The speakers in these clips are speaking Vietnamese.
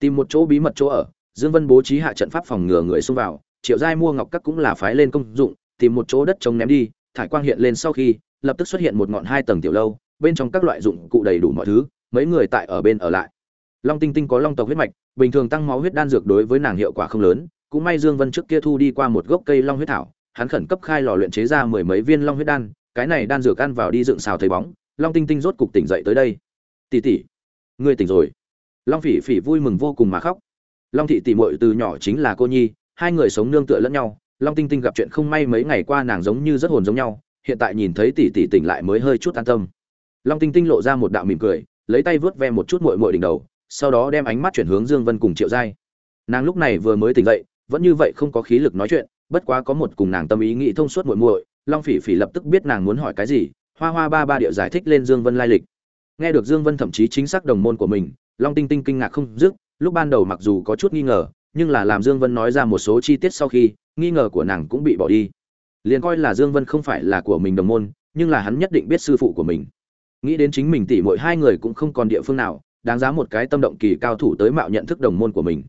tìm một chỗ bí mật chỗ ở, dương vân bố trí hạ trận pháp phòng ngừa người xông vào, triệu giai mua ngọc các cũng là phái lên công dụng, tìm một chỗ đất trống ném đi, thải quang hiện lên sau khi, lập tức xuất hiện một ngọn hai tầng tiểu lâu, bên trong các loại dụng cụ đầy đủ mọi thứ, mấy người tại ở bên ở lại. Long tinh tinh có long tộc huyết mạch, bình thường tăng máu huyết đan dược đối với nàng hiệu quả không lớn, cũng may dương vân trước kia thu đi qua một gốc cây long huyết thảo, hắn khẩn cấp khai lò luyện chế ra mười mấy viên long huyết đan, cái này đan dược ăn vào đi dựng xào thấy bóng, long tinh tinh rốt cục tỉnh dậy tới đây. Tỷ tỷ, ngươi tỉnh rồi long phỉ phỉ vui mừng vô cùng mà khóc. Long thị tỷ muội từ nhỏ chính là cô nhi, hai người sống nương tựa lẫn nhau. Long tinh tinh gặp chuyện không may mấy ngày qua nàng giống như rất hồn giống nhau, hiện tại nhìn thấy tỷ tỷ tỉnh lại mới hơi chút an tâm. Long tinh tinh lộ ra một đạo mỉm cười, lấy tay vớt ve một chút muội muội đỉnh đầu, sau đó đem ánh mắt chuyển hướng dương vân cùng triệu giai. Nàng lúc này vừa mới tỉnh dậy, vẫn như vậy không có khí lực nói chuyện, bất quá có một cùng nàng tâm ý nghĩ thông suốt muội muội, long phỉ phỉ lập tức biết nàng muốn hỏi cái gì, hoa hoa ba ba điệu giải thích lên dương vân lai lịch. Nghe được dương vân thậm chí chính xác đồng môn của mình long tinh tinh kinh ngạc không dứt, lúc ban đầu mặc dù có chút nghi ngờ, nhưng là làm dương vân nói ra một số chi tiết sau khi, nghi ngờ của nàng cũng bị bỏ đi. Liền coi là dương vân không phải là của mình đồng môn, nhưng là hắn nhất định biết sư phụ của mình. Nghĩ đến chính mình tỷ muội hai người cũng không còn địa phương nào, đáng giá một cái tâm động kỳ cao thủ tới mạo nhận thức đồng môn của mình.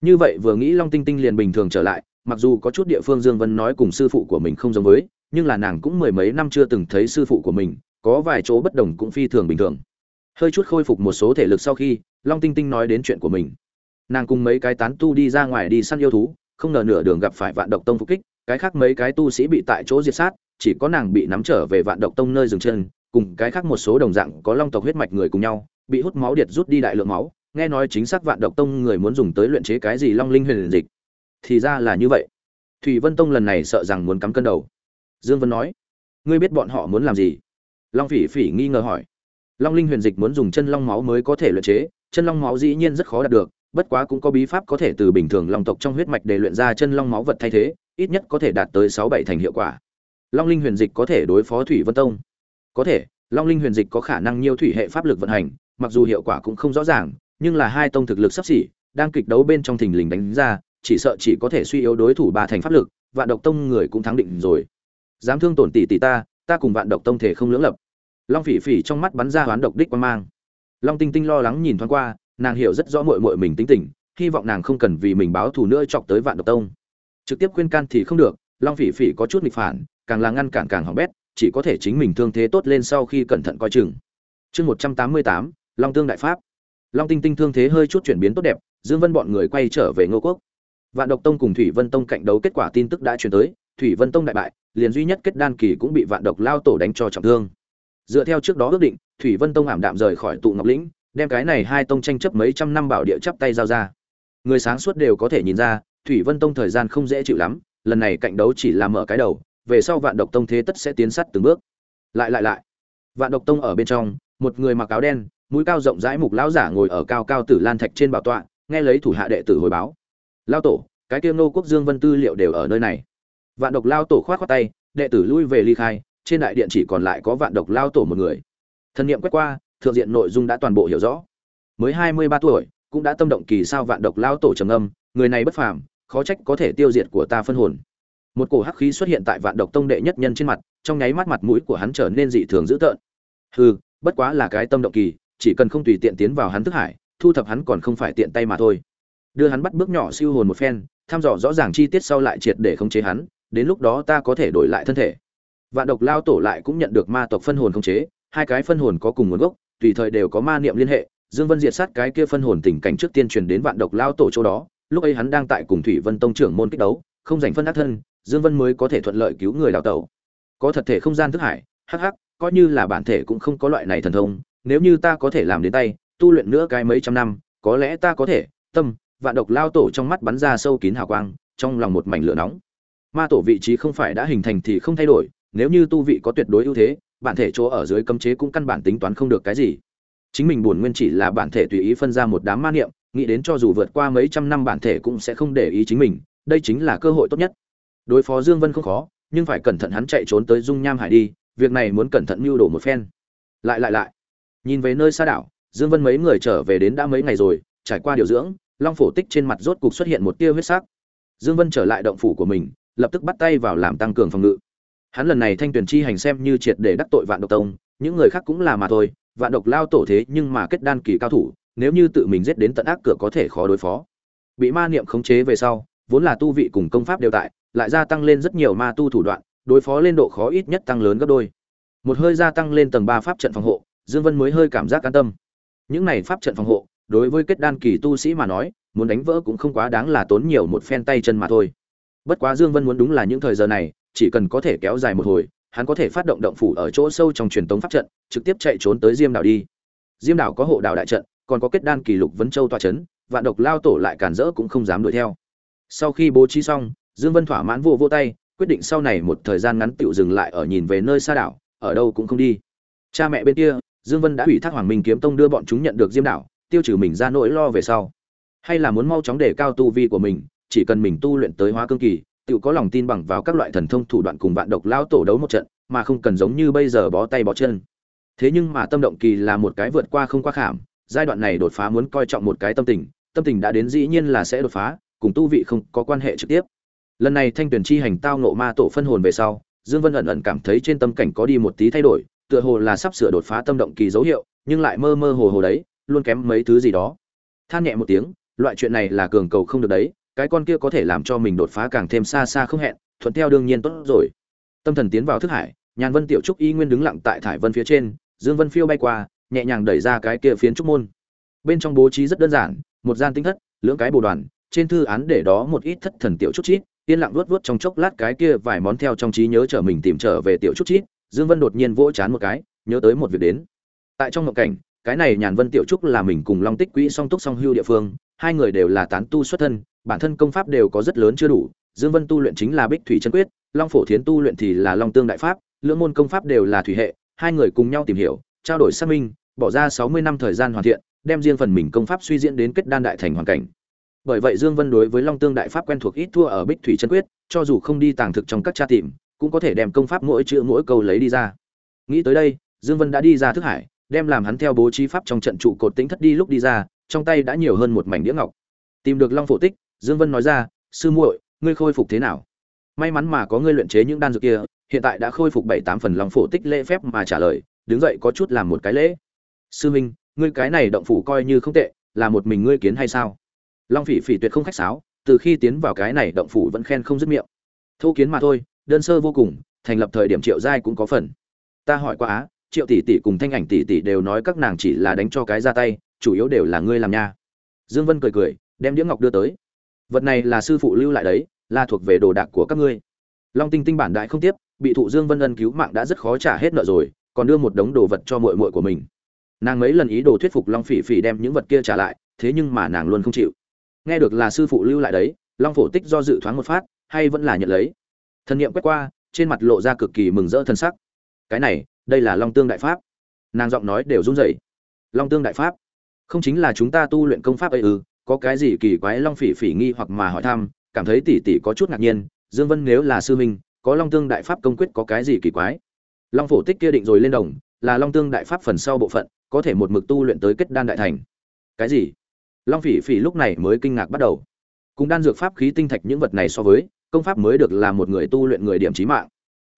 Như vậy vừa nghĩ long tinh tinh liền bình thường trở lại, mặc dù có chút địa phương dương vân nói cùng sư phụ của mình không giống với, nhưng là nàng cũng mười mấy năm chưa từng thấy sư phụ của mình, có vài chỗ bất đồng cũng phi thường bình thường. Hơi chút khôi phục một số thể lực sau khi long tinh tinh nói đến chuyện của mình. Nàng cùng mấy cái tán tu đi ra ngoài đi săn yêu thú, không ngờ nửa đường gặp phải vạn độc tông phục kích, cái khác mấy cái tu sĩ bị tại chỗ diệt sát, chỉ có nàng bị nắm trở về vạn độc tông nơi dừng chân, cùng cái khác một số đồng dạng có long tộc huyết mạch người cùng nhau, bị hút máu điệt rút đi đại lượng máu, nghe nói chính xác vạn độc tông người muốn dùng tới luyện chế cái gì long linh huyền dịch. Thì ra là như vậy. Thủy vân tông lần này sợ rằng muốn cắm cân đầu. Dương vân nói, ngươi biết bọn họ muốn làm gì? Long phỉ phỉ nghi ngờ hỏi long linh huyền dịch muốn dùng chân long máu mới có thể luyện chế, chân long máu dĩ nhiên rất khó đạt được, bất quá cũng có bí pháp có thể từ bình thường long tộc trong huyết mạch để luyện ra chân long máu vật thay thế, ít nhất có thể đạt tới sáu bảy thành hiệu quả. Long linh huyền dịch có thể đối phó thủy vân tông. Có thể, long linh huyền dịch có khả năng nhiều thủy hệ pháp lực vận hành, mặc dù hiệu quả cũng không rõ ràng, nhưng là hai tông thực lực sắp xỉ, đang kịch đấu bên trong thình lình đánh ra, chỉ sợ chỉ có thể suy yếu đối thủ ba thành pháp lực, vạn độc tông người cũng thắng định rồi. Dám thương tổn tỷ tỷ ta ta cùng vạn độc tông thể không lưỡng lập long phỉ phỉ trong mắt bắn ra hoán độc đích quan mang. Long tinh tinh lo lắng nhìn thoáng qua, nàng hiểu rất rõ mội mội mình tính tình, hy vọng nàng không cần vì mình báo thù nữa chọc tới vạn độc tông. Trực tiếp khuyên can thì không được, long phỉ phỉ có chút nghịch phản, càng là ngăn cản càng hỏng bét, chỉ có thể chính mình thương thế tốt lên sau khi cẩn thận coi chừng. Chương một trăm tám mươi tám, long tương đại pháp. Long tinh tinh thương thế hơi chút chuyển biến tốt đẹp, dương vân bọn người quay trở về ngô quốc. Vạn độc tông cùng thủy vân tông cạnh đấu kết quả tin tức đã truyền tới, thủy vân tông đại bại, liền duy nhất kết đan kỳ cũng bị vạn độc lao tổ đánh cho trọng thương dựa theo trước đó ước định, thủy vân tông ảm đạm rời khỏi tụ ngọc lĩnh, đem cái này hai tông tranh chấp mấy trăm năm bảo địa chắp tay giao ra. Người sáng suốt đều có thể nhìn ra, thủy vân tông thời gian không dễ chịu lắm, lần này cạnh đấu chỉ là mở cái đầu, về sau vạn độc tông thế tất sẽ tiến sát từng bước. Lại lại lại, vạn độc tông ở bên trong, một người mặc áo đen, mũi cao rộng rãi mục lão giả ngồi ở cao cao tử lan thạch trên bảo tọa, nghe lấy thủ hạ đệ tử hồi báo. Lao tổ, cái kia nô quốc dương vân tư liệu đều ở nơi này. Vạn độc lao tổ khoát khoát tay, đệ tử lui về ly khai trên đại điện chỉ còn lại có vạn độc lao tổ một người. Thân nhiệm quét qua, thượng diện nội dung đã toàn bộ hiểu rõ. Mới hai mươi ba tuổi, cũng đã tâm động kỳ sao vạn độc lao tổ trầm âm người này bất phàm, khó trách có thể tiêu diệt của ta phân hồn. Một cổ hắc khí xuất hiện tại vạn độc tông đệ nhất nhân trên mặt, trong nháy mắt mặt mũi của hắn trở nên dị thường dữ tợn. Hừ, bất quá là cái tâm động kỳ, chỉ cần không tùy tiện tiến vào hắn thức hải, thu thập hắn còn không phải tiện tay mà thôi. Đưa hắn bắt bước nhỏ siêu hồn một phen, thăm dò rõ ràng chi tiết sau lại triệt để khống chế hắn, đến lúc đó ta có thể đổi lại thân thể vạn độc lao tổ lại cũng nhận được ma tộc phân hồn khống chế, hai cái phân hồn có cùng nguồn gốc, tùy thời đều có ma niệm liên hệ. Dương vân diệt sát cái kia phân hồn tình cảnh trước tiên truyền đến vạn độc lao tổ chỗ đó, lúc ấy hắn đang tại cùng thủy vân tông trưởng môn kích đấu, không giành phân ác thân, dương vân mới có thể thuận lợi cứu người đào tẩu. Có thật thể không gian thức hải, hắc hắc, coi như là bản thể cũng không có loại này thần thông, nếu như ta có thể làm đến tay, tu luyện nữa cái mấy trăm năm, có lẽ ta có thể, tâm, vạn độc lao tổ trong mắt bắn ra sâu kín hào quang, trong lòng một mảnh lửa nóng. Ma tổ vị trí không phải đã hình thành thì không thay đổi nếu như tu vị có tuyệt đối ưu thế, bản thể chỗ ở dưới cấm chế cũng căn bản tính toán không được cái gì. Chính mình buồn nguyên chỉ là bản thể tùy ý phân ra một đám ma niệm, nghĩ đến cho dù vượt qua mấy trăm năm bản thể cũng sẽ không để ý chính mình, đây chính là cơ hội tốt nhất. Đối phó dương vân không khó, nhưng phải cẩn thận hắn chạy trốn tới dung nham hải đi, việc này muốn cẩn thận mưu đồ một phen. Lại lại lại. Nhìn về nơi xa đảo, dương vân mấy người trở về đến đã mấy ngày rồi, trải qua điều dưỡng, long phổ tích trên mặt rốt cục xuất hiện một tia huyết sắc. Dương vân trở lại động phủ của mình, lập tức bắt tay vào làm tăng cường phòng ngự hắn lần này thanh tuyển chi hành xem như triệt để đắc tội vạn độc tông, những người khác cũng là mà thôi, vạn độc lao tổ thế nhưng mà kết đan kỳ cao thủ, nếu như tự mình giết đến tận ác cửa có thể khó đối phó. Bị ma niệm khống chế về sau, vốn là tu vị cùng công pháp đều tại, lại gia tăng lên rất nhiều ma tu thủ đoạn, đối phó lên độ khó ít nhất tăng lớn gấp đôi. Một hơi gia tăng lên tầng ba pháp trận phòng hộ, dương vân mới hơi cảm giác an tâm. Những này pháp trận phòng hộ, đối với kết đan kỳ tu sĩ mà nói, muốn đánh vỡ cũng không quá đáng là tốn nhiều một phen tay chân mà thôi. Bất quá dương vân muốn đúng là những thời giờ này chỉ cần có thể kéo dài một hồi, hắn có thể phát động động phủ ở chỗ sâu trong truyền tống pháp trận, trực tiếp chạy trốn tới diêm đảo đi. Diêm đảo có hộ đảo đại trận, còn có kết đan kỳ lục vấn châu toa chấn, vạn độc lao tổ lại cản rỡ cũng không dám đuổi theo. Sau khi bố trí xong, dương vân thỏa mãn vô vô tay, quyết định sau này một thời gian ngắn tựu dừng lại ở nhìn về nơi xa đảo, ở đâu cũng không đi. Cha mẹ bên kia, dương vân đã ủy thác hoàng minh kiếm tông đưa bọn chúng nhận được diêm đảo, tiêu trừ mình ra nỗi lo về sau. Hay là muốn mau chóng để cao tu vi của mình, chỉ cần mình tu luyện tới hóa cương kỳ tự có lòng tin bằng vào các loại thần thông thủ đoạn cùng vạn độc lao tổ đấu một trận, mà không cần giống như bây giờ bó tay bó chân. Thế nhưng mà tâm động kỳ là một cái vượt qua không qua khảm, giai đoạn này đột phá muốn coi trọng một cái tâm tình tâm tình đã đến dĩ nhiên là sẽ đột phá, cùng tu vị không có quan hệ trực tiếp. Lần này thanh tuyển chi hành tao nộ ma tổ phân hồn về sau, dương vân ẩn ẩn cảm thấy trên tâm cảnh có đi một tí thay đổi, tựa hồ là sắp sửa đột phá tâm động kỳ dấu hiệu, nhưng lại mơ mơ hồ hồ đấy, luôn kém mấy thứ gì đó. Than nhẹ một tiếng, loại chuyện này là cường cầu không được đấy cái con kia có thể làm cho mình đột phá càng thêm xa xa không hẹn, thuận theo đương nhiên tốt rồi. Tâm thần tiến vào thức hải, nhàn vân tiểu trúc y nguyên đứng lặng tại thải vân phía trên, dương vân phiêu bay qua, nhẹ nhàng đẩy ra cái kia phiến trúc môn. Bên trong bố trí rất đơn giản, một gian tinh thất, lưỡng cái bồ đoàn, trên thư án để đó một ít thất thần tiểu trúc chít, yên lặng luốt vuốt trong chốc lát cái kia vài món theo trong trí nhớ trở mình tìm trở về tiểu trúc chít, dương vân đột nhiên vỗ chán một cái, nhớ tới một việc đến. Tại trong ngộ cảnh, cái này nhàn vân tiểu trúc là mình cùng long tích quỹ song túc song hưu địa phương, hai người đều là tán tu xuất thân bản thân công pháp đều có rất lớn chưa đủ, dương vân tu luyện chính là bích thủy chân quyết, long phổ thiến tu luyện thì là long tương đại pháp, lưỡng môn công pháp đều là thủy hệ, hai người cùng nhau tìm hiểu, trao đổi xác minh, bỏ ra sáu mươi năm thời gian hoàn thiện, đem riêng phần mình công pháp suy diễn đến kết đan đại thành hoàn cảnh. Bởi vậy dương vân đối với long tương đại pháp quen thuộc ít thua ở bích thủy chân quyết, cho dù không đi tàng thực trong các tra tìm, cũng có thể đem công pháp mỗi chữ mỗi câu lấy đi ra. Nghĩ tới đây, dương vân đã đi ra thức hải, đem làm hắn theo bố trí pháp trong trận trụ cột tính thất đi lúc đi ra, trong tay đã nhiều hơn một mảnh đĩa ngọc. Tìm được long phổ tích dương vân nói ra, sư muội, ngươi khôi phục thế nào? May mắn mà có ngươi luyện chế những đan dược kia, hiện tại đã khôi phục bảy tám phần long phổ tích lễ phép mà trả lời, đứng dậy có chút làm một cái lễ. Sư minh, ngươi cái này động phủ coi như không tệ, là một mình ngươi kiến hay sao? Long phỉ phỉ tuyệt không khách sáo, từ khi tiến vào cái này động phủ vẫn khen không dứt miệng. Thô kiến mà thôi, đơn sơ vô cùng, thành lập thời điểm triệu giai cũng có phần. Ta hỏi qua á, triệu tỷ tỷ cùng thanh ảnh tỷ tỷ đều nói các nàng chỉ là đánh cho cái ra tay, chủ yếu đều là ngươi làm nha. Dương vân cười cười, đem đĩa ngọc đưa tới vật này là sư phụ lưu lại đấy, là thuộc về đồ đạc của các ngươi. Long tinh tinh bản đại không tiếp, bị thụ dương vân ân cứu mạng đã rất khó trả hết nợ rồi, còn đưa một đống đồ vật cho muội muội của mình. Nàng mấy lần ý đồ thuyết phục long phỉ phỉ đem những vật kia trả lại, thế nhưng mà nàng luôn không chịu. Nghe được là sư phụ lưu lại đấy, long phổ tích do dự thoáng một phát, hay vẫn là nhận lấy. Thần niệm quét qua, trên mặt lộ ra cực kỳ mừng rỡ thân sắc. Cái này, đây là long tương đại pháp. Nàng giọng nói đều run rẩy. Long tương đại pháp. Không chính là chúng ta tu luyện công pháp ấy ư? Có cái gì kỳ quái long phỉ phỉ nghi hoặc mà hỏi thăm, cảm thấy tỷ tỷ có chút ngạc nhiên, dương vân nếu là sư minh có long tương đại pháp công quyết có cái gì kỳ quái? Long phổ tích kia định rồi lên đồng, là long tương đại pháp phần sau bộ phận, có thể một mực tu luyện tới kết đan đại thành. Cái gì? Long phỉ phỉ lúc này mới kinh ngạc bắt đầu. Cùng đan dược pháp khí tinh thạch những vật này so với, công pháp mới được là một người tu luyện người điểm trí mạng.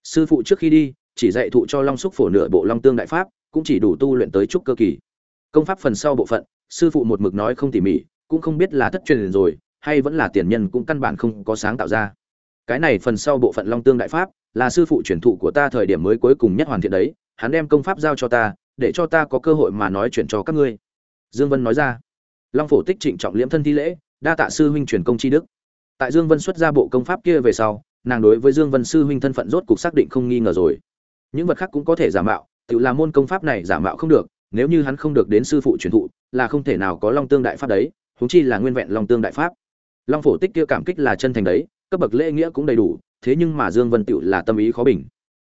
Sư phụ trước khi đi, chỉ dạy thụ cho long xúc phổ nửa bộ long tương đại pháp, cũng chỉ đủ tu luyện tới trúc cơ kỳ. Công pháp phần sau bộ phận, sư phụ một mực nói không tỉ mỉ cũng không biết là thất truyền rồi, hay vẫn là tiền nhân cũng căn bản không có sáng tạo ra. Cái này phần sau bộ phận long tương đại pháp, là sư phụ truyền thụ của ta thời điểm mới cuối cùng nhất hoàn thiện đấy, hắn đem công pháp giao cho ta, để cho ta có cơ hội mà nói chuyện cho các ngươi. Dương vân nói ra. Long phổ tích trịnh trọng liễm thân thi lễ, đa tạ sư huynh truyền công chi đức. Tại dương vân xuất ra bộ công pháp kia về sau, nàng đối với dương vân sư huynh thân phận rốt cục xác định không nghi ngờ rồi. Những vật khác cũng có thể giả mạo, tự làm môn công pháp này giả mạo không được, nếu như hắn không được đến sư phụ truyền thụ, là không thể nào có long tương đại pháp đấy huống chi là nguyên vẹn long tương đại pháp. Long phổ tích kia cảm kích là chân thành đấy, cấp bậc lễ nghĩa cũng đầy đủ, thế nhưng mà dương vân tựu là tâm ý khó bình.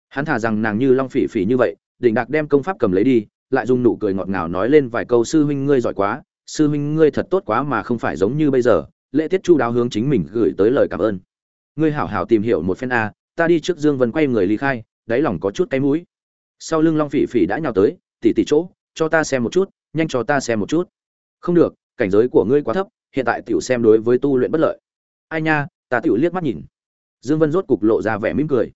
Hắn thả rằng nàng như long phỉ phỉ như vậy định đạc đem công pháp cầm lấy đi, lại dùng nụ cười ngọt ngào nói lên vài câu sư huynh ngươi giỏi quá, sư huynh ngươi thật tốt quá mà không phải giống như bây giờ, lễ tiết chu đáo hướng chính mình gửi tới lời cảm ơn. Ngươi hảo hảo tìm hiểu một phen a, ta đi trước dương vân quay người ly khai, đáy lòng có chút cái mũi. Sau lưng long phỉ phỉ đã nhào tới tỉ tỉ chỗ, cho ta xem một chút, nhanh cho ta xem một chút. Không được cảnh giới của ngươi quá thấp, hiện tại tiểu xem đối với tu luyện bất lợi. Ai nha, ta tiểu liếc mắt nhìn. Dương vân rốt cục lộ ra vẻ mỉm cười.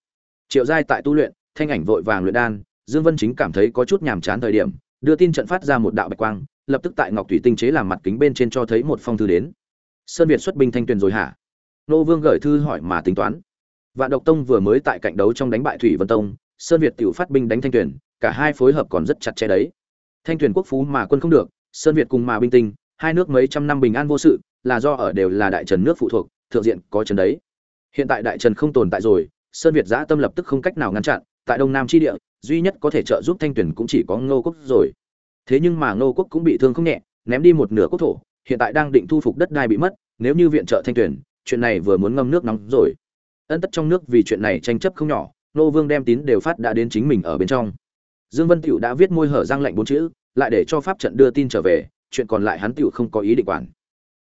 Triệu giai tại tu luyện, thanh ảnh vội vàng luyện đan, dương vân chính cảm thấy có chút nhàm chán thời điểm, đưa tin trận phát ra một đạo bạch quang, lập tức tại ngọc thủy tinh chế làm mặt kính bên trên cho thấy một phong thư đến. Sơn việt xuất binh thanh tuyền rồi hả? Nô vương gửi thư hỏi mà tính toán. Vạn độc tông vừa mới tại cạnh đấu trong đánh bại thủy vân tông, sơn việt tự phát binh đánh thanh tuyền, cả hai phối hợp còn rất chặt chẽ đấy. Thanh tuyền quốc phú mà quân không được, sơn việt cùng mà binh tinh hai nước mấy trăm năm bình an vô sự, là do ở đều là đại trần nước phụ thuộc, thượng diện có trần đấy. Hiện tại đại trần không tồn tại rồi, sơn việt giã tâm lập tức không cách nào ngăn chặn, tại đông nam tri địa, duy nhất có thể trợ giúp thanh tuyển cũng chỉ có ngô quốc rồi. Thế nhưng mà ngô quốc cũng bị thương không nhẹ, ném đi một nửa quốc thổ, hiện tại đang định thu phục đất đai bị mất, nếu như viện trợ thanh tuyển, chuyện này vừa muốn ngâm nước nóng rồi. Ân tất trong nước vì chuyện này tranh chấp không nhỏ nô vương đem tín đều phát đã đến chính mình ở bên trong. Dương vân tựu đã viết môi hở răng lạnh bốn chữ, lại để cho pháp trận đưa tin trở về chuyện còn lại hắn tựu không có ý định quản.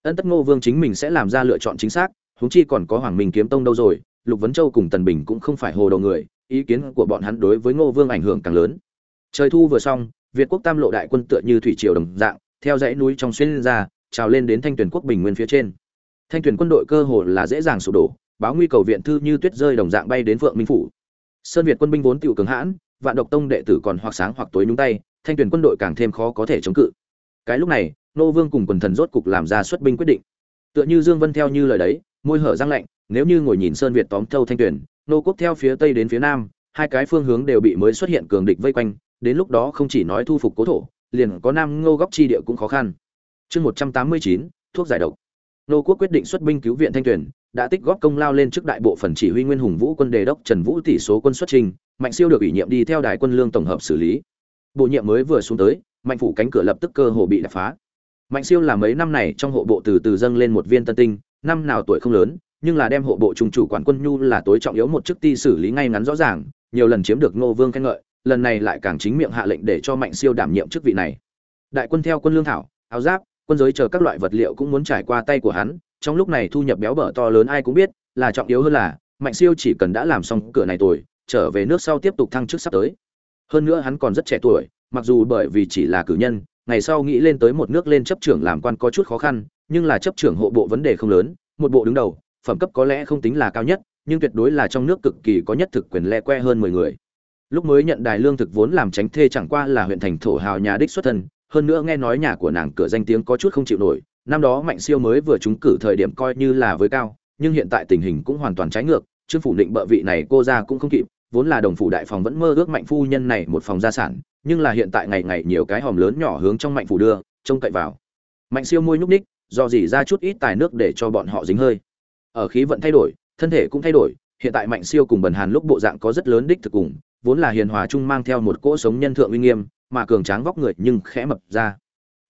Ân tất ngô vương chính mình sẽ làm ra lựa chọn chính xác, huống chi còn có hoàng minh kiếm tông đâu rồi, lục vấn châu cùng tần bình cũng không phải hồ đầu người, ý kiến của bọn hắn đối với ngô vương ảnh hưởng càng lớn. Trời thu vừa xong, việt quốc tam lộ đại quân tựa như thủy triều đồng dạng, theo dãy núi trong xuyên ra, trào lên đến thanh tuyển quốc bình nguyên phía trên. Thanh tuyển quân đội cơ hồ là dễ dàng sụp đổ, báo nguy cầu viện thư như tuyết rơi đồng dạng bay đến phượng minh phủ. Sơn việt quân binh vốn tiểu cường hãn, vạn độc tông đệ tử còn hoặc sáng hoặc tối nhúng tay, thanh tuyển quân đội càng thêm khó có thể chống cự cái lúc này, nô vương cùng quần thần rốt cục làm ra xuất binh quyết định. Tựa như dương vân theo như lời đấy, môi hở răng lạnh, nếu như ngồi nhìn sơn việt tóm thâu thanh tuyển, nô quốc theo phía tây đến phía nam, hai cái phương hướng đều bị mới xuất hiện cường địch vây quanh, đến lúc đó không chỉ nói thu phục cố thổ, liền có nam ngô góc chi địa cũng khó khăn. Chương một trăm tám mươi chín, thuốc giải độc. Nô quốc quyết định xuất binh cứu viện thanh tuyển, đã tích góp công lao lên trước đại bộ phần chỉ huy nguyên hùng vũ quân đề đốc trần vũ tỷ số quân xuất trình, mạnh siêu được ủy nhiệm đi theo đài quân lương tổng hợp xử lý. Bộ nhiệm mới vừa xuống tới mạnh phủ cánh cửa lập tức cơ hồ bị đập phá. Mạnh siêu là mấy năm này trong hộ bộ từ từ dâng lên một viên tân tinh, năm nào tuổi không lớn, nhưng là đem hộ bộ trung chủ quản quân nhu là tối trọng yếu một chức ti xử lý ngay ngắn rõ ràng, nhiều lần chiếm được ngô vương khen ngợi, lần này lại càng chính miệng hạ lệnh để cho mạnh siêu đảm nhiệm chức vị này. Đại quân theo quân lương thảo, áo giáp, quân giới chờ các loại vật liệu cũng muốn trải qua tay của hắn, trong lúc này thu nhập béo bở to lớn ai cũng biết, là trọng yếu hơn là, mạnh siêu chỉ cần đã làm xong cửa này tuổi trở về nước sau tiếp tục thăng chức sắp tới hơn nữa hắn còn rất trẻ tuổi, mặc dù bởi vì chỉ là cử nhân, ngày sau nghĩ lên tới một nước lên chấp trưởng làm quan có chút khó khăn, nhưng là chấp trưởng hộ bộ vấn đề không lớn, một bộ đứng đầu, phẩm cấp có lẽ không tính là cao nhất, nhưng tuyệt đối là trong nước cực kỳ có nhất thực quyền le que hơn mười người. Lúc mới nhận đài lương thực vốn làm tránh thê chẳng qua là huyện thành thổ hào nhà đích xuất thân, hơn nữa nghe nói nhà của nàng cửa danh tiếng có chút không chịu nổi, năm đó mạnh siêu mới vừa trúng cử thời điểm coi như là với cao, nhưng hiện tại tình hình cũng hoàn toàn trái ngược, trương phủ định bợ vị này cô ra cũng không kịp vốn là đồng phủ đại phòng vẫn mơ ước mạnh phu nhân này một phòng gia sản, nhưng là hiện tại ngày ngày nhiều cái hòm lớn nhỏ hướng trong mạnh phủ đưa, trông cậy vào. Mạnh siêu môi nhúc ních do gì ra chút ít tài nước để cho bọn họ dính hơi. Ở khí vận thay đổi, thân thể cũng thay đổi, hiện tại mạnh siêu cùng bần hàn lúc bộ dạng có rất lớn đích thực cùng, vốn là hiền hòa chung mang theo một cỗ sống nhân thượng uy nghiêm, mà cường tráng vóc người nhưng khẽ mập ra.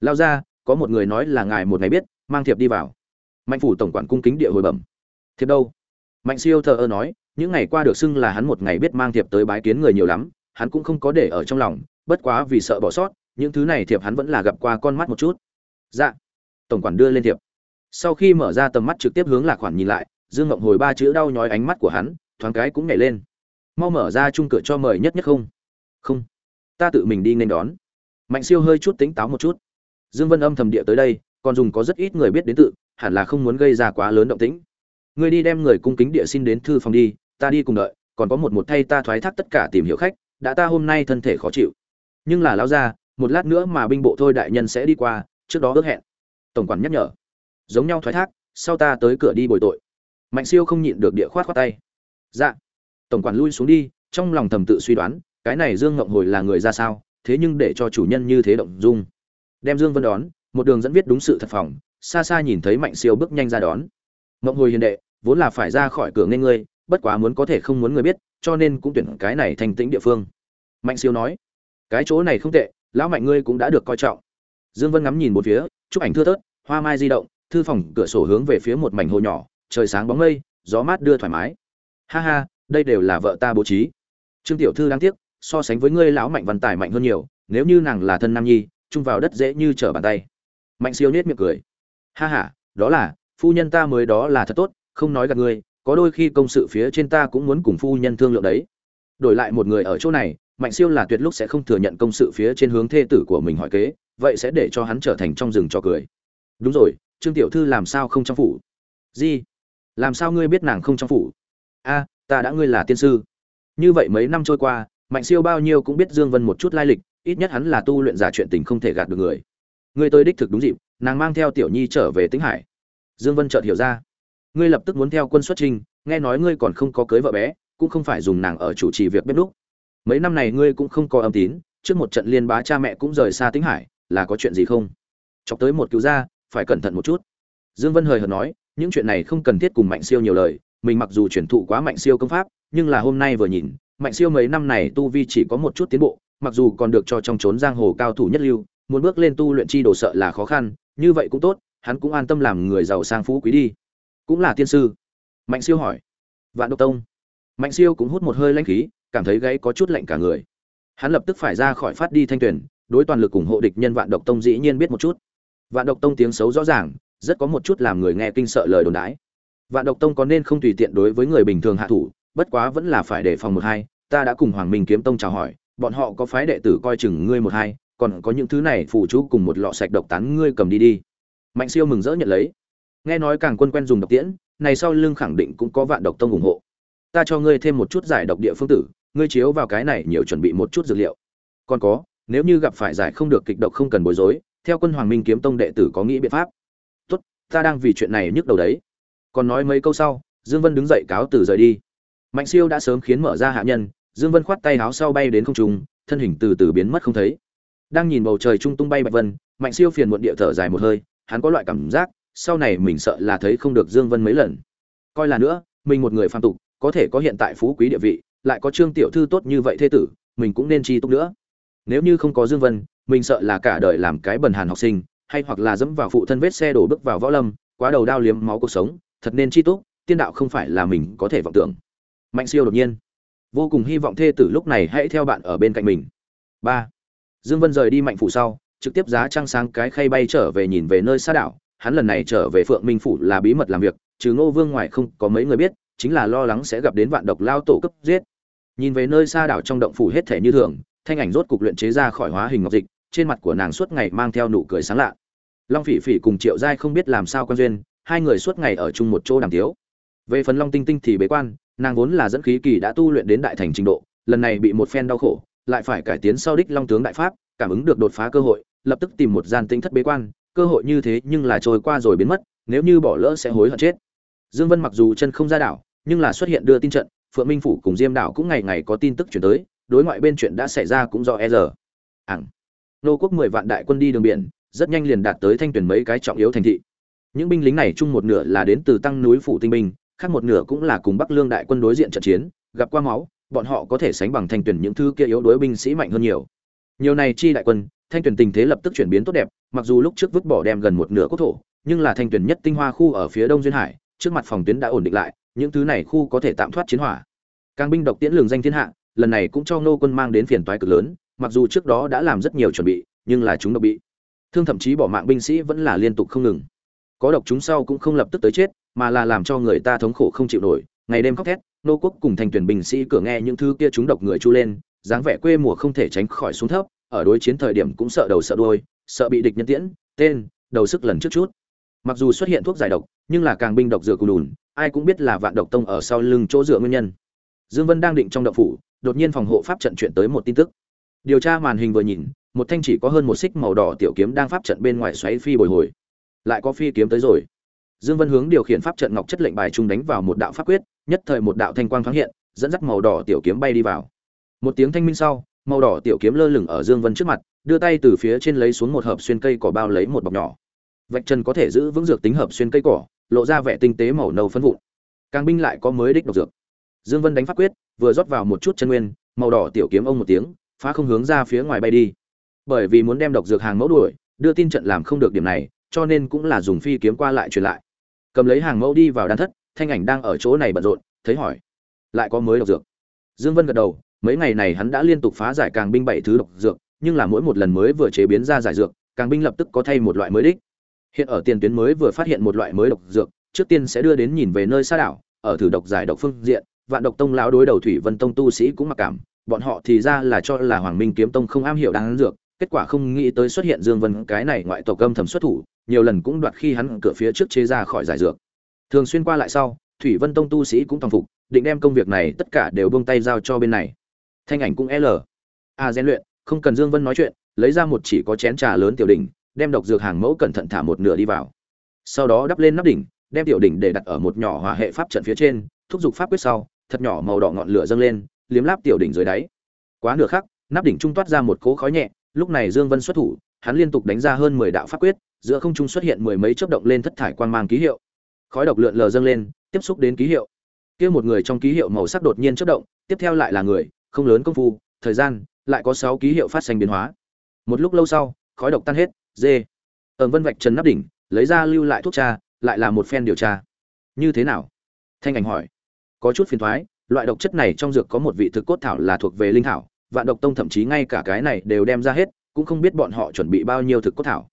Lao ra, có một người nói là ngài một ngày biết, mang thiệp đi vào. Mạnh phủ tổng quản cung kính địa hồi bẩm. Thiệp đâu? Mạnh siêu thờ ơ nói những ngày qua được xưng là hắn một ngày biết mang thiệp tới bái kiến người nhiều lắm, hắn cũng không có để ở trong lòng, bất quá vì sợ bỏ sót, những thứ này thiệp hắn vẫn là gặp qua con mắt một chút. Dạ. Tổng quản đưa lên thiệp. Sau khi mở ra tầm mắt trực tiếp hướng lạc khoản nhìn lại, dương ngộng hồi ba chữ đau nhói ánh mắt của hắn, thoáng cái cũng nhảy lên. Mau mở ra chung cửa cho mời nhất nhất không? Không. Ta tự mình đi nên đón. Mạnh siêu hơi chút tính táo một chút. Dương vân âm thầm địa tới đây, còn dùng có rất ít người biết đến tự, hẳn là không muốn gây ra quá lớn động tĩnh. Người đi đem người cung kính địa xin đến thư phòng đi ta đi cùng đợi, còn có một một thay ta thoái thác tất cả tìm hiểu khách, đã ta hôm nay thân thể khó chịu. Nhưng là lao ra một lát nữa mà binh bộ thôi đại nhân sẽ đi qua, trước đó ước hẹn. Tổng quản nhắc nhở. Giống nhau thoái thác, sau ta tới cửa đi bồi tội. Mạnh siêu không nhịn được địa khoát khoát tay. Dạ. Tổng quản lui xuống đi, trong lòng thầm tự suy đoán, cái này dương ngộng hồi là người ra sao, thế nhưng để cho chủ nhân như thế động dung. Đem dương vân đón, một đường dẫn viết đúng sự thật phòng, xa xa nhìn thấy mạnh siêu bước nhanh ra đón. Ngộng hồi hiền đệ, vốn là phải ra khỏi cửa nên ngươi bất quá muốn có thể không muốn người biết, cho nên cũng tuyển cái này thành tĩnh địa phương. Mạnh siêu nói, cái chỗ này không tệ, lão mạnh ngươi cũng đã được coi trọng. Dương vân ngắm nhìn một phía, chụp ảnh thưa thớt, hoa mai di động, thư phòng cửa sổ hướng về phía một mảnh hồ nhỏ, trời sáng bóng mây, gió mát đưa thoải mái. Ha ha, đây đều là vợ ta bố trí. Trương tiểu thư đáng tiếc, so sánh với ngươi lão mạnh văn tài mạnh hơn nhiều, nếu như nàng là thân nam nhi, chung vào đất dễ như trở bàn tay. Mạnh siêu nết miệng cười. Ha ha, đó là, phu nhân ta mới đó là thật tốt, không nói gặp ngươi có đôi khi công sự phía trên ta cũng muốn cùng phu nhân thương lượng đấy. Đổi lại một người ở chỗ này, mạnh siêu là tuyệt lúc sẽ không thừa nhận công sự phía trên hướng thê tử của mình hỏi kế, vậy sẽ để cho hắn trở thành trong rừng cho cười. Đúng rồi, trương tiểu thư làm sao không trong phủ? Gì làm sao ngươi biết nàng không trong phủ? A, ta đã ngươi là tiên sư. Như vậy mấy năm trôi qua, mạnh siêu bao nhiêu cũng biết dương vân một chút lai lịch, ít nhất hắn là tu luyện giả chuyện tình không thể gạt được người. Ngươi tới đích thực đúng dịp, nàng mang theo tiểu nhi trở về tĩnh hải. Dương vân chợt hiểu ra ngươi lập tức muốn theo quân xuất trình nghe nói ngươi còn không có cưới vợ bé, cũng không phải dùng nàng ở chủ trì việc bếp lúc mấy năm này ngươi cũng không có âm tín, trước một trận liên bá cha mẹ cũng rời xa tĩnh hải, là có chuyện gì không? Chọc tới một cứu gia, phải cẩn thận một chút. Dương vân hời hợt nói, những chuyện này không cần thiết cùng mạnh siêu nhiều lời, mình mặc dù chuyển thụ quá mạnh siêu công pháp, nhưng là hôm nay vừa nhìn, mạnh siêu mấy năm này tu vi chỉ có một chút tiến bộ, mặc dù còn được cho trong trốn giang hồ cao thủ nhất lưu, muốn bước lên tu luyện chi đồ sợ là khó khăn, như vậy cũng tốt, hắn cũng an tâm làm người giàu sang phú quý đi cũng là tiên sư. Mạnh siêu hỏi. Vạn độc tông. Mạnh siêu cũng hút một hơi lãnh khí, cảm thấy gáy có chút lạnh cả người. Hắn lập tức phải ra khỏi phát đi thanh tuyển, đối toàn lực ủng hộ địch nhân vạn độc tông dĩ nhiên biết một chút. Vạn độc tông tiếng xấu rõ ràng, rất có một chút làm người nghe kinh sợ lời đồn đái vạn độc tông có nên không tùy tiện đối với người bình thường hạ thủ, bất quá vẫn là phải đề phòng một hai, ta đã cùng hoàng minh kiếm tông chào hỏi, bọn họ có phái đệ tử coi chừng ngươi một hai, còn có những thứ này phụ chú cùng một lọ sạch độc tán ngươi cầm đi đi. Mạnh siêu mừng rỡ nhận lấy nghe nói càng quân quen dùng độc tiễn, này sau lưng khẳng định cũng có vạn độc tông ủng hộ. Ta cho ngươi thêm một chút giải độc địa phương tử, ngươi chiếu vào cái này nhiều chuẩn bị một chút dược liệu. Còn có, nếu như gặp phải giải không được kịch độc không cần bối rối, theo quân hoàng minh kiếm tông đệ tử có nghĩ biện pháp. Tốt, ta đang vì chuyện này nhức đầu đấy. Còn nói mấy câu sau, dương vân đứng dậy cáo từ rời đi. Mạnh siêu đã sớm khiến mở ra hạ nhân, dương vân khoát tay áo sau bay đến không trung, thân hình từ từ biến mất không thấy. Đang nhìn bầu trời trung tung bay bạch vân, mạnh siêu phiền muộn địa thở dài một hơi, hắn có loại cảm giác sau này mình sợ là thấy không được dương vân mấy lần. Coi là nữa, mình một người phàm tục, có thể có hiện tại phú quý địa vị, lại có trương tiểu thư tốt như vậy thế tử, mình cũng nên chi túc nữa. Nếu như không có dương vân, mình sợ là cả đời làm cái bần hàn học sinh, hay hoặc là dẫm vào phụ thân vết xe đổ bước vào võ lâm, quá đầu đao liếm máu cuộc sống, thật nên chi túc, tiên đạo không phải là mình có thể vọng tưởng. Mạnh siêu đột nhiên. Vô cùng hy vọng thê tử lúc này hãy theo bạn ở bên cạnh mình. Ba. Dương vân rời đi mạnh phủ sau, trực tiếp giá trăng sáng cái khay bay trở về nhìn về nơi xa đảo hắn lần này trở về phượng minh phủ là bí mật làm việc, trừ ngô vương ngoài không có mấy người biết, chính là lo lắng sẽ gặp đến vạn độc lao tổ cấp giết. Nhìn về nơi xa đảo trong động phủ hết thể như thường, thanh ảnh rốt cục luyện chế ra khỏi hóa hình ngọc dịch, trên mặt của nàng suốt ngày mang theo nụ cười sáng lạ. Long phỉ phỉ cùng triệu giai không biết làm sao quan duyên, hai người suốt ngày ở chung một chỗ đàm tiếu. Về phần long tinh tinh thì bế quan, nàng vốn là dẫn khí kỳ đã tu luyện đến đại thành trình độ, lần này bị một phen đau khổ, lại phải cải tiến sau đích long tướng đại pháp, cảm ứng được đột phá cơ hội, lập tức tìm một gian tinh thất bế quan cơ hội như thế nhưng là trôi qua rồi biến mất, nếu như bỏ lỡ sẽ hối hận chết. Dương vân mặc dù chân không ra đảo, nhưng là xuất hiện đưa tin trận, phượng minh phủ cùng diêm đảo cũng ngày ngày có tin tức chuyển tới, đối ngoại bên chuyện đã xảy ra cũng do e giờ ảng. Nô quốc mười vạn đại quân đi đường biển, rất nhanh liền đạt tới thanh tuyển mấy cái trọng yếu thành thị. Những binh lính này chung một nửa là đến từ tăng núi phủ tinh binh khác một nửa cũng là cùng bắc lương đại quân đối diện trận chiến, gặp qua máu, bọn họ có thể sánh bằng thanh tuyển những thứ kia yếu đối binh sĩ mạnh hơn nhiều. Nhiều này chi đại quân thanh tuyển tình thế lập tức chuyển biến tốt đẹp, mặc dù lúc trước vứt bỏ đem gần một nửa quốc thổ, nhưng là thanh tuyển nhất tinh hoa khu ở phía đông duyên hải, trước mặt phòng tuyến đã ổn định lại, những thứ này khu có thể tạm thoát chiến hỏa. Càng binh độc tiễn lường danh thiên hạ, lần này cũng cho nô quân mang đến phiền toái cực lớn, mặc dù trước đó đã làm rất nhiều chuẩn bị, nhưng là chúng độc bị. Thương thậm chí bỏ mạng binh sĩ vẫn là liên tục không ngừng. Có độc chúng sau cũng không lập tức tới chết, mà là làm cho người ta thống khổ không chịu nổi. Ngày đêm khóc thét nô quốc cùng thành tuyển binh sĩ cửa nghe những thứ kia chúng độc người chu lên, dáng vẻ quê mùa không thể tránh khỏi xuống thấp ở đối chiến thời điểm cũng sợ đầu sợ đuôi, sợ bị địch nhân tiễn, tên, đầu sức lần trước chút. Mặc dù xuất hiện thuốc giải độc, nhưng là càng binh độc dựa cù đùn, ai cũng biết là vạn độc tông ở sau lưng chỗ dựa nguyên nhân. Dương vân đang định trong động phủ, đột nhiên phòng hộ pháp trận chuyển tới một tin tức. Điều tra màn hình vừa nhìn, một thanh chỉ có hơn một xích màu đỏ tiểu kiếm đang pháp trận bên ngoài xoáy phi bồi hồi. Lại có phi kiếm tới rồi. Dương vân hướng điều khiển pháp trận ngọc chất lệnh bài trung đánh vào một đạo pháp quyết, nhất thời một đạo thanh quang thoáng hiện, dẫn dắt màu đỏ tiểu kiếm bay đi vào. Một tiếng thanh minh sau màu đỏ tiểu kiếm lơ lửng ở dương vân trước mặt, đưa tay từ phía trên lấy xuống một hộp xuyên cây cỏ bao lấy một bọc nhỏ. Vạch chân có thể giữ vững dược tính hợp xuyên cây cỏ, lộ ra vẻ tinh tế màu nâu phấn vụn. Càng binh lại có mới đích độc dược. Dương vân đánh pháp quyết, vừa rót vào một chút chân nguyên, màu đỏ tiểu kiếm ông một tiếng, phá không hướng ra phía ngoài bay đi. Bởi vì muốn đem độc dược hàng mẫu đuổi, đưa tin trận làm không được điểm này, cho nên cũng là dùng phi kiếm qua lại truyền lại. Cầm lấy hàng mẫu đi vào đan thất, thanh ảnh đang ở chỗ này bận rộn, thấy hỏi, lại có mới độc dược? Dương vân gật đầu mấy ngày này hắn đã liên tục phá giải càng binh bảy thứ độc dược, nhưng là mỗi một lần mới vừa chế biến ra giải dược, càng binh lập tức có thay một loại mới đích. Hiện ở tiền tuyến mới vừa phát hiện một loại mới độc dược, trước tiên sẽ đưa đến nhìn về nơi xa đảo, ở thử độc giải độc phương diện, vạn độc tông lão đối đầu thủy vân tông tu sĩ cũng mặc cảm, bọn họ thì ra là cho là hoàng minh kiếm tông không am hiểu đáng dược, kết quả không nghĩ tới xuất hiện dương vân, cái này ngoại tộc âm thầm xuất thủ, nhiều lần cũng đoạt khi hắn cửa phía trước chế ra khỏi giải dược. Thường xuyên qua lại sau, thủy vân tông tu sĩ cũng toàn phục, định đem công việc này tất cả đều buông tay giao cho bên này thanh ảnh cũng l. A rèn luyện, không cần dương vân nói chuyện, lấy ra một chỉ có chén trà lớn tiểu đỉnh, đem độc dược hàng mẫu cẩn thận thả một nửa đi vào. Sau đó đắp lên nắp đỉnh, đem tiểu đỉnh để đặt ở một nhỏ hỏa hệ pháp trận phía trên, thúc giục pháp quyết sau, thật nhỏ màu đỏ ngọn lửa dâng lên, liếm láp tiểu đỉnh dưới đáy. Quá nửa khắc, nắp đỉnh trung toát ra một cỗ khói nhẹ, lúc này dương vân xuất thủ, hắn liên tục đánh ra hơn 10 đạo pháp quyết, giữa không trung xuất hiện mười mấy chớp động lên thất thải quang mang ký hiệu. Khói độc lượn lờ dâng lên, tiếp xúc đến ký hiệu. Kia một người trong ký hiệu màu sắc đột nhiên chớp động, tiếp theo lại là người không lớn công phu, thời gian lại có sáu ký hiệu phát sinh biến hóa. Một lúc lâu sau, khói độc tan hết, dê. Ẩm vân vạch trần nắp đỉnh, lấy ra lưu lại thuốc tra lại là một phen điều tra. Như thế nào? Thanh ảnh hỏi. Có chút phiền thoái loại độc chất này trong dược có một vị thực cốt thảo là thuộc về linh thảo, vạn độc tông thậm chí ngay cả cái này đều đem ra hết, cũng không biết bọn họ chuẩn bị bao nhiêu thực cốt thảo.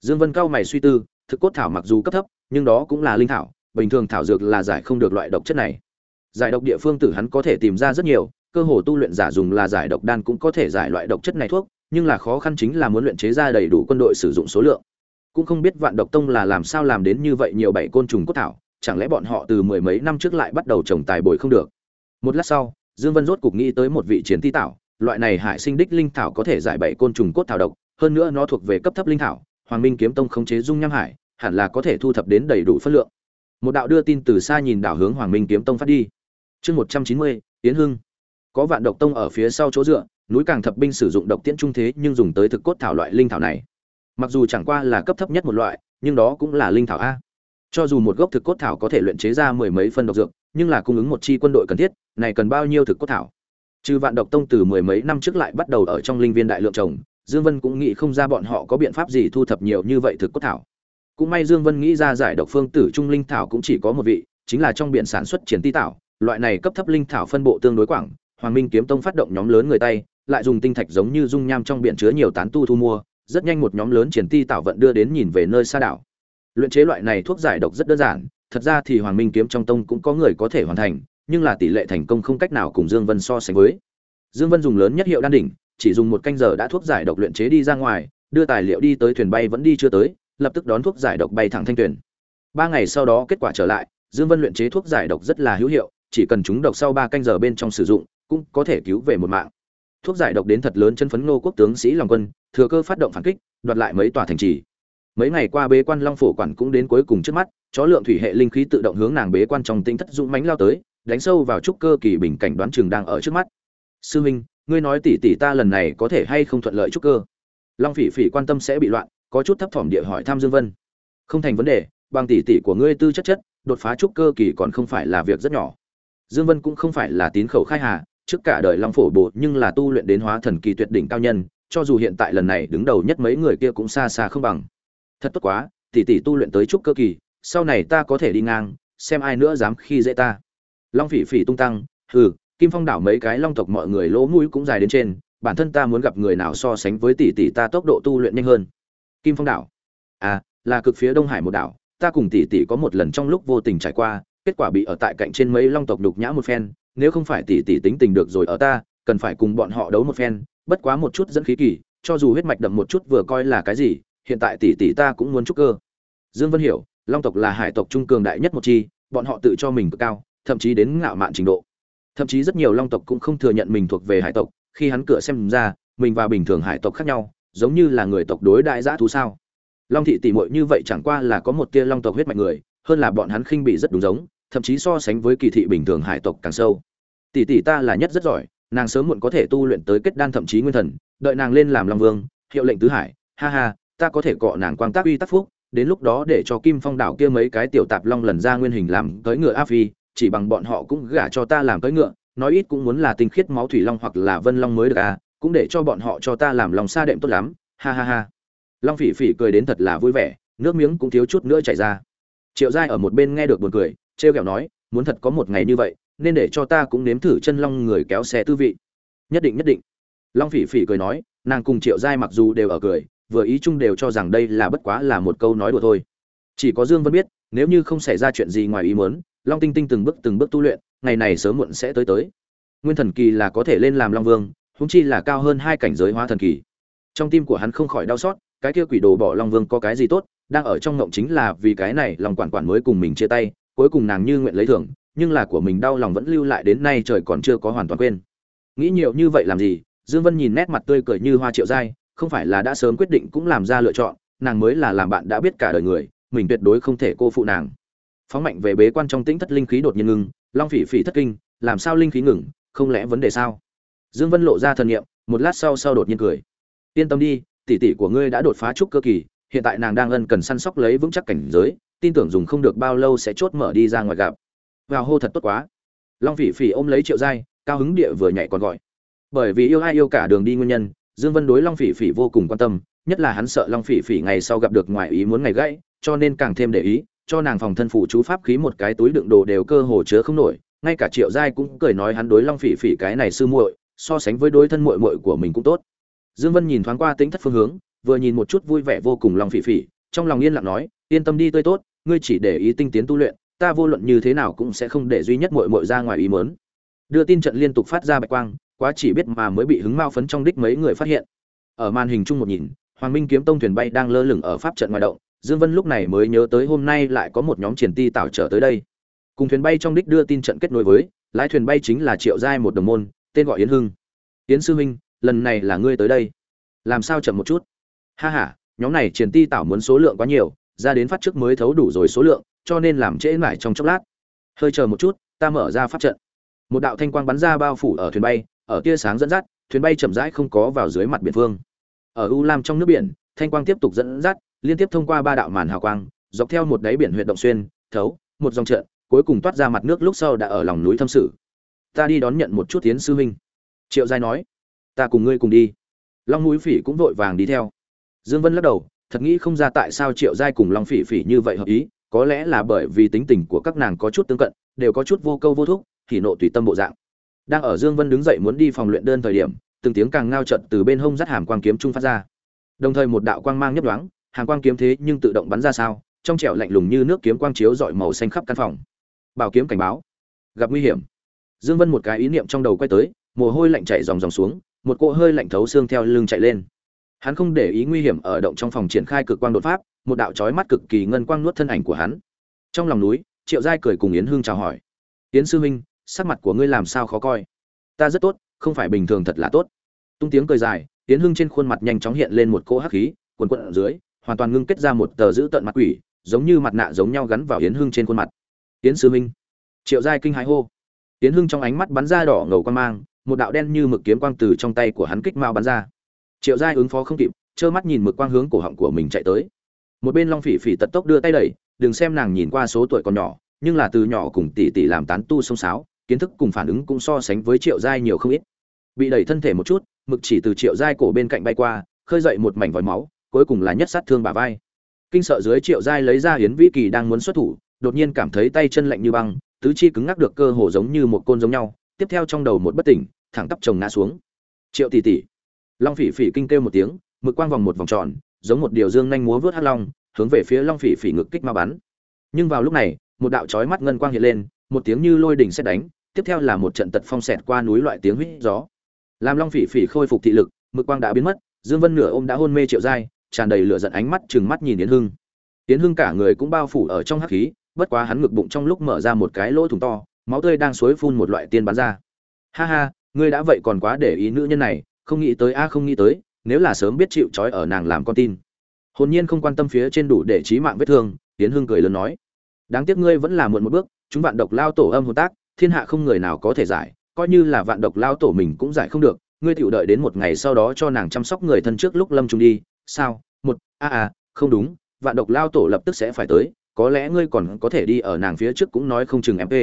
Dương vân cao mày suy tư, thực cốt thảo mặc dù cấp thấp, nhưng đó cũng là linh thảo, bình thường thảo dược là giải không được loại độc chất này. Giải độc địa phương tử hắn có thể tìm ra rất nhiều cơ hồ tu luyện giả dùng là giải độc đan cũng có thể giải loại độc chất này thuốc, nhưng là khó khăn chính là muốn luyện chế ra đầy đủ quân đội sử dụng số lượng. Cũng không biết vạn độc tông là làm sao làm đến như vậy nhiều bảy côn trùng cốt thảo, chẳng lẽ bọn họ từ mười mấy năm trước lại bắt đầu trồng tài bồi không được? Một lát sau, dương vân rốt cục nghĩ tới một vị chiến ti tảo loại này hải sinh đích linh thảo có thể giải bảy côn trùng cốt thảo độc, hơn nữa nó thuộc về cấp thấp linh thảo, hoàng minh kiếm tông khống chế dung nham hải, hẳn là có thể thu thập đến đầy đủ phân lượng. Một đạo đưa tin từ xa nhìn đảo hướng hoàng minh kiếm tông phát đi. Chương một trăm chín mươi hưng có vạn độc tông ở phía sau chỗ dựa, núi càng thập binh sử dụng độc tiễn trung thế nhưng dùng tới thực cốt thảo loại linh thảo này. Mặc dù chẳng qua là cấp thấp nhất một loại, nhưng đó cũng là linh thảo a. Cho dù một gốc thực cốt thảo có thể luyện chế ra mười mấy phân độc dược, nhưng là cung ứng một chi quân đội cần thiết, này cần bao nhiêu thực cốt thảo? Trừ vạn độc tông từ mười mấy năm trước lại bắt đầu ở trong linh viên đại lượng trồng, dương vân cũng nghĩ không ra bọn họ có biện pháp gì thu thập nhiều như vậy thực cốt thảo. Cũng may dương vân nghĩ ra giải độc phương tử trung linh thảo cũng chỉ có một vị, chính là trong biển sản xuất triển ti thảo, loại này cấp thấp linh thảo phân bộ tương đối quảng hoàng minh kiếm tông phát động nhóm lớn người tay, lại dùng tinh thạch giống như dung nham trong biển chứa nhiều tán tu thu mua, rất nhanh một nhóm lớn triển ti tạo vận đưa đến nhìn về nơi xa đảo luyện chế loại này thuốc giải độc rất đơn giản, thật ra thì hoàng minh kiếm trong tông cũng có người có thể hoàn thành, nhưng là tỷ lệ thành công không cách nào cùng dương vân so sánh với dương vân dùng lớn nhất hiệu đan đỉnh, chỉ dùng một canh giờ đã thuốc giải độc luyện chế đi ra ngoài, đưa tài liệu đi tới thuyền bay vẫn đi chưa tới, lập tức đón thuốc giải độc bay thẳng thanh tuyển. ba ngày sau đó kết quả trở lại, dương vân luyện chế thuốc giải độc rất là hữu hiệu, chỉ cần chúng độc sau ba canh giờ bên trong sử dụng cũng có thể cứu về một mạng. Thuốc giải độc đến thật lớn chân phấn nô quốc tướng sĩ lòng quân, thừa cơ phát động phản kích, đoạt lại mấy tòa thành trì. Mấy ngày qua bế quan long phổ quản cũng đến cuối cùng trước mắt, chó lượng thủy hệ linh khí tự động hướng nàng bế quan trong tinh thất dũng mãnh lao tới, đánh sâu vào trúc cơ kỳ bình cảnh đoán chừng đang ở trước mắt. Sư minh, ngươi nói tỷ tỷ ta lần này có thể hay không thuận lợi trúc cơ? Long phỉ phỉ quan tâm sẽ bị loạn, có chút thấp thỏm địa hỏi tham dương vân. Không thành vấn đề, bằng tỷ tỷ của ngươi tư chất chất, đột phá trúc cơ kỳ còn không phải là việc rất nhỏ. Dương vân cũng không phải là tín khẩu khai hà trước cả đời long phổ bộ nhưng là tu luyện đến hóa thần kỳ tuyệt đỉnh cao nhân, cho dù hiện tại lần này đứng đầu nhất mấy người kia cũng xa xa không bằng. Thật tốt quá, tỷ tỷ tu luyện tới trúc cơ kỳ, sau này ta có thể đi ngang, xem ai nữa dám khi dễ ta. Long phỉ phỉ tung tăng, hừ, kim phong đảo mấy cái long tộc mọi người lỗ mũi cũng dài đến trên, bản thân ta muốn gặp người nào so sánh với tỷ tỷ ta tốc độ tu luyện nhanh hơn. Kim phong đảo à là cực phía đông hải một đảo, ta cùng tỷ tỷ có một lần trong lúc vô tình trải qua, kết quả bị ở tại cạnh trên mấy long tộc đục nhã một phen nếu không phải tỷ tỷ tính tình được rồi ở ta, cần phải cùng bọn họ đấu một phen, bất quá một chút dẫn khí kỳ, cho dù huyết mạch đậm một chút vừa coi là cái gì, hiện tại tỷ tỷ ta cũng muốn chúc cơ. Dương vân hiểu, long tộc là hải tộc trung cường đại nhất một chi, bọn họ tự cho mình cực cao, thậm chí đến ngạo mạn trình độ. Thậm chí rất nhiều long tộc cũng không thừa nhận mình thuộc về hải tộc, khi hắn cửa xem ra, mình và bình thường hải tộc khác nhau, giống như là người tộc đối đại dã thú sao. Long thị tỷ muội như vậy chẳng qua là có một tia long tộc huyết mạch người, hơn là bọn hắn khinh bị rất đúng giống thậm chí so sánh với kỳ thị bình thường hải tộc càng sâu. Tỷ tỷ ta là nhất rất giỏi, nàng sớm muộn có thể tu luyện tới kết đan thậm chí nguyên thần, đợi nàng lên làm long vương, hiệu lệnh tứ hải. Ha ha, ta có thể cọ nàng quang tác uy tác phúc, đến lúc đó để cho kim phong đảo kia mấy cái tiểu tạp long lần ra nguyên hình làm cưỡi ngựa a phi, chỉ bằng bọn họ cũng gả cho ta làm cưỡi ngựa, nói ít cũng muốn là tinh khiết máu thủy long hoặc là vân long mới được à cũng để cho bọn họ cho ta làm lòng xa đệm tốt lắm. Ha ha ha. Long phỉ phỉ cười đến thật là vui vẻ, nước miếng cũng thiếu chút nữa chảy ra. Triệu giai ở một bên nghe được buồn cười trêu ghẹo nói, muốn thật có một ngày như vậy, nên để cho ta cũng nếm thử chân long người kéo xe tư vị. Nhất định nhất định. Long phỉ phỉ cười nói, nàng cùng triệu giai mặc dù đều ở cười, vừa ý chung đều cho rằng đây là bất quá là một câu nói đùa thôi. Chỉ có dương vân biết, nếu như không xảy ra chuyện gì ngoài ý muốn, long tinh tinh từng bước từng bước tu luyện, ngày này sớm muộn sẽ tới tới. Nguyên thần kỳ là có thể lên làm long vương húng chi là cao hơn hai cảnh giới hóa thần kỳ. Trong tim của hắn không khỏi đau xót, cái kia quỷ đồ bỏ long vương có cái gì tốt, đang ở trong ngộng chính là vì cái này lòng quản quản mới cùng mình chia tay cuối cùng nàng như nguyện lấy thưởng, nhưng là của mình đau lòng vẫn lưu lại đến nay trời còn chưa có hoàn toàn quên. Nghĩ nhiều như vậy làm gì? Dương vân nhìn nét mặt tươi cười như hoa triệu giai, không phải là đã sớm quyết định cũng làm ra lựa chọn, nàng mới là làm bạn đã biết cả đời người, mình tuyệt đối không thể cô phụ nàng. Phóng mạnh về bế quan trong tĩnh thất linh khí đột nhiên ngừng, long phỉ phỉ thất kinh, làm sao linh khí ngừng, không lẽ vấn đề sao? Dương vân lộ ra thần niệm, một lát sau sau đột nhiên cười. Yên tâm đi, tỷ tỷ của ngươi đã đột phá trúc cơ kỳ, hiện tại nàng đang ân cần săn sóc lấy vững chắc cảnh giới tin tưởng dùng không được bao lâu sẽ chốt mở đi ra ngoài gặp. Vào hô thật tốt quá. Long phỉ phỉ ôm lấy triệu giai, cao hứng địa vừa nhảy còn gọi. Bởi vì yêu ai yêu cả đường đi nguyên nhân, dương vân đối long phỉ phỉ vô cùng quan tâm, nhất là hắn sợ long phỉ phỉ ngày sau gặp được ngoại ý muốn ngày gãy, cho nên càng thêm để ý, cho nàng phòng thân phủ chú pháp khí một cái túi đựng đồ đều cơ hồ chứa không nổi, ngay cả triệu giai cũng cười nói hắn đối long phỉ phỉ cái này sư muội, so sánh với đối thân muội muội của mình cũng tốt. Dương vân nhìn thoáng qua tính thất phương hướng, vừa nhìn một chút vui vẻ vô cùng long phỉ phỉ, trong lòng yên lặng nói, yên tâm đi, tươi tốt ngươi chỉ để ý tinh tiến tu luyện, ta vô luận như thế nào cũng sẽ không để duy nhất muội muội ra ngoài ý mớn đưa tin trận liên tục phát ra bạch quang, quá chỉ biết mà mới bị hứng mao phấn trong đích mấy người phát hiện. Ở màn hình chung một nhìn, hoàng minh kiếm tông thuyền bay đang lơ lửng ở pháp trận ngoài động, dương vân lúc này mới nhớ tới hôm nay lại có một nhóm triển ti tạo trở tới đây. Cùng thuyền bay trong đích đưa tin trận kết nối với, lái thuyền bay chính là triệu giai một đồng môn, tên gọi yến hưng. Yến sư huynh, lần này là ngươi tới đây. Làm sao chậm một chút? Ha ha, nhóm này triển ti tạo muốn số lượng quá nhiều ra đến phát trước mới thấu đủ rồi số lượng, cho nên làm trễ nải trong chốc lát. Hơi chờ một chút, ta mở ra pháp trận. Một đạo thanh quang bắn ra bao phủ ở thuyền bay, ở tia sáng dẫn dắt, thuyền bay chậm rãi không có vào dưới mặt biển vương. ở u lam trong nước biển, thanh quang tiếp tục dẫn dắt, liên tiếp thông qua ba đạo màn hào quang, dọc theo một đáy biển huyệt động xuyên, thấu, một dòng trận, cuối cùng toát ra mặt nước lúc sau đã ở lòng núi thâm sử ta đi đón nhận một chút tiến sư huynh. Triệu giai nói, ta cùng ngươi cùng đi. Long núi phỉ cũng vội vàng đi theo. Dương vân lắc đầu thật nghĩ không ra tại sao triệu giai cùng long phỉ phỉ như vậy hợp ý, có lẽ là bởi vì tính tình của các nàng có chút tương cận, đều có chút vô câu vô thúc, thì nộ tùy tâm bộ dạng. Đang ở dương vân đứng dậy muốn đi phòng luyện đơn thời điểm, từng tiếng càng ngao trận từ bên hông dắt hàm quang kiếm trung phát ra. Đồng thời một đạo quang mang nhấp đoáng hàm quang kiếm thế nhưng tự động bắn ra sao, trong trẻo lạnh lùng như nước kiếm quang chiếu dọi màu xanh khắp căn phòng. Bảo kiếm cảnh báo. Gặp nguy hiểm. Dương vân một cái ý niệm trong đầu quay tới, mồ hôi lạnh chảy dòng dòng xuống, một cỗ hơi lạnh thấu xương theo lưng chạy lên hắn không để ý nguy hiểm ở động trong phòng triển khai cực quang đột pháp, một đạo chói mắt cực kỳ ngân quang nuốt thân ảnh của hắn. Trong lòng núi, triệu giai cười cùng yến hương chào hỏi. Yến sư huynh, sắc mặt của ngươi làm sao khó coi? Ta rất tốt, không phải bình thường thật là tốt. Tung tiếng cười dài, yến hương trên khuôn mặt nhanh chóng hiện lên một cỗ hắc khí quần quận ở dưới, hoàn toàn ngưng kết ra một tờ giữ tận mặt quỷ, giống như mặt nạ giống nhau gắn vào yến hương trên khuôn mặt. Yến sư huynh. Triệu giai kinh hãi hô. Yến hương trong ánh mắt bắn ra đỏ ngầu quan mang, một đạo đen như mực kiếm quang từ trong tay của hắn kích mao bắn ra triệu giai ứng phó không kịp, trơ mắt nhìn mực quang hướng cổ họng của mình chạy tới. Một bên long phỉ phỉ tật tốc đưa tay đẩy, đừng xem nàng nhìn qua số tuổi còn nhỏ, nhưng là từ nhỏ cùng tỷ tỷ làm tán tu sông sáo, kiến thức cùng phản ứng cũng so sánh với triệu giai nhiều không ít. Bị đẩy thân thể một chút, mực chỉ từ triệu giai cổ bên cạnh bay qua, khơi dậy một mảnh vòi máu, cuối cùng là nhất sát thương bà vai. Kinh sợ dưới triệu giai lấy ra hiến vĩ kỳ đang muốn xuất thủ, đột nhiên cảm thấy tay chân lạnh như băng, tứ chi cứng ngắc được cơ hồ giống như một côn giống nhau, tiếp theo trong đầu một bất tỉnh, thẳng tắp chồng ngã xuống. Triệu tỷ tỷ long phỉ phỉ kinh kêu một tiếng, mực quang vòng một vòng tròn, giống một điều dương nhanh múa vớt hắc long, hướng về phía long phỉ phỉ ngực kích ma bắn. Nhưng vào lúc này, một đạo chói mắt ngân quang hiện lên, một tiếng như lôi đỉnh xét đánh, tiếp theo là một trận tật phong xẹt qua núi loại tiếng huýt gió. Làm long phỉ phỉ khôi phục thị lực, mực quang đã biến mất, dương vân nửa ôm đã hôn mê triệu giai tràn đầy lửa giận ánh mắt chừng mắt nhìn yến hưng. Yến hưng cả người cũng bao phủ ở trong hắc khí, bất quá hắn ngực bụng trong lúc mở ra một cái lỗ thủng to, máu tươi đang suối phun một loại tiên bắn ra. Ha ha, ngươi đã vậy còn quá để ý nữ nhân này không nghĩ tới, a, không nghĩ tới, nếu là sớm biết chịu trói ở nàng làm con tin. Hồn nhiên không quan tâm phía trên đủ để trí mạng vết thương tiến hưng cười lớn nói. Đáng tiếc ngươi vẫn là muộn một bước, chúng vạn độc lao tổ âm hồn tác, thiên hạ không người nào có thể giải, coi như là vạn độc lao tổ mình cũng giải không được. Ngươi tựu đợi đến một ngày sau đó cho nàng chăm sóc người thân trước lúc lâm trung đi. Sao? Một, a a, không đúng, vạn độc lao tổ lập tức sẽ phải tới, có lẽ ngươi còn có thể đi ở nàng phía trước cũng nói không chừng mp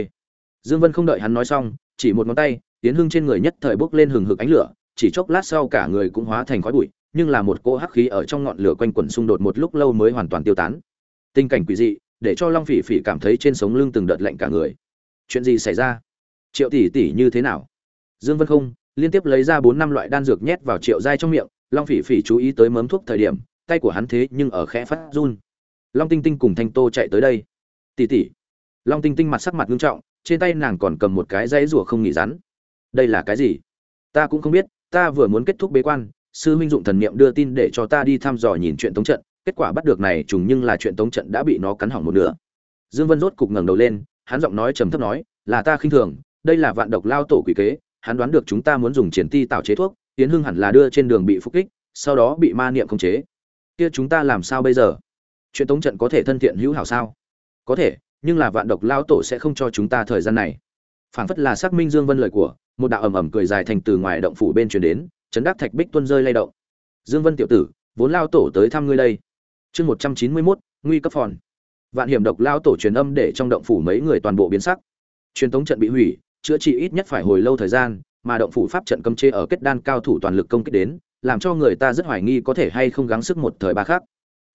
dương vân không đợi hắn nói xong, chỉ một ngón tay tiến hưng trên người nhất thời bốc lên hừng hực ánh lửa chỉ chốc lát sau cả người cũng hóa thành khói bụi, nhưng là một cỗ hắc khí ở trong ngọn lửa quanh quẩn xung đột một lúc lâu mới hoàn toàn tiêu tán. Tình cảnh quỷ dị, để cho long phỉ phỉ cảm thấy trên sống lưng từng đợt lạnh cả người. Chuyện gì xảy ra? Triệu tỷ tỷ như thế nào? Dương vân không liên tiếp lấy ra bốn năm loại đan dược nhét vào triệu dai trong miệng, long phỉ phỉ chú ý tới mớm thuốc thời điểm, tay của hắn thế nhưng ở khẽ phát run. Long tinh tinh cùng thanh tô chạy tới đây. Tỷ tỷ. Long tinh tinh mặt sắc mặt nghiêm trọng, trên tay nàng còn cầm một cái dãy rùa không nghỉ rắn. Đây là cái gì? Ta cũng không biết ta vừa muốn kết thúc bế quan, sư huynh dụng thần niệm đưa tin để cho ta đi thăm dò nhìn chuyện tống trận, kết quả bắt được này trùng nhưng là chuyện tống trận đã bị nó cắn hỏng một nửa. Dương vân rốt cục ngẩng đầu lên, hắn giọng nói trầm thấp nói, là ta khinh thường, đây là vạn độc lao tổ quỷ kế, hắn đoán được chúng ta muốn dùng triển ti tạo chế thuốc tiến hưng hẳn là đưa trên đường bị phục kích, sau đó bị ma niệm khống chế. Kia chúng ta làm sao bây giờ? Chuyện tống trận có thể thân thiện hữu hảo sao? Có thể, nhưng là vạn độc lao tổ sẽ không cho chúng ta thời gian này. Phảng phất là xác minh dương vân lời của một đạo ầm ầm cười dài thành từ ngoài động phủ bên truyền đến chấn đắc thạch bích tuôn rơi lay động. Dương vân tiểu tử vốn lao tổ tới thăm ngươi đây. Chương một trăm chín mươi 191, nguy cấp phòn. Vạn hiểm độc lao tổ truyền âm để trong động phủ mấy người toàn bộ biến sắc. Truyền tống trận bị hủy chữa trị ít nhất phải hồi lâu thời gian mà động phủ pháp trận cấm chế ở kết đan cao thủ toàn lực công kích đến làm cho người ta rất hoài nghi có thể hay không gắng sức một thời ba khác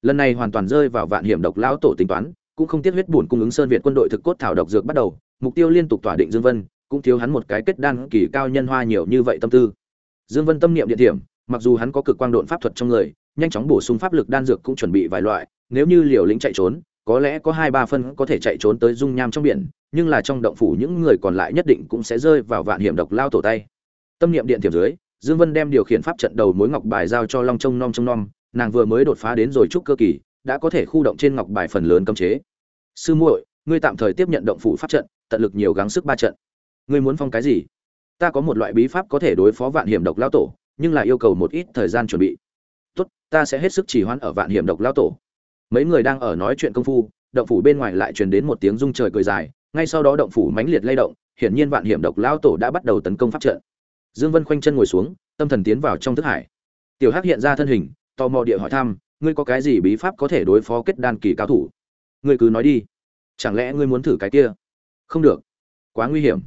lần này hoàn toàn rơi vào vạn hiểm độc lão tổ tính toán cũng không tiếc huyết buồn cung ứng sơn việt quân đội thực cốt thảo độc dược bắt đầu mục tiêu liên tục tỏa định dương vân cũng thiếu hắn một cái kết đan kỳ cao nhân hoa nhiều như vậy tâm tư. Dương vân tâm niệm địa điểm, mặc dù hắn có cực quang độn pháp thuật trong người, nhanh chóng bổ sung pháp lực đan dược cũng chuẩn bị vài loại, nếu như liều lĩnh chạy trốn, có lẽ có hai ba phân có thể chạy trốn tới dung nham trong biển, nhưng là trong động phủ những người còn lại nhất định cũng sẽ rơi vào vạn hiểm độc lao tổ tay. Tâm niệm điện tiềm dưới, dương vân đem điều khiển pháp trận đầu mối ngọc bài giao cho long trông nom trông nom, nàng vừa mới đột phá đến rồi trúc cơ kỳ, đã có thể khu động trên ngọc bài phần lớn cấm chế. Sư muội, ngươi tạm thời tiếp nhận động phủ pháp trận, tận lực nhiều gắng sức ba trận ngươi muốn phong cái gì? Ta có một loại bí pháp có thể đối phó vạn hiểm độc lao tổ, nhưng lại yêu cầu một ít thời gian chuẩn bị. Tốt, ta sẽ hết sức chỉ hoãn ở vạn hiểm độc lao tổ. Mấy người đang ở nói chuyện công phu, động phủ bên ngoài lại truyền đến một tiếng rung trời cười dài, ngay sau đó động phủ mãnh liệt lay động, hiển nhiên vạn hiểm độc lao tổ đã bắt đầu tấn công pháp trận. Dương vân khoanh chân ngồi xuống, tâm thần tiến vào trong thức hải. Tiểu hắc hiện ra thân hình, tò mò địa hỏi thăm, ngươi có cái gì bí pháp có thể đối phó kết đan kỳ cao thủ? Ngươi cứ nói đi. Chẳng lẽ ngươi muốn thử cái kia? Không được. Quá nguy hiểm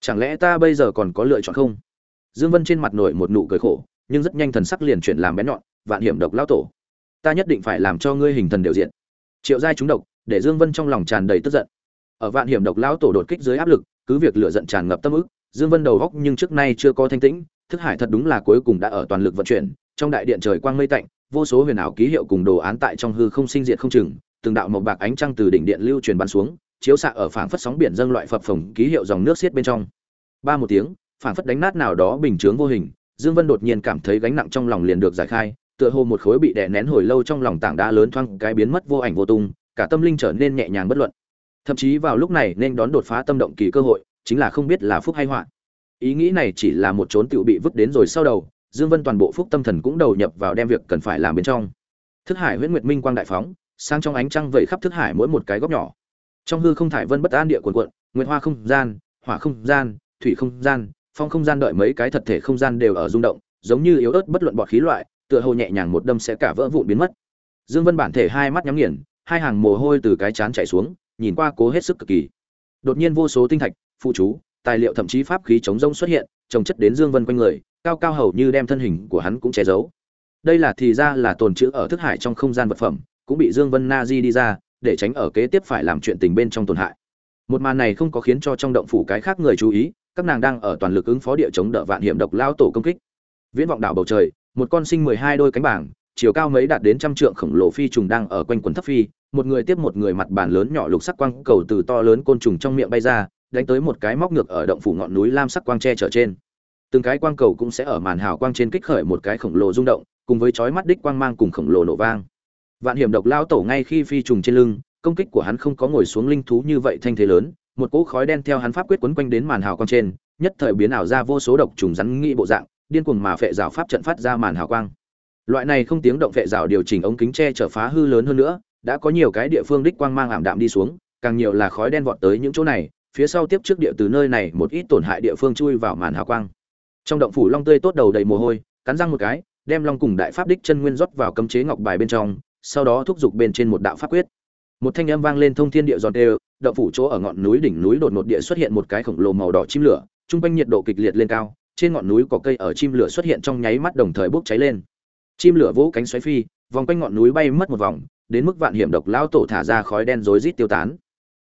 chẳng lẽ ta bây giờ còn có lựa chọn không? Dương vân trên mặt nổi một nụ cười khổ, nhưng rất nhanh thần sắc liền chuyển làm bén nhọn, vạn hiểm độc lao tổ. Ta nhất định phải làm cho ngươi hình thần đều diện. Triệu giai trúng độc, để dương vân trong lòng tràn đầy tức giận. Ở vạn hiểm độc lão tổ đột kích dưới áp lực, cứ việc lửa giận tràn ngập tâm ức, dương vân đầu góc nhưng trước nay chưa có thanh tĩnh, thức hải thật đúng là cuối cùng đã ở toàn lực vận chuyển, trong đại điện trời quang mây tạnh, vô số huyền ảo ký hiệu cùng đồ án tại trong hư không sinh diệt không chừng, từng đạo màu bạc ánh trăng từ đỉnh điện lưu truyền bắn xuống chiếu xạ ở phảng phất sóng biển dâng loại phập phồng ký hiệu dòng nước xiết bên trong. Ba một tiếng, phảng phất đánh nát nào đó bình chướng vô hình, dương vân đột nhiên cảm thấy gánh nặng trong lòng liền được giải khai, tựa hồ một khối bị đè nén hồi lâu trong lòng tảng đá lớn thoang cái biến mất vô ảnh vô tung, cả tâm linh trở nên nhẹ nhàng bất luận. Thậm chí vào lúc này nên đón đột phá tâm động kỳ cơ hội, chính là không biết là phúc hay họa. Ý nghĩ này chỉ là một trốn tựu bị vứt đến rồi sau đầu, dương vân toàn bộ phúc tâm thần cũng đầu nhập vào đem việc cần phải làm bên trong. Thức hải huyễn nguyệt minh quang đại phóng sang trong ánh trăng vẩy khắp thức hải mỗi một cái góc nhỏ trong hư không thải vân bất an địa cuộn cuộn, nguyệt hoa không gian, hỏa không gian, thủy không gian, phong không gian đợi mấy cái thật thể không gian đều ở rung động, giống như yếu ớt bất luận bọt khí loại, tựa hồ nhẹ nhàng một đâm sẽ cả vỡ vụn biến mất. Dương vân bản thể hai mắt nhắm nghiền, hai hàng mồ hôi từ cái chán chảy xuống, nhìn qua cố hết sức cực kỳ. Đột nhiên vô số tinh thạch, phụ chú, tài liệu thậm chí pháp khí chống rông xuất hiện, trồng chất đến dương vân quanh người, cao cao hầu như đem thân hình của hắn cũng che giấu. Đây là thì ra là tồn trữ ở thức hải trong không gian vật phẩm, cũng bị dương vân na di đi ra để tránh ở kế tiếp phải làm chuyện tình bên trong tổn hại. Một màn này không có khiến cho trong động phủ cái khác người chú ý, các nàng đang ở toàn lực ứng phó địa chống đỡ vạn hiểm độc lao tổ công kích. Viễn vọng đảo bầu trời, một con sinh mười hai đôi cánh bảng, chiều cao mấy đạt đến trăm trượng khổng lồ phi trùng đang ở quanh quần thấp phi, một người tiếp một người mặt bàn lớn nhỏ lục sắc quang cầu từ to lớn côn trùng trong miệng bay ra, đánh tới một cái móc ngược ở động phủ ngọn núi lam sắc quang tre trở trên. Từng cái quang cầu cũng sẽ ở màn hào quang trên kích khởi một cái khổng lồ rung động, cùng với chói mắt đích quang mang cùng khổng lồ nổ vang vạn hiểm độc lao tổ ngay khi phi trùng trên lưng, công kích của hắn không có ngồi xuống linh thú như vậy thanh thế lớn, một cỗ khói đen theo hắn pháp quyết quấn quanh đến màn hào quang trên, nhất thời biến ảo ra vô số độc trùng rắn nghĩ bộ dạng, điên cuồng mà phệ rào pháp trận phát ra màn hào quang. Loại này không tiếng động phệ rào điều chỉnh ống kính che chở phá hư lớn hơn nữa, đã có nhiều cái địa phương đích quang mang ảm đạm đi xuống, càng nhiều là khói đen vọt tới những chỗ này, phía sau tiếp trước địa từ nơi này một ít tổn hại địa phương chui vào màn hào quang. Trong động phủ long tươi tốt đầu đầy mồ hôi, cắn răng một cái, đem long cùng đại pháp đích chân nguyên rót vào cấm chế ngọc bài bên trong sau đó thúc giục bên trên một đạo pháp quyết. Một thanh âm vang lên thông thiên địa giòn đều, động phủ chỗ ở ngọn núi đỉnh núi đột ngột địa xuất hiện một cái khổng lồ màu đỏ chim lửa, trung quanh nhiệt độ kịch liệt lên cao, trên ngọn núi có cây ở chim lửa xuất hiện trong nháy mắt đồng thời bốc cháy lên. Chim lửa vỗ cánh xoáy phi, vòng quanh ngọn núi bay mất một vòng, đến mức vạn hiểm độc lao tổ thả ra khói đen rối rít tiêu tán.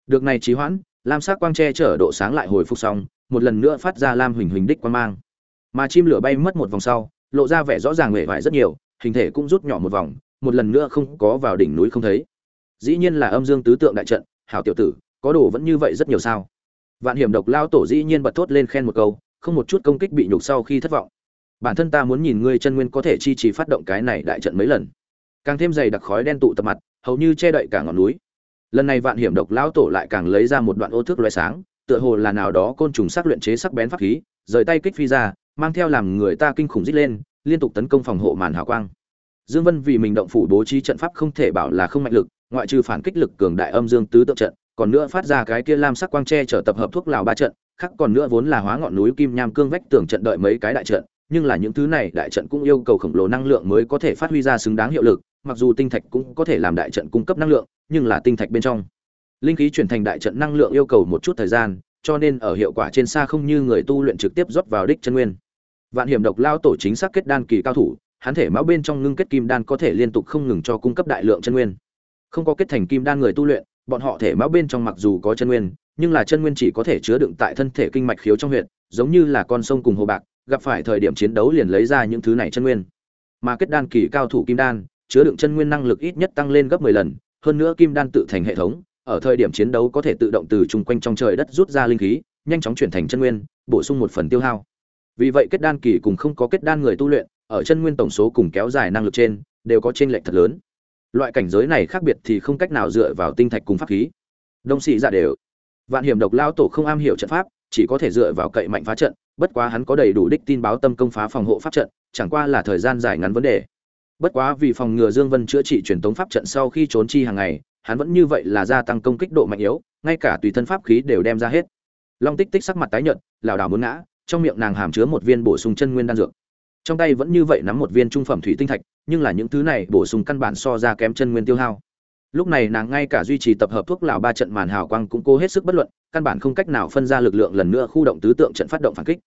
Được này trí hoãn, lam sắc quang che chở độ sáng lại hồi phục xong, một lần nữa phát ra lam huỳnh huỳnh đích quang mang. Mà chim lửa bay mất một vòng sau, lộ ra vẻ rõ ràng huệ vải rất nhiều, hình thể cũng rút nhỏ một vòng một lần nữa không có vào đỉnh núi không thấy. Dĩ nhiên là âm dương tứ tượng đại trận, hảo tiểu tử, có đồ vẫn như vậy rất nhiều sao? Vạn hiểm độc lao tổ dĩ nhiên bật thốt lên khen một câu, không một chút công kích bị nhục sau khi thất vọng. Bản thân ta muốn nhìn ngươi chân nguyên có thể chi trì phát động cái này đại trận mấy lần. Càng thêm dày đặc khói đen tụ tập mặt, hầu như che đậy cả ngọn núi. Lần này vạn hiểm độc lão tổ lại càng lấy ra một đoạn ô thước loé sáng, tựa hồ là nào đó côn trùng sắc luyện chế sắc bén pháp khí, rời tay kích phi ra, mang theo làm người ta kinh khủng rít lên, liên tục tấn công phòng hộ màn hào quang dương vân vì mình động phủ bố trí trận pháp không thể bảo là không mạnh lực, ngoại trừ phản kích lực cường đại âm dương tứ tượng trận, còn nữa phát ra cái kia lam sắc quang tre trở tập hợp thuốc lào ba trận, khác còn nữa vốn là hóa ngọn núi kim nham cương vách tường trận đợi mấy cái đại trận, nhưng là những thứ này đại trận cũng yêu cầu khổng lồ năng lượng mới có thể phát huy ra xứng đáng hiệu lực, mặc dù tinh thạch cũng có thể làm đại trận cung cấp năng lượng, nhưng là tinh thạch bên trong. Linh khí chuyển thành đại trận năng lượng yêu cầu một chút thời gian, cho nên ở hiệu quả trên xa không như người tu luyện trực tiếp rót vào đích chân nguyên. Vạn hiểm độc lao tổ chính xác kết đan kỳ cao thủ hắn thể máu bên trong ngưng kết kim đan có thể liên tục không ngừng cho cung cấp đại lượng chân nguyên. Không có kết thành kim đan người tu luyện bọn họ thể máu bên trong mặc dù có chân nguyên nhưng là chân nguyên chỉ có thể chứa đựng tại thân thể kinh mạch khiếu trong huyệt, giống như là con sông cùng hồ bạc gặp phải thời điểm chiến đấu liền lấy ra những thứ này chân nguyên. Mà kết đan kỳ cao thủ kim đan chứa đựng chân nguyên năng lực ít nhất tăng lên gấp 10 lần hơn nữa kim đan tự thành hệ thống ở thời điểm chiến đấu có thể tự động từ chung quanh trong trời đất rút ra linh khí nhanh chóng chuyển thành chân nguyên bổ sung một phần tiêu hao. Vì vậy kết đan kỳ cùng không có kết đan người tu luyện ở chân nguyên tổng số cùng kéo dài năng lực trên, đều có trên lệch thật lớn. Loại cảnh giới này khác biệt thì không cách nào dựa vào tinh thạch cùng pháp khí. Đông sĩ dạ đều. Vạn hiểm độc lao tổ không am hiểu trận pháp, chỉ có thể dựa vào cậy mạnh phá trận, bất quá hắn có đầy đủ đích tin báo tâm công phá phòng hộ pháp trận, chẳng qua là thời gian dài ngắn vấn đề. Bất quá vì phòng ngừa dương vân chữa trị truyền tống pháp trận sau khi trốn chi hàng ngày, hắn vẫn như vậy là gia tăng công kích độ mạnh yếu, ngay cả tùy thân pháp khí đều đem ra hết. Long tích tích sắc mặt tái nhợt, lảo đảo muốn ngã, trong miệng nàng hàm chứa một viên bổ sung chân nguyên đan dược trong tay vẫn như vậy nắm một viên trung phẩm thủy tinh thạch, nhưng là những thứ này bổ sung căn bản so ra kém chân nguyên tiêu hao. Lúc này nàng ngay cả duy trì tập hợp thuốc lào ba trận màn hào quang cũng cố hết sức bất luận, căn bản không cách nào phân ra lực lượng lần nữa khu động tứ tượng trận phát động phản kích.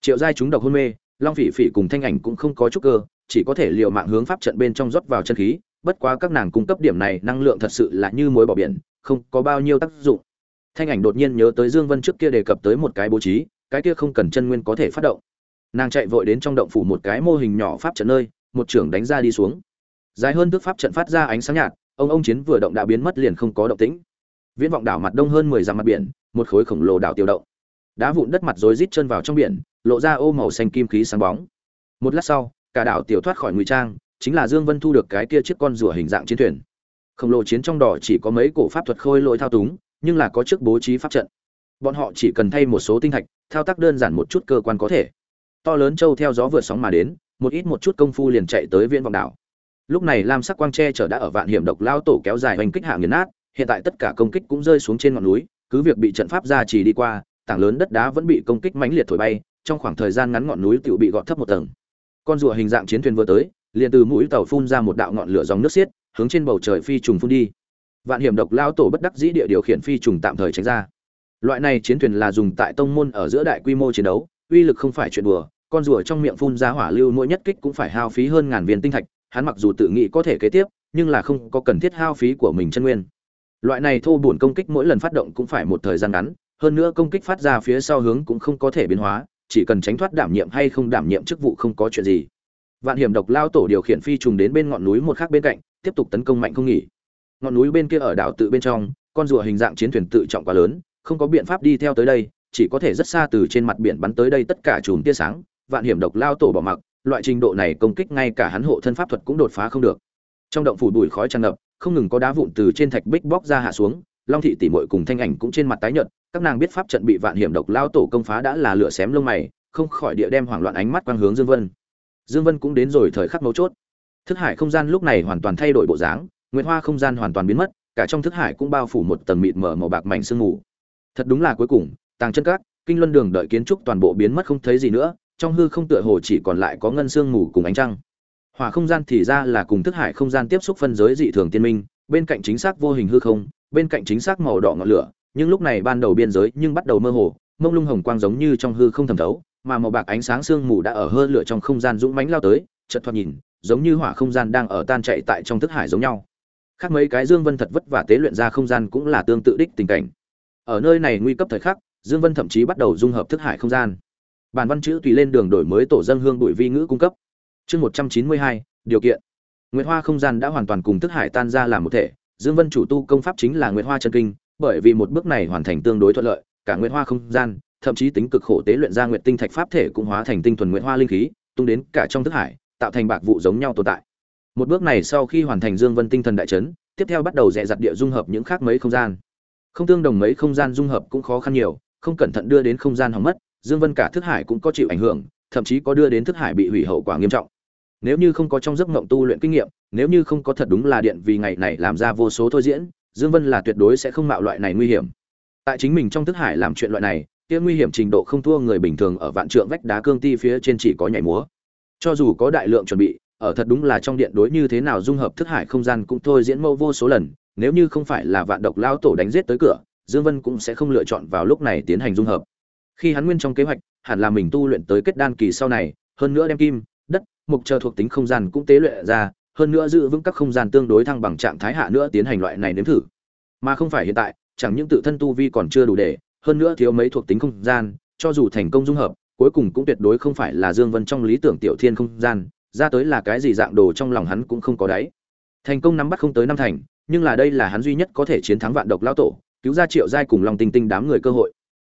Triệu giai chúng độc hôn mê, long phỉ phỉ cùng thanh ảnh cũng không có chút cơ, chỉ có thể liều mạng hướng pháp trận bên trong rót vào chân khí, bất quá các nàng cung cấp điểm này năng lượng thật sự là như muối bỏ biển, không có bao nhiêu tác dụng. Thanh ảnh đột nhiên nhớ tới dương vân trước kia đề cập tới một cái bố trí, cái kia không cần chân nguyên có thể phát động nàng chạy vội đến trong động phủ một cái mô hình nhỏ pháp trận nơi, một trưởng đánh ra đi xuống. Dài hơn thước pháp trận phát ra ánh sáng nhạt, ông ông chiến vừa động đã biến mất liền không có động tĩnh. Viễn vọng đảo mặt đông hơn mười dặm mặt biển, một khối khổng lồ đảo tiêu động. Đá vụn đất mặt rối rít chân vào trong biển, lộ ra ô màu xanh kim khí sáng bóng. Một lát sau, cả đảo tiểu thoát khỏi ngụy trang, chính là dương vân thu được cái kia chiếc con rùa hình dạng chiến thuyền. Khổng lồ chiến trong đỏ chỉ có mấy cổ pháp thuật khôi lỗi thao túng, nhưng là có trước bố trí pháp trận. Bọn họ chỉ cần thay một số tinh thạch thao tác đơn giản một chút cơ quan có thể to lớn châu theo gió vượt sóng mà đến, một ít một chút công phu liền chạy tới viễn vọng đảo. Lúc này lam sắc quang tre chở đã ở vạn hiểm độc lao tổ kéo dài hoành kích hạ nghiền nát, hiện tại tất cả công kích cũng rơi xuống trên ngọn núi, cứ việc bị trận pháp ra chỉ đi qua, tảng lớn đất đá vẫn bị công kích mãnh liệt thổi bay, trong khoảng thời gian ngắn ngọn núi tự bị gọt thấp một tầng. Con rùa hình dạng chiến thuyền vừa tới, liền từ mũi tàu phun ra một đạo ngọn lửa dòng nước xiết, hướng trên bầu trời phi trùng phun đi. Vạn hiểm độc lao tổ bất đắc dĩ địa điều khiển phi trùng tạm thời tránh ra. Loại này chiến thuyền là dùng tại tông môn ở giữa đại quy mô chiến đấu uy lực không phải chuyện đùa, con rùa trong miệng phun ra hỏa lưu mỗi nhất kích cũng phải hao phí hơn ngàn viên tinh thạch, hắn mặc dù tự nghĩ có thể kế tiếp, nhưng là không có cần thiết hao phí của mình chân nguyên. Loại này thô bổn công kích mỗi lần phát động cũng phải một thời gian ngắn, hơn nữa công kích phát ra phía sau hướng cũng không có thể biến hóa, chỉ cần tránh thoát đảm nhiệm hay không đảm nhiệm chức vụ không có chuyện gì. Vạn hiểm độc lao tổ điều khiển phi trùng đến bên ngọn núi một khác bên cạnh, tiếp tục tấn công mạnh không nghỉ. Ngọn núi bên kia ở đảo tự bên trong, con rùa hình dạng chiến thuyền tự trọng quá lớn, không có biện pháp đi theo tới đây chỉ có thể rất xa từ trên mặt biển bắn tới đây tất cả chùm tia sáng, vạn hiểm độc lao tổ bỏ mặc, loại trình độ này công kích ngay cả hắn hộ thân pháp thuật cũng đột phá không được. Trong động phủ bụi khói tràn ngập, không ngừng có đá vụn từ trên thạch bích bóc ra hạ xuống, long thị tỷ muội cùng thanh ảnh cũng trên mặt tái nhợt, các nàng biết pháp trận bị vạn hiểm độc lao tổ công phá đã là lửa xém lông mày, không khỏi địa đem hoảng loạn ánh mắt quang hướng dương vân. Dương vân cũng đến rồi thời khắc mấu chốt. Thức hải không gian lúc này hoàn toàn thay đổi bộ dáng, nguyệt hoa không gian hoàn toàn biến mất, cả trong thức hải cũng bao phủ một tầng mịt mờ màu bạc mảnh sương mù. Thật đúng là cuối cùng tàng chân cát, kinh luân đường đợi kiến trúc toàn bộ biến mất không thấy gì nữa, trong hư không tựa hồ chỉ còn lại có ngân sương mù cùng ánh trăng. Hỏa không gian thì ra là cùng thức hải không gian tiếp xúc phân giới dị thường tiên minh, bên cạnh chính xác vô hình hư không, bên cạnh chính xác màu đỏ ngọn lửa, nhưng lúc này ban đầu biên giới nhưng bắt đầu mơ hồ, mông lung hồng quang giống như trong hư không thẩm thấu, mà màu bạc ánh sáng sương mù đã ở hơn lửa trong không gian dũng mãnh lao tới, chợt thoạt nhìn, giống như hỏa không gian đang ở tan chạy tại trong thức hải giống nhau. Khác mấy cái dương vân thật vất vả tế luyện ra không gian cũng là tương tự đích tình cảnh. Ở nơi này nguy cấp thời khắc dương vân thậm chí bắt đầu dung hợp thức hải không gian. Bản văn chữ tùy lên đường đổi mới tổ dân hương bụi vi ngữ cung cấp. Chương một trăm chín mươi hai, điều kiện. Nguyệt hoa không gian đã hoàn toàn cùng thức hải tan ra làm một thể. Dương vân chủ tu công pháp chính là nguyệt hoa chân kinh, bởi vì một bước này hoàn thành tương đối thuận lợi, cả nguyệt hoa không gian, thậm chí tính cực khổ tế luyện ra nguyệt tinh thạch pháp thể cũng hóa thành tinh thuần nguyệt hoa linh khí, tung đến cả trong thức hải, tạo thành bạc vụ giống nhau tồn tại. Một bước này sau khi hoàn thành dương vân tinh thần đại chấn, tiếp theo bắt đầu dè dặt địa dung hợp những khác mấy không gian. Không tương đồng mấy không gian dung hợp cũng khó khăn nhiều không cẩn thận đưa đến không gian hỏng mất, dương vân cả thức hải cũng có chịu ảnh hưởng, thậm chí có đưa đến thức hải bị hủy hậu quả nghiêm trọng. Nếu như không có trong giấc mộng tu luyện kinh nghiệm, nếu như không có thật đúng là điện vì ngày này làm ra vô số thôi diễn, dương vân là tuyệt đối sẽ không mạo loại này nguy hiểm. Tại chính mình trong thức hải làm chuyện loại này, kia nguy hiểm trình độ không thua người bình thường ở vạn trượng vách đá cương ti phía trên chỉ có nhảy múa. Cho dù có đại lượng chuẩn bị, ở thật đúng là trong điện đối như thế nào dung hợp thức hải không gian cũng thôi diễn mâu vô số lần, nếu như không phải là vạn độc lao tổ đánh giết tới cửa dương vân cũng sẽ không lựa chọn vào lúc này tiến hành dung hợp. Khi hắn nguyên trong kế hoạch, hẳn là mình tu luyện tới kết đan kỳ sau này, hơn nữa đem kim, đất mục chờ thuộc tính không gian cũng tế luyện ra, hơn nữa giữ vững các không gian tương đối thăng bằng trạng thái hạ nữa tiến hành loại này nếm thử. Mà không phải hiện tại, chẳng những tự thân tu vi còn chưa đủ để, hơn nữa thiếu mấy thuộc tính không gian, cho dù thành công dung hợp, cuối cùng cũng tuyệt đối không phải là dương vân trong lý tưởng tiểu thiên không gian, ra tới là cái gì dạng đồ trong lòng hắn cũng không có đáy. Thành công nắm bắt không tới năm thành, nhưng là đây là hắn duy nhất có thể chiến thắng vạn độc lao tổ cứu ra triệu giai cùng lòng tinh tinh đám người cơ hội.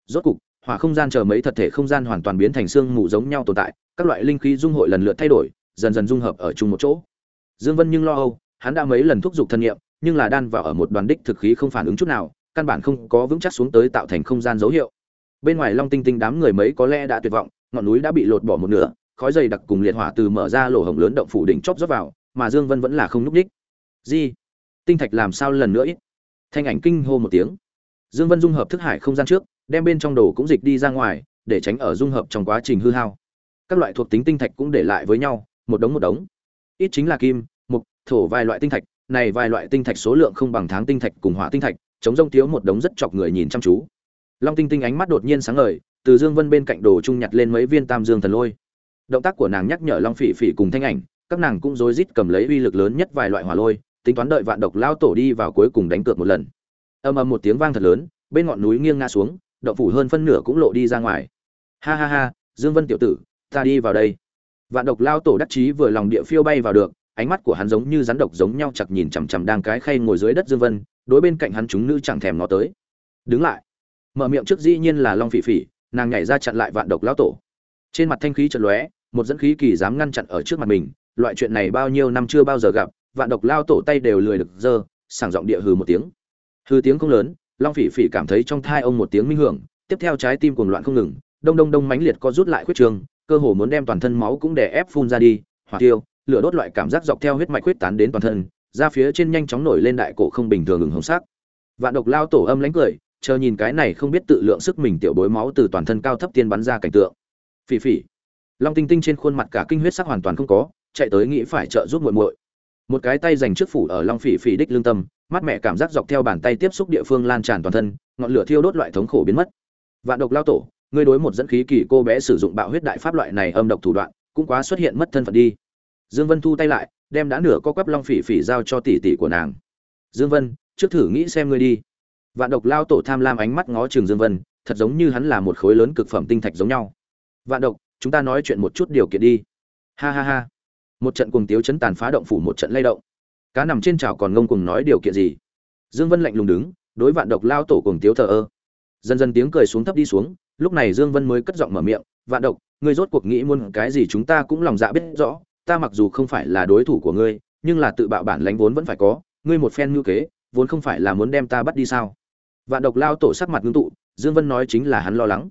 Rốt cục, hỏa không gian chờ mấy thật thể không gian hoàn toàn biến thành xương mù giống nhau tồn tại, các loại linh khí dung hội lần lượt thay đổi, dần dần dung hợp ở chung một chỗ. Dương vân nhưng lo âu, hắn đã mấy lần thúc giục thân nhiệm nhưng là đan vào ở một đoàn đích thực khí không phản ứng chút nào, căn bản không có vững chắc xuống tới tạo thành không gian dấu hiệu. Bên ngoài long tinh tinh đám người mấy có lẽ đã tuyệt vọng, ngọn núi đã bị lột bỏ một nửa, khói dày đặc cùng liệt hỏa từ mở ra lỗ hổng lớn động phủ đỉnh chóp rót vào, mà dương vân vẫn là không núp đích gì tinh thạch làm sao lần nữa ít? Thanh ảnh kinh hô một tiếng. Dương vân dung hợp thức hải không gian trước, đem bên trong đồ cũng dịch đi ra ngoài, để tránh ở dung hợp trong quá trình hư hao. Các loại thuộc tính tinh thạch cũng để lại với nhau, một đống một đống. Ít chính là kim, mục, thổ vài loại tinh thạch, này vài loại tinh thạch số lượng không bằng tháng tinh thạch cùng hỏa tinh thạch, chống rông thiếu một đống rất chọc người nhìn chăm chú. Long tinh tinh ánh mắt đột nhiên sáng ngời, từ dương vân bên cạnh đồ trung nhặt lên mấy viên tam dương thần lôi. Động tác của nàng nhắc nhở long phỉ phỉ cùng thanh ảnh, các nàng cũng rối rít cầm lấy uy lực lớn nhất vài loại hỏa lôi tính toán đợi vạn độc lao tổ đi vào cuối cùng đánh cược một lần. Âm âm một tiếng vang thật lớn, bên ngọn núi nghiêng ngã xuống, động phủ hơn phân nửa cũng lộ đi ra ngoài. Ha ha ha, dương vân tiểu tử, ta đi vào đây. Vạn độc lao tổ đắc chí vừa lòng địa phiêu bay vào được, ánh mắt của hắn giống như rắn độc giống nhau chặt nhìn chằm chằm đang cái khay ngồi dưới đất dương vân, đối bên cạnh hắn chúng nữ chẳng thèm nó tới. Đứng lại. Mở miệng trước dĩ nhiên là long phỉ phỉ, nàng nhảy ra chặn lại vạn độc lao tổ. Trên mặt thanh khí chật lóe, một dẫn khí kỳ dám ngăn chặn ở trước mặt mình, loại chuyện này bao nhiêu năm chưa bao giờ gặp vạn độc lao tổ tay đều lười được giơ sảng giọng địa hừ một tiếng. Hừ tiếng không lớn, long phỉ phỉ cảm thấy trong thai ông một tiếng minh hưởng, tiếp theo trái tim cuồng loạn không ngừng, đông đông đông mãnh liệt co rút lại khuyết trường, cơ hồ muốn đem toàn thân máu cũng đè ép phun ra đi, hỏa tiêu, lửa đốt loại cảm giác dọc theo huyết mạch huyết tán đến toàn thân ra phía trên nhanh chóng nổi lên đại cổ không bình thường ngừng hồng sắc. Vạn độc lao tổ âm lãnh cười, chờ nhìn cái này không biết tự lượng sức mình tiểu bối máu từ toàn thân cao thấp tiên bắn ra cảnh tượng. Phỉ phỉ. Long tinh tinh trên khuôn mặt cả kinh huyết sắc hoàn toàn không có, chạy tới nghĩ phải trợ giúp muội muội một cái tay dành trước phủ ở long phỉ phỉ đích lương tâm mắt mẹ cảm giác dọc theo bàn tay tiếp xúc địa phương lan tràn toàn thân, ngọn lửa thiêu đốt loại thống khổ biến mất. Vạn độc lao tổ, ngươi đối một dẫn khí kỳ cô bé sử dụng bạo huyết đại pháp loại này âm độc thủ đoạn, cũng quá xuất hiện mất thân phận đi. Dương vân thu tay lại, đem đã nửa co quắp long phỉ phỉ giao cho tỷ tỷ của nàng. Dương vân, trước thử nghĩ xem ngươi đi. Vạn độc lao tổ tham lam ánh mắt ngó trường dương vân, thật giống như hắn là một khối lớn cực phẩm tinh thạch giống nhau. Vạn độc, chúng ta nói chuyện một chút điều kiện đi. Ha ha ha một trận cuồng tiếu chấn tàn phá động phủ một trận lay động. Cá nằm trên trào còn ngông cuồng nói điều kiện gì? Dương vân lạnh lùng đứng, đối vạn độc lao tổ cuồng tiếu thờ ơ. Dần dần tiếng cười xuống thấp đi xuống, lúc này dương vân mới cất giọng mở miệng, vạn độc, ngươi rốt cuộc nghĩ muốn cái gì chúng ta cũng lòng dạ biết rõ, ta mặc dù không phải là đối thủ của ngươi, nhưng là tự bạo bản lãnh vốn vẫn phải có, ngươi một phen ngưu kế, vốn không phải là muốn đem ta bắt đi sao? Vạn độc lao tổ sắc mặt ngưng tụ, dương vân nói chính là hắn lo lắng.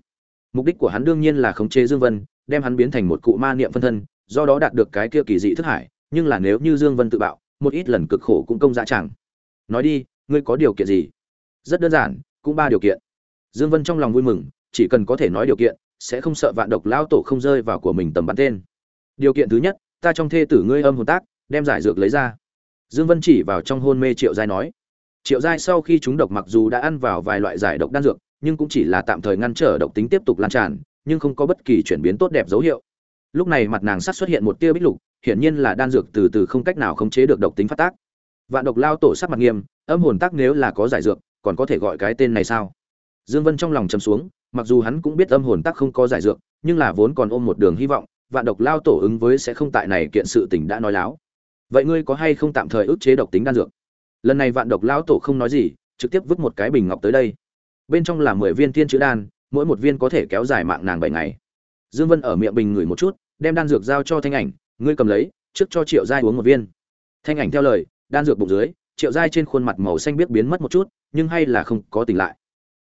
Mục đích của hắn đương nhiên là khống chế dương vân, đem hắn biến thành một cụ ma niệm phân thân do đó đạt được cái kia kỳ dị thức hải, nhưng là nếu như dương vân tự bạo, một ít lần cực khổ cũng công dạ chẳng. Nói đi, ngươi có điều kiện gì? Rất đơn giản, cũng ba điều kiện. Dương vân trong lòng vui mừng, chỉ cần có thể nói điều kiện, sẽ không sợ vạn độc lao tổ không rơi vào của mình tầm bắn tên. Điều kiện thứ nhất, ta trong thê tử ngươi âm hồn tác, đem giải dược lấy ra. Dương vân chỉ vào trong hôn mê triệu giai nói. Triệu giai sau khi chúng độc mặc dù đã ăn vào vài loại giải độc đan dược, nhưng cũng chỉ là tạm thời ngăn trở độc tính tiếp tục lan tràn, nhưng không có bất kỳ chuyển biến tốt đẹp dấu hiệu lúc này mặt nàng sắt xuất hiện một tia bích lục, hiển nhiên là đan dược từ từ không cách nào khống chế được độc tính phát tác. Vạn độc lao tổ sắc mặt nghiêm, âm hồn tác nếu là có giải dược, còn có thể gọi cái tên này sao? Dương vân trong lòng trầm xuống, mặc dù hắn cũng biết âm hồn tác không có giải dược, nhưng là vốn còn ôm một đường hy vọng, vạn độc lao tổ ứng với sẽ không tại này kiện sự tình đã nói láo. Vậy ngươi có hay không tạm thời ức chế độc tính đan dược? Lần này vạn độc lao tổ không nói gì, trực tiếp vứt một cái bình ngọc tới đây. Bên trong là mười viên thiên chữ đan, mỗi một viên có thể kéo dài mạng nàng bảy ngày. Dương vân ở miệng bình ngửi một chút đem đan dược giao cho thanh ảnh, ngươi cầm lấy, trước cho triệu giai uống một viên. Thanh ảnh theo lời, đan dược bụng dưới, triệu giai trên khuôn mặt màu xanh biết biến mất một chút, nhưng hay là không có tỉnh lại.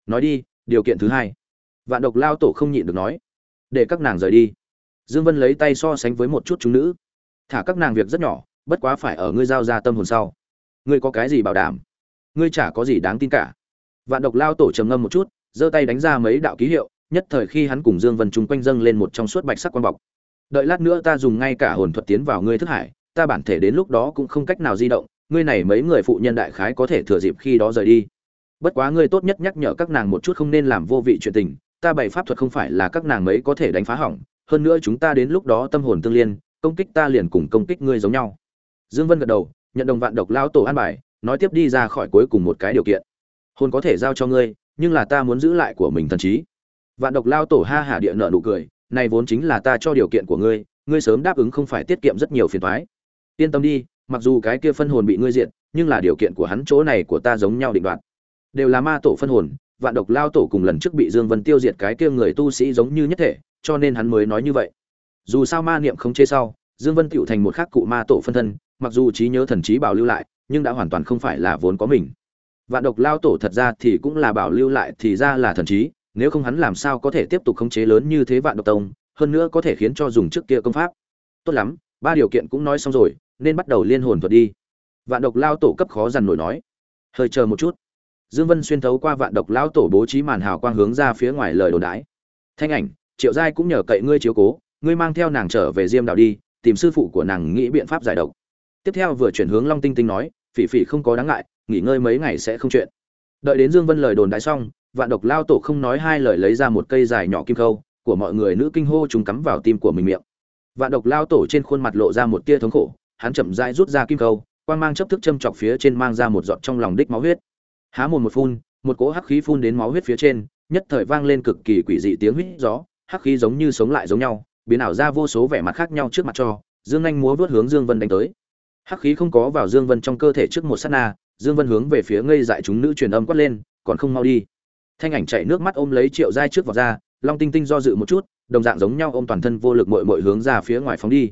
Nói đi, điều kiện thứ hai. Vạn độc lao tổ không nhịn được nói, để các nàng rời đi. Dương vân lấy tay so sánh với một chút chúng nữ. Thả các nàng việc rất nhỏ, bất quá phải ở ngươi giao ra tâm hồn sau. Ngươi có cái gì bảo đảm? Ngươi chả có gì đáng tin cả. Vạn độc lao tổ trầm ngâm một chút, giơ tay đánh ra mấy đạo ký hiệu, nhất thời khi hắn cùng dương vân chung quanh dâng lên một trong suốt bạch sắc quang bọc đợi lát nữa ta dùng ngay cả hồn thuật tiến vào ngươi thức hải, ta bản thể đến lúc đó cũng không cách nào di động, ngươi này mấy người phụ nhân đại khái có thể thừa dịp khi đó rời đi. Bất quá ngươi tốt nhất nhắc nhở các nàng một chút không nên làm vô vị chuyện tình, ta bày pháp thuật không phải là các nàng mấy có thể đánh phá hỏng, hơn nữa chúng ta đến lúc đó tâm hồn tương liên, công kích ta liền cùng công kích ngươi giống nhau. Dương vân gật đầu, nhận đồng vạn độc lao tổ an bài, nói tiếp đi ra khỏi cuối cùng một cái điều kiện. Hồn có thể giao cho ngươi, nhưng là ta muốn giữ lại của mình thần trí. Vạn độc lao tổ ha hả địa nợ nụ cười này vốn chính là ta cho điều kiện của ngươi ngươi sớm đáp ứng không phải tiết kiệm rất nhiều phiền toái. Yên tâm đi mặc dù cái kia phân hồn bị ngươi diệt, nhưng là điều kiện của hắn chỗ này của ta giống nhau định đoạt. Đều là ma tổ phân hồn vạn độc lao tổ cùng lần trước bị dương vân tiêu diệt cái kia người tu sĩ giống như nhất thể cho nên hắn mới nói như vậy. Dù sao ma niệm không chế sau dương vân tiểu thành một khắc cụ ma tổ phân thân mặc dù trí nhớ thần trí bảo lưu lại nhưng đã hoàn toàn không phải là vốn có mình. Vạn độc lao tổ thật ra thì cũng là bảo lưu lại thì ra là thần trí nếu không hắn làm sao có thể tiếp tục khống chế lớn như thế vạn độc tông, hơn nữa có thể khiến cho dùng trước kia công pháp. Tốt lắm, ba điều kiện cũng nói xong rồi, nên bắt đầu liên hồn thuật đi. Vạn độc lao tổ cấp khó dằn nổi nói. Hơi chờ một chút. Dương vân xuyên thấu qua vạn độc lao tổ bố trí màn hào quang hướng ra phía ngoài lời đồn đái thanh ảnh, triệu giai cũng nhờ cậy ngươi chiếu cố, ngươi mang theo nàng trở về diêm đảo đi, tìm sư phụ của nàng nghĩ biện pháp giải độc. Tiếp theo vừa chuyển hướng long tinh tinh nói, phỉ phỉ không có đáng ngại, nghỉ ngơi mấy ngày sẽ không chuyện. Đợi đến dương vân lời đồn đái xong vạn độc lao tổ không nói hai lời lấy ra một cây dài nhỏ kim khâu, của mọi người nữ kinh hô chúng cắm vào tim của mình miệng. Vạn độc lao tổ trên khuôn mặt lộ ra một tia thống khổ, hắn chậm rãi rút ra kim khâu, quang mang chấp thức châm chọc phía trên mang ra một giọt trong lòng đích máu huyết. Há mồm một phun, một cỗ hắc khí phun đến máu huyết phía trên, nhất thời vang lên cực kỳ quỷ dị tiếng huyết gió, hắc khí giống như sống lại giống nhau, biến ảo ra vô số vẻ mặt khác nhau trước mặt cho, dương anh múa vớt hướng dương vân đánh tới. Hắc khí không có vào dương vân trong cơ thể trước một sát na, dương vân hướng về phía ngây dại chúng nữ truyền âm quát lên, còn không mau đi thanh ảnh chạy nước mắt ôm lấy triệu giai trước vào ra, long tinh tinh do dự một chút, đồng dạng giống nhau ôm toàn thân vô lực mội mội hướng ra phía ngoài phóng đi.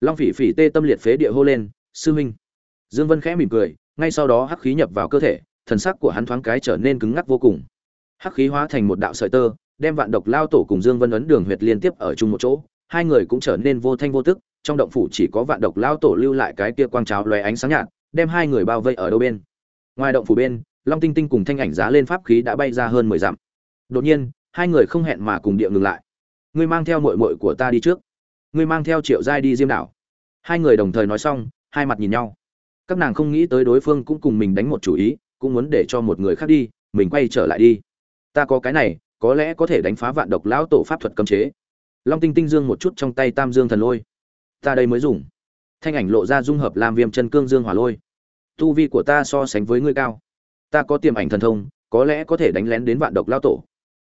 Long phỉ phỉ tê tâm liệt phế địa hô lên, sư huynh. Dương vân khẽ mỉm cười, ngay sau đó hắc khí nhập vào cơ thể, thần sắc của hắn thoáng cái trở nên cứng ngắc vô cùng. Hắc khí hóa thành một đạo sợi tơ, đem vạn độc lao tổ cùng dương vân ấn đường huyệt liên tiếp ở chung một chỗ, hai người cũng trở nên vô thanh vô tức, trong động phủ chỉ có vạn độc lao tổ lưu lại cái kia quang trào lóe ánh sáng nhạt, đem hai người bao vây ở đâu bên? Ngoài động phủ bên long tinh tinh cùng thanh ảnh giá lên pháp khí đã bay ra hơn mười dặm. Đột nhiên, hai người không hẹn mà cùng địa ngừng lại. Ngươi mang theo muội muội của ta đi trước. Ngươi mang theo triệu giai đi diêm đảo. Hai người đồng thời nói xong, hai mặt nhìn nhau. Các nàng không nghĩ tới đối phương cũng cùng mình đánh một chủ ý, cũng muốn để cho một người khác đi, mình quay trở lại đi. Ta có cái này, có lẽ có thể đánh phá vạn độc lão tổ pháp thuật cấm chế. Long tinh tinh dương một chút trong tay tam dương thần lôi. Ta đây mới dùng. Thanh ảnh lộ ra dung hợp làm viêm chân cương dương hỏa lôi. Tu vi của ta so sánh với ngươi cao ta có tiềm ảnh thần thông, có lẽ có thể đánh lén đến vạn độc lao tổ.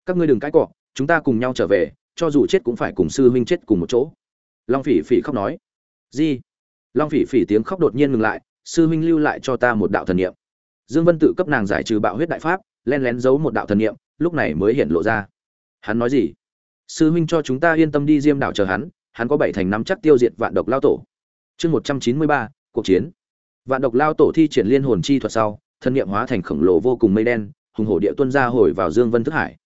Các ngươi đừng cãi cọ, chúng ta cùng nhau trở về, cho dù chết cũng phải cùng sư huynh chết cùng một chỗ. Long phỉ phỉ khóc nói. Gì long phỉ phỉ tiếng khóc đột nhiên ngừng lại, sư huynh lưu lại cho ta một đạo thần niệm. Dương vân tự cấp nàng giải trừ bạo huyết đại pháp, len lén giấu một đạo thần niệm, lúc này mới hiện lộ ra. Hắn nói gì? Sư huynh cho chúng ta yên tâm đi diêm đảo chờ hắn hắn có bảy thành năm chắc tiêu diệt vạn độc lao tổ. Chương một trăm chín mươi ba, cuộc chiến. Vạn độc lao tổ thi triển liên hồn chi thuật sau thân niệm hóa thành khổng lồ vô cùng mây đen, hùng hổ địa tuân ra hồi vào dương vân thức hải.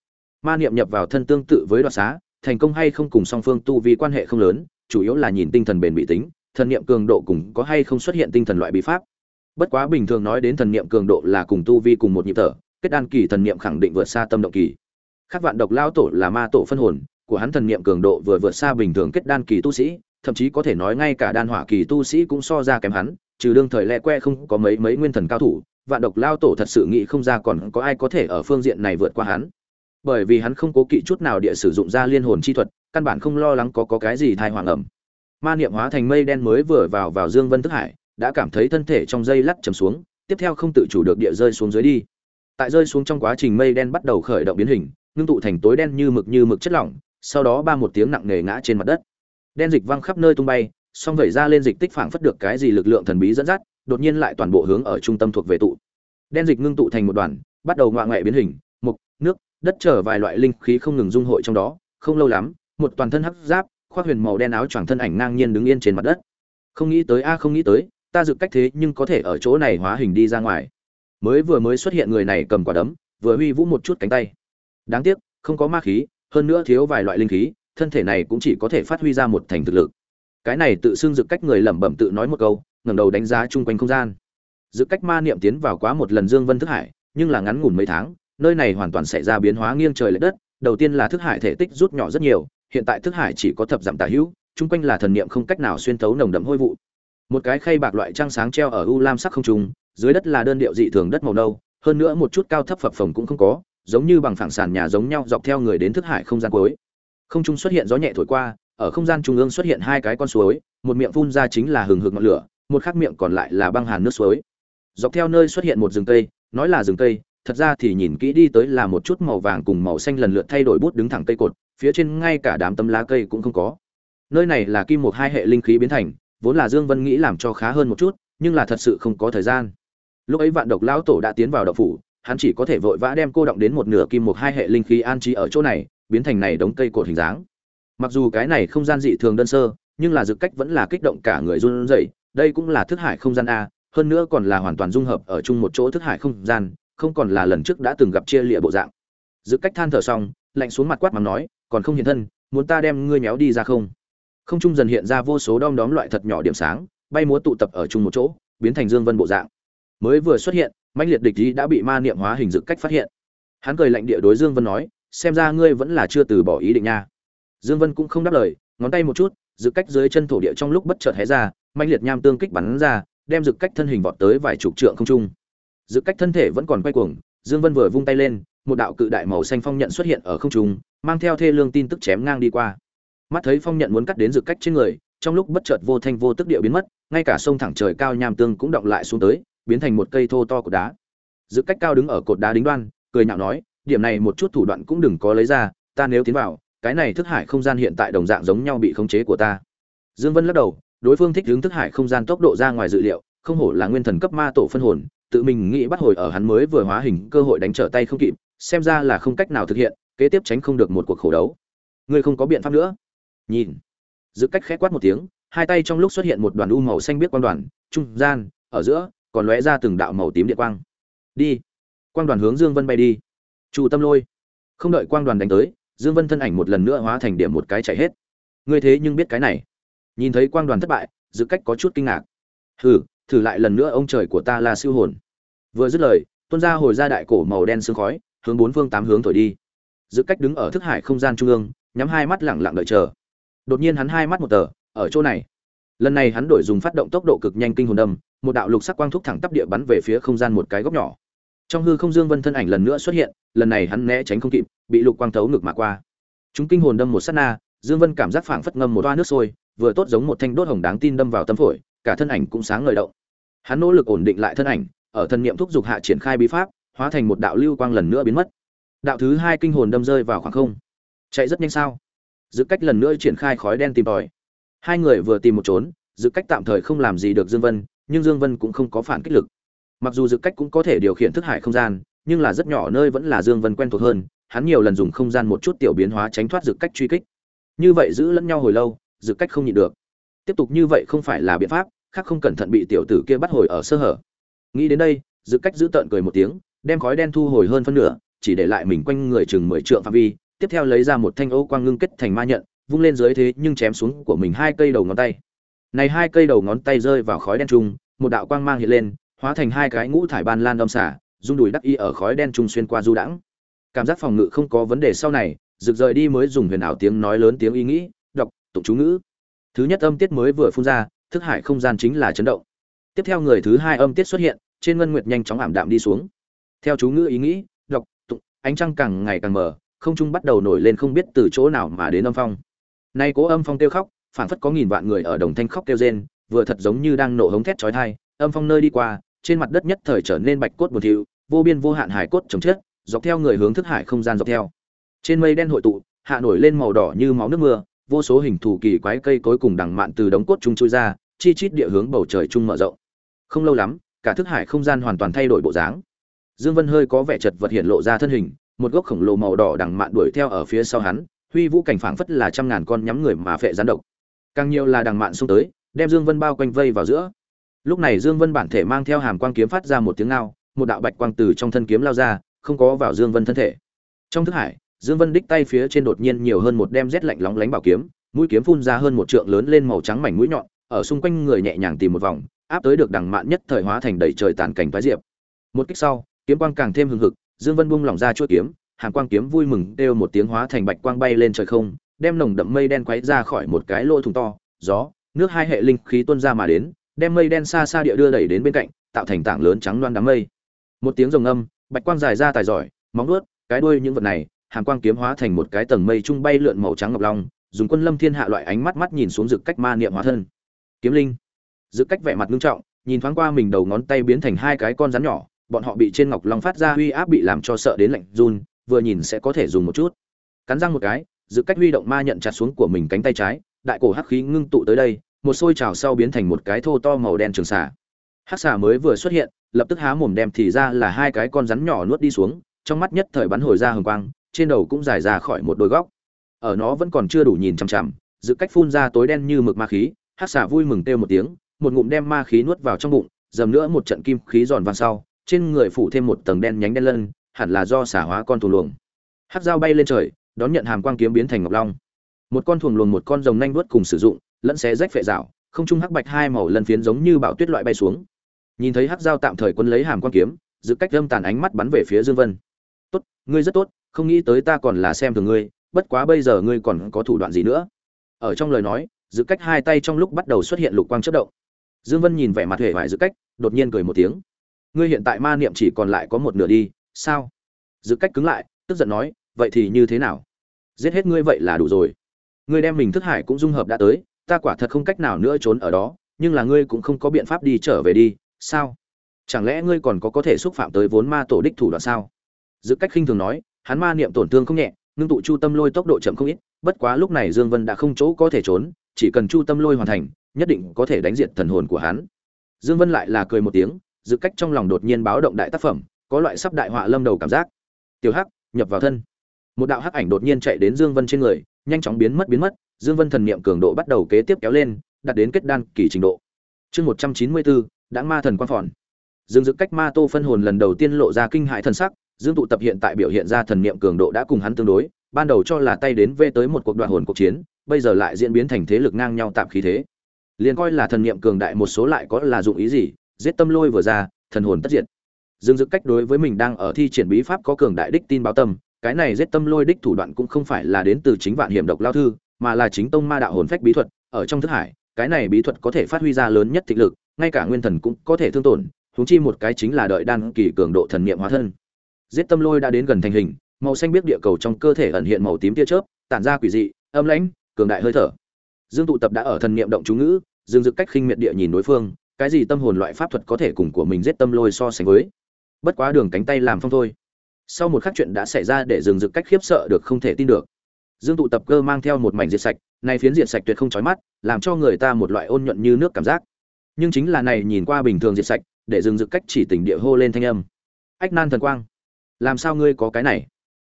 Ma niệm nhập vào thân tương tự với đoạt xá, thành công hay không cùng song phương tu vi quan hệ không lớn, chủ yếu là nhìn tinh thần bền bị tính thần niệm cường độ cùng có hay không xuất hiện tinh thần loại bị pháp. Bất quá bình thường nói đến thần niệm cường độ là cùng tu vi cùng một nhịp thở, kết đan kỳ thần niệm khẳng định vượt xa tâm động kỳ. Khác vạn độc lao tổ là ma tổ phân hồn, của hắn thần niệm cường độ vừa vượt xa bình thường kết đan kỳ tu sĩ, thậm chí có thể nói ngay cả đan hỏa kỳ tu sĩ cũng so ra kém hắn, trừ đương thời lẽ que không có mấy mấy nguyên thần cao thủ vạn độc lao tổ thật sự nghĩ không ra còn có ai có thể ở phương diện này vượt qua hắn. Bởi vì hắn không cố kỵ chút nào địa sử dụng ra liên hồn chi thuật, căn bản không lo lắng có có cái gì thai hoàng ẩm. Ma niệm hóa thành mây đen mới vừa vào vào dương vân thức hải, đã cảm thấy thân thể trong dây lắc chầm xuống, tiếp theo không tự chủ được địa rơi xuống dưới đi. Tại rơi xuống trong quá trình mây đen bắt đầu khởi động biến hình, ngưng tụ thành tối đen như mực như mực chất lỏng, sau đó ba một tiếng nặng nề ngã trên mặt đất. Đen dịch văng khắp nơi tung bay, song vẩy ra lên dịch tích phảng phất được cái gì lực lượng thần bí dẫn dắt đột nhiên lại toàn bộ hướng ở trung tâm thuộc về tụ. Đen dịch ngưng tụ thành một đoàn, bắt đầu ngoại ngoại biến hình, mục, nước, đất trở vài loại linh khí không ngừng dung hội trong đó, không lâu lắm, một toàn thân hắc giáp, khoác huyền màu đen áo choàng thân ảnh ngang nhiên đứng yên trên mặt đất. Không nghĩ tới a, không nghĩ tới, ta dự cách thế nhưng có thể ở chỗ này hóa hình đi ra ngoài. Mới vừa mới xuất hiện người này cầm quả đấm, vừa huy vũ một chút cánh tay. Đáng tiếc, không có ma khí, hơn nữa thiếu vài loại linh khí, thân thể này cũng chỉ có thể phát huy ra một thành thực lực. Cái này tự xưng dự cách người lẩm bẩm tự nói một câu ngẩng đầu đánh giá chung quanh không gian. Dự cách ma niệm tiến vào quá một lần dương vân thức hải, nhưng là ngắn ngủn mấy tháng, nơi này hoàn toàn xảy ra biến hóa nghiêng trời lệch đất. Đầu tiên là thức hải thể tích rút nhỏ rất nhiều, hiện tại thức hải chỉ có thập giảm tả hữu, chung quanh là thần niệm không cách nào xuyên thấu nồng đậm hôi vụ. Một cái khay bạc loại trăng sáng treo ở u lam sắc không trung, dưới đất là đơn điệu dị thường đất màu nâu, hơn nữa một chút cao thấp phập phồng cũng không có, giống như bằng phẳng sàn nhà giống nhau dọc theo người đến thức hải không gian cuối. Không trung xuất hiện gió nhẹ thổi qua, ở không gian trung ương xuất hiện hai cái con suối, một miệng phun ra chính là hừng hực ngọn lửa một khác miệng còn lại là băng hàn nước suối. Dọc theo nơi xuất hiện một rừng cây, nói là rừng cây, thật ra thì nhìn kỹ đi tới là một chút màu vàng cùng màu xanh lần lượt thay đổi bút đứng thẳng cây cột, phía trên ngay cả đám tấm lá cây cũng không có. Nơi này là kim một hai hệ linh khí biến thành, vốn là dương vân nghĩ làm cho khá hơn một chút, nhưng là thật sự không có thời gian. Lúc ấy vạn độc lão tổ đã tiến vào đậu phủ, hắn chỉ có thể vội vã đem cô động đến một nửa kim một hai hệ linh khí an trí ở chỗ này, biến thành này đống cây cột hình dáng. Mặc dù cái này không gian dị thường đơn sơ, nhưng là dự cách vẫn là kích động cả người run rẩy đây cũng là thức hải không gian a, hơn nữa còn là hoàn toàn dung hợp ở chung một chỗ thức hải không gian, không còn là lần trước đã từng gặp chia lịa bộ dạng. Dự cách than thở xong, lạnh xuống mặt quát mắng nói, còn không hiện thân, muốn ta đem ngươi méo đi ra không? Không trung dần hiện ra vô số đom đóm loại thật nhỏ điểm sáng, bay múa tụ tập ở chung một chỗ, biến thành dương vân bộ dạng. Mới vừa xuất hiện, mãnh liệt địch ý đã bị ma niệm hóa hình dự cách phát hiện. Hắn cười lạnh địa đối dương vân nói, xem ra ngươi vẫn là chưa từ bỏ ý định nha. Dương vân cũng không đáp lời, ngón tay một chút dự cách dưới chân thổ địa trong lúc bất chợt hé ra mãnh liệt nham tương kích bắn ra, đem Dực cách thân hình vọt tới vài chục trượng không trung. Dực cách thân thể vẫn còn quay cuồng, dương vân vừa vung tay lên, một đạo cự đại màu xanh phong nhận xuất hiện ở không trung, mang theo thê lương tin tức chém ngang đi qua. Mắt thấy phong nhận muốn cắt đến Dực cách trên người, trong lúc bất chợt vô thanh vô tức địa biến mất, ngay cả sông thẳng trời cao nham tương cũng động lại xuống tới, biến thành một cây thô to của đá. Dực cách cao đứng ở cột đá đính đoan, cười nhạo nói, điểm này một chút thủ đoạn cũng đừng có lấy ra, ta nếu tiến vào, cái này thức hải không gian hiện tại đồng dạng giống nhau bị khống chế của ta. Dương vân lắc đầu đối phương thích hướng thức hải không gian tốc độ ra ngoài dự liệu, không hổ là nguyên thần cấp ma tổ phân hồn, tự mình nghĩ bắt hồi ở hắn mới vừa hóa hình cơ hội đánh trở tay không kịp, xem ra là không cách nào thực hiện, kế tiếp tránh không được một cuộc khổ đấu. Ngươi không có biện pháp nữa. Nhìn. Giữ cách khẽ quát một tiếng, hai tay trong lúc xuất hiện một đoàn u màu xanh biết quang đoàn, trung gian, ở giữa, còn lóe ra từng đạo màu tím điện quang. Đi. Quang đoàn hướng dương vân bay đi. Chủ tâm lôi. Không đợi quang đoàn đánh tới, dương vân thân ảnh một lần nữa hóa thành điểm một cái chạy hết. Ngươi thế nhưng biết cái này nhìn thấy quang đoàn thất bại giữ cách có chút kinh ngạc. Hừ, thử lại lần nữa ông trời của ta là siêu hồn. Vừa dứt lời tuân ra hồi ra đại cổ màu đen sương khói, hướng bốn phương tám hướng thổi đi. Giữ cách đứng ở thức hải không gian trung ương, nhắm hai mắt lẳng lặng đợi chờ. Đột nhiên hắn hai mắt một tờ, ở chỗ này. Lần này hắn đổi dùng phát động tốc độ cực nhanh kinh hồn đâm, một đạo lục sắc quang thúc thẳng tắp địa bắn về phía không gian một cái góc nhỏ. Trong hư không dương vân thân ảnh lần nữa xuất hiện, lần này hắn né tránh không kịp, bị lục quang thấu ngực mà qua. Chúng kinh hồn đâm một sát na, dương vân cảm giác phảng phất ngâm một toa nước sôi vừa tốt giống một thanh đốt hồng đáng tin đâm vào tâm phổi, cả thân ảnh cũng sáng ngời động. Hắn nỗ lực ổn định lại thân ảnh, ở thân niệm thúc dục hạ triển khai bí pháp, hóa thành một đạo lưu quang lần nữa biến mất. Đạo thứ hai kinh hồn đâm rơi vào khoảng không. Chạy rất nhanh sao? Giữ cách lần nữa triển khai khói đen tìm tòi. Hai người vừa tìm một trốn giữ cách tạm thời không làm gì được dương vân, nhưng dương vân cũng không có phản kích lực. Mặc dù dự cách cũng có thể điều khiển thức hải không gian, nhưng là rất nhỏ nơi vẫn là dương vân quen thuộc hơn, hắn nhiều lần dùng không gian một chút tiểu biến hóa tránh thoát dự cách truy kích. Như vậy giữ lẫn nhau hồi lâu dự cách không nhịn được. Tiếp tục như vậy không phải là biện pháp, khác không cẩn thận bị tiểu tử kia bắt hồi ở sơ hở. Nghĩ đến đây, dự cách giữ tợn cười một tiếng, đem khói đen thu hồi hơn phân nửa, chỉ để lại mình quanh người chừng mười trượng phạm vi, tiếp theo lấy ra một thanh ô quang ngưng kết thành ma nhận, vung lên dưới thế nhưng chém xuống của mình hai cây đầu ngón tay. Này hai cây đầu ngón tay rơi vào khói đen trung, một đạo quang mang hiện lên, hóa thành hai cái ngũ thải ban lan âm xả, rung đùi đắc y ở khói đen trung xuyên qua du đãng. Cảm giác phòng ngự không có vấn đề sau này, rực rời đi mới dùng huyền ảo tiếng nói lớn tiếng ý nghĩ tụng chú ngữ. Thứ nhất âm tiết mới vừa phun ra, thức hải không gian chính là chấn động. Tiếp theo người thứ hai âm tiết xuất hiện, trên ngân nguyệt nhanh chóng ảm đạm đi xuống. Theo chú ngữ ý nghĩ, đọc, tụng, ánh trăng càng ngày càng mờ, không trung bắt đầu nổi lên không biết từ chỗ nào mà đến âm phong. Nay cố âm phong kêu khóc, phảng phất có nghìn vạn người ở đồng thanh khóc kêu rên, vừa thật giống như đang nổ hống thét chói tai, âm phong nơi đi qua, trên mặt đất nhất thời trở nên bạch cốt buồn thiu vô biên vô hạn hải cốt chồng chết, dọc theo người hướng thức hải không gian dọc theo. Trên mây đen hội tụ, hạ nổi lên màu đỏ như máu nước mưa vô số hình thù kỳ quái cây cối cùng đằng mạn từ đống cốt trung chui ra, chi chít địa hướng bầu trời trung mở rộng. Không lâu lắm, cả thức hải không gian hoàn toàn thay đổi bộ dáng. Dương vân hơi có vẻ chật vật hiện lộ ra thân hình, một gốc khổng lồ màu đỏ đằng mạn đuổi theo ở phía sau hắn, huy vũ cảnh phảng phất là trăm ngàn con nhắm người mà phệ gián độc. Càng nhiều là đằng mạn xông tới, đem dương vân bao quanh vây vào giữa. Lúc này dương vân bản thể mang theo hàm quang kiếm phát ra một tiếng ngao, một đạo bạch quang từ trong thân kiếm lao ra, không có vào dương vân thân thể. Trong thức hải dương vân đích tay phía trên đột nhiên nhiều hơn một đem rét lạnh lóng lánh bảo kiếm, mũi kiếm phun ra hơn một trượng lớn lên màu trắng mảnh mũi nhọn, ở xung quanh người nhẹ nhàng tìm một vòng, áp tới được đằng mạn nhất thời hóa thành đầy trời tàn cảnh phá diệp. Một kích sau, kiếm quang càng thêm hừng hực, dương vân buông lỏng ra chuôi kiếm, hàng quang kiếm vui mừng đều một tiếng hóa thành bạch quang bay lên trời không, đem nồng đậm mây đen quấy ra khỏi một cái lỗ thủng to, gió, nước hai hệ linh khí tuôn ra mà đến, đem mây đen xa xa địa đưa đẩy đến bên cạnh, tạo thành tảng lớn trắng loan đám mây. Một tiếng rồng âm, bạch quang dài ra tài giỏi, móng nuốt cái đuôi những vật này hàn quang kiếm hóa thành một cái tầng mây trung bay lượn màu trắng ngọc long dùng quân lâm thiên hạ loại ánh mắt mắt nhìn xuống rực cách ma niệm hóa thân. Kiếm linh. Rực cách vẻ mặt nghiêm trọng nhìn thoáng qua mình đầu ngón tay biến thành hai cái con rắn nhỏ bọn họ bị trên ngọc long phát ra uy áp bị làm cho sợ đến lạnh run vừa nhìn sẽ có thể dùng một chút. Cắn răng một cái rực cách huy động ma nhận chặt xuống của mình cánh tay trái đại cổ hắc khí ngưng tụ tới đây một xôi trào sau biến thành một cái thô to màu đen trường xả, hắc xả mới vừa xuất hiện lập tức há mồm đem thì ra là hai cái con rắn nhỏ nuốt đi xuống trong mắt nhất thời bắn hồi ra hừng quang trên đầu cũng dài ra khỏi một đôi góc. Ở nó vẫn còn chưa đủ nhìn chằm chằm, dự cách phun ra tối đen như mực ma khí hắc xà vui mừng kêu một tiếng, một ngụm đem ma khí nuốt vào trong bụng, dầm nữa một trận kim khí giòn vang sau, trên người phủ thêm một tầng đen nhánh đen lân, hẳn là do xả hóa con thù luồng. Hắc dao bay lên trời, đón nhận hàm quang kiếm biến thành ngọc long. Một con thuồng luồng một con rồng nhanh vuốt cùng sử dụng, lẫn xé rách phệ rào không trung hắc bạch hai màu lần phiến giống như bão tuyết loại bay xuống. Nhìn thấy hắc dao tạm thời quân lấy hàm quang kiếm giữ cách lâm tàn ánh mắt bắn về phía dương vân. Tốt, ngươi rất tốt không nghĩ tới ta còn là xem thường ngươi, bất quá bây giờ ngươi còn có thủ đoạn gì nữa? Ở trong lời nói giữ cách hai tay trong lúc bắt đầu xuất hiện lục quang chất động. Dương vân nhìn vẻ mặt hề vải giữ cách, đột nhiên cười một tiếng. Ngươi hiện tại ma niệm chỉ còn lại có một nửa đi, sao? Giữ cách cứng lại, tức giận nói, vậy thì như thế nào? Giết hết ngươi vậy là đủ rồi. Ngươi đem mình thức hải cũng dung hợp đã tới, ta quả thật không cách nào nữa trốn ở đó, nhưng là ngươi cũng không có biện pháp đi trở về đi, sao? Chẳng lẽ ngươi còn có có thể xúc phạm tới vốn ma tổ đích thủ đoạn sao? Giữ cách khinh thường nói hắn ma niệm tổn thương không nhẹ, ngưng tụ chu tâm lôi tốc độ chậm không ít, bất quá lúc này dương vân đã không chỗ có thể trốn, chỉ cần chu tâm lôi hoàn thành, nhất định có thể đánh diệt thần hồn của hắn. Dương vân lại là cười một tiếng giữ cách trong lòng đột nhiên báo động đại tác phẩm, có loại sắp đại họa lâm đầu cảm giác. Tiểu hắc, nhập vào thân. Một đạo hắc ảnh đột nhiên chạy đến dương vân trên người, nhanh chóng biến mất biến mất, dương vân thần niệm cường độ bắt đầu kế tiếp kéo lên, đạt đến kết đan kỳ trình độ. Chương một trăm chín mươi bốn, đã ma thần quan phòn. Dương dự cách ma tô phân hồn lần đầu tiên lộ ra kinh hại thần sắc dương tụ tập hiện tại biểu hiện ra thần niệm cường độ đã cùng hắn tương đối, ban đầu cho là tay đến vê tới một cuộc đoạn hồn cuộc chiến, bây giờ lại diễn biến thành thế lực ngang nhau tạm khí thế. Liền coi là thần niệm cường đại một số lại có là dụng ý gì, giết tâm lôi vừa ra, thần hồn tất diệt. Dương dự cách đối với mình đang ở thi triển bí pháp có cường đại đích tin báo tâm, cái này giết tâm lôi đích thủ đoạn cũng không phải là đến từ chính vạn hiểm độc lao thư, mà là chính tông ma đạo hồn phách bí thuật, ở trong thức hải, cái này bí thuật có thể phát huy ra lớn nhất thị lực, ngay cả nguyên thần cũng có thể thương tổn, huống chi một cái chính là đợi đan kỳ cường độ thần niệm hóa thân giết tâm lôi đã đến gần thành hình, màu xanh biết địa cầu trong cơ thể ẩn hiện màu tím tia chớp, tản ra quỷ dị, âm lãnh, cường đại hơi thở. Dương tụ tập đã ở thần niệm động chú ngữ, dương dực cách khinh miệt địa nhìn đối phương, cái gì tâm hồn loại pháp thuật có thể cùng của mình giết tâm lôi so sánh với? Bất quá đường cánh tay làm phong thôi. Sau một khắc chuyện đã xảy ra để dừng dực cách khiếp sợ được không thể tin được. Dương tụ tập cơ mang theo một mảnh diệt sạch này phiến diệt sạch tuyệt không chói mắt, làm cho người ta một loại ôn nhuận như nước cảm giác. Nhưng chính là này nhìn qua bình thường diệt sạch, để dừng dực cách chỉ tỉnh địa hô lên thanh âm. Ách nan thần quang làm sao ngươi có cái này?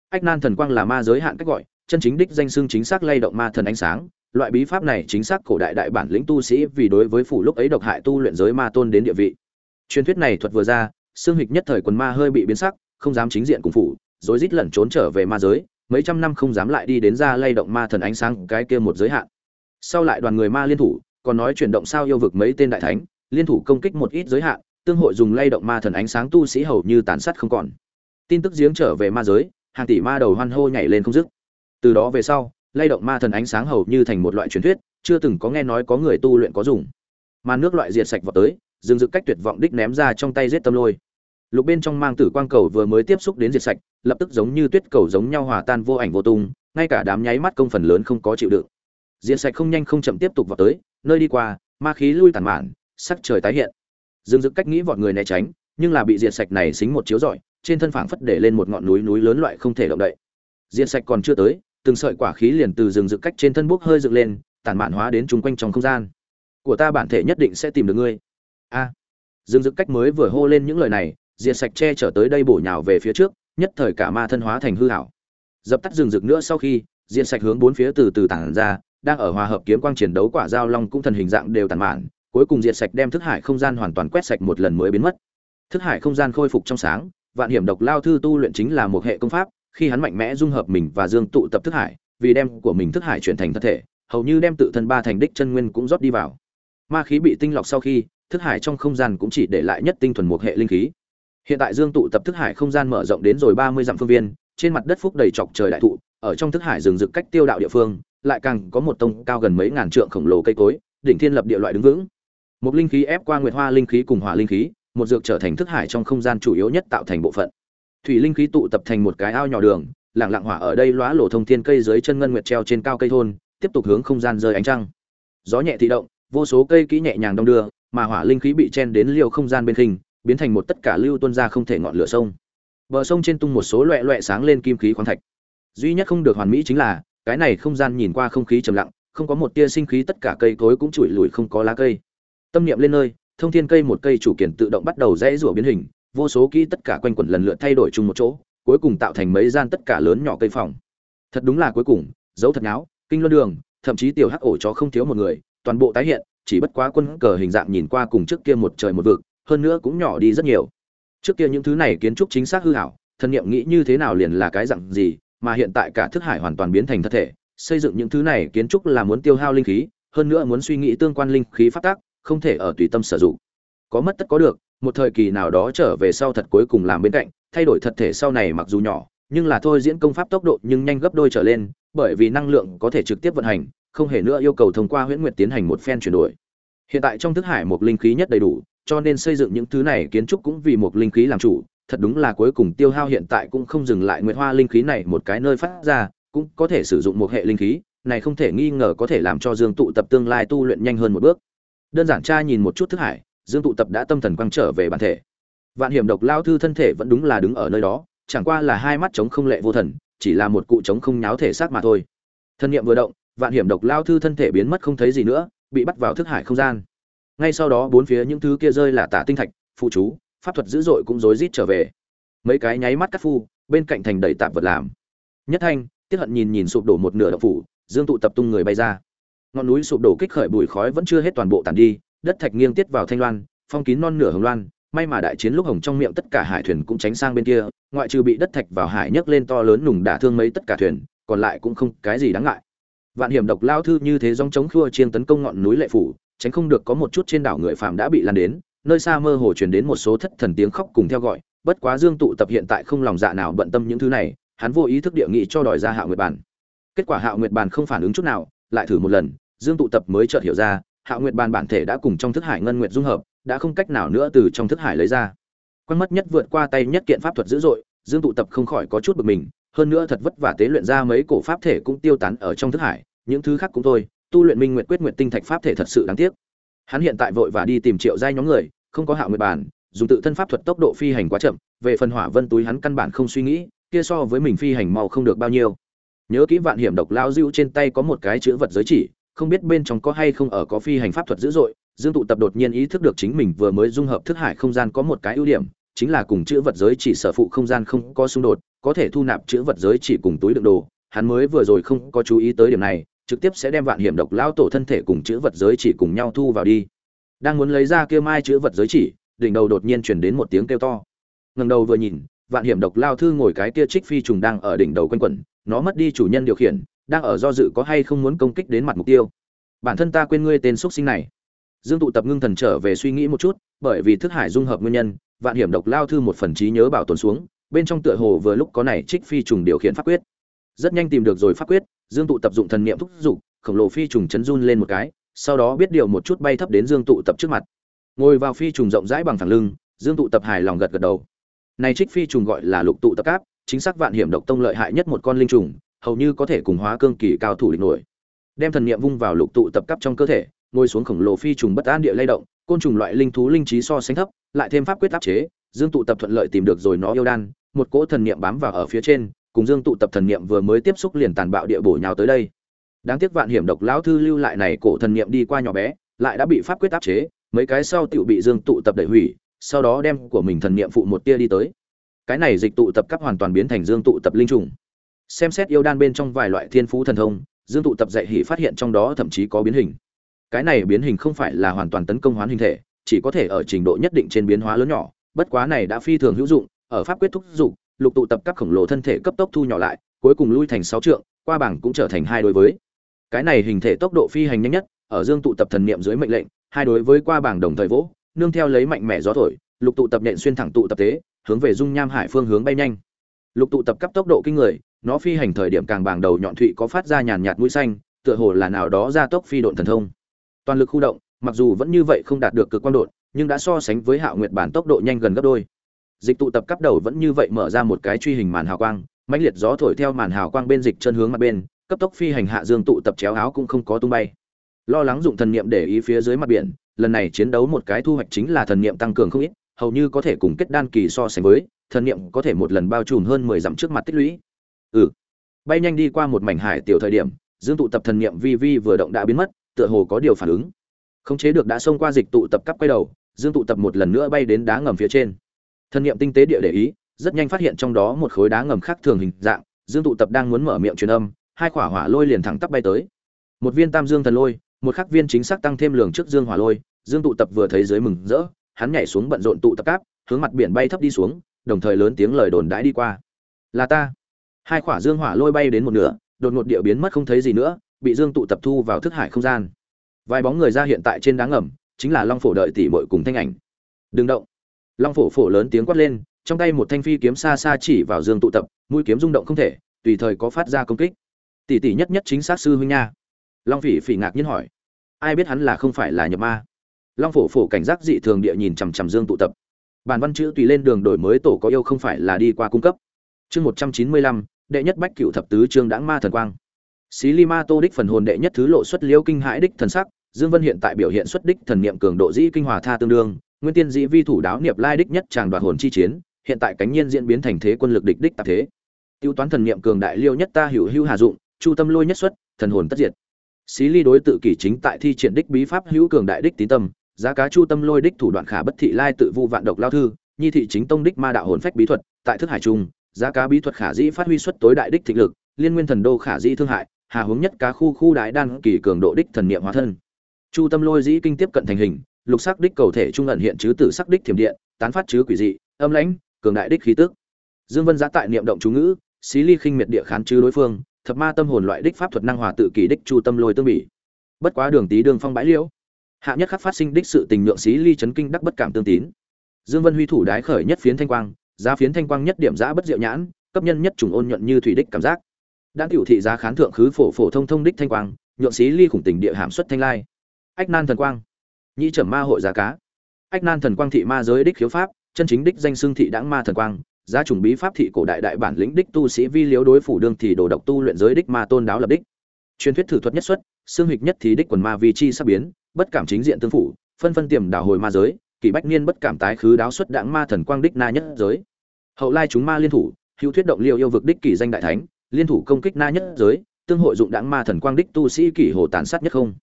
Ách nan thần quang là ma giới hạn cách gọi, chân chính đích danh xưng chính xác lay động ma thần ánh sáng. Loại bí pháp này chính xác cổ đại đại bản lĩnh tu sĩ vì đối với phủ lúc ấy độc hại tu luyện giới ma tôn đến địa vị. Truyền thuyết này thuật vừa ra, xương hịch nhất thời quần ma hơi bị biến sắc, không dám chính diện cùng phủ rối rít lẩn trốn trở về ma giới, mấy trăm năm không dám lại đi đến ra lay động ma thần ánh sáng cái kia một giới hạn. Sau lại đoàn người ma liên thủ, còn nói chuyển động sao yêu vực mấy tên đại thánh, liên thủ công kích một ít giới hạn, tương hội dùng lay động ma thần ánh sáng tu sĩ hầu như tàn sát không còn tin tức giếng trở về ma giới, hàng tỷ ma đầu hoan hô nhảy lên không dứt. Từ đó về sau, lay động ma thần ánh sáng hầu như thành một loại truyền thuyết, chưa từng có nghe nói có người tu luyện có dùng. Mà nước loại diệt sạch vào tới, dừng dự cách tuyệt vọng đích ném ra trong tay giết tâm lôi. Lục bên trong mang tử quang cầu vừa mới tiếp xúc đến diệt sạch, lập tức giống như tuyết cầu giống nhau hòa tan vô ảnh vô tung, ngay cả đám nháy mắt công phần lớn không có chịu đựng. Diệt sạch không nhanh không chậm tiếp tục vào tới, nơi đi qua, ma khí lui tàn mạn, sắc trời tái hiện. Dương dực cách nghĩ vọt người né tránh, nhưng là bị diệt sạch này xính một chiếu rọi trên thân phảng phất để lên một ngọn núi núi lớn loại không thể động đậy. Diệt sạch còn chưa tới từng sợi quả khí liền từ rừng rực cách trên thân bốc hơi dựng lên tản mạn hóa đến chung quanh trong không gian. Của ta bản thể nhất định sẽ tìm được ngươi. A. À, rừng rực cách mới vừa hô lên những lời này diệt sạch che trở tới đây bổ nhào về phía trước nhất thời cả ma thân hóa thành hư hảo dập tắt rừng rực nữa sau khi diệt sạch hướng bốn phía từ từ tản ra đang ở hòa hợp kiếm quang chiến đấu quả giao long cũng thần hình dạng đều tàn mạn cuối cùng diệt sạch đem thức hải không gian hoàn toàn quét sạch một lần mới biến mất. Thức hải không gian khôi phục trong sáng vạn hiểm độc lao thư tu luyện chính là một hệ công pháp, khi hắn mạnh mẽ dung hợp mình và dương tụ tập thức hải, vì đem của mình thức hải chuyển thành thân thể, hầu như đem tự thân ba thành đích chân nguyên cũng rót đi vào. Ma khí bị tinh lọc sau khi, thức hải trong không gian cũng chỉ để lại nhất tinh thuần một hệ linh khí. Hiện tại dương tụ tập thức hải không gian mở rộng đến rồi ba mươi dặm phương viên, trên mặt đất phúc đầy chọc trời đại thụ, ở trong thức hải rừng rực cách tiêu đạo địa phương, lại càng có một tông cao gần mấy ngàn trượng khổng lồ cây cối, đỉnh thiên lập địa loại đứng vững. Một linh khí ép qua nguyệt hoa linh khí cùng hỏa linh khí một dược trở thành thức hải trong không gian chủ yếu nhất tạo thành bộ phận. Thủy linh khí tụ tập thành một cái ao nhỏ đường, lặng lặng hỏa ở đây lóa lổ thông thiên cây dưới chân ngân nguyệt treo trên cao cây thôn, tiếp tục hướng không gian rơi ánh trăng. Gió nhẹ thị động, vô số cây kỹ nhẹ nhàng đong đưa, mà hỏa linh khí bị chen đến liều không gian bên hình, biến thành một tất cả lưu tuôn ra không thể ngọn lửa sông. Bờ sông trên tung một số loẹ loẹ sáng lên kim khí khoáng thạch. Duy nhất không được hoàn mỹ chính là, cái này không gian nhìn qua không khí trầm lặng, không có một tia sinh khí tất cả cây cối cũng trụi lùi không có lá cây. Tâm niệm lên nơi thông thiên cây một cây chủ kiện tự động bắt đầu rẽ rủa biến hình vô số kỹ tất cả quanh quẩn lần lượt thay đổi chung một chỗ cuối cùng tạo thành mấy gian tất cả lớn nhỏ cây phòng. Thật đúng là cuối cùng dấu thật náo kinh luân đường thậm chí tiểu hắc ổ chó không thiếu một người toàn bộ tái hiện chỉ bất quá quân cờ hình dạng nhìn qua cùng trước kia một trời một vực hơn nữa cũng nhỏ đi rất nhiều. Trước kia những thứ này kiến trúc chính xác hư ảo, thân niệm nghĩ như thế nào liền là cái dạng gì mà hiện tại cả thức hải hoàn toàn biến thành thật thể xây dựng những thứ này kiến trúc là muốn tiêu hao linh khí hơn nữa muốn suy nghĩ tương quan linh khí phát tác không thể ở tùy tâm sử dụng. Có mất tất có được, một thời kỳ nào đó trở về sau thật cuối cùng làm bên cạnh, thay đổi thật thể sau này mặc dù nhỏ, nhưng là thôi diễn công pháp tốc độ nhưng nhanh gấp đôi trở lên, bởi vì năng lượng có thể trực tiếp vận hành, không hề nữa yêu cầu thông qua huyễn nguyệt tiến hành một phen chuyển đổi. Hiện tại trong thức hải một linh khí nhất đầy đủ, cho nên xây dựng những thứ này kiến trúc cũng vì một linh khí làm chủ, thật đúng là cuối cùng tiêu hao hiện tại cũng không dừng lại nguyệt hoa linh khí này một cái nơi phát ra, cũng có thể sử dụng một hệ linh khí, này không thể nghi ngờ có thể làm cho dương tụ tập tương lai tu luyện nhanh hơn một bước đơn giản tra nhìn một chút thức hải, dương tụ tập đã tâm thần quăng trở về bản thể. Vạn hiểm độc lao thư thân thể vẫn đúng là đứng ở nơi đó, chẳng qua là hai mắt trống không lệ vô thần, chỉ là một cụ trống không nháo thể xác mà thôi. Thân nhiệm vừa động, vạn hiểm độc lao thư thân thể biến mất không thấy gì nữa, bị bắt vào thức hải không gian. Ngay sau đó bốn phía những thứ kia rơi là tả tinh thạch phụ chú, pháp thuật dữ dội cũng rối rít trở về. Mấy cái nháy mắt cắt phu, bên cạnh thành đầy tạp vật làm. Nhất thanh tiếc hận nhìn nhìn sụp đổ một nửa động phủ, dương tụ tập tung người bay ra ngọn núi sụp đổ kích khởi bụi khói vẫn chưa hết toàn bộ tàn đi, đất thạch nghiêng tiết vào thanh loan, phong kín non nửa hồng loan, may mà đại chiến lúc hồng trong miệng tất cả hải thuyền cũng tránh sang bên kia, ngoại trừ bị đất thạch vào hải nhấc lên to lớn nùng đả thương mấy tất cả thuyền, còn lại cũng không cái gì đáng ngại. Vạn hiểm độc lao thư như thế dòng chống khua chiên tấn công ngọn núi lệ phủ, tránh không được có một chút trên đảo người phạm đã bị lan đến, nơi xa mơ hồ truyền đến một số thất thần tiếng khóc cùng theo gọi, bất quá dương tụ tập hiện tại không lòng dạ nào bận tâm những thứ này, hắn vô ý thức địa nghị cho đòi ra hạo nguyệt bản. Kết quả hạo nguyệt bản không phản ứng chút nào, lại thử một lần dương tụ tập mới chợt hiểu ra hạo nguyệt bàn bản thể đã cùng trong thức hải ngân nguyệt dung hợp, đã không cách nào nữa từ trong thức hải lấy ra. Quan mất nhất vượt qua tay nhất kiện pháp thuật dữ dội, dương tụ tập không khỏi có chút bực mình, hơn nữa thật vất vả tế luyện ra mấy cổ pháp thể cũng tiêu tán ở trong thức hải, những thứ khác cũng thôi, tu luyện minh nguyệt quyết nguyệt tinh thạch pháp thể thật sự đáng tiếc. Hắn hiện tại vội và đi tìm triệu giai nhóm người, không có hạo nguyệt bàn, dùng tự thân pháp thuật tốc độ phi hành quá chậm, về phần hỏa vân túi hắn căn bản không suy nghĩ, kia so với mình phi hành mau không được bao nhiêu. Nhớ kỹ vạn hiểm độc lao dưu trên tay có một cái chữ vật giới chỉ không biết bên trong có hay không ở có phi hành pháp thuật dữ dội, dương tụ tập đột nhiên ý thức được chính mình vừa mới dung hợp thức hải không gian có một cái ưu điểm, chính là cùng chữ vật giới chỉ sở phụ không gian không có xung đột, có thể thu nạp chữ vật giới chỉ cùng túi đựng đồ. Hắn mới vừa rồi không có chú ý tới điểm này, trực tiếp sẽ đem vạn hiểm độc lao tổ thân thể cùng chữ vật giới chỉ cùng nhau thu vào đi. Đang muốn lấy ra kia mai chữ vật giới chỉ, đỉnh đầu đột nhiên truyền đến một tiếng kêu to. Ngẩng đầu vừa nhìn, vạn hiểm độc lao thư ngồi cái kia trích phi trùng đang ở đỉnh đầu quanh quẩn, nó mất đi chủ nhân điều khiển đang ở do dự có hay không muốn công kích đến mặt mục tiêu. Bản thân ta quên ngươi tên xuất sinh này. Dương tụ tập ngưng thần trở về suy nghĩ một chút, bởi vì thức hải dung hợp nguyên nhân, vạn hiểm độc lao thư một phần trí nhớ bảo tồn xuống, bên trong tựa hồ vừa lúc có này trích phi trùng điều khiển pháp quyết. Rất nhanh tìm được rồi pháp quyết, dương tụ tập dụng thần niệm thúc giục khổng lồ phi trùng chấn run lên một cái, sau đó biết điều một chút bay thấp đến dương tụ tập trước mặt. Ngồi vào phi trùng rộng rãi bằng thẳng lưng, dương tụ tập hài lòng gật gật đầu. Này trích phi trùng gọi là lục tụ tập cáp, chính xác vạn hiểm độc tông lợi hại nhất một con linh trùng hầu như có thể cùng hóa cương kỳ cao thủ địch nổi. Đem thần niệm vung vào lục tụ tập cấp trong cơ thể, ngồi xuống khổng lồ phi trùng bất an địa lay động, côn trùng loại linh thú linh trí so sánh thấp, lại thêm pháp quyết áp chế, dương tụ tập thuận lợi tìm được rồi nó yêu đan, một cỗ thần niệm bám vào ở phía trên, cùng dương tụ tập thần niệm vừa mới tiếp xúc liền tàn bạo địa bổ nhào tới đây. Đáng tiếc vạn hiểm độc lão thư lưu lại này cổ thần niệm đi qua nhỏ bé, lại đã bị pháp quyết áp chế, mấy cái sau tiểu bị dương tụ tập đẩy hủy, sau đó đem của mình thần niệm phụ một tia đi tới. Cái này dịch tụ tập cấp hoàn toàn biến thành dương tụ tập linh trùng xem xét yêu đan bên trong vài loại thiên phú thần thông, dương tụ tập dạy hỉ phát hiện trong đó thậm chí có biến hình. Cái này biến hình không phải là hoàn toàn tấn công hoán hình thể, chỉ có thể ở trình độ nhất định trên biến hóa lớn nhỏ, bất quá này đã phi thường hữu dụng, ở pháp quyết thúc dục, lục tụ tập các khổng lồ thân thể cấp tốc thu nhỏ lại, cuối cùng lui thành sáu trượng, qua bảng cũng trở thành hai đối với. Cái này hình thể tốc độ phi hành nhanh nhất, ở dương tụ tập thần niệm dưới mệnh lệnh, hai đối với qua bảng đồng thời vỗ, nương theo lấy mạnh mẽ gió thổi, lục tụ tập nện xuyên thẳng tụ tập tế, hướng về dung nham hải phương hướng bay nhanh. Lục tụ tập cấp tốc độ kinh người nó phi hành thời điểm càng bàng đầu nhọn thụy có phát ra nhàn nhạt mũi xanh, tựa hồ là nào đó ra tốc phi độn thần thông. Toàn lực khu động, mặc dù vẫn như vậy không đạt được cực quang độn, nhưng đã so sánh với hạo nguyệt bản tốc độ nhanh gần gấp đôi. Dịch tụ tập cấp đầu vẫn như vậy mở ra một cái truy hình màn hào quang, mãnh liệt gió thổi theo màn hào quang bên dịch chân hướng mặt bên, cấp tốc phi hành hạ dương tụ tập chéo áo cũng không có tung bay. Lo lắng dụng thần niệm để ý phía dưới mặt biển, lần này chiến đấu một cái thu hoạch chính là thần niệm tăng cường không ít, hầu như có thể cùng kết đan kỳ so sánh với, thần niệm có thể một lần bao trùm hơn mười dặm trước mặt tích lũy ừ. Bay nhanh đi qua một mảnh hải tiểu thời điểm, dương tụ tập thần niệm vi vi vừa động đã biến mất, tựa hồ có điều phản ứng. Khống chế được đã xông qua dịch tụ tập cắp quay đầu, dương tụ tập một lần nữa bay đến đá ngầm phía trên. Thần niệm tinh tế địa để ý, rất nhanh phát hiện trong đó một khối đá ngầm khác thường hình dạng, dương tụ tập đang muốn mở miệng truyền âm, hai quả hỏa lôi liền thẳng tắp bay tới. Một viên tam dương thần lôi, một khắc viên chính xác tăng thêm lường trước dương hỏa lôi, dương tụ tập vừa thấy dưới mừng rỡ, hắn nhảy xuống bận rộn tụ tập cáp, hướng mặt biển bay thấp đi xuống, đồng thời lớn tiếng lời đồn đãi đi qua. Là ta hai quả dương hỏa lôi bay đến một nửa, đột ngột địa biến mất không thấy gì nữa, bị dương tụ tập thu vào thức hải không gian. Vài bóng người ra hiện tại trên đá ngầm, chính là long phổ đợi tỷ muội cùng thanh ảnh. Đừng động. Long phổ phổ lớn tiếng quát lên, trong tay một thanh phi kiếm xa xa chỉ vào dương tụ tập, mũi kiếm rung động không thể, tùy thời có phát ra công kích. Tỷ tỷ nhất nhất chính xác sư huynh nha. Long phỉ phỉ ngạc nhiên hỏi, ai biết hắn là không phải là nhập ma? Long phổ phổ cảnh giác dị thường địa nhìn chằm chằm dương tụ tập. Bản văn chữ tùy lên đường đổi mới tổ có yêu không phải là đi qua cung cấp. Chương một trăm chín mươi lăm đệ nhất bách cựu thập tứ chương đãng ma thần quang. Xí li ma tô đích phần hồn đệ nhất thứ lộ xuất liêu kinh hãi đích thần sắc, dương vân hiện tại biểu hiện xuất đích thần niệm cường độ dĩ kinh hòa tha tương đương, nguyên tiên dĩ vi thủ đáo niệm lai đích nhất chàng đoạt hồn chi chiến, hiện tại cánh nhiên diễn biến thành thế quân lực địch đích tạp thế. Tiêu toán thần niệm cường đại liêu nhất ta hữu hữu hà dụng, chu tâm lôi nhất xuất, thần hồn tất diệt. Xí ly đối tự kỷ chính tại thi triển đích bí pháp hữu cường đại đích tín tâm, giá cá chu tâm lôi đích thủ đoạn khả bất thị lai tự vu vạn độc lao thư, nhi thị chính tông đích ma đạo hồn phách bí thuật, tại thức hải trung giá cá bí thuật khả dĩ phát huy suất tối đại đích thịnh lực, liên nguyên thần đô khả dĩ thương hại, hà hướng nhất cá khu khu đại đan kỳ cường độ đích thần niệm hóa thân. Chu tâm lôi dĩ kinh tiếp cận thành hình, lục sắc đích cầu thể trung ẩn hiện chứ tử sắc đích thiểm điện, tán phát chứ quỷ dị, âm lãnh, cường đại đích khí tức. Dương vân giá tại niệm động chú ngữ, xí ly khinh miệt địa khán chứ đối phương, thập ma tâm hồn loại đích pháp thuật năng hòa tự kỷ đích chu tâm lôi tương bỉ bất quá đường tí đường phong bãi liễu. Hạ nhất khắc phát sinh đích sự tình nhượng xí ly chấn kinh đắc bất cảm tương tín. Dương vân huy thủ đái khởi nhất phiến thanh quang giá phiến thanh quang nhất điểm giã bất diệu nhãn, cấp nhân nhất trùng ôn nhuận như thủy đích cảm giác. Đã tiểu thị giá khán thượng khứ phổ phổ thông thông đích thanh quang nhượng xí ly khủng tình địa hàm xuất thanh lai. Ách nan thần quang. Nhĩ trầm ma hội giá cá. Ách nan thần quang thị ma giới đích khiếu pháp, chân chính đích danh xương thị đãng ma thần quang, giá trùng bí pháp thị cổ đại đại bản lĩnh đích tu sĩ vi liếu đối phủ đương thì đồ độc tu luyện giới đích ma tôn đáo lập đích. Truyền thuyết thử thuật nhất xuất, xương hịch nhất thì đích quần ma vi chi sắp biến, bất cảm chính diện tương phủ, phân phân tiềm đảo hồi ma giới kỷ bách niên bất cảm tái khứ đáo xuất đảng ma thần quang đích na nhất giới. Hậu lai chúng ma liên thủ, hữu thuyết động liêu yêu vực đích kỷ danh đại thánh, liên thủ công kích na nhất giới, tương hội dụng đảng ma thần quang đích tu sĩ kỷ hồ tàn sát nhất không.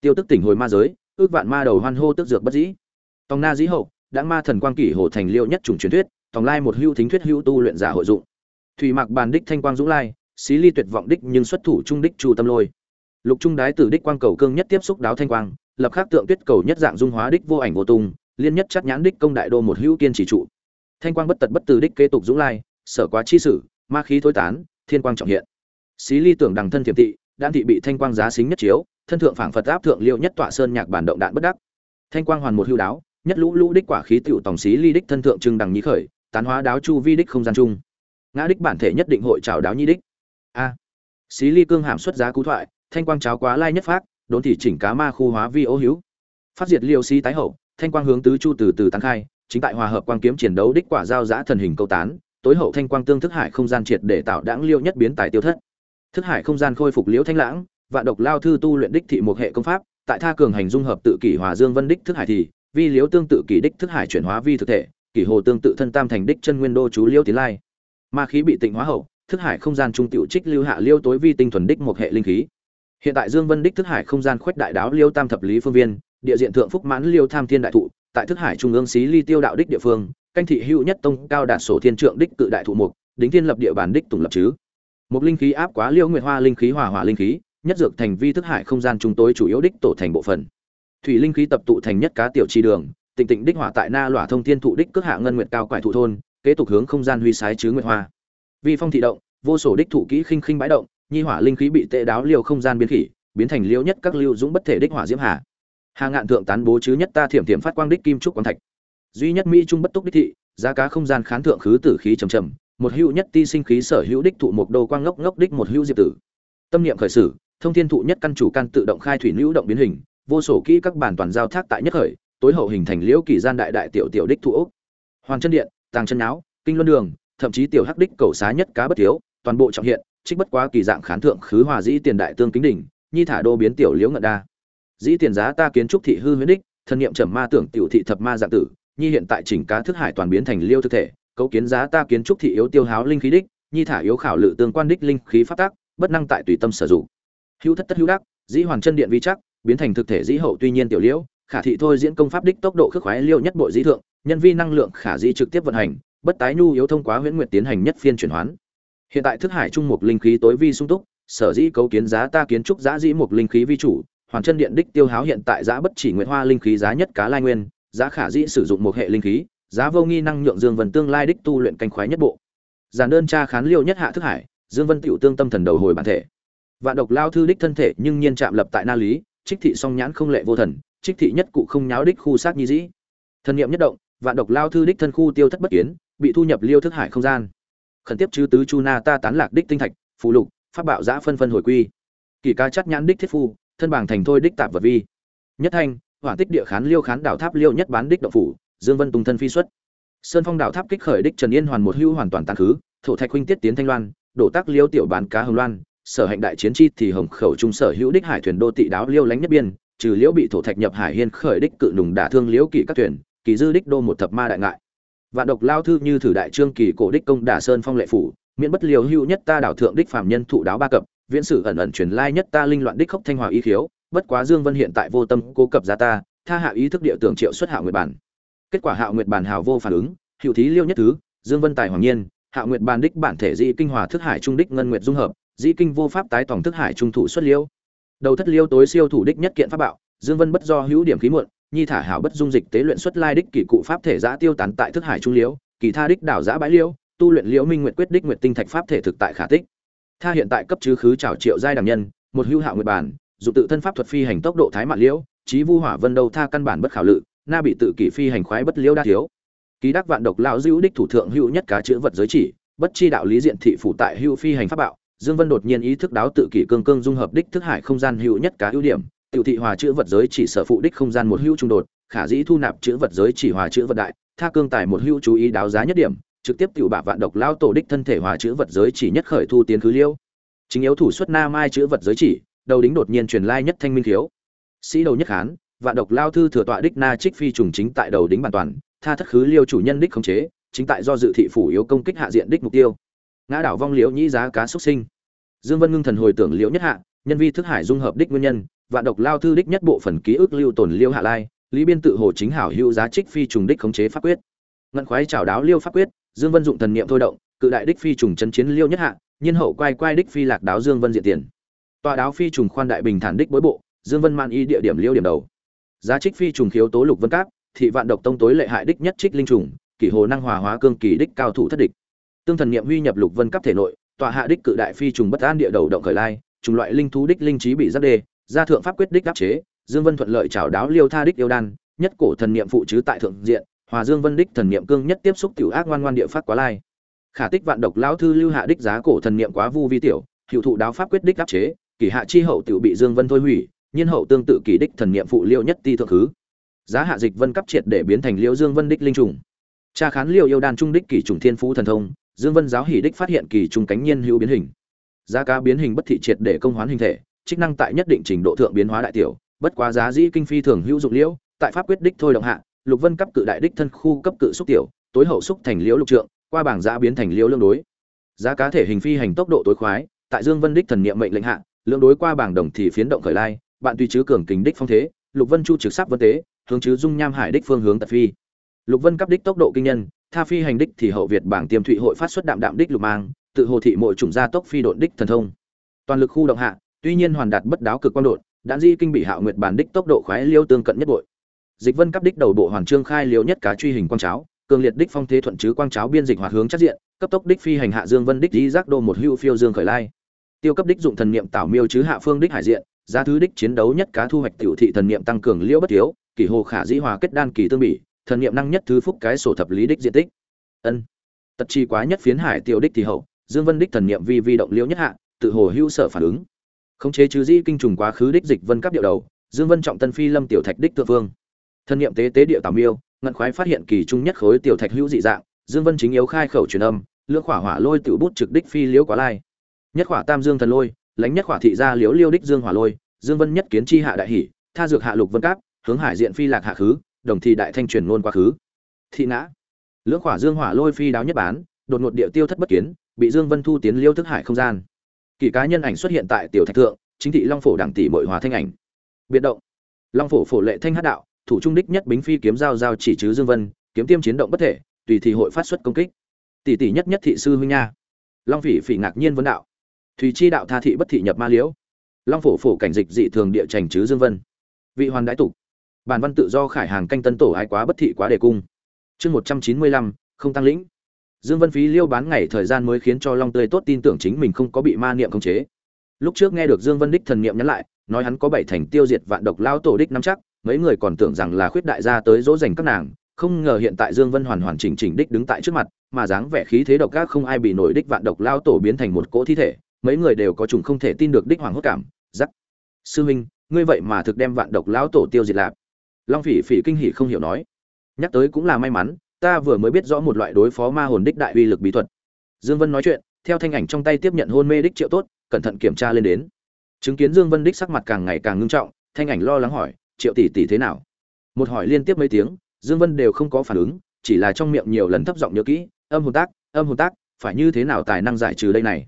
Tiêu tức tỉnh hồi ma giới, ước vạn ma đầu hoan hô tức dược bất dĩ. Tòng na dĩ hậu, đảng ma thần quang kỷ hồ thành liêu nhất trùng truyền thuyết, tòng lai một hưu thính thuyết hưu tu luyện giả hội dụng. Thủy mạc bàn đích thanh quang dũng lai, xí ly tuyệt vọng đích nhưng xuất thủ trung đích chu tâm lôi. Lục trung đái tử đích quang cầu cương nhất tiếp xúc đáo thanh quang, lập khắc tượng tuyết cầu nhất dạng dung hóa đích vô ảnh vô tung liên nhất chắc nhãn đích công đại đô một hữu kiên chỉ trụ. Thanh quang bất tật bất từ đích kế tục dũng lai, sở quá chi sử, ma khí thối tán, thiên quang trọng hiện. Xí ly tưởng đằng thân thiểm thị, đan thị bị thanh quang giá xính nhất chiếu, thân thượng phảng phật áp thượng liệu nhất tọa sơn nhạc bản động đạn bất đắc. Thanh quang hoàn một hưu đáo, nhất lũ lũ đích quả khí tiểu tổng xí ly đích thân thượng trưng đằng nhí khởi, tán hóa đáo chu vi đích không gian chung. Ngã đích bản thể nhất định hội trào đáo nhi đích. A. Xí ly cương hàm xuất giá cú thoại, thanh quang cháo quá lai nhất phát đốn thì chỉnh cá ma khu hóa vi ô hiếu phát diệt liêu xí tái hậu thanh quang hướng tứ chu từ từ tăng khai, chính tại hòa hợp quang kiếm chiến đấu đích quả giao giã thần hình câu tán, tối hậu thanh quang tương thức hải không gian triệt để tạo đãng liêu nhất biến tài tiêu thất. Thức hải không gian khôi phục liễu thanh lãng, vạn độc lao thư tu luyện đích thị một hệ công pháp, tại tha cường hành dung hợp tự kỷ hòa dương vân đích thức hải thì, vi liễu tương tự kỷ đích thức hải chuyển hóa vi thực thể, kỷ hồ tương tự thân tam thành đích chân nguyên đô chú liêu tiến lai. Ma khí bị tịnh hóa hậu, thức hải không gian trung tiểu trích lưu hạ liêu tối vi tinh thuần đích một hệ linh khí. Hiện tại dương vân đích thức hải không gian khuếch đại đáo liêu tam thập lý phương viên địa diện thượng phúc mãn liêu tham thiên đại thụ, tại thức hải trung ương xí ly tiêu đạo đích địa phương, canh thị hữu nhất tông cao đạt sổ thiên trượng đích cự đại thụ mục, đính thiên lập địa bàn đích tùng lập chứ. Một linh khí áp quá liêu nguyệt hoa linh khí, hòa hỏa linh khí, nhất dược thành vi thức hải không gian chúng tối chủ yếu đích tổ thành bộ phận thủy linh khí tập tụ thành nhất cá tiểu chi đường, tịnh tịnh đích hỏa tại na lỏa thông thiên thụ đích cước hạ ngân nguyệt cao quải thụ thôn, kế tục hướng không gian huy sái chứ nguyệt hoa. Vi phong thị động, vô sổ đích thủ kỹ khinh khinh bãi động, nhi hỏa linh khí bị tệ đáo liều không gian biến khỉ, biến thành liêu nhất các lưu dũng bất thể đích hỏa diễm hà hà ngạn thượng tán bố chứ nhất ta thiểm thiểm phát quang đích kim trúc quang thạch. Duy nhất mỹ trung bất túc đích thị, giá cá không gian khán thượng khứ tử khí trầm trầm, một hữu nhất ti sinh khí sở hữu đích thụ một đô quang ngốc ngốc đích một hữu diệp tử. Tâm niệm khởi sử, thông thiên thụ nhất căn chủ căn tự động khai thủy lưu động biến hình, vô sổ kỹ các bản toàn giao thác tại nhất khởi, tối hậu hình thành liễu kỳ gian đại đại tiểu tiểu đích thụ ốc. Hoàng chân điện, tàng chân áo, kinh luân đường, thậm chí tiểu hắc đích cầu xá nhất cá bất thiếu, toàn bộ trọng hiện, trích bất quá kỳ dạng khán thượng khứ hòa dĩ tiền đại tương kính đỉnh, nhi thả đô biến tiểu liễu ngận đa dĩ tiền giá ta kiến trúc thị hư huyễn đích, thân niệm trầm ma tưởng tiểu thị thập ma dạng tử, nhi hiện tại chỉnh cá thức hải toàn biến thành liêu thực thể, cấu kiến giá ta kiến trúc thị yếu tiêu háo linh khí đích, nhi thả yếu khảo lự tương quan đích linh khí phát tác bất năng tại tùy tâm sử dụng. Hữu thất tất hữu đắc, dĩ hoàn chân điện vi chắc, biến thành thực thể dĩ hậu tuy nhiên tiểu liễu, khả thị thôi diễn công pháp đích tốc độ khước khoái liêu nhất bộ dĩ thượng, nhân vi năng lượng khả dĩ trực tiếp vận hành, bất tái nhu yếu thông qua huyễn nguyệt tiến hành nhất phiên chuyển hoán. Hiện tại thức hải trung mục linh khí tối vi sung túc, sở dĩ cấu kiến giá ta kiến trúc giá dĩ mục linh khí vi chủ hoàn chân điện đích tiêu háo hiện tại giá bất chỉ nguyệt hoa linh khí giá nhất cá lai nguyên, giá khả dĩ sử dụng một hệ linh khí, giá vô nghi năng nhượng dương vân tương lai đích tu luyện canh khoái nhất bộ. Giản đơn tra khán liêu nhất hạ thức hải, dương vân tiểu tương tâm thần đầu hồi bản thể. Vạn độc lao thư đích thân thể nhưng nhiên chạm lập tại na lý, trích thị song nhãn không lệ vô thần, trích thị nhất cụ không nháo đích khu sát nhi dĩ. Thần niệm nhất động, vạn độc lao thư đích thân khu tiêu thất bất kiến, bị thu nhập liêu thức hải không gian. Khẩn tiếp chứ tứ chu na ta tán lạc đích tinh thạch, phù lục, pháp bạo giá phân phân hồi quy. Kỳ ca chắc nhãn đích thiết phu thân bảng thành thôi đích tạp vật vi. Nhất thanh, hỏa tích địa khán liêu khán đảo tháp liêu nhất bán đích động phủ, dương vân tung thân phi xuất. Sơn phong đảo tháp kích khởi đích trần yên hoàn một hưu hoàn toàn tàn khứ, thổ thạch huynh tiết tiến thanh loan, đổ tác liêu tiểu bán cá hồng loan, sở hạnh đại chiến chi thì hồng khẩu trung sở hữu đích hải thuyền đô tị đáo liêu lánh nhất biên, trừ liễu bị thổ thạch nhập hải hiên khởi đích cự nùng đả thương liễu kỵ các thuyền, kỳ dư đích đô một thập ma đại ngại. Vạn độc lao thư như thử đại trương kỳ cổ đích công đả sơn phong lệ phủ, miễn bất liều hữu nhất ta đảo thượng đích phạm nhân thụ đáo ba cập viễn sử ẩn ẩn truyền lai nhất ta linh loạn đích khốc thanh hòa ý khiếu, bất quá dương vân hiện tại vô tâm cố cập ra ta, tha hạ ý thức địa tưởng triệu xuất hạ nguyệt bản. Kết quả hạ nguyệt bản hào vô phản ứng hiệu thí liêu nhất thứ, dương vân tài hoàng nhiên, hạ nguyệt bản đích bản thể dị kinh hòa thức hải trung đích ngân nguyệt dung hợp dị kinh vô pháp tái tổng thức hải trung thủ xuất liêu. Đầu thất liêu tối siêu thủ đích nhất kiện pháp bạo, dương vân bất do hữu điểm khí muộn, nhi thả hảo bất dung dịch tế luyện xuất lai đích kỳ cụ pháp thể giã tiêu tán tại thức hải trung liễu kỳ tha đích đảo giã bãi liễu tu luyện liễu minh nguyện quyết đích nguyện tinh thạch pháp thể thực tại khả tích tha hiện tại cấp chứ khứ trảo triệu giai đẳng nhân, một hữu hạo nguyệt bản, dụng tự thân pháp thuật phi hành tốc độ thái mạn liễu trí vu hỏa vân đâu tha căn bản bất khảo lự, na bị tự kỷ phi hành khoái bất liễu đa thiếu. Ký đắc vạn độc lão dữu đích thủ thượng hữu nhất cá chữ vật giới chỉ, bất chi đạo lý diện thị phủ tại hữu phi hành pháp bạo. Dương vân đột nhiên ý thức đáo tự kỷ cương cương dung hợp đích thức hải không gian hữu nhất cá ưu điểm, tiểu thị hòa chữ vật giới chỉ sở phụ đích không gian một hữu trung đột, khả dĩ thu nạp chữ vật giới chỉ hòa chữ vật đại, tha cương tài một hữu chú ý đáo giá nhất điểm trực tiếp tiểu bạ vạn độc lao tổ đích thân thể hòa chữ vật giới chỉ nhất khởi thu tiến khứ liêu. Chính yếu thủ xuất na mai chữ vật giới chỉ, đầu đính đột nhiên truyền lai nhất thanh minh thiếu. Sĩ đầu nhất hán vạn độc lao thư thừa tọa đích na trích phi trùng chính tại đầu đính bản toàn, tha thất khứ liêu chủ nhân đích khống chế, chính tại do dự thị phủ yếu công kích hạ diện đích mục tiêu. Ngã đảo vong liễu nhĩ giá cá xuất sinh. Dương vân ngưng thần hồi tưởng liễu nhất hạ, nhân vi thức hải dung hợp đích nguyên nhân, vạn độc lao thư đích nhất bộ phần ký ức lưu tồn liêu hạ lai, lý biên tự hồ chính hảo hữu giá trích phi trùng đích khống chế pháp quyết. Ngân khoái chào đáo liêu pháp quyết dương vân dụng thần niệm thôi động, cự đại đích phi trùng chấn chiến liêu nhất hạ, nhiên hậu quay quay đích phi lạc đáo dương vân diện tiền. Tọa đáo phi trùng khoan đại bình thản đích bối bộ, dương vân man y địa điểm liêu điểm đầu. Giá trích phi trùng khiếu tố lục vân cáp, thị vạn độc tông tối lệ hại đích nhất trích linh trùng, kỷ hồ năng hòa hóa cương kỳ đích cao thủ thất địch. Tương thần niệm huy nhập lục vân cấp thể nội, tọa hạ đích cự đại phi trùng bất an địa đầu động khởi lai, trùng loại linh thú đích linh trí bị giáp đề gia thượng pháp quyết đích áp chế, dương vân thuận lợi chảo đáo liêu tha đích yêu đan, nhất cổ thần niệm phụ chứ tại thượng diện hòa dương vân đích thần niệm cương nhất tiếp xúc tiểu ác ngoan ngoan địa phát quá lai. Khả tích vạn độc lão thư lưu hạ đích giá cổ thần niệm quá vu vi tiểu hiệu thụ đáo pháp quyết đích áp chế kỳ hạ chi hậu tiểu bị dương vân thôi hủy nhiên hậu tương tự kỳ đích thần niệm phụ liêu nhất ti thượng thứ, giá hạ dịch vân cấp triệt để biến thành liêu dương vân đích linh trùng. Cha khán liêu yêu đan trung đích kỳ trùng thiên phú thần thông dương vân giáo hỉ đích phát hiện kỳ trùng cánh nhiên hữu biến hình. Giá cá biến hình bất thị triệt để công hoán hình thể chức năng tại nhất định trình độ thượng biến hóa đại tiểu bất quá giá dĩ kinh phi thường hữu dụng liễu tại pháp quyết đích thôi động hạ lục vân cấp cự đại đích thân khu cấp cự xúc tiểu, tối hậu xúc thành liễu lục trượng, qua bảng giá biến thành liễu lương đối. Giá cá thể hình phi hành tốc độ tối khoái, tại dương vân đích thần niệm mệnh lệnh hạ, lương đối qua bảng đồng thì phiến động khởi lai, bạn tùy chứ cường kính đích phong thế, lục vân chu trực sắp vân tế, hướng chứ dung nham hải đích phương hướng tật phi. Lục vân cấp đích tốc độ kinh nhân, tha phi hành đích thì hậu việt bảng tiêm thụy hội phát xuất đạm đạm đích lục mang, tự hồ thị mỗi chủng gia tốc phi độn đích thần thông. Toàn lực khu động hạ, tuy nhiên hoàn đạt bất đáo cực quan độn, đạn di kinh bị hạo nguyệt bản đích tốc độ khoái liêu tương cận nhất bội dịch vân cấp đích đầu bộ hoàn trương khai liều nhất cá truy hình quang cháo, cường liệt đích phong thế thuận chứ quang cháo biên dịch hoạt hướng chắc diện, cấp tốc đích phi hành hạ dương vân đích di giác đô một hưu phiêu dương khởi lai. Tiêu cấp đích dụng thần niệm tảo miêu chứ hạ phương đích hải diện, giá thứ đích chiến đấu nhất cá thu hoạch tiểu thị thần niệm tăng cường liễu bất thiếu, kỷ hồ khả dĩ hòa kết đan kỳ tương bỉ, thần niệm năng nhất thứ phúc cái sổ thập lý đích diện tích. Ân. Tật chi quá nhất phiến hải tiêu đích thì hậu, dương vân đích thần niệm vi vi động liễu nhất hạ, tự hồ hữu sở phản ứng. Khống chế chứ dĩ kinh trùng quá khứ đích dịch vân cấp điệu đầu, dương vân trọng tân phi lâm tiểu thạch đích thượng vương thân niệm tế tế địa tảo miêu, ngận khoái phát hiện kỳ trung nhất khối tiểu thạch hữu dị dạng, dương vân chính yếu khai khẩu truyền âm, lưỡng khỏa hỏa lôi tiểu bút trực đích phi liễu quá lai. Nhất khỏa tam dương thần lôi lãnh nhất khỏa thị gia liễu liêu đích dương hỏa lôi, dương vân nhất kiến chi hạ đại hỷ, tha dược hạ lục vân cáp, hướng hải diện phi lạc hạ khứ, đồng thị đại thanh truyền ngôn quá khứ. Thị ngã lưỡng khỏa dương hỏa lôi phi đáo nhất bán, đột ngột địa tiêu thất bất kiến, bị dương vân thu tiến liêu thức hải không gian. Kỳ cá nhân ảnh xuất hiện tại tiểu thạch thượng, chính thị long phổ đẳng tỷ mội hòa thanh ảnh. Biệt động, long phổ phổ lệ thanh hát đạo thủ trung đích nhất bính phi kiếm giao giao chỉ chứ dương vân, kiếm tiêm chiến động bất thể, tùy thị hội phát xuất công kích. Tỷ tỷ nhất nhất thị sư huynh nha. Long phỉ phỉ ngạc nhiên vấn đạo. Thùy chi đạo tha thị bất thị nhập ma liễu. Long phổ phổ cảnh dịch dị thường địa trành chứ dương vân. Vị hoàn đãi tục. Bản văn tự do khải hàng canh tân tổ ai quá bất thị quá đề cung. Chương một trăm chín mươi lăm, không tăng lĩnh. Dương vân phí liêu bán ngày thời gian mới khiến cho long tươi tốt tin tưởng chính mình không có bị ma niệm khống chế. Lúc trước nghe được dương vân đích thần niệm nhắn lại, nói hắn có bảy thành tiêu diệt vạn độc lao tổ đích nắm chắc mấy người còn tưởng rằng là khuyết đại gia tới dỗ dành các nàng, không ngờ hiện tại dương vân hoàn hoàn chỉnh chỉnh đích đứng tại trước mặt, mà dáng vẻ khí thế độc ác không ai bị nổi đích vạn độc lao tổ biến thành một cỗ thi thể, mấy người đều có trùng không thể tin được đích hoàng hốt cảm giắc sư huynh ngươi vậy mà thực đem vạn độc lao tổ tiêu diệt lạp long phỉ phỉ kinh hỉ không hiểu nói. Nhắc tới cũng là may mắn, ta vừa mới biết rõ một loại đối phó ma hồn đích đại uy lực bí thuật. Dương vân nói chuyện, theo thanh ảnh trong tay tiếp nhận hôn mê đích triệu tốt, cẩn thận kiểm tra lên đến. Chứng kiến dương vân đích sắc mặt càng ngày càng ngưng trọng, thanh ảnh lo lắng hỏi triệu tỷ tỷ thế nào? Một hỏi liên tiếp mấy tiếng, dương vân đều không có phản ứng, chỉ là trong miệng nhiều lần thấp giọng nhớ kỹ, âm hồn tác, âm hồn tác, phải như thế nào tài năng giải trừ đây này?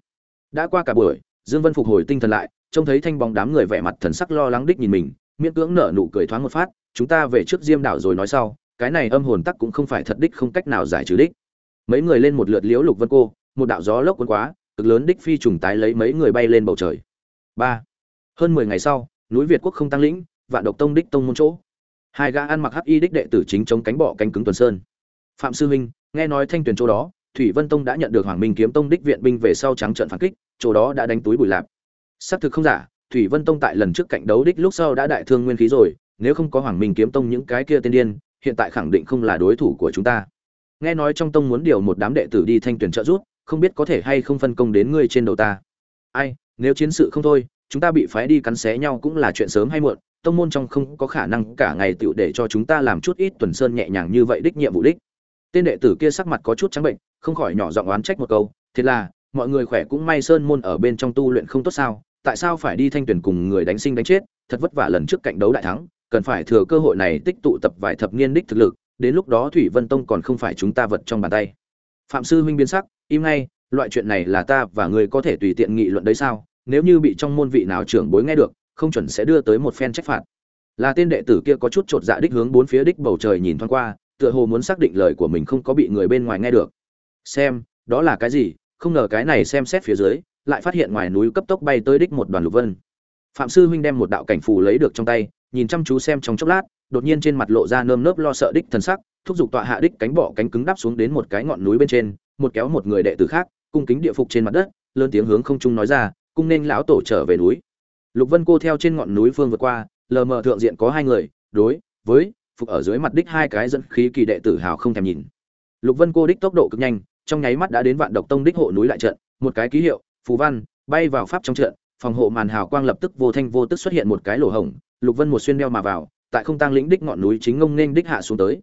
Đã qua cả buổi, dương vân phục hồi tinh thần lại, trông thấy thanh bóng đám người vẻ mặt thần sắc lo lắng đích nhìn mình, miễn cưỡng nở nụ cười thoáng một phát, chúng ta về trước diêm đảo rồi nói sau, cái này âm hồn tắc cũng không phải thật đích không cách nào giải trừ đích. Mấy người lên một lượt liễu lục vân cô, một đạo gió lốc cuốn quá, cực lớn đích phi trùng tái lấy mấy người bay lên bầu trời. Ba. Hơn mười ngày sau, núi việt quốc không tăng lĩnh vạn độc tông đích tông môn chỗ. Hai gã ăn mặc hắc y đích đệ tử chính chống cánh bọ cánh cứng tuần sơn. Phạm sư huynh nghe nói thanh tuyển chỗ đó, thủy vân tông đã nhận được hoàng minh kiếm tông đích viện binh về sau trắng trận phản kích, chỗ đó đã đánh túi bụi lạp. Xác thực không giả, thủy vân tông tại lần trước cạnh đấu đích lúc sau đã đại thương nguyên khí rồi, nếu không có hoàng minh kiếm tông những cái kia tiên điên, hiện tại khẳng định không là đối thủ của chúng ta. Nghe nói trong tông muốn điều một đám đệ tử đi thanh tuyển trợ giúp, không biết có thể hay không phân công đến ngươi trên đầu ta. Ai, nếu chiến sự không thôi, chúng ta bị phái đi cắn xé nhau cũng là chuyện sớm hay muộn tông môn trong không có khả năng cả ngày tựu để cho chúng ta làm chút ít tuần sơn nhẹ nhàng như vậy đích nhiệm vụ đích. Tên đệ tử kia sắc mặt có chút trắng bệnh, không khỏi nhỏ giọng oán trách một câu thế là, mọi người khỏe cũng may sơn môn ở bên trong tu luyện không tốt sao, tại sao phải đi thanh tuyển cùng người đánh sinh đánh chết, thật vất vả lần trước cạnh đấu đại thắng, cần phải thừa cơ hội này tích tụ tập vài thập niên đích thực lực, đến lúc đó thủy vân tông còn không phải chúng ta vật trong bàn tay. Phạm sư huynh biến sắc, im ngay, loại chuyện này là ta và người có thể tùy tiện nghị luận đấy sao? Nếu như bị trong môn vị nào trưởng bối nghe được không chuẩn sẽ đưa tới một phen trách phạt. Là tên đệ tử kia có chút chột dạ đích hướng bốn phía đích bầu trời nhìn thoáng qua, tựa hồ muốn xác định lời của mình không có bị người bên ngoài nghe được. Xem, đó là cái gì? Không ngờ cái này xem xét phía dưới, lại phát hiện ngoài núi cấp tốc bay tới đích một đoàn lục vân. Phạm sư huynh đem một đạo cảnh phù lấy được trong tay, nhìn chăm chú xem trong chốc lát, đột nhiên trên mặt lộ ra nơm nớp lo sợ đích thần sắc, thúc giục tọa hạ đích cánh bỏ cánh cứng đáp xuống đến một cái ngọn núi bên trên, một kéo một người đệ tử khác, cung kính địa phục trên mặt đất, lớn tiếng hướng không trung nói ra, cung nên lão tổ trở về núi lục vân cô theo trên ngọn núi phương vượt qua, lờ mờ thượng diện có hai người, đối với phục ở dưới mặt đích hai cái dẫn khí kỳ đệ tử hào không thèm nhìn. Lục vân cô đích tốc độ cực nhanh, trong nháy mắt đã đến vạn độc tông đích hộ núi lại trận, một cái ký hiệu, phù văn, bay vào pháp trong trận, phòng hộ màn hào quang lập tức vô thanh vô tức xuất hiện một cái lỗ hổng, lục vân một xuyên đeo mà vào, tại không tăng lĩnh đích ngọn núi chính ngông nên đích hạ xuống tới.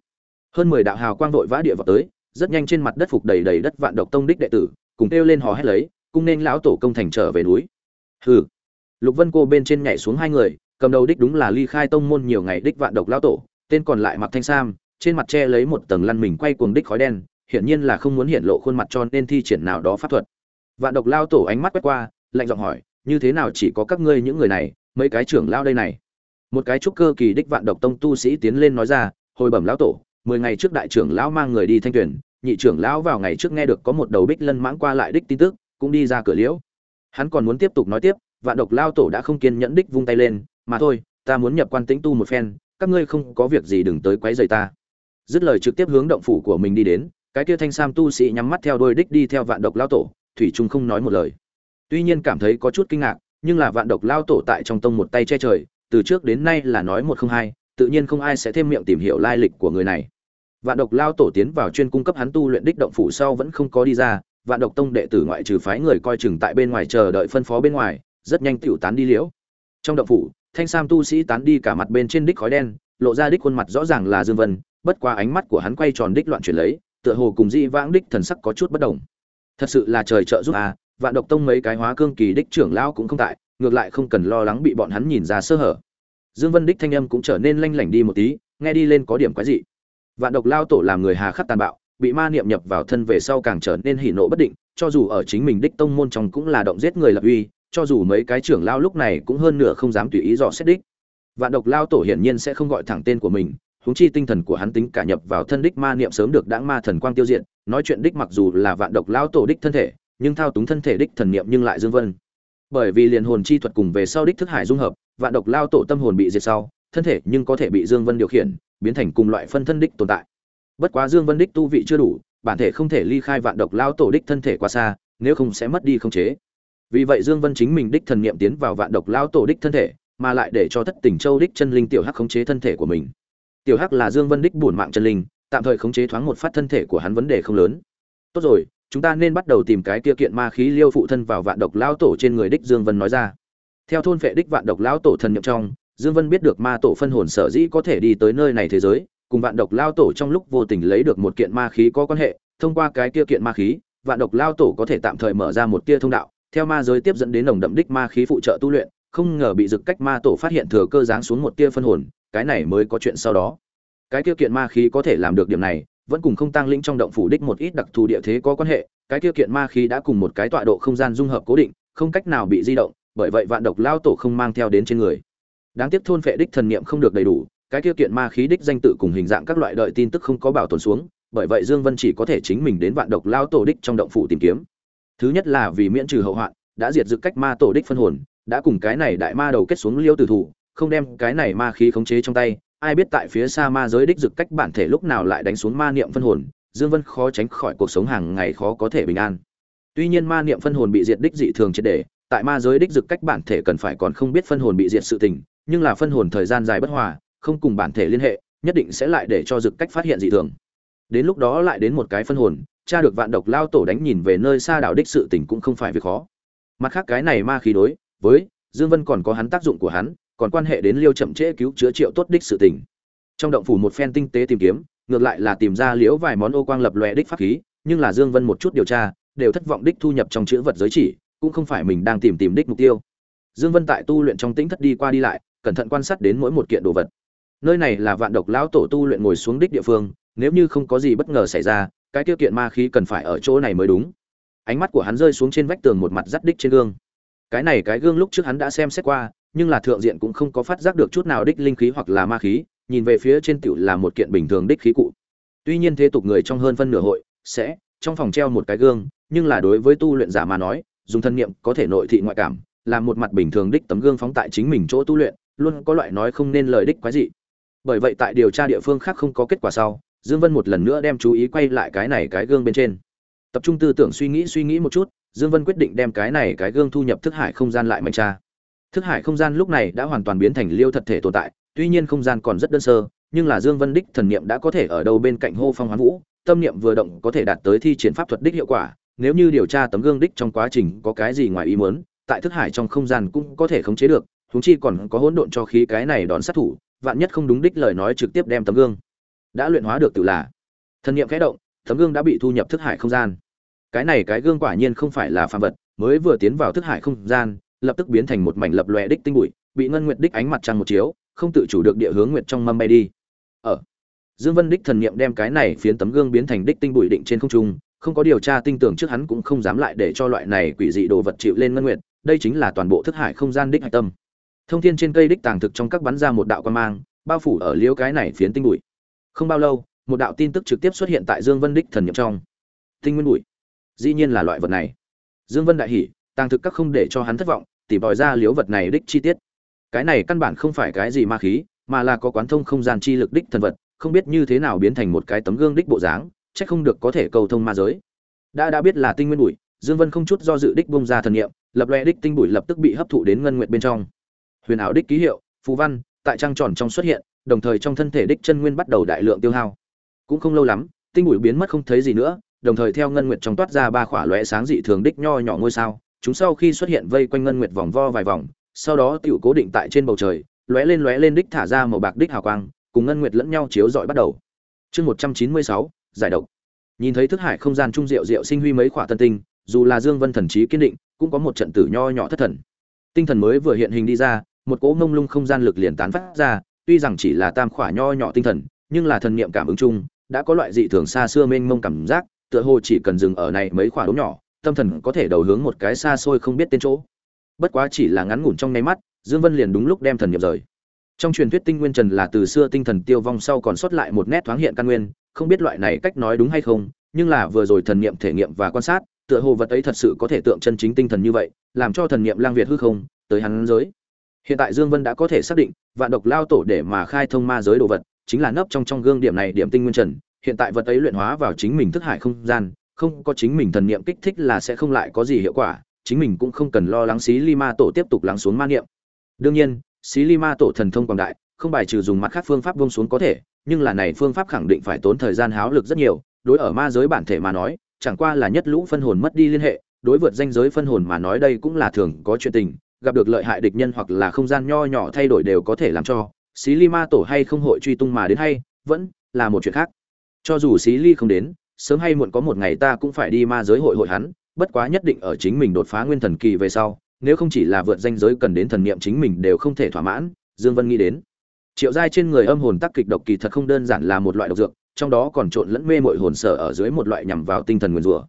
Hơn mười đạo hào quang vội vã địa vào tới, rất nhanh trên mặt đất phục đầy đầy đất vạn độc tông đích đệ tử, cùng kêu lên hò hét lấy, cung nên lão tổ công thành trở về núi. Hừ lục vân cô bên trên nhảy xuống hai người, cầm đầu đích đúng là ly khai tông môn nhiều ngày đích vạn độc lão tổ, tên còn lại mặc thanh sam, trên mặt che lấy một tầng lăn mình quay cuồng đích khói đen, hiển nhiên là không muốn hiện lộ khuôn mặt cho nên thi triển nào đó pháp thuật. Vạn độc lao tổ ánh mắt quét qua, lạnh giọng hỏi, như thế nào chỉ có các ngươi những người này, mấy cái trưởng lao đây này? Một cái trúc cơ kỳ đích vạn độc tông tu sĩ tiến lên nói ra, hồi bẩm lão tổ, mười ngày trước đại trưởng lão mang người đi thanh tuyển, nhị trưởng lão vào ngày trước nghe được có một đầu bích lân mãng qua lại đích tin tức, cũng đi ra cửa liễu. Hắn còn muốn tiếp tục nói tiếp vạn độc lao tổ đã không kiên nhẫn đích vung tay lên, mà thôi, ta muốn nhập quan tĩnh tu một phen, các ngươi không có việc gì đừng tới quấy rầy ta. Dứt lời trực tiếp hướng động phủ của mình đi đến, cái kia thanh sam tu sĩ nhắm mắt theo đôi đích đi theo vạn độc lao tổ, thủy trung không nói một lời. Tuy nhiên cảm thấy có chút kinh ngạc, nhưng là vạn độc lao tổ tại trong tông một tay che trời, từ trước đến nay là nói một không hai, tự nhiên không ai sẽ thêm miệng tìm hiểu lai lịch của người này. Vạn độc lao tổ tiến vào chuyên cung cấp hắn tu luyện đích động phủ sau vẫn không có đi ra, vạn độc tông đệ tử ngoại trừ phái người coi chừng tại bên ngoài chờ đợi phân phó bên ngoài rất nhanh tựu tán đi liễu. Trong động phủ, thanh sam tu sĩ tán đi cả mặt bên trên đích khói đen, lộ ra đích khuôn mặt rõ ràng là dương vân, bất qua ánh mắt của hắn quay tròn đích loạn chuyển lấy, tựa hồ cùng di vãng đích thần sắc có chút bất đồng. Thật sự là trời trợ giúp à vạn độc tông mấy cái hóa cương kỳ đích trưởng lão cũng không tại, ngược lại không cần lo lắng bị bọn hắn nhìn ra sơ hở. Dương vân đích thanh âm cũng trở nên lanh lảnh đi một tí, nghe đi lên có điểm quái dị. Vạn độc lao tổ làm người hà khắc tàn bạo, bị ma niệm nhập vào thân về sau càng trở nên hỉ nộ bất định, cho dù ở chính mình đích tông môn trong cũng là động giết người lập uy cho dù mấy cái trưởng lao lúc này cũng hơn nửa không dám tùy ý dò xét đích. Vạn độc lao tổ hiển nhiên sẽ không gọi thẳng tên của mình, huống chi tinh thần của hắn tính cả nhập vào thân đích ma niệm sớm được đãng ma thần quang tiêu diệt, nói chuyện đích mặc dù là vạn độc lao tổ đích thân thể, nhưng thao túng thân thể đích thần niệm nhưng lại dương vân. Bởi vì liền hồn chi thuật cùng về sau đích thức hải dung hợp, vạn độc lao tổ tâm hồn bị diệt sau, thân thể nhưng có thể bị dương vân điều khiển, biến thành cùng loại phân thân đích tồn tại. Bất quá dương vân đích tu vị chưa đủ, bản thể không thể ly khai vạn độc lao tổ đích thân thể quá xa, nếu không sẽ mất đi không chế vì vậy dương vân chính mình đích thần niệm tiến vào vạn độc lao tổ đích thân thể, mà lại để cho thất tỉnh châu đích chân linh tiểu hắc khống chế thân thể của mình. Tiểu hắc là dương vân đích bổn mạng chân linh, tạm thời khống chế thoáng một phát thân thể của hắn vấn đề không lớn. Tốt rồi, chúng ta nên bắt đầu tìm cái kia kiện ma khí liêu phụ thân vào vạn độc lao tổ trên người đích dương vân nói ra. Theo thôn vệ đích vạn độc lao tổ thần niệm trong, dương vân biết được ma tổ phân hồn sở dĩ có thể đi tới nơi này thế giới, cùng vạn độc lao tổ trong lúc vô tình lấy được một kiện ma khí có quan hệ, thông qua cái kia kiện ma khí, vạn độc lao tổ có thể tạm thời mở ra một tia thông đạo theo ma giới tiếp dẫn đến nồng đậm đích ma khí phụ trợ tu luyện, không ngờ bị dực cách ma tổ phát hiện thừa cơ giáng xuống một tia phân hồn, cái này mới có chuyện sau đó. Cái tiêu kiện ma khí có thể làm được điểm này, vẫn cùng không tăng lĩnh trong động phủ đích một ít đặc thù địa thế có quan hệ, cái tiêu kiện ma khí đã cùng một cái tọa độ không gian dung hợp cố định, không cách nào bị di động, bởi vậy vạn độc lao tổ không mang theo đến trên người. Đáng tiếc thôn phệ đích thần niệm không được đầy đủ, cái tiêu kiện ma khí đích danh tự cùng hình dạng các loại đợi tin tức không có bảo tồn xuống, bởi vậy dương vân chỉ có thể chính mình đến vạn độc lao tổ đích trong động phủ tìm kiếm thứ nhất là vì miễn trừ hậu hoạn, đã diệt dự cách ma tổ đích phân hồn, đã cùng cái này đại ma đầu kết xuống liêu tử thủ, không đem cái này ma khí khống chế trong tay, ai biết tại phía xa ma giới đích dực cách bản thể lúc nào lại đánh xuống ma niệm phân hồn, dương vân khó tránh khỏi cuộc sống hàng ngày khó có thể bình an. Tuy nhiên ma niệm phân hồn bị diệt đích dị thường triệt đề tại ma giới đích dực cách bản thể cần phải còn không biết phân hồn bị diệt sự tình, nhưng là phân hồn thời gian dài bất hòa, không cùng bản thể liên hệ, nhất định sẽ lại để cho dực cách phát hiện dị thường. Đến lúc đó lại đến một cái phân hồn cha được vạn độc lao tổ đánh nhìn về nơi xa đảo đích sự tình cũng không phải việc khó. Mặt khác cái này ma khí đối với dương vân còn có hắn tác dụng của hắn, còn quan hệ đến liêu chậm trễ cứu chữa triệu tốt đích sự tình. Trong động phủ một phen tinh tế tìm kiếm, ngược lại là tìm ra liễu vài món ô quang lập lòe đích pháp khí, nhưng là dương vân một chút điều tra, đều thất vọng đích thu nhập trong chữ vật giới chỉ, cũng không phải mình đang tìm tìm đích mục tiêu. Dương vân tại tu luyện trong tĩnh thất đi qua đi lại, cẩn thận quan sát đến mỗi một kiện đồ vật. Nơi này là vạn độc lão tổ tu luyện ngồi xuống đích địa phương, nếu như không có gì bất ngờ xảy ra cái tiêu kiện ma khí cần phải ở chỗ này mới đúng. Ánh mắt của hắn rơi xuống trên vách tường một mặt dắt đích trên gương. Cái này cái gương lúc trước hắn đã xem xét qua, nhưng là thượng diện cũng không có phát giác được chút nào đích linh khí hoặc là ma khí, nhìn về phía trên tiểu là một kiện bình thường đích khí cụ. Tuy nhiên thế tục người trong hơn phân nửa hội, sẽ, trong phòng treo một cái gương, nhưng là đối với tu luyện giả mà nói, dùng thân niệm có thể nội thị ngoại cảm làm một mặt bình thường đích tấm gương phóng tại chính mình chỗ tu luyện, luôn có loại nói không nên lời đích quái dị. Bởi vậy tại điều tra địa phương khác không có kết quả sau dương vân một lần nữa đem chú ý quay lại cái này cái gương bên trên. Tập trung tư tưởng suy nghĩ suy nghĩ một chút, dương vân quyết định đem cái này cái gương thu nhập thức hải không gian lại mạnh tra thức hải không gian lúc này đã hoàn toàn biến thành liêu thật thể tồn tại, tuy nhiên không gian còn rất đơn sơ, nhưng là dương vân đích thần niệm đã có thể ở đâu bên cạnh hô phong hoán vũ, tâm niệm vừa động có thể đạt tới thi triển pháp thuật đích hiệu quả, nếu như điều tra tấm gương đích trong quá trình có cái gì ngoài ý muốn, tại thức hải trong không gian cũng có thể khống chế được chúng chi còn có hỗn độn cho khí cái này đón sát thủ, vạn nhất không đúng đích lời nói trực tiếp đem tấm gương đã luyện hóa được tự là. Thần niệm khẽ động, tấm gương đã bị thu nhập thức hải không gian. Cái này cái gương quả nhiên không phải là phàm vật, mới vừa tiến vào thức hải không gian, lập tức biến thành một mảnh lập lòe đích tinh bụi, bị ngân nguyệt đích ánh mặt trăng một chiếu, không tự chủ được địa hướng nguyệt trong mâm bay đi. Ở, dương vân đích thần niệm đem cái này phiến tấm gương biến thành đích tinh bụi định trên không trung, không có điều tra tinh tưởng trước hắn cũng không dám lại để cho loại này quỷ dị đồ vật chịu lên ngân nguyệt, đây chính là toàn bộ thức hải không gian đích hải tâm. Thông thiên trên cây đích tàng thực trong các bắn ra một đạo quan mang, bao phủ ở liễu cái này phiến tinh bụi không bao lâu, một đạo tin tức trực tiếp xuất hiện tại dương vân đích thần niệm trong. Tinh nguyên bụi. Dĩ nhiên là loại vật này. Dương vân đại hỉ, tàng thực các không để cho hắn thất vọng, tỉ bòi ra liếu vật này đích chi tiết. Cái này căn bản không phải cái gì ma khí, mà là có quán thông không gian chi lực đích thần vật, không biết như thế nào biến thành một cái tấm gương đích bộ dáng, chắc không được có thể cầu thông ma giới. Đã đã biết là tinh nguyên bụi, dương vân không chút do dự đích bung ra thần niệm, lập loè đích tinh bụi lập tức bị hấp thụ đến ngân nguyệt bên trong. Huyền ảo đích ký hiệu, phù văn, tại trang tròn trong xuất hiện đồng thời trong thân thể đích chân nguyên bắt đầu đại lượng tiêu hao. Cũng không lâu lắm, tinh bụi biến mất không thấy gì nữa, đồng thời theo ngân nguyệt trong toát ra ba khỏa lóe sáng dị thường đích nho nhỏ ngôi sao, chúng sau khi xuất hiện vây quanh ngân nguyệt vòng vo vài vòng, sau đó tiểu cố định tại trên bầu trời, lóe lên lóe lên đích thả ra màu bạc đích hào quang, cùng ngân nguyệt lẫn nhau chiếu rọi bắt đầu. Chương một trăm chín mươi sáu, giải độc. Nhìn thấy thức hải không gian trung diệu diệu sinh huy mấy khỏa tân tinh, dù là dương vân thần trí kiên định, cũng có một trận tử nho nhỏ thất thần. Tinh thần mới vừa hiện hình đi ra, một cỗ mông lung không gian lực liền tán phát ra tuy rằng chỉ là tam khỏa nho nhỏ tinh thần, nhưng là thần niệm cảm ứng chung, đã có loại dị thường xa xưa mênh mông cảm giác, tựa hồ chỉ cần dừng ở này mấy khỏa đốm nhỏ, tâm thần có thể đầu hướng một cái xa xôi không biết tên chỗ. Bất quá chỉ là ngắn ngủn trong nháy mắt, dương vân liền đúng lúc đem thần niệm rời. Trong truyền thuyết tinh nguyên trần là từ xưa tinh thần tiêu vong sau còn sót lại một nét thoáng hiện căn nguyên, không biết loại này cách nói đúng hay không, nhưng là vừa rồi thần niệm thể nghiệm và quan sát, tựa hồ vật ấy thật sự có thể tượng chân chính tinh thần như vậy, làm cho thần niệm lang việt hư không, tới hắn giới hiện tại dương vân đã có thể xác định, vạn độc lao tổ để mà khai thông ma giới đồ vật, chính là nấp trong trong gương điểm này điểm tinh nguyên trần. Hiện tại vật ấy luyện hóa vào chính mình thức hải không gian, không có chính mình thần niệm kích thích là sẽ không lại có gì hiệu quả. Chính mình cũng không cần lo lắng xí li ma tổ tiếp tục lắng xuống ma niệm. Đương nhiên, xí li ma tổ thần thông quảng đại, không bài trừ dùng mặt khác phương pháp buông xuống có thể, nhưng là này phương pháp khẳng định phải tốn thời gian háo lực rất nhiều. Đối ở ma giới bản thể mà nói, chẳng qua là nhất lũ phân hồn mất đi liên hệ, đối vượt danh giới phân hồn mà nói đây cũng là thường có chuyện tình gặp được lợi hại địch nhân hoặc là không gian nho nhỏ thay đổi đều có thể làm cho, xí ly ma tổ hay không hội truy tung mà đến hay, vẫn là một chuyện khác. Cho dù xí ly không đến, sớm hay muộn có một ngày ta cũng phải đi ma giới hội hội hắn, bất quá nhất định ở chính mình đột phá nguyên thần kỳ về sau, nếu không chỉ là vượt danh giới cần đến thần niệm chính mình đều không thể thỏa mãn, dương vân nghĩ đến. Triệu giai trên người âm hồn tắc kịch độc kỳ thật không đơn giản là một loại độc dược, trong đó còn trộn lẫn mê mội hồn sở ở dưới một loại nhằm vào tinh thần nguyền rủa.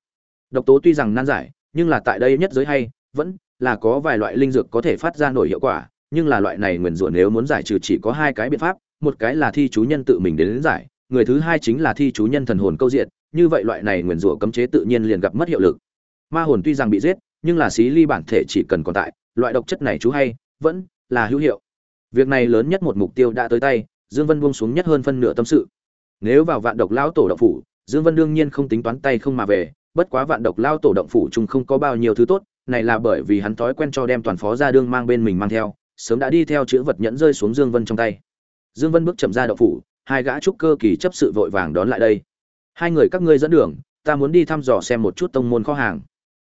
Độc tố tuy rằng nan giải, nhưng là tại đây nhất giới hay, vẫn là có vài loại linh dược có thể phát ra nổi hiệu quả nhưng là loại này nguyền rủa nếu muốn giải trừ chỉ có hai cái biện pháp một cái là thi chú nhân tự mình đến, đến giải người thứ hai chính là thi chú nhân thần hồn câu diện như vậy loại này nguyền rủa cấm chế tự nhiên liền gặp mất hiệu lực. Ma hồn tuy rằng bị giết nhưng là xí ly bản thể chỉ cần còn tại loại độc chất này chú hay vẫn là hữu hiệu. Việc này lớn nhất một mục tiêu đã tới tay dương vân buông xuống nhất hơn phân nửa tâm sự. Nếu vào vạn độc lão tổ động phủ dương vân đương nhiên không tính toán tay không mà về bất quá vạn độc lao tổ động phủ chung không có bao nhiêu thứ tốt này là bởi vì hắn thói quen cho đem toàn phó gia đương mang bên mình mang theo, sớm đã đi theo chữ vật nhẫn rơi xuống dương vân trong tay. Dương vân bước chậm ra đậu phủ, hai gã trúc cơ kỳ chấp sự vội vàng đón lại đây. Hai người các ngươi dẫn đường, ta muốn đi thăm dò xem một chút tông môn kho hàng.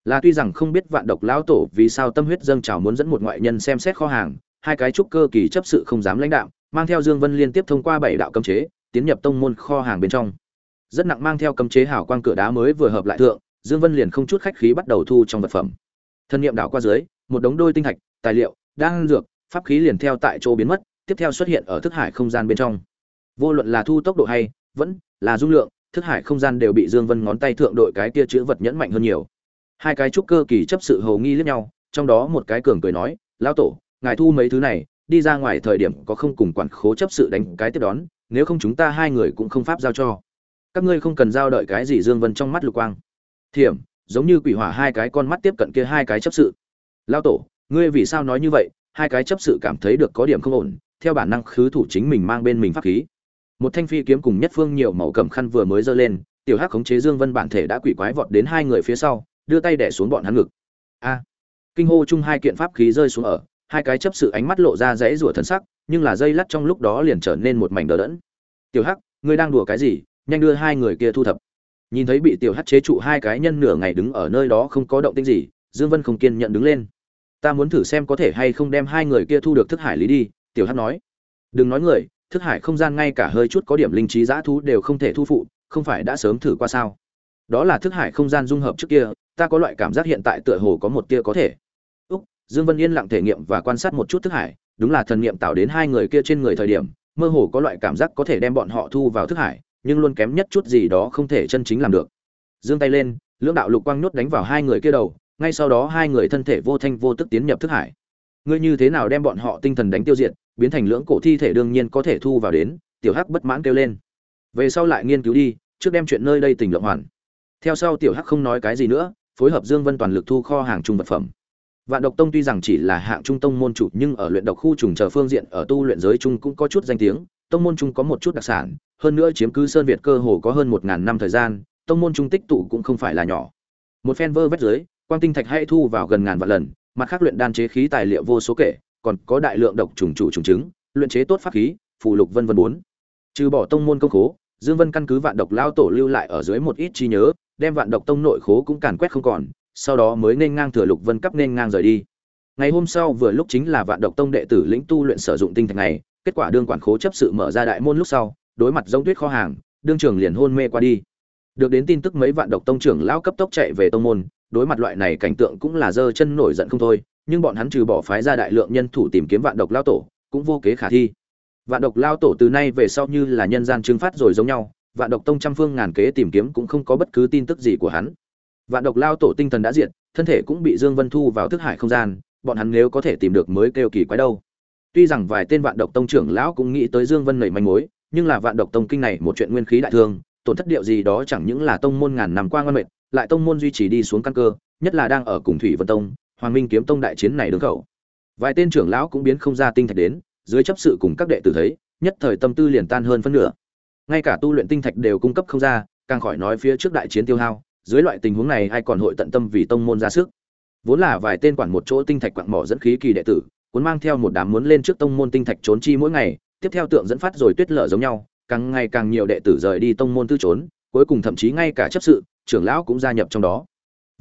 Là tuy rằng không biết vạn độc lão tổ vì sao tâm huyết dâng trào muốn dẫn một ngoại nhân xem xét kho hàng, hai cái trúc cơ kỳ chấp sự không dám lãnh đạo mang theo dương vân liên tiếp thông qua bảy đạo cấm chế, tiến nhập tông môn kho hàng bên trong. Rất nặng mang theo cấm chế hảo quang cửa đá mới vừa hợp lại thượng, dương vân liền không chút khách khí bắt đầu thu trong vật phẩm thân nhiệm đảo qua dưới, một đống đôi tinh thạch, tài liệu, đan dược, pháp khí liền theo tại chỗ biến mất, tiếp theo xuất hiện ở thức hải không gian bên trong. Vô luận là thu tốc độ hay vẫn là dung lượng, thức hải không gian đều bị dương vân ngón tay thượng đội cái kia chữ vật nhẫn mạnh hơn nhiều. Hai cái trúc cơ kỳ chấp sự hầu nghi liếc nhau, trong đó một cái cường cười nói, lão tổ, ngài thu mấy thứ này, đi ra ngoài thời điểm có không cùng quản khố chấp sự đánh cái tiếp đón, nếu không chúng ta hai người cũng không pháp giao cho. Các ngươi không cần giao đợi cái gì. Dương vân trong mắt lục quang. Thiểm giống như quỷ hỏa hai cái con mắt tiếp cận kia hai cái chấp sự. Lão tổ, ngươi vì sao nói như vậy? Hai cái chấp sự cảm thấy được có điểm không ổn, theo bản năng khứ thủ chính mình mang bên mình pháp khí. Một thanh phi kiếm cùng nhất phương nhiều màu cầm khăn vừa mới giơ lên, tiểu hắc khống chế dương vân bản thể đã quỷ quái vọt đến hai người phía sau, đưa tay đẻ xuống bọn hắn ngực. A! Kinh hô chung hai kiện pháp khí rơi xuống ở, hai cái chấp sự ánh mắt lộ ra rẽ rủa thần sắc, nhưng là dây lắt trong lúc đó liền trở nên một mảnh đờ đẫn. Tiểu hắc, ngươi đang đùa cái gì? Nhanh đưa hai người kia thu thập nhìn thấy bị tiểu hắt chế trụ hai cái nhân nửa ngày đứng ở nơi đó không có động tĩnh gì, dương vân không kiên nhận đứng lên. Ta muốn thử xem có thể hay không đem hai người kia thu được thức hải lý đi, tiểu hắt nói. Đừng nói người, thức hải không gian ngay cả hơi chút có điểm linh trí giã thú đều không thể thu phụ, không phải đã sớm thử qua sao? Đó là thức hải không gian dung hợp trước kia, ta có loại cảm giác hiện tại tựa hồ có một tia có thể. Úc, dương vân yên lặng thể nghiệm và quan sát một chút thức hải, đúng là thần niệm tạo đến hai người kia trên người thời điểm, mơ hồ có loại cảm giác có thể đem bọn họ thu vào thức hải nhưng luôn kém nhất chút gì đó không thể chân chính làm được. Giương tay lên lưỡng đạo lục quang nhốt đánh vào hai người kia đầu ngay sau đó hai người thân thể vô thanh vô tức tiến nhập thức hải. Ngươi như thế nào đem bọn họ tinh thần đánh tiêu diệt biến thành lưỡng cổ thi thể đương nhiên có thể thu vào đến tiểu hắc bất mãn kêu lên. Về sau lại nghiên cứu đi trước đem chuyện nơi đây tình lộng hoàn. Theo sau tiểu hắc không nói cái gì nữa phối hợp dương vân toàn lực thu kho hàng trung vật phẩm. Vạn độc tông tuy rằng chỉ là hạng trung tông môn chủ, nhưng ở luyện độc khu trùng chờ phương diện ở tu luyện giới trung cũng có chút danh tiếng, tông môn trung có một chút đặc sản, hơn nữa chiếm cứ sơn Việt cơ hồ có hơn một ngàn năm thời gian, tông môn trung tích tụ cũng không phải là nhỏ. Một phen vơ vét dưới, quang tinh thạch hay thu vào gần ngàn vạn lần, mặt khác luyện đan chế khí tài liệu vô số kể, còn có đại lượng độc trùng chủ trùng chứng, luyện chế tốt pháp khí, phụ lục vân vân bốn. Trừ bỏ tông môn công khố, Dương Vân căn cứ vạn độc lao tổ lưu lại ở dưới một ít chi nhớ, đem vạn độc tông nội khố cũng càn quét không còn, sau đó mới nên ngang thừa lục vân cấp nên ngang rời đi. Ngày hôm sau vừa lúc chính là vạn độc tông đệ tử lĩnh tu luyện sử dụng tinh thạch này, kết quả đương quản khố chấp sự mở ra đại môn lúc sau, đối mặt giống tuyết kho hàng, đương trưởng liền hôn mê qua đi. Được đến tin tức mấy vạn độc tông trưởng lão cấp tốc chạy về tông môn, đối mặt loại này cảnh tượng cũng là dơ chân nổi giận không thôi, nhưng bọn hắn trừ bỏ phái ra đại lượng nhân thủ tìm kiếm vạn độc lao tổ, cũng vô kế khả thi. Vạn độc lao tổ từ nay về sau như là nhân gian trừng phát rồi giống nhau, vạn độc tông trăm phương ngàn kế tìm kiếm cũng không có bất cứ tin tức gì của hắn. Vạn độc lao tổ tinh thần đã diệt, thân thể cũng bị Dương Vân thu vào thức hải không gian, bọn hắn nếu có thể tìm được mới kêu kỳ quái đâu. Tuy rằng vài tên vạn độc tông trưởng lão cũng nghĩ tới Dương Vân nảy manh mối, nhưng là vạn độc tông kinh này một chuyện nguyên khí đại thương, tổn thất điệu gì đó chẳng những là tông môn ngàn năm qua ngoan mệt, lại tông môn duy trì đi xuống căn cơ, nhất là đang ở cùng Thủy Vân Tông, Hoàng Minh kiếm tông đại chiến này đứng khẩu. Vài tên trưởng lão cũng biến không ra tinh thạch đến, dưới chấp sự cùng các đệ tử thấy, nhất thời tâm tư liền tan hơn phân nửa. Ngay cả tu luyện tinh thạch đều cung cấp không ra, càng khỏi nói phía trước đại chiến tiêu hao, dưới loại tình huống này ai còn hội tận tâm vì tông môn ra sức. Vốn là vài tên quản một chỗ tinh thạch quặng mỏ dẫn khí kỳ đệ tử, cuốn mang theo một đám muốn lên trước tông môn tinh thạch trốn chi mỗi ngày, tiếp theo tượng dẫn phát rồi tuyết lở giống nhau, càng ngày càng nhiều đệ tử rời đi tông môn tư trốn, cuối cùng thậm chí ngay cả chấp sự, trưởng lão cũng gia nhập trong đó.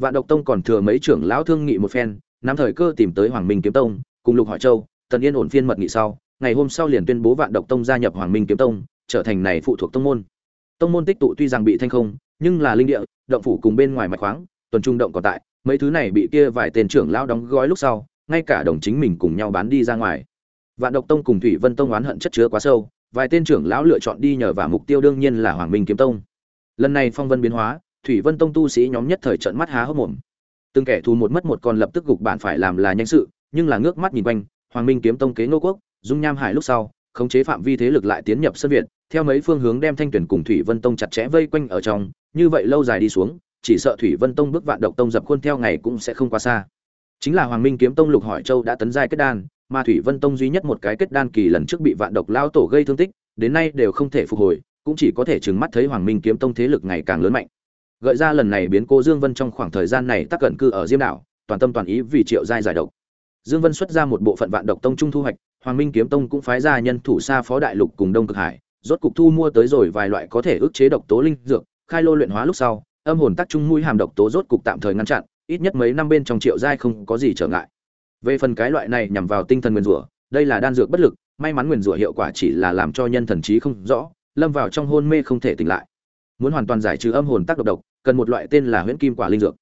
Vạn độc tông còn thừa mấy trưởng lão thương nghị một phen, nắm thời cơ tìm tới Hoàng Minh kiếm tông, cùng Lục Hỏi Châu, Tần Yên ổn phiên mật nghị sau, ngày hôm sau liền tuyên bố Vạn độc tông gia nhập Hoàng Minh kiếm tông, trở thành này phụ thuộc tông môn. Tông môn tích tụ tuy rằng bị thanh không, nhưng là linh địa, động phủ cùng bên ngoài mạch khoáng, tuần trung động còn tại, mấy thứ này bị kia vài tên trưởng lão đóng gói lúc sau, ngay cả đồng chính mình cùng nhau bán đi ra ngoài. Vạn độc tông cùng Thủy Vân tông oán hận chất chứa quá sâu, vài tên trưởng lão lựa chọn đi nhờ vào mục tiêu đương nhiên là Hoàng Minh kiếm tông. Lần này phong vân biến hóa, Thủy Vân tông tu sĩ nhóm nhất thời trợn mắt há hốc mồm. Từng kẻ thù một mất một còn lập tức gục bản phải làm là nhanh sự, nhưng là ngước mắt nhìn quanh, Hoàng Minh kiếm tông kế nô quốc, dung nham hải lúc sau, khống chế phạm vi thế lực lại tiến nhập sân Việt, theo mấy phương hướng đem Thanh Tuyển cùng Thủy Vân tông chặt chẽ vây quanh ở trong, như vậy lâu dài đi xuống, chỉ sợ Thủy Vân tông bước vạn độc tông dập khuôn theo ngày cũng sẽ không qua xa. Chính là Hoàng Minh kiếm tông Lục Hỏi Châu đã tấn giai kết đan, mà Thủy Vân tông duy nhất một cái kết đan kỳ lần trước bị vạn độc lao tổ gây thương tích, đến nay đều không thể phục hồi, cũng chỉ có thể trừng mắt thấy Hoàng Minh kiếm tông thế lực ngày càng lớn mạnh. Gợi ra lần này biến cô Dương Vân trong khoảng thời gian này tác cận cư ở Diêm đảo, toàn tâm toàn ý vì Triệu giai giải độc. Dương Vân xuất ra một bộ phận vạn độc tông trung thu hoạch, Hoàng Minh kiếm tông cũng phái ra nhân thủ xa phó đại lục cùng Đông Cực Hải, rốt cục thu mua tới rồi vài loại có thể ức chế độc tố linh dược, khai lô luyện hóa lúc sau, âm hồn tác trung mũi hàm độc tố rốt cục tạm thời ngăn chặn, ít nhất mấy năm bên trong Triệu giai không có gì trở ngại. Về phần cái loại này nhằm vào tinh thần nguyên rủa, đây là đan dược bất lực, may mắn nguyên rủa hiệu quả chỉ là làm cho nhân thần trí không rõ, lâm vào trong hôn mê không thể tỉnh lại. Muốn hoàn toàn giải trừ âm hồn tác độc độc, cần một loại tên là huyễn kim quả linh dược.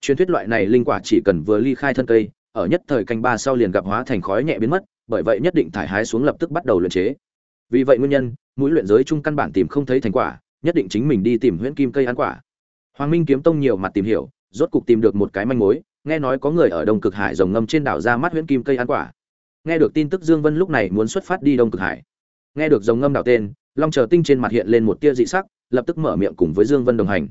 Truyền thuyết loại này linh quả chỉ cần vừa ly khai thân cây, ở nhất thời canh ba sau liền gặp hóa thành khói nhẹ biến mất, bởi vậy nhất định thải hái xuống lập tức bắt đầu luyện chế. Vì vậy nguyên nhân, mũi luyện giới trung căn bản tìm không thấy thành quả, nhất định chính mình đi tìm huyễn kim cây ăn quả. Hoàng Minh kiếm tông nhiều mặt tìm hiểu, rốt cục tìm được một cái manh mối, nghe nói có người ở Đông Cực Hải rồng ngâm trên đảo ra mắt huyễn kim cây ăn quả. Nghe được tin tức Dương Vân lúc này muốn xuất phát đi Đông Cực Hải. Nghe được rồng ngâm đảo tên, Long Chờ Tinh trên mặt hiện lên một tia dị sắc, lập tức mở miệng cùng với Dương Vân đồng hành.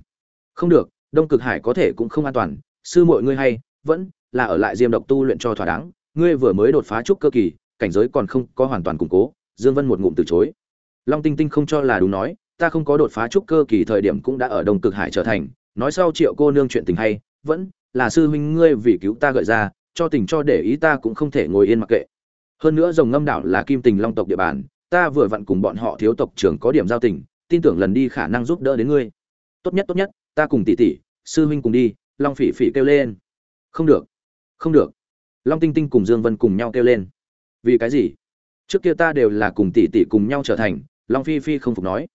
Không được, Đông Cực Hải có thể cũng không an toàn, sư muội ngươi hay, vẫn là ở lại Diêm độc tu luyện cho thỏa đáng, ngươi vừa mới đột phá trúc cơ kỳ, cảnh giới còn không có hoàn toàn củng cố, Dương Vân một ngụm từ chối. Long Tinh Tinh không cho là đúng nói, ta không có đột phá trúc cơ kỳ thời điểm cũng đã ở Đông Cực Hải trở thành, nói sau Triệu cô nương chuyện tình hay, vẫn là sư huynh ngươi vì cứu ta gợi ra, cho tình cho để ý ta cũng không thể ngồi yên mặc kệ. Hơn nữa rồng ngâm đảo là Kim Tình Long tộc địa bàn, ta vừa vặn cùng bọn họ thiếu tộc trưởng có điểm giao tình, tin tưởng lần đi khả năng giúp đỡ đến ngươi. Tốt nhất tốt nhất, ta cùng tỷ tỷ, sư huynh cùng đi, Long Phỉ Phỉ kêu lên. Không được, không được. Long Tinh Tinh cùng Dương Vân cùng nhau kêu lên. Vì cái gì? Trước kia ta đều là cùng tỷ tỷ cùng nhau trở thành, Long Phi Phi không phục nói.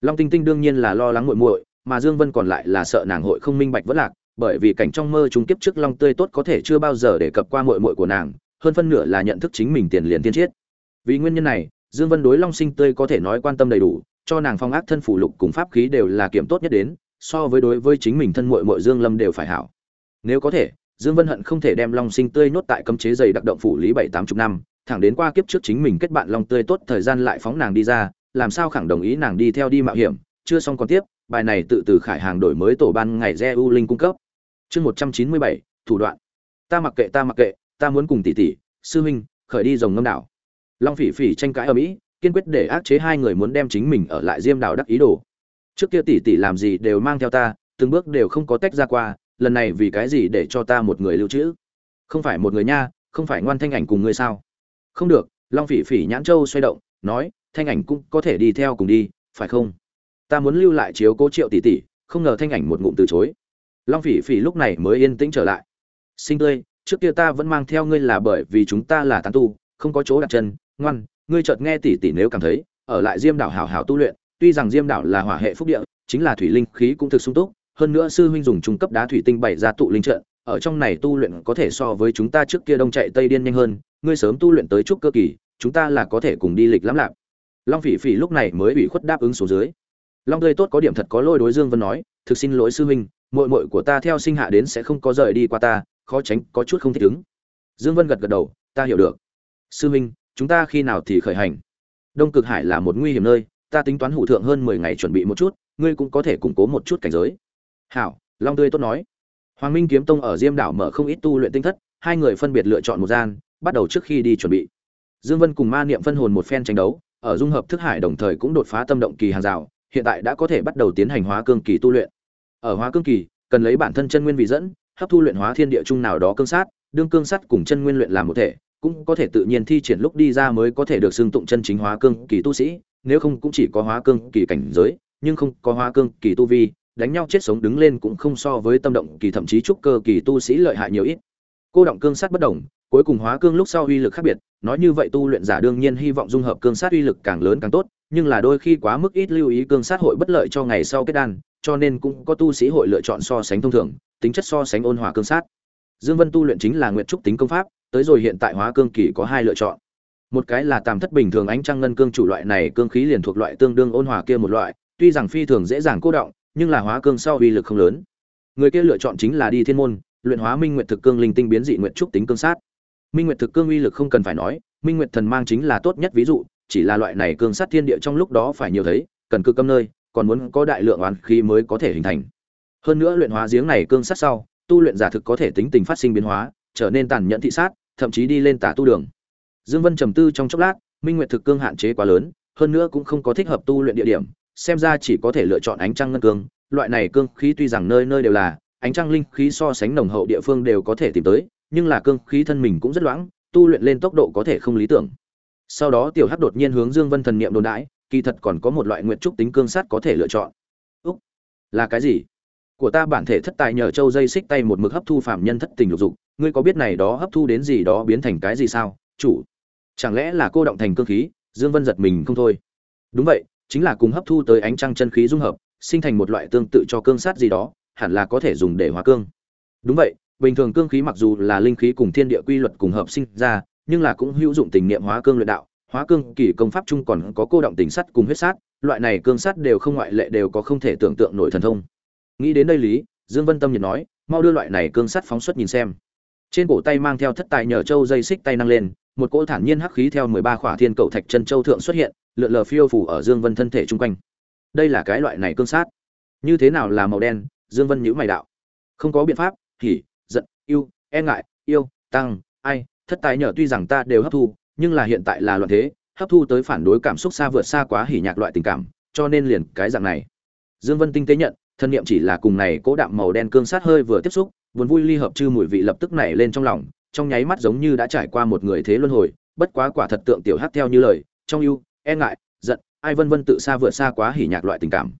Long Tinh Tinh đương nhiên là lo lắng muội muội, mà Dương Vân còn lại là sợ nàng hội không minh bạch vẫn lạc, bởi vì cảnh trong mơ chúng kiếp trước long tươi tốt có thể chưa bao giờ để cập qua muội muội của nàng, hơn phân nửa là nhận thức chính mình tiền liền tiên chết Vì nguyên nhân này, Dương Vân đối Long Sinh tươi có thể nói quan tâm đầy đủ, cho nàng phong ác thân phủ lục cùng pháp khí đều là kiểm tốt nhất đến, so với đối với chính mình thân muội muội Dương Lâm đều phải hảo. Nếu có thể, Dương Vân hận không thể đem Long Sinh tươi nhốt tại cấm chế dày đặc động phủ lý bảy tám chục năm, thẳng đến qua kiếp trước chính mình kết bạn Long tươi tốt thời gian lại phóng nàng đi ra, làm sao khẳng đồng ý nàng đi theo đi mạo hiểm, chưa xong còn tiếp, bài này tự từ khải hàng đổi mới tổ ban ngày Gieu Linh cung cấp chương một trăm chín mươi bảy, thủ đoạn. Ta mặc kệ, ta mặc kệ, ta muốn cùng tỷ tỷ, sư huynh, khởi đi dòng ngâm đảo. Long phỉ phỉ tranh cãi ở mỹ, kiên quyết để áp chế hai người muốn đem chính mình ở lại diêm đảo đắc ý đồ. Trước kia tỷ tỷ làm gì đều mang theo ta, từng bước đều không có tách ra qua, lần này vì cái gì để cho ta một người lưu trữ? Không phải một người nha, không phải ngoan thanh ảnh cùng ngươi sao? Không được, long phỉ phỉ nhãn châu xoay động, nói, thanh ảnh cũng có thể đi theo cùng đi, phải không? Ta muốn lưu lại chiếu cố triệu tỷ tỷ, không ngờ thanh ảnh một ngụm từ chối long phỉ phỉ lúc này mới yên tĩnh trở lại. Sinh tươi, trước kia ta vẫn mang theo ngươi là bởi vì chúng ta là tán tu, không có chỗ đặt chân. Ngoan, ngươi chợt nghe tỷ tỷ nếu cảm thấy, ở lại diêm đảo hảo hảo tu luyện, tuy rằng diêm đảo là hỏa hệ phúc địa, chính là thủy linh khí cũng thực sung túc, hơn nữa sư huynh dùng trung cấp đá thủy tinh bày ra tụ linh trận, ở trong này tu luyện có thể so với chúng ta trước kia đông chạy tây điên nhanh hơn, ngươi sớm tu luyện tới chút cơ kỳ, chúng ta là có thể cùng đi lịch lắm lạc. Long phỉ phỉ lúc này mới bị khuất đáp ứng số dưới. Long tươi tốt có điểm thật có lôi đối dương vân nói, thực xin lỗi sư huynh muội muội của ta theo sinh hạ đến sẽ không có rời đi qua ta, khó tránh, có chút không thích ứng. Dương vân gật gật đầu, ta hiểu được. Sư huynh chúng ta khi nào thì khởi hành? Đông cực hải là một nguy hiểm nơi, ta tính toán hủ thượng hơn mười ngày chuẩn bị một chút, ngươi cũng có thể củng cố một chút cảnh giới. Hảo, long tươi tốt nói. Hoàng minh kiếm tông ở diêm đảo mở không ít tu luyện tinh thất, hai người phân biệt lựa chọn một gian, bắt đầu trước khi đi chuẩn bị. Dương vân cùng ma niệm phân hồn một phen tranh đấu, ở dung hợp thức hải đồng thời cũng đột phá tâm động kỳ hàng rào, hiện tại đã có thể bắt đầu tiến hành hóa cương kỳ tu luyện ở hóa cương kỳ, cần lấy bản thân chân nguyên vị dẫn, hấp thu luyện hóa thiên địa trung nào đó cương sát, đương cương sắt cùng chân nguyên luyện làm một thể, cũng có thể tự nhiên thi triển lúc đi ra mới có thể được xưng tụng chân chính hóa cương kỳ tu sĩ, nếu không cũng chỉ có hóa cương kỳ cảnh giới, nhưng không có hóa cương kỳ tu vi, đánh nhau chết sống đứng lên cũng không so với tâm động kỳ thậm chí trúc cơ kỳ tu sĩ lợi hại nhiều ít cô động cương sát bất đồng, cuối cùng hóa cương lúc sau uy lực khác biệt, nói như vậy tu luyện giả đương nhiên hy vọng dung hợp cương sát uy lực càng lớn càng tốt, nhưng là đôi khi quá mức ít lưu ý cương sát hội bất lợi cho ngày sau kết đan, cho nên cũng có tu sĩ hội lựa chọn so sánh thông thường, tính chất so sánh ôn hòa cương sát. Dương vân tu luyện chính là nguyện trúc tính công pháp, tới rồi hiện tại hóa cương kỳ có hai lựa chọn. Một cái là tàm thất bình thường ánh trăng ngân cương chủ loại này, cương khí liền thuộc loại tương đương ôn hòa kia một loại, tuy rằng phi thường dễ dàng cô động, nhưng là hóa cương sau uy lực không lớn. Người kia lựa chọn chính là đi thiên môn luyện hóa minh nguyệt thực cương linh tinh biến dị nguyệt trúc tính cương sát. Minh nguyệt thực cương uy lực không cần phải nói, minh nguyệt thần mang chính là tốt nhất ví dụ, chỉ là loại này cương sát thiên địa trong lúc đó phải nhiều thấy, cần cực âm nơi, còn muốn có đại lượng oán khí mới có thể hình thành. Hơn nữa luyện hóa giếng này cương sát sau, tu luyện giả thực có thể tính tình phát sinh biến hóa, trở nên tàn nhẫn thị sát, thậm chí đi lên tả tu đường. Dương vân trầm tư trong chốc lát, minh nguyệt thực cương hạn chế quá lớn, hơn nữa cũng không có thích hợp tu luyện địa điểm, xem ra chỉ có thể lựa chọn ánh trăng ngân cương, loại này cương khí tuy rằng nơi nơi đều là ánh trăng linh khí so sánh nồng hậu địa phương đều có thể tìm tới, nhưng là cương khí thân mình cũng rất loãng, tu luyện lên tốc độ có thể không lý tưởng. Sau đó tiểu hắc đột nhiên hướng dương vân thần niệm đồn đãi, kỳ thật còn có một loại nguyệt trúc tính cương sát có thể lựa chọn. Úc, là cái gì? Của ta bản thể thất tài nhờ châu dây xích tay một mực hấp thu phạm nhân thất tình lục dục, ngươi có biết này đó hấp thu đến gì đó biến thành cái gì sao? Chủ, chẳng lẽ là cô động thành cương khí? Dương vân giật mình không thôi. Đúng vậy, chính là cùng hấp thu tới ánh trăng chân khí dung hợp, sinh thành một loại tương tự cho cương sát gì đó hẳn là có thể dùng để hóa cương. Đúng vậy, bình thường cương khí mặc dù là linh khí cùng thiên địa quy luật cùng hợp sinh ra, nhưng là cũng hữu dụng tình niệm hóa cương luyện đạo. Hóa cương kỳ công pháp chung còn có cô động tình sắt cùng huyết sát, loại này cương sắt đều không ngoại lệ đều có không thể tưởng tượng nổi thần thông. Nghĩ đến đây lý, dương vân tâm nhiệt nói, mau đưa loại này cương sắt phóng xuất nhìn xem. Trên cổ tay mang theo thất tài nhờ châu dây xích tay năng lên, một cỗ thản nhiên hắc khí theo mười ba khỏa thiên cầu thạch chân châu thượng xuất hiện, lượn lờ phiêu phù ở dương vân thân thể trung quanh. Đây là cái loại này cương sát như thế nào là màu đen dương vân nhíu mày đạo. Không có biện pháp hỉ giận yêu e ngại yêu tăng ai thất tài nhờ tuy rằng ta đều hấp thu nhưng là hiện tại là loạn thế hấp thu tới phản đối cảm xúc xa vượt xa quá hỉ nhạc loại tình cảm cho nên liền cái dạng này. Dương vân tinh tế nhận thân niệm chỉ là cùng này cố đạm màu đen cương sát hơi vừa tiếp xúc buồn vui ly hợp chư mùi vị lập tức nảy lên trong lòng trong nháy mắt giống như đã trải qua một người thế luân hồi bất quá quả thật tượng tiểu hát theo như lời trong yêu, e ngại giận ai vân vân tự xa vượt xa quá hỉ nhạc loại tình cảm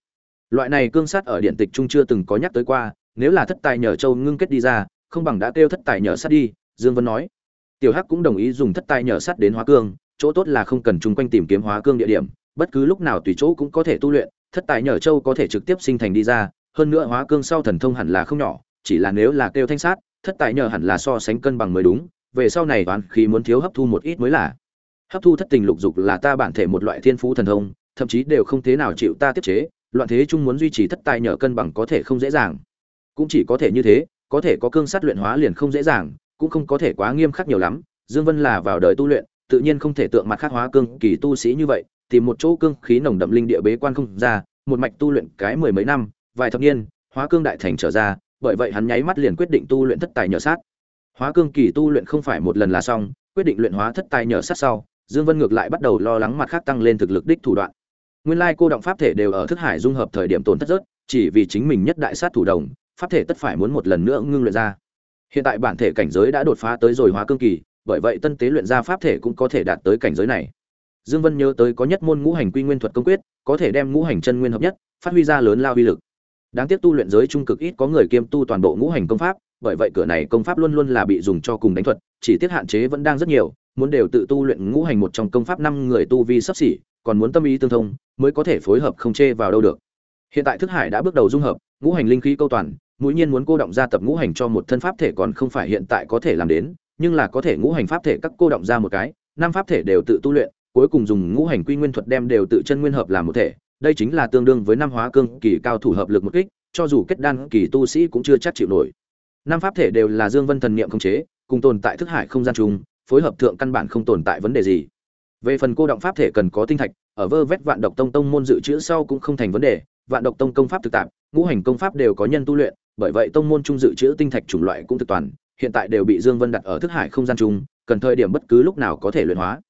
loại này cương sát ở điện tịch trung chưa từng có nhắc tới qua, nếu là thất tài nhờ châu ngưng kết đi ra, không bằng đã kêu thất tài nhờ sát đi, dương vân nói. Tiểu hắc cũng đồng ý dùng thất tài nhờ sát đến hóa cương, chỗ tốt là không cần chung quanh tìm kiếm hóa cương địa điểm, bất cứ lúc nào tùy chỗ cũng có thể tu luyện, thất tài nhờ châu có thể trực tiếp sinh thành đi ra, hơn nữa hóa cương sau thần thông hẳn là không nhỏ, chỉ là nếu là kêu thanh sát, thất tài nhờ hẳn là so sánh cân bằng mới đúng, về sau này toán khi muốn thiếu hấp thu một ít mới là. Hấp thu thất tình lục dục là ta bản thể một loại thiên phú thần thông, thậm chí đều không thế nào chịu ta tiết chế loạn thế chung muốn duy trì thất tài nhờ cân bằng có thể không dễ dàng. Cũng chỉ có thể như thế, có thể có cương sát luyện hóa liền không dễ dàng, cũng không có thể quá nghiêm khắc nhiều lắm. Dương vân là vào đời tu luyện, tự nhiên không thể tượng mặt khắc hóa cương kỳ tu sĩ như vậy, tìm một chỗ cương khí nồng đậm linh địa bế quan không ra, một mạch tu luyện cái mười mấy năm, vài thập niên, hóa cương đại thành trở ra, bởi vậy hắn nháy mắt liền quyết định tu luyện thất tài nhờ sát. Hóa cương kỳ tu luyện không phải một lần là xong, quyết định luyện hóa thất tài nhờ sát sau, dương vân ngược lại bắt đầu lo lắng mặt khác tăng lên thực lực đích thủ đoạn nguyên lai cô động pháp thể đều ở thức hải dung hợp thời điểm tổn thất rớt, chỉ vì chính mình nhất đại sát thủ đồng, pháp thể tất phải muốn một lần nữa ngưng luyện ra. Hiện tại bản thể cảnh giới đã đột phá tới rồi hóa cương kỳ, bởi vậy tân tế luyện ra pháp thể cũng có thể đạt tới cảnh giới này. Dương vân nhớ tới có nhất môn ngũ hành quy nguyên thuật công quyết, có thể đem ngũ hành chân nguyên hợp nhất, phát huy ra lớn lao uy lực. Đáng tiếc tu luyện giới trung cực ít có người kiêm tu toàn bộ ngũ hành công pháp, bởi vậy cửa này công pháp luôn luôn là bị dùng cho cùng đánh thuật, chỉ tiếc hạn chế vẫn đang rất nhiều muốn đều tự tu luyện ngũ hành một trong công pháp năm người tu vi sắp xỉ, còn muốn tâm ý tương thông, mới có thể phối hợp không chê vào đâu được. Hiện tại thức hải đã bước đầu dung hợp, ngũ hành linh khí câu toàn, mũi nhiên muốn cô động ra tập ngũ hành cho một thân pháp thể còn không phải hiện tại có thể làm đến, nhưng là có thể ngũ hành pháp thể các cô động ra một cái, năm pháp thể đều tự tu luyện, cuối cùng dùng ngũ hành quy nguyên thuật đem đều tự chân nguyên hợp làm một thể. Đây chính là tương đương với năm hóa cương kỳ cao thủ hợp lực một kích, cho dù kết đan kỳ tu sĩ cũng chưa chắc chịu nổi. Năm pháp thể đều là dương vân thần niệm khống chế, cùng tồn tại thức hải không gian chung phối hợp thượng căn bản không tồn tại vấn đề gì. Về phần cô động pháp thể cần có tinh thạch, ở vơ vét vạn độc tông tông môn dự trữ sau cũng không thành vấn đề, vạn độc tông công pháp thực tạp, ngũ hành công pháp đều có nhân tu luyện, bởi vậy tông môn trung dự trữ tinh thạch chủng loại cũng thực toàn, hiện tại đều bị dương vân đặt ở thức hải không gian chung, cần thời điểm bất cứ lúc nào có thể luyện hóa.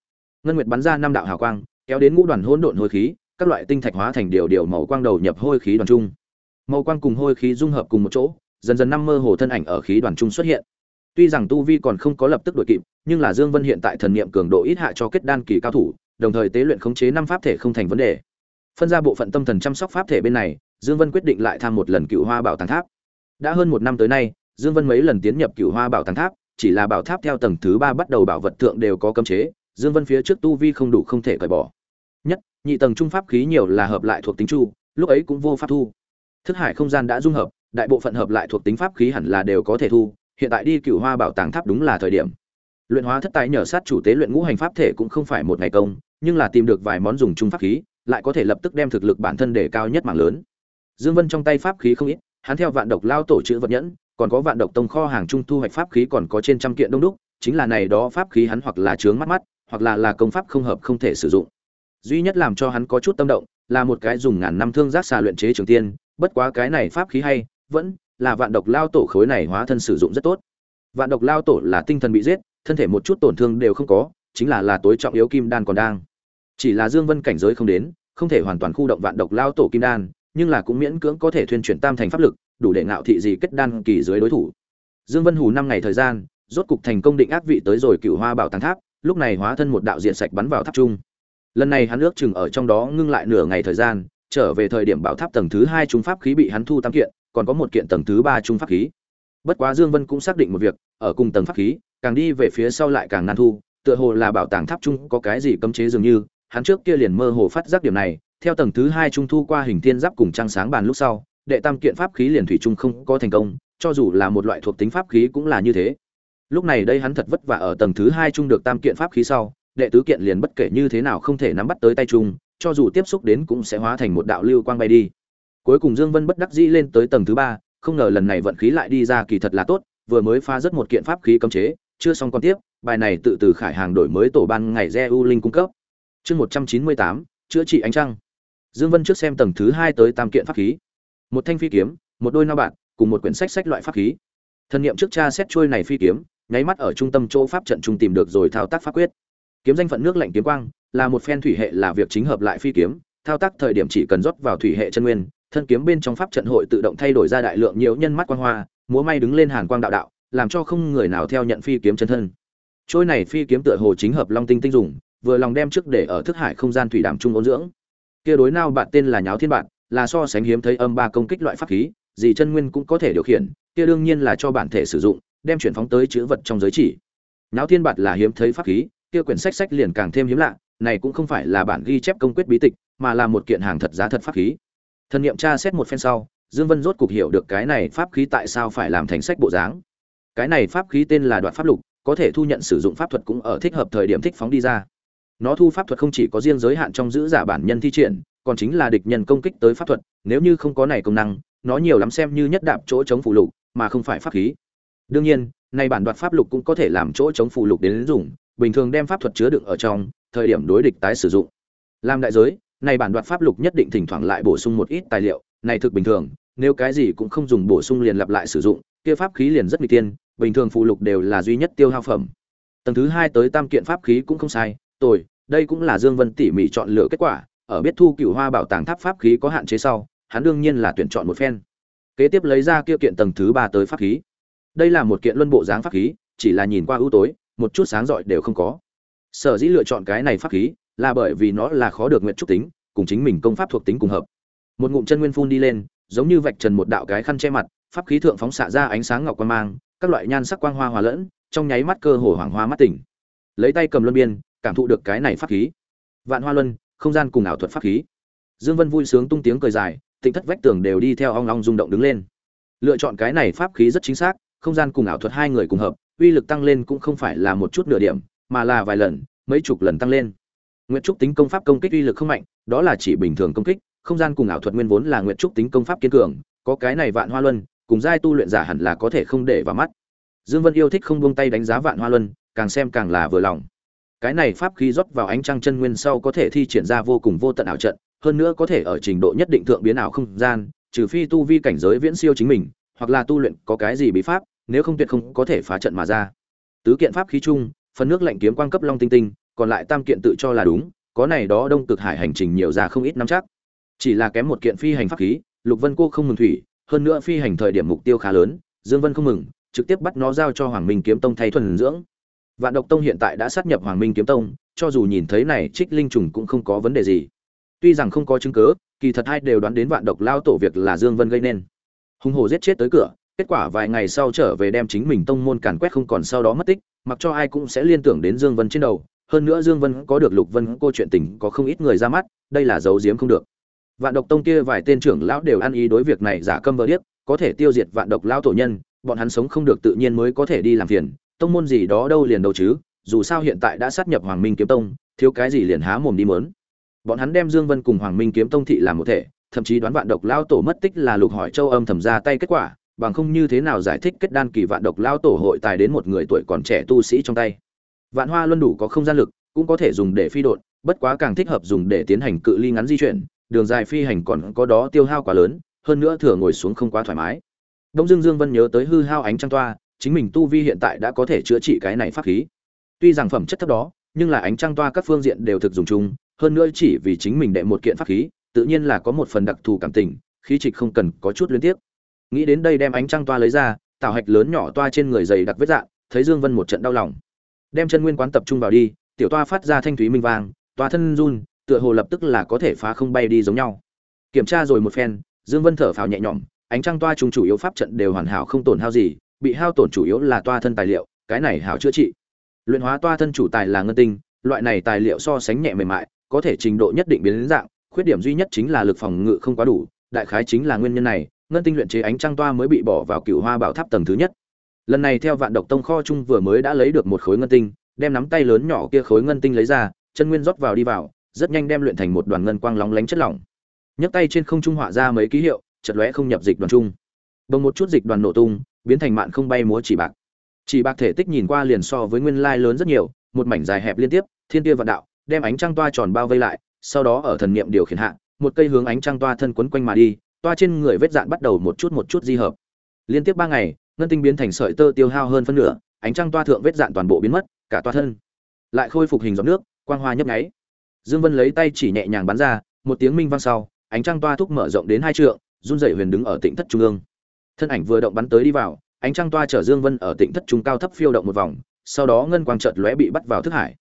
Ngân nguyệt bắn ra năm đạo hào quang, kéo đến ngũ đoàn hỗn độn hôi khí, các loại tinh thạch hóa thành điều điều màu quang đầu nhập hôi khí đoàn trung màu quang cùng hôi khí dung hợp cùng một chỗ, dần dần năm mơ hồ thân ảnh ở khí đoàn trung xuất hiện tuy rằng tu vi còn không có lập tức đội kịp, nhưng là dương vân hiện tại thần niệm cường độ ít hạ cho kết đan kỳ cao thủ, đồng thời tế luyện khống chế năm pháp thể không thành vấn đề. Phân ra bộ phận tâm thần chăm sóc pháp thể bên này, dương vân quyết định lại tham một lần cựu hoa bảo tàng tháp. Đã hơn một năm tới nay, dương vân mấy lần tiến nhập cựu hoa bảo tàng tháp, chỉ là bảo tháp theo tầng thứ ba bắt đầu bảo vật thượng đều có cấm chế, dương vân phía trước tu vi không đủ không thể cởi bỏ. Nhất, nhị tầng trung pháp khí nhiều là hợp lại thuộc tính chu, lúc ấy cũng vô pháp thu. Thức hải không gian đã dung hợp, đại bộ phận hợp lại thuộc tính pháp khí hẳn là đều có thể thu hiện tại đi cựu hoa bảo tàng tháp đúng là thời điểm. Luyện hóa thất tài nhờ sát chủ tế luyện ngũ hành pháp thể cũng không phải một ngày công, nhưng là tìm được vài món dùng chung pháp khí, lại có thể lập tức đem thực lực bản thân để cao nhất mạng lớn. Dương vân trong tay pháp khí không ít, hắn theo vạn độc lao tổ chữ vật nhẫn, còn có vạn độc tông kho hàng trung thu hoạch pháp khí còn có trên trăm kiện đông đúc, chính là này đó pháp khí hắn hoặc là chướng mắt mắt, hoặc là là công pháp không hợp không thể sử dụng. Duy nhất làm cho hắn có chút tâm động, là một cái dùng ngàn năm thương giác xà luyện chế trường tiên, bất quá cái này pháp khí hay, vẫn là vạn độc lao tổ khối này hóa thân sử dụng rất tốt. Vạn độc lao tổ là tinh thần bị giết, thân thể một chút tổn thương đều không có, chính là là tối trọng yếu kim đan còn đang. Chỉ là dương vân cảnh giới không đến, không thể hoàn toàn khu động vạn độc lao tổ kim đan, nhưng là cũng miễn cưỡng có thể thuyên chuyển tam thành pháp lực, đủ để ngạo thị gì kết đan kỳ dưới đối thủ. Dương vân hù năm ngày thời gian, rốt cục thành công định ác vị tới rồi cựu hoa bảo tàng tháp, lúc này hóa thân một đạo diện sạch bắn vào tháp trung. Lần này hắn ước chừng ở trong đó ngưng lại nửa ngày thời gian, trở về thời điểm bảo tháp tầng thứ hai chúng pháp khí bị hắn thu tam kiện còn có một kiện tầng thứ ba trung pháp khí. Bất quá dương vân cũng xác định một việc, ở cùng tầng pháp khí, càng đi về phía sau lại càng nan thu, tựa hồ là bảo tàng tháp trung có cái gì cấm chế dường như, hắn trước kia liền mơ hồ phát giác điểm này, theo tầng thứ hai trung thu qua hình thiên giáp cùng trăng sáng bàn lúc sau, đệ tam kiện pháp khí liền thủy trung không có thành công, cho dù là một loại thuộc tính pháp khí cũng là như thế. Lúc này đây hắn thật vất vả ở tầng thứ hai trung được tam kiện pháp khí sau, đệ tứ kiện liền bất kể như thế nào không thể nắm bắt tới tay trung, cho dù tiếp xúc đến cũng sẽ hóa thành một đạo lưu quang bay đi cuối cùng dương vân bất đắc dĩ lên tới tầng thứ ba, không ngờ lần này vận khí lại đi ra kỳ thật là tốt, vừa mới phá rất một kiện pháp khí cấm chế, chưa xong còn tiếp, bài này tự từ khải hàng đổi mới tổ ban ngày re u linh cung cấp. Chương một trăm chín mươi tám, chữa trị ánh trăng. Dương vân trước xem tầng thứ hai tới tam kiện pháp khí. Một thanh phi kiếm, một đôi nao bạn cùng một quyển sách sách loại pháp khí. Thần niệm trước cha xét trôi này phi kiếm, nháy mắt ở trung tâm chỗ pháp trận trung tìm được rồi thao tác pháp quyết. Kiếm danh phận nước lạnh kiếm quang, là một phen thủy hệ là việc chính hợp lại phi kiếm, thao tác thời điểm chỉ cần rót vào thủy hệ chân nguyên thân kiếm bên trong pháp trận hội tự động thay đổi ra đại lượng nhiều nhân mắt quang hoa, múa may đứng lên hàn quang đạo đạo, làm cho không người nào theo nhận phi kiếm chân thân. Trôi này phi kiếm tựa hồ chính hợp long tinh tinh dùng, vừa lòng đem trước để ở thức hải không gian thủy đàm trung ôn dưỡng. Kia đối nào bạn tên là nháo thiên bạn, là so sánh hiếm thấy âm ba công kích loại pháp khí, gì chân nguyên cũng có thể điều khiển, kia đương nhiên là cho bản thể sử dụng, đem chuyển phóng tới chữ vật trong giới chỉ. Nháo thiên bạn là hiếm thấy pháp khí, kia quyển sách sách liền càng thêm hiếm lạ, này cũng không phải là bản ghi chép công quyết bí tịch, mà là một kiện hàng thật giá thật pháp khí thần nghiệm tra xét một phen sau, dương vân rốt cục hiểu được cái này pháp khí tại sao phải làm thành sách bộ dáng. Cái này pháp khí tên là đoạn pháp lục, có thể thu nhận sử dụng pháp thuật cũng ở thích hợp thời điểm thích phóng đi ra. Nó thu pháp thuật không chỉ có riêng giới hạn trong giữ giả bản nhân thi triển, còn chính là địch nhân công kích tới pháp thuật, nếu như không có này công năng, nó nhiều lắm xem như nhất đạp chỗ chống phụ lục, mà không phải pháp khí. Đương nhiên nay bản đoạt pháp lục cũng có thể làm chỗ chống phụ lục đến dùng bình thường đem pháp thuật chứa đựng ở trong, thời điểm đối địch tái sử dụng. Làm đại giới này bản đoạt pháp lục nhất định thỉnh thoảng lại bổ sung một ít tài liệu, này thực bình thường, nếu cái gì cũng không dùng bổ sung liền lặp lại sử dụng, kia pháp khí liền rất nguy tiên, bình thường phụ lục đều là duy nhất tiêu hao phẩm. Tầng thứ hai tới tam kiện pháp khí cũng không sai tồi đây cũng là dương vân tỉ mỉ chọn lựa kết quả, ở biết thu cửu hoa bảo tàng tháp pháp khí có hạn chế sau, hắn đương nhiên là tuyển chọn một phen. Kế tiếp lấy ra kia kiện tầng thứ ba tới pháp khí. Đây là một kiện luân bộ dáng pháp khí, chỉ là nhìn qua ưu tối, một chút sáng rọi đều không có. Sở dĩ lựa chọn cái này pháp khí là bởi vì nó là khó được nguyện trúc tính, cùng chính mình công pháp thuộc tính cùng hợp. Một ngụm chân nguyên phun đi lên, giống như vạch trần một đạo cái khăn che mặt, pháp khí thượng phóng xạ ra ánh sáng ngọc quang mang, các loại nhan sắc quang hoa hòa lẫn, trong nháy mắt cơ hồ hoàng hoa mắt tỉnh. Lấy tay cầm luân biên, cảm thụ được cái này pháp khí. Vạn hoa luân, không gian cùng ảo thuật pháp khí. Dương vân vui sướng tung tiếng cười dài, tịnh thất vách tường đều đi theo ong ong rung động đứng lên. Lựa chọn cái này pháp khí rất chính xác, không gian cùng ảo thuật hai người cùng hợp, uy lực tăng lên cũng không phải là một chút nửa điểm, mà là vài lần, mấy chục lần tăng lên nguyệt trúc tính công pháp công kích uy lực không mạnh, đó là chỉ bình thường công kích, không gian cùng ảo thuật nguyên vốn là nguyệt trúc tính công pháp kiên cường, có cái này vạn hoa luân, cùng giai tu luyện giả hẳn là có thể không để vào mắt. Dương vân yêu thích không buông tay đánh giá vạn hoa luân, càng xem càng là vừa lòng. Cái này pháp khí rót vào ánh trăng chân nguyên sau có thể thi triển ra vô cùng vô tận ảo trận, hơn nữa có thể ở trình độ nhất định thượng biến ảo không gian, trừ phi tu vi cảnh giới viễn siêu chính mình, hoặc là tu luyện có cái gì bí pháp, nếu không tuyệt không có thể phá trận mà ra. Tứ kiện pháp khí chung, phần nước lạnh kiếm quang cấp long tinh tinh còn lại tam kiện tự cho là đúng, có này đó đông cực hải hành trình nhiều ra không ít năm chắc. Chỉ là kém một kiện phi hành pháp khí, lục vân cô không mừng thủy, hơn nữa phi hành thời điểm mục tiêu khá lớn, dương vân không mừng, trực tiếp bắt nó giao cho hoàng minh kiếm tông thay thuần dưỡng. Vạn độc tông hiện tại đã sát nhập hoàng minh kiếm tông, cho dù nhìn thấy này trích linh trùng cũng không có vấn đề gì. Tuy rằng không có chứng cứ, kỳ thật hai đều đoán đến vạn độc lao tổ việc là dương vân gây nên. Hùng hồ giết chết tới cửa, kết quả vài ngày sau trở về đem chính mình tông môn càn quét không còn sau đó mất tích, mặc cho ai cũng sẽ liên tưởng đến dương vân trên đầu hơn nữa dương vân có được lục vân cô chuyện tình có không ít người ra mắt, đây là dấu diếm không được. Vạn độc tông kia vài tên trưởng lão đều ăn ý đối việc này giả câm vờ điếc, có thể tiêu diệt vạn độc lão tổ nhân, bọn hắn sống không được tự nhiên mới có thể đi làm phiền, tông môn gì đó đâu liền đâu chứ, dù sao hiện tại đã sát nhập hoàng minh kiếm tông, thiếu cái gì liền há mồm đi mớn. Bọn hắn đem dương vân cùng hoàng minh kiếm tông thị làm một thể, thậm chí đoán vạn độc lao tổ mất tích là lục hỏi châu âm thầm ra tay kết quả, bằng không như thế nào giải thích kết đan kỳ vạn độc lao tổ hội tài đến một người tuổi còn trẻ tu sĩ trong tay vạn hoa luân đủ có không gian lực, cũng có thể dùng để phi đột bất quá càng thích hợp dùng để tiến hành cự ly ngắn di chuyển, đường dài phi hành còn có đó tiêu hao quá lớn, hơn nữa thừa ngồi xuống không quá thoải mái. Đông dương dương vân nhớ tới hư hao ánh trăng toa, chính mình tu vi hiện tại đã có thể chữa trị cái này pháp khí. Tuy rằng phẩm chất thấp đó, nhưng là ánh trăng toa các phương diện đều thực dùng chung, hơn nữa chỉ vì chính mình đệ một kiện pháp khí, tự nhiên là có một phần đặc thù cảm tình, khí trịch không cần có chút liên tiếp nghĩ đến đây đem ánh trăng toa lấy ra tạo hạch lớn nhỏ toa trên người dày đặc vết dạng thấy dương vân một trận đau lòng đem chân nguyên quán tập trung vào đi, tiểu toa phát ra thanh thúy minh vang, toa thân run, tựa hồ lập tức là có thể phá không bay đi giống nhau. Kiểm tra rồi một phen, dương vân thở phào nhẹ nhõm, ánh trăng toa trung chủ yếu pháp trận đều hoàn hảo không tổn hao gì, bị hao tổn chủ yếu là toa thân tài liệu, cái này hảo chữa trị. Luyện hóa toa thân chủ tài là ngân tinh, loại này tài liệu so sánh nhẹ mềm mại, có thể trình độ nhất định biến đến dạng, khuyết điểm duy nhất chính là lực phòng ngự không quá đủ, đại khái chính là nguyên nhân này, ngân tinh luyện chế ánh trăng toa mới bị bỏ vào cựu hoa bảo tháp tầng thứ nhất lần này theo vạn độc tông kho trung vừa mới đã lấy được một khối ngân tinh, đem nắm tay lớn nhỏ kia khối ngân tinh lấy ra, chân nguyên rót vào đi vào, rất nhanh đem luyện thành một đoàn ngân quang lóng lánh chất lỏng. Nhấc tay trên không trung họa ra mấy ký hiệu chật lóe không nhập dịch đoàn trung bồng một chút dịch đoàn nổ tung, biến thành mạn không bay múa chỉ bạc. Chỉ bạc thể tích nhìn qua liền so với nguyên lai lớn rất nhiều, một mảnh dài hẹp liên tiếp, thiên tia vạn đạo, đem ánh trăng toa tròn bao vây lại, sau đó ở thần niệm điều khiển hạ, một cây hướng ánh trăng toa thân quấn quanh mà đi, toa trên người vết dạn bắt đầu một chút một chút di hợp. Liên tiếp ba ngày ngân tinh biến thành sợi tơ tiêu hao hơn phân nửa, ánh trăng toa thượng vết dạn toàn bộ biến mất, cả toa thân lại khôi phục hình giọt nước, quang hoa nhấp nháy. Dương vân lấy tay chỉ nhẹ nhàng bắn ra, một tiếng minh vang sau, ánh trăng toa thúc mở rộng đến hai trượng, run rẩy huyền đứng ở tịnh thất trung ương. Thân ảnh vừa động bắn tới đi vào, ánh trăng toa chở dương vân ở tịnh thất trung cao thấp phiêu động một vòng, sau đó ngân quang chợt lóe bị bắt vào thức hải.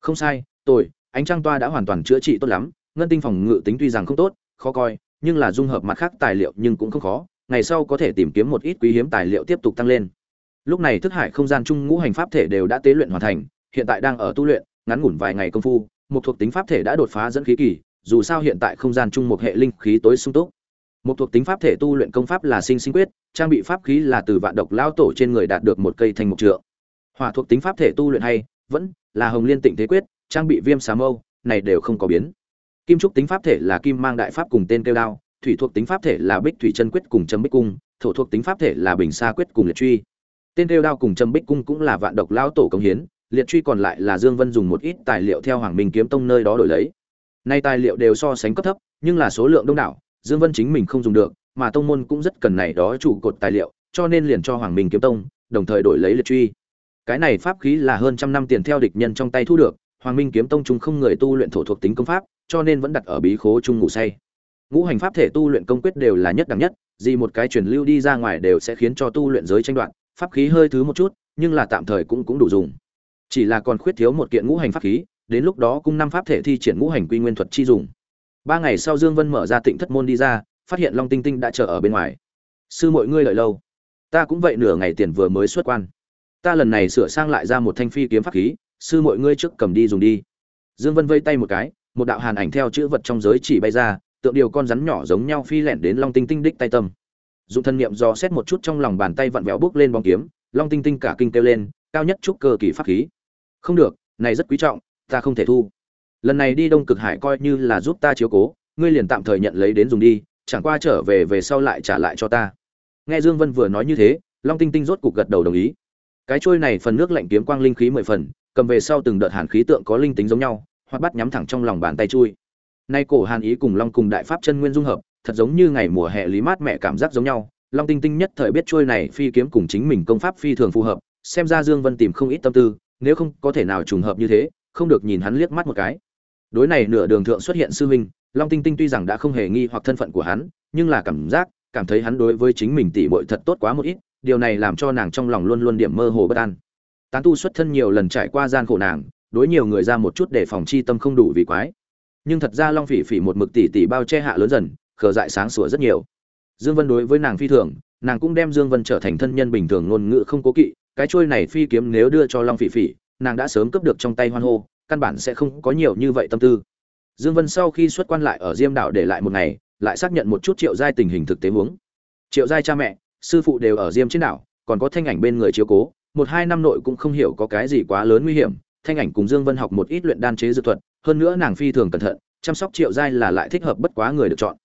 Không sai tôi ánh trăng toa đã hoàn toàn chữa trị tốt lắm, ngân tinh phòng ngự tính tuy rằng không tốt, khó coi, nhưng là dung hợp mặt khác tài liệu nhưng cũng không khó ngày sau có thể tìm kiếm một ít quý hiếm tài liệu tiếp tục tăng lên. Lúc này thức hải không gian trung ngũ hành pháp thể đều đã tế luyện hoàn thành, hiện tại đang ở tu luyện, ngắn ngủn vài ngày công phu, một thuộc tính pháp thể đã đột phá dẫn khí kỳ, dù sao hiện tại không gian chung một hệ linh khí tối sung túc. Một thuộc tính pháp thể tu luyện công pháp là sinh sinh quyết, trang bị pháp khí là từ vạn độc lao tổ trên người đạt được một cây thành một trượng. Hỏa thuộc tính pháp thể tu luyện hay, vẫn là hồng liên tịnh thế quyết, trang bị viêm xà mâu, này đều không có biến. Kim trúc tính pháp thể là kim mang đại pháp cùng tên kêu đao thủy thuộc tính pháp thể là bích thủy chân quyết cùng châm bích cung, thổ thuộc tính pháp thể là bình sa quyết cùng liệt truy. Tên rêu đao cùng châm bích cung cũng là vạn độc lão tổ công hiến, liệt truy còn lại là dương vân dùng một ít tài liệu theo hoàng minh kiếm tông nơi đó đổi lấy. Nay tài liệu đều so sánh cấp thấp, nhưng là số lượng đông đảo, dương vân chính mình không dùng được, mà tông môn cũng rất cần này đó trụ cột tài liệu, cho nên liền cho hoàng minh kiếm tông, đồng thời đổi lấy liệt truy. Cái này pháp khí là hơn trăm năm tiền theo địch nhân trong tay thu được, hoàng minh kiếm tông chúng không người tu luyện thổ thuộc tính công pháp, cho nên vẫn đặt ở bí khố chung ngủ say ngũ hành pháp thể tu luyện công quyết đều là nhất đẳng nhất, gì một cái truyền lưu đi ra ngoài đều sẽ khiến cho tu luyện giới tranh đoạn. pháp khí hơi thứ một chút, nhưng là tạm thời cũng cũng đủ dùng. Chỉ là còn khuyết thiếu một kiện ngũ hành pháp khí, đến lúc đó cung năm pháp thể thi triển ngũ hành quy nguyên thuật chi dùng. Ba ngày sau dương vân mở ra tịnh thất môn đi ra, phát hiện long tinh tinh đã chờ ở bên ngoài. Sư mọi ngươi lợi lâu. Ta cũng vậy nửa ngày tiền vừa mới xuất quan. Ta lần này sửa sang lại ra một thanh phi kiếm pháp khí, sư mọi ngươi trước cầm đi dùng đi. Dương vân vây tay một cái, một đạo hàn ảnh theo chữ vật trong giới chỉ bay ra tượng điều con rắn nhỏ giống nhau phi lẹn đến long tinh tinh đích tay tâm. Dùng thân niệm do xét một chút trong lòng bàn tay vặn vẹo bước lên bóng kiếm, long tinh tinh cả kinh kêu lên, cao nhất trúc cơ kỳ pháp khí. Không được, này rất quý trọng, ta không thể thu. Lần này đi đông cực hải coi như là giúp ta chiếu cố, ngươi liền tạm thời nhận lấy đến dùng đi, chẳng qua trở về về sau lại trả lại cho ta. Nghe dương vân vừa nói như thế, long tinh tinh rốt cục gật đầu đồng ý. Cái trôi này phần nước lạnh kiếm quang linh khí mười phần, cầm về sau từng đợt hàn khí tượng có linh tính giống nhau hoặc bắt nhắm thẳng trong lòng bàn tay chui nay cổ hàn ý cùng long cùng đại pháp chân nguyên dung hợp, thật giống như ngày mùa hè lý mát mẹ cảm giác giống nhau. Long tinh tinh nhất thời biết trôi này phi kiếm cùng chính mình công pháp phi thường phù hợp, xem ra dương vân tìm không ít tâm tư, nếu không có thể nào trùng hợp như thế, không được nhìn hắn liếc mắt một cái. Đối này nửa đường thượng xuất hiện sư huynh, long tinh tinh tuy rằng đã không hề nghi hoặc thân phận của hắn, nhưng là cảm giác, cảm thấy hắn đối với chính mình tỷ muội thật tốt quá một ít, điều này làm cho nàng trong lòng luôn luôn điểm mơ hồ bất an. Tán tu xuất thân nhiều lần trải qua gian khổ nàng, đối nhiều người ra một chút để phòng chi tâm không đủ vì quái nhưng thật ra long phỉ phỉ một mực tỷ tỷ bao che hạ lớn dần, khờ dại sáng sủa rất nhiều. Dương vân đối với nàng phi thường, nàng cũng đem dương vân trở thành thân nhân bình thường ngôn ngữ không cố kỵ, cái trôi này phi kiếm nếu đưa cho long phỉ phỉ, nàng đã sớm cướp được trong tay hoan hô, căn bản sẽ không có nhiều như vậy tâm tư. Dương vân sau khi xuất quan lại ở diêm đảo để lại một ngày, lại xác nhận một chút triệu giai tình hình thực tế huống. Triệu giai cha mẹ, sư phụ đều ở diêm trên đảo, còn có thanh ảnh bên người chiếu cố, một hai năm nội cũng không hiểu có cái gì quá lớn nguy hiểm, thanh ảnh cùng dương vân học một ít luyện đan chế dược thuật hơn nữa nàng phi thường cẩn thận, chăm sóc triệu giai là lại thích hợp bất quá người được chọn.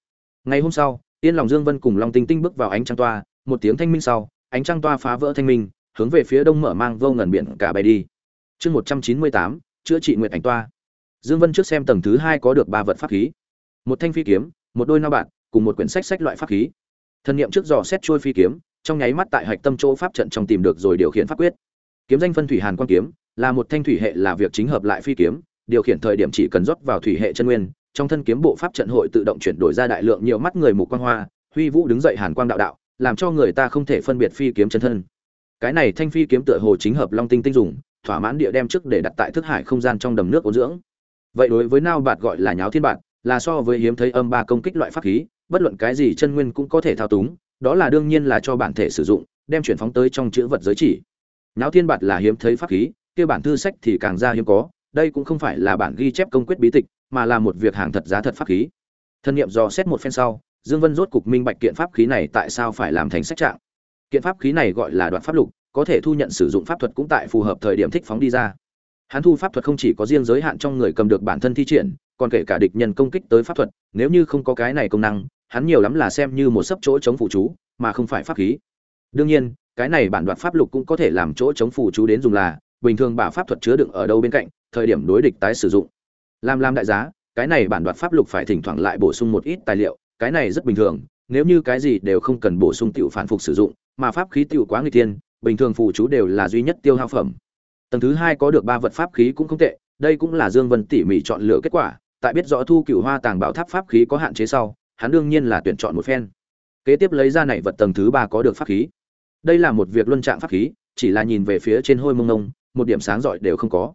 Ngày hôm sau, yên lòng dương vân cùng long tinh tinh bước vào ánh trăng toa, một tiếng thanh minh sau, ánh trăng toa phá vỡ thanh minh, hướng về phía đông mở mang vô ngần biển cả bay đi. Chương một trăm chín mươi tám, chữa trị nguyệt ảnh toa. Dương vân trước xem tầng thứ hai có được ba vật pháp khí. Một thanh phi kiếm, một đôi nao bạn cùng một quyển sách sách loại pháp khí. Thần niệm trước dò xét trôi phi kiếm, trong nháy mắt tại hạch tâm chỗ pháp trận trong tìm được rồi điều khiển pháp quyết. Kiếm danh phân thủy hàn quan kiếm, là một thanh thủy hệ là việc chính hợp lại phi kiếm điều khiển thời điểm chỉ cần rót vào thủy hệ chân nguyên, trong thân kiếm bộ pháp trận hội tự động chuyển đổi ra đại lượng nhiều mắt người mù quang hoa, huy vũ đứng dậy hàn quang đạo đạo, làm cho người ta không thể phân biệt phi kiếm chân thân. Cái này thanh phi kiếm tựa hồ chính hợp long tinh tinh dùng, thỏa mãn địa đem trước để đặt tại thức hải không gian trong đầm nước ôn dưỡng. Vậy đối với nao bạt gọi là nháo thiên bạt, là so với hiếm thấy âm ba công kích loại pháp khí, bất luận cái gì chân nguyên cũng có thể thao túng, đó là đương nhiên là cho bản thể sử dụng, đem chuyển phóng tới trong chữ vật giới chỉ. Nháo thiên bạt là hiếm thấy pháp khí, kia bản thư sách thì càng ra hiếm có đây cũng không phải là bản ghi chép công quyết bí tịch, mà là một việc hàng thật giá thật pháp khí. Thân nhiệm do xét một phen sau, dương vân rốt cục minh bạch kiện pháp khí này tại sao phải làm thành sách trạng. Kiện pháp khí này gọi là đoạn pháp lục, có thể thu nhận sử dụng pháp thuật cũng tại phù hợp thời điểm thích phóng đi ra. Hắn thu pháp thuật không chỉ có riêng giới hạn trong người cầm được bản thân thi triển, còn kể cả địch nhân công kích tới pháp thuật, nếu như không có cái này công năng, hắn nhiều lắm là xem như một sấp chỗ chống phụ chú, mà không phải pháp khí. Đương nhiên, cái này bản đoạt pháp lục cũng có thể làm chỗ chống phụ chú đến dùng là bình thường bả pháp thuật chứa đựng ở đâu bên cạnh, thời điểm đối địch tái sử dụng. Lam Lam đại giá, cái này bản đoạt pháp lục phải thỉnh thoảng lại bổ sung một ít tài liệu, cái này rất bình thường, nếu như cái gì đều không cần bổ sung tiểu phản phục sử dụng, mà pháp khí tiểu quá nguy tiên bình thường phụ chú đều là duy nhất tiêu hao phẩm. Tầng thứ hai có được ba vật pháp khí cũng không tệ, đây cũng là dương vân tỉ mỉ chọn lựa kết quả, tại biết rõ thu cửu hoa tàng bảo tháp pháp khí có hạn chế sau, hắn đương nhiên là tuyển chọn một phen. Kế tiếp lấy ra này vật tầng thứ ba có được pháp khí. Đây là một việc luân trạng pháp khí, chỉ là nhìn về phía trên hôi mông ngông một điểm sáng giỏi đều không có.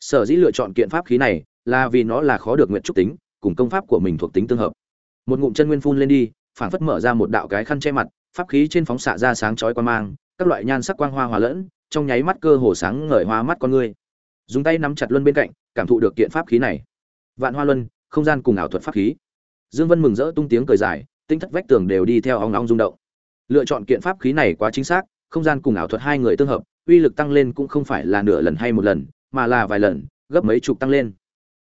Sở dĩ lựa chọn kiện pháp khí này là vì nó là khó được nguyện trúc tính, cùng công pháp của mình thuộc tính tương hợp. Một ngụm chân nguyên phun lên đi, phảng phất mở ra một đạo cái khăn che mặt, pháp khí trên phóng xạ ra sáng chói quan mang, các loại nhan sắc quang hoa hòa lẫn, trong nháy mắt cơ hồ sáng ngời hoa mắt con người. Dùng tay nắm chặt luân bên cạnh, cảm thụ được kiện pháp khí này. Vạn hoa luân, không gian cùng ảo thuật pháp khí. Dương vân mừng rỡ tung tiếng cười dài, tinh thất vách tường đều đi theo ong ong rung động. Lựa chọn kiện pháp khí này quá chính xác, không gian cùng ảo thuật hai người tương hợp uy lực tăng lên cũng không phải là nửa lần hay một lần, mà là vài lần, gấp mấy chục tăng lên.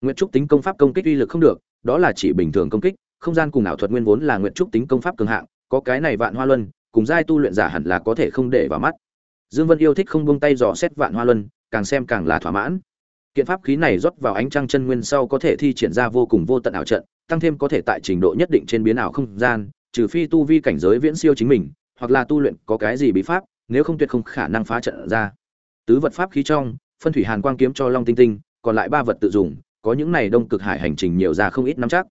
Nguyệt trúc tính công pháp công kích uy lực không được, đó là chỉ bình thường công kích, không gian cùng ảo thuật nguyên vốn là nguyệt trúc tính công pháp cường hạng, có cái này vạn hoa luân, cùng giai tu luyện giả hẳn là có thể không để vào mắt. Dương vân yêu thích không buông tay dò xét vạn hoa luân, càng xem càng là thỏa mãn. Kiện pháp khí này rót vào ánh trăng chân nguyên sau có thể thi triển ra vô cùng vô tận ảo trận, tăng thêm có thể tại trình độ nhất định trên biến ảo không gian, trừ phi tu vi cảnh giới viễn siêu chính mình, hoặc là tu luyện có cái gì bí pháp nếu không tuyệt không khả năng phá trận ra. Tứ vật pháp khí trong, phân thủy hàn quang kiếm cho long tinh tinh, còn lại ba vật tự dùng, có những này đông cực hải hành trình nhiều ra không ít nắm chắc.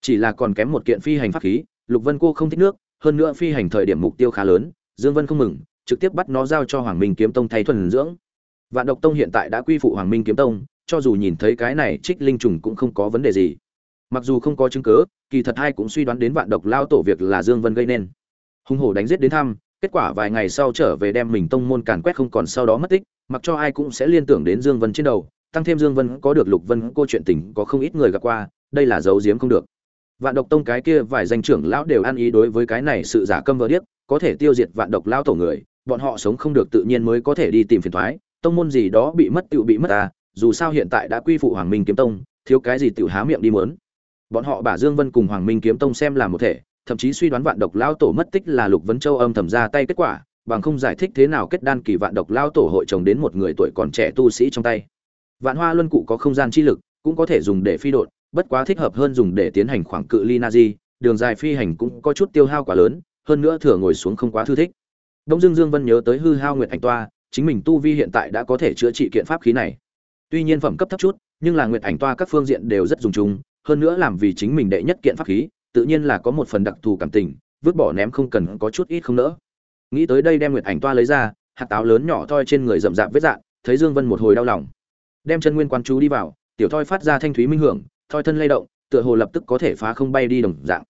Chỉ là còn kém một kiện phi hành pháp khí, lục vân cô không thích nước, hơn nữa phi hành thời điểm mục tiêu khá lớn, dương vân không mừng, trực tiếp bắt nó giao cho hoàng minh kiếm tông thay thuần dưỡng. Vạn độc tông hiện tại đã quy phụ hoàng minh kiếm tông, cho dù nhìn thấy cái này trích linh trùng cũng không có vấn đề gì. Mặc dù không có chứng cứ, kỳ thật hai cũng suy đoán đến vạn độc lao tổ việc là dương vân gây nên. Hung hổ đánh giết đến thăm kết quả vài ngày sau trở về đem mình tông môn càn quét không còn sau đó mất tích, mặc cho ai cũng sẽ liên tưởng đến dương vân trên đầu, tăng thêm dương vân có được lục vân cô chuyện tình có không ít người gặp qua, đây là dấu diếm không được. Vạn độc tông cái kia vài danh trưởng lão đều ăn ý đối với cái này sự giả câm vờ điếc, có thể tiêu diệt vạn độc lão tổ người, bọn họ sống không được tự nhiên mới có thể đi tìm phiền thoái, tông môn gì đó bị mất tựu bị mất à dù sao hiện tại đã quy phụ hoàng minh kiếm tông, thiếu cái gì tựu há miệng đi mớn bọn họ bà dương vân cùng hoàng minh kiếm tông xem là một thể thậm chí suy đoán vạn độc lao tổ mất tích là lục vấn châu âm thầm ra tay kết quả, bằng không giải thích thế nào kết đan kỳ vạn độc lao tổ hội chồng đến một người tuổi còn trẻ tu sĩ trong tay. Vạn hoa luân cụ có không gian chi lực, cũng có thể dùng để phi đột bất quá thích hợp hơn dùng để tiến hành khoảng cự ly na di đường dài phi hành cũng có chút tiêu hao quá lớn, hơn nữa thừa ngồi xuống không quá thư thích. Đông dương dương vân nhớ tới hư hao nguyệt ảnh toa, chính mình tu vi hiện tại đã có thể chữa trị kiện pháp khí này. Tuy nhiên phẩm cấp thấp chút, nhưng là nguyệt ảnh toa các phương diện đều rất dùng chung, hơn nữa làm vì chính mình đệ nhất kiện pháp khí tự nhiên là có một phần đặc thù cảm tình, vứt bỏ ném không cần có chút ít không nỡ. Nghĩ tới đây đem nguyệt ảnh toa lấy ra, hạt táo lớn nhỏ thoi trên người rậm rạp vết dạn, thấy dương vân một hồi đau lòng. Đem chân nguyên quan chú đi vào, tiểu thoi phát ra thanh thúy minh hưởng thoi thân lay động, tựa hồ lập tức có thể phá không bay đi đồng dạng.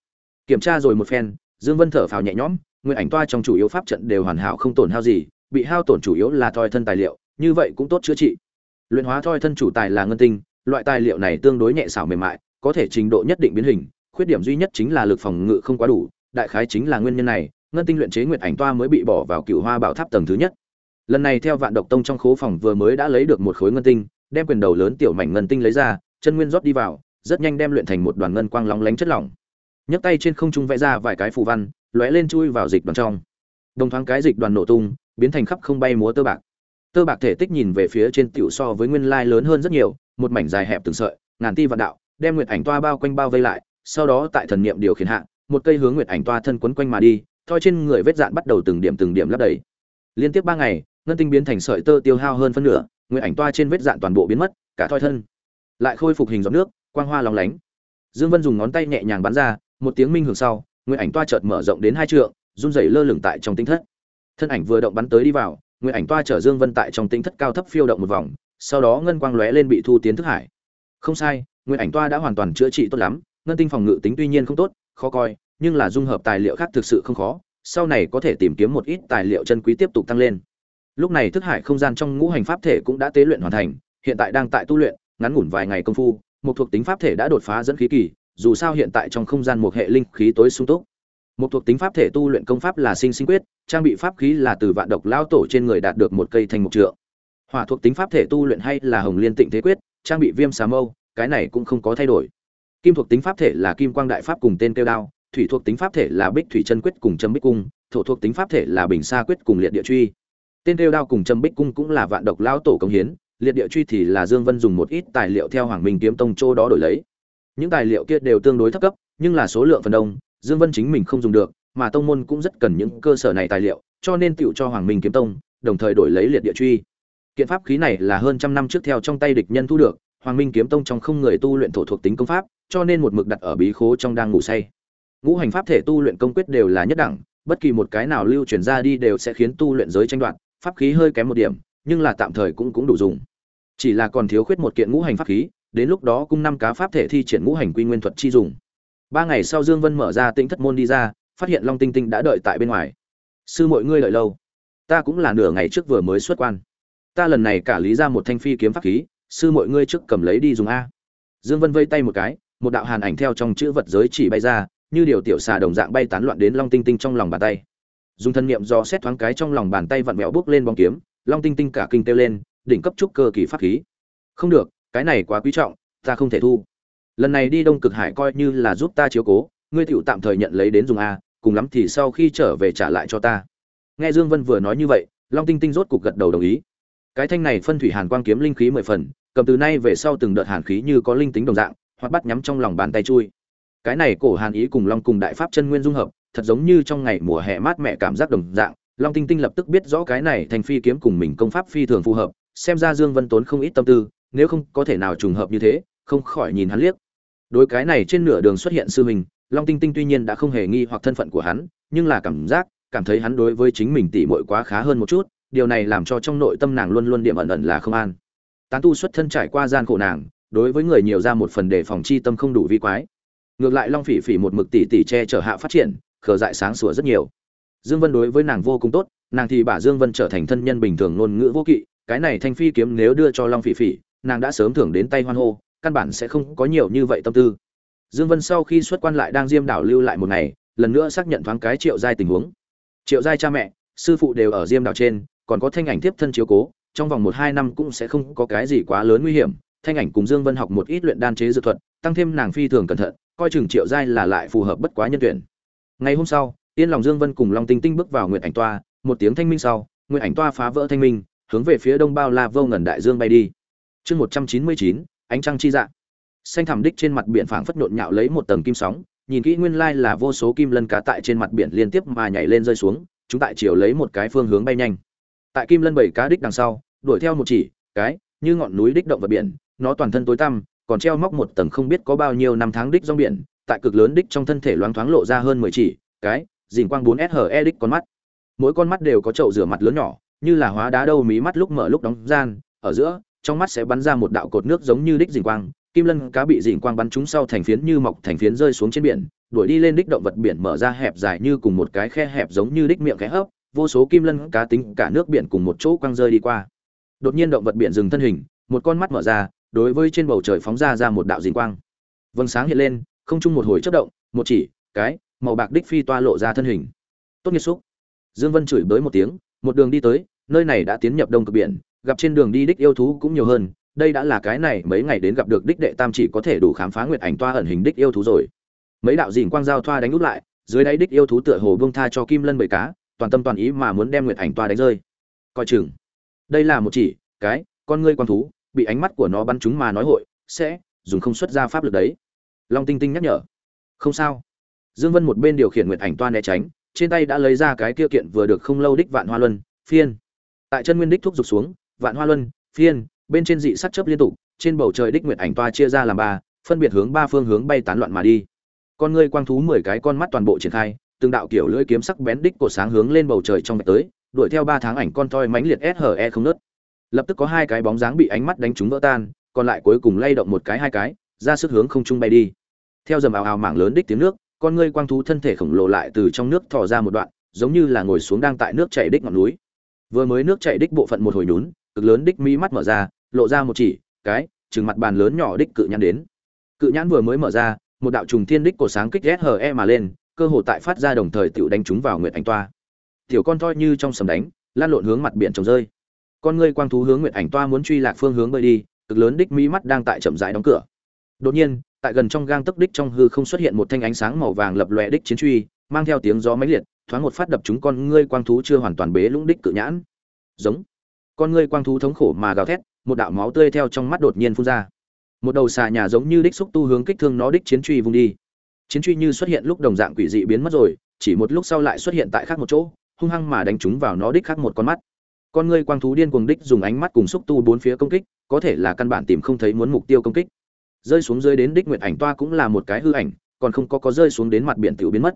Kiểm tra rồi một phen, dương vân thở phào nhẹ nhõm, nguyệt ảnh toa trong chủ yếu pháp trận đều hoàn hảo không tổn hao gì, bị hao tổn chủ yếu là thoi thân tài liệu, như vậy cũng tốt chữa trị. Luyện hóa thoi thân chủ tài là ngân tinh, loại tài liệu này tương đối nhẹ xảo mềm mại, có thể trình độ nhất định biến hình khuyết điểm duy nhất chính là lực phòng ngự không quá đủ, đại khái chính là nguyên nhân này, ngân tinh luyện chế nguyệt ảnh toa mới bị bỏ vào cựu hoa bảo tháp tầng thứ nhất. Lần này theo vạn độc tông trong khố phòng vừa mới đã lấy được một khối ngân tinh, đem quyền đầu lớn tiểu mảnh ngân tinh lấy ra, chân nguyên rót đi vào, rất nhanh đem luyện thành một đoàn ngân quang lóng lánh chất lỏng. Nhấc tay trên không trung vẽ ra vài cái phù văn, lóe lên chui vào dịch đoàn trong. Đồng thoáng cái dịch đoàn nổ tung, biến thành khắp không bay múa tơ bạc. Tơ bạc thể tích nhìn về phía trên tiểu so với nguyên lai lớn hơn rất nhiều, một mảnh dài hẹp từng sợi, ngàn ti vạn đạo, đem nguyệt ảnh toa bao quanh bao vây lại sau đó tại thần niệm điều khiển hạ, một cây hướng nguyệt ảnh toa thân quấn quanh mà đi, thoi trên người vết dạn bắt đầu từng điểm từng điểm lấp đầy. Liên tiếp ba ngày, ngân tinh biến thành sợi tơ tiêu hao hơn phân nửa, nguyệt ảnh toa trên vết dạn toàn bộ biến mất, cả thoi thân lại khôi phục hình giọt nước, quang hoa lóng lánh. Dương vân dùng ngón tay nhẹ nhàng bắn ra, một tiếng minh hưởng sau, nguyệt ảnh toa chợt mở rộng đến hai trượng, run rẩy lơ lửng tại trong tinh thất. Thân ảnh vừa động bắn tới đi vào, nguyệt ảnh toa chở dương vân tại trong tinh thất cao thấp phiêu động một vòng, sau đó ngân quang lóe lên bị thu tiến thức hải. Không sai, nguyệt ảnh toa đã hoàn toàn chữa trị tốt lắm ngân tinh phòng ngự tính tuy nhiên không tốt, khó coi, nhưng là dung hợp tài liệu khác thực sự không khó, sau này có thể tìm kiếm một ít tài liệu chân quý tiếp tục tăng lên. Lúc này thức hải không gian trong ngũ hành pháp thể cũng đã tế luyện hoàn thành, hiện tại đang tại tu luyện, ngắn ngủn vài ngày công phu, một thuộc tính pháp thể đã đột phá dẫn khí kỳ, dù sao hiện tại trong không gian một hệ linh khí tối sung túc. Một thuộc tính pháp thể tu luyện công pháp là sinh sinh quyết, trang bị pháp khí là từ vạn độc lao tổ trên người đạt được một cây thành một trượng. Hỏa thuộc tính pháp thể tu luyện hay là hồng liên tịnh thế quyết, trang bị viêm xà mâu, cái này cũng không có thay đổi kim thuộc tính pháp thể là kim quang đại pháp cùng tên kêu đao, thủy thuộc tính pháp thể là bích thủy chân quyết cùng châm bích cung, thổ thuộc tính pháp thể là bình sa quyết cùng liệt địa truy. Tên kêu đao cùng châm bích cung cũng là vạn độc lão tổ công hiến, liệt địa truy thì là dương vân dùng một ít tài liệu theo hoàng minh kiếm tông châu đó đổi lấy. Những tài liệu kia đều tương đối thấp cấp, nhưng là số lượng phần đông, dương vân chính mình không dùng được, mà tông môn cũng rất cần những cơ sở này tài liệu, cho nên tựu cho hoàng minh kiếm tông, đồng thời đổi lấy liệt địa truy. Kiện pháp khí này là hơn trăm năm trước theo trong tay địch nhân thu được hoàng minh kiếm tông trong không người tu luyện thổ thuộc tính công pháp, cho nên một mực đặt ở bí khố trong đang ngủ say. Ngũ hành pháp thể tu luyện công quyết đều là nhất đẳng, bất kỳ một cái nào lưu truyền ra đi đều sẽ khiến tu luyện giới tranh đoạt, pháp khí hơi kém một điểm, nhưng là tạm thời cũng cũng đủ dùng. Chỉ là còn thiếu khuyết một kiện ngũ hành pháp khí, đến lúc đó cung năm cá pháp thể thi triển ngũ hành quy nguyên thuật chi dùng. Ba ngày sau dương vân mở ra tinh thất môn đi ra, phát hiện long tinh tinh đã đợi tại bên ngoài. Sư mọi ngươi đợi lâu. Ta cũng là nửa ngày trước vừa mới xuất quan. Ta lần này cả lý ra một thanh phi kiếm pháp khí sư mọi ngươi trước cầm lấy đi dùng a. Dương vân vây tay một cái, một đạo hàn ảnh theo trong chữ vật giới chỉ bay ra, như điều tiểu xà đồng dạng bay tán loạn đến long tinh tinh trong lòng bàn tay. Dùng thân niệm do xét thoáng cái trong lòng bàn tay vặn vẹo bước lên bóng kiếm, long tinh tinh cả kinh kêu lên, đỉnh cấp trúc cơ kỳ pháp khí. Không được, cái này quá quý trọng, ta không thể thu. Lần này đi đông cực hải coi như là giúp ta chiếu cố, ngươi tựu tạm thời nhận lấy đến dùng a, cùng lắm thì sau khi trở về trả lại cho ta. Nghe dương vân vừa nói như vậy, long tinh tinh rốt cục gật đầu đồng ý. Cái thanh này phân thủy hàn quang kiếm linh khí mười phần cầm từ nay về sau từng đợt hàn khí như có linh tính đồng dạng, hoặc bắt nhắm trong lòng bàn tay chui. Cái này cổ hàn ý cùng long cùng đại pháp chân nguyên dung hợp, thật giống như trong ngày mùa hè mát mẻ cảm giác đồng dạng, long tinh tinh lập tức biết rõ cái này thành phi kiếm cùng mình công pháp phi thường phù hợp, xem ra dương vân tốn không ít tâm tư, nếu không có thể nào trùng hợp như thế, không khỏi nhìn hắn liếc. Đối cái này trên nửa đường xuất hiện sư mình long tinh tinh tuy nhiên đã không hề nghi hoặc thân phận của hắn, nhưng là cảm giác, cảm thấy hắn đối với chính mình tỉ muội quá khá hơn một chút, điều này làm cho trong nội tâm nàng luôn luôn điểm ẩn ẩn là không an tán tu xuất thân trải qua gian khổ nàng, đối với người nhiều ra một phần đề phòng chi tâm không đủ vi quái. Ngược lại long phỉ phỉ một mực tỷ tỷ che chở hạ phát triển, khờ dại sáng sủa rất nhiều. Dương vân đối với nàng vô cùng tốt, nàng thì bà dương vân trở thành thân nhân bình thường ngôn ngữ vô kỵ, cái này thanh phi kiếm nếu đưa cho long phỉ phỉ, nàng đã sớm thưởng đến tay hoan hô, căn bản sẽ không có nhiều như vậy tâm tư. Dương vân sau khi xuất quan lại đang diêm đảo lưu lại một ngày, lần nữa xác nhận thoáng cái triệu giai tình huống. Triệu giai cha mẹ, sư phụ đều ở diêm đảo trên, còn có thanh ảnh tiếp thân chiếu cố trong vòng một hai năm cũng sẽ không có cái gì quá lớn nguy hiểm. Thanh ảnh cùng dương vân học một ít luyện đan chế dược thuật, tăng thêm nàng phi thường cẩn thận, coi chừng triệu giai là lại phù hợp bất quá nhân tuyển. Ngày hôm sau, yên lòng dương vân cùng long tinh tinh bước vào nguyện ảnh toa, một tiếng thanh minh sau nguyện ảnh toa phá vỡ thanh minh, hướng về phía đông bao la vô ngần đại dương bay đi. Chương một trăm chín mươi chín, ánh trăng chi dạ. Xanh thẳm đích trên mặt biển phảng phất nhộn nhạo lấy một tầng kim sóng, nhìn kỹ nguyên lai là vô số kim lân cá tại trên mặt biển liên tiếp mà nhảy lên rơi xuống, chúng tại chiều lấy một cái phương hướng bay nhanh tại kim lân bảy cá đích đằng sau, đuổi theo một chỉ, cái, như ngọn núi đích động vật biển, nó toàn thân tối tăm, còn treo móc một tầng không biết có bao nhiêu năm tháng đích rong biển, tại cực lớn đích trong thân thể loáng thoáng lộ ra hơn mười chỉ, cái, dình quang bốn SHE đích con mắt. Mỗi con mắt đều có chậu rửa mặt lớn nhỏ, như là hóa đá đâu mí mắt lúc mở lúc đóng gian, ở giữa, trong mắt sẽ bắn ra một đạo cột nước giống như đích dình quang, kim lân cá bị dình quang bắn trúng sau thành phiến như mọc thành phiến rơi xuống trên biển, đuổi đi lên đích động vật biển mở ra hẹp dài như cùng một cái khe hẹp giống như đích miệng kẽ hấp vô số kim lân cá tính cả nước biển cùng một chỗ quăng rơi đi qua. Đột nhiên động vật biển dừng thân hình, một con mắt mở ra, đối với trên bầu trời phóng ra ra một đạo dình quang. Vầng sáng hiện lên, không chung một hồi chất động, một chỉ, cái, màu bạc đích phi toa lộ ra thân hình. Tốt nghiệp xúc. Dương vân chửi bới một tiếng, một đường đi tới, nơi này đã tiến nhập đông cực biển, gặp trên đường đi đích yêu thú cũng nhiều hơn, đây đã là cái này mấy ngày đến gặp được đích đệ tam chỉ có thể đủ khám phá nguyệt ảnh toa ẩn hình đích yêu thú rồi. Mấy đạo dìn quang giao thoa đánh úp lại, dưới đáy đích yêu thú tựa hồ bông tha cho kim lân bầy cá toàn tâm toàn ý mà muốn đem nguyệt ảnh toa đánh rơi. Coi chừng. Đây là một chỉ, cái, con ngươi quan thú, bị ánh mắt của nó bắn chúng mà nói hội, sẽ dùng không xuất ra pháp lực đấy. Long tinh tinh nhắc nhở. Không sao. Dương vân một bên điều khiển nguyệt ảnh toa né tránh, trên tay đã lấy ra cái kia kiện vừa được không lâu đích vạn hoa luân, phiên. Tại chân nguyên đích thúc giục xuống, vạn hoa luân, phiên, bên trên dị sắt chớp liên tục, trên bầu trời đích nguyệt ảnh toa chia ra làm ba, phân biệt hướng ba phương hướng bay tán loạn mà đi. Con ngươi quang thú mười cái con mắt toàn bộ triển khai từng đạo kiểu lưỡi kiếm sắc bén đích của sáng hướng lên bầu trời trong vạch tới, đuổi theo ba tháng ảnh con toi mãnh liệt SHE không nứt lập tức có hai cái bóng dáng bị ánh mắt đánh trúng vỡ tan, còn lại cuối cùng lay động một cái hai cái, ra sức hướng không trung bay đi. Theo dầm ào ào mảng lớn đích tiếng nước, con ngươi quang thú thân thể khổng lồ lại từ trong nước thò ra một đoạn, giống như là ngồi xuống đang tại nước chảy đích ngọn núi. Vừa mới nước chảy đích bộ phận một hồi nhún, cực lớn đích mi mắt mở ra, lộ ra một chỉ, cái chừng mặt bàn lớn nhỏ đích cự nhãn đến. Cự nhãn vừa mới mở ra, một đạo trùng thiên đích cổ sáng kích SHE mà lên cơ hồ tại phát ra đồng thời tiểu đánh chúng vào nguyệt ảnh toa. Tiểu con thoi như trong sầm đánh, lan lộn hướng mặt biển trồng rơi. Con ngươi quang thú hướng nguyệt ảnh toa muốn truy lạc phương hướng bơi đi, cực lớn đích mi mắt đang tại chậm rãi đóng cửa. Đột nhiên, tại gần trong gang tấc đích trong hư không xuất hiện một thanh ánh sáng màu vàng lập lòe đích chiến truy, mang theo tiếng gió mãnh liệt, thoáng một phát đập chúng con ngươi quang thú chưa hoàn toàn bế lũng đích cự nhãn. Giống. Con ngươi quang thú thống khổ mà gào thét, một đạo máu tươi theo trong mắt đột nhiên phun ra. Một đầu xà nhà giống như đích xúc tu hướng kích thương nó đích chiến truy vung đi chiến truy như xuất hiện lúc đồng dạng quỷ dị biến mất rồi, chỉ một lúc sau lại xuất hiện tại khác một chỗ, hung hăng mà đánh chúng vào nó đích khác một con mắt. Con ngươi quang thú điên cuồng đích dùng ánh mắt cùng xúc tu bốn phía công kích, có thể là căn bản tìm không thấy muốn mục tiêu công kích. Rơi xuống dưới đến đích nguyệt ảnh toa cũng là một cái hư ảnh, còn không có có rơi xuống đến mặt biển tiểu biến mất.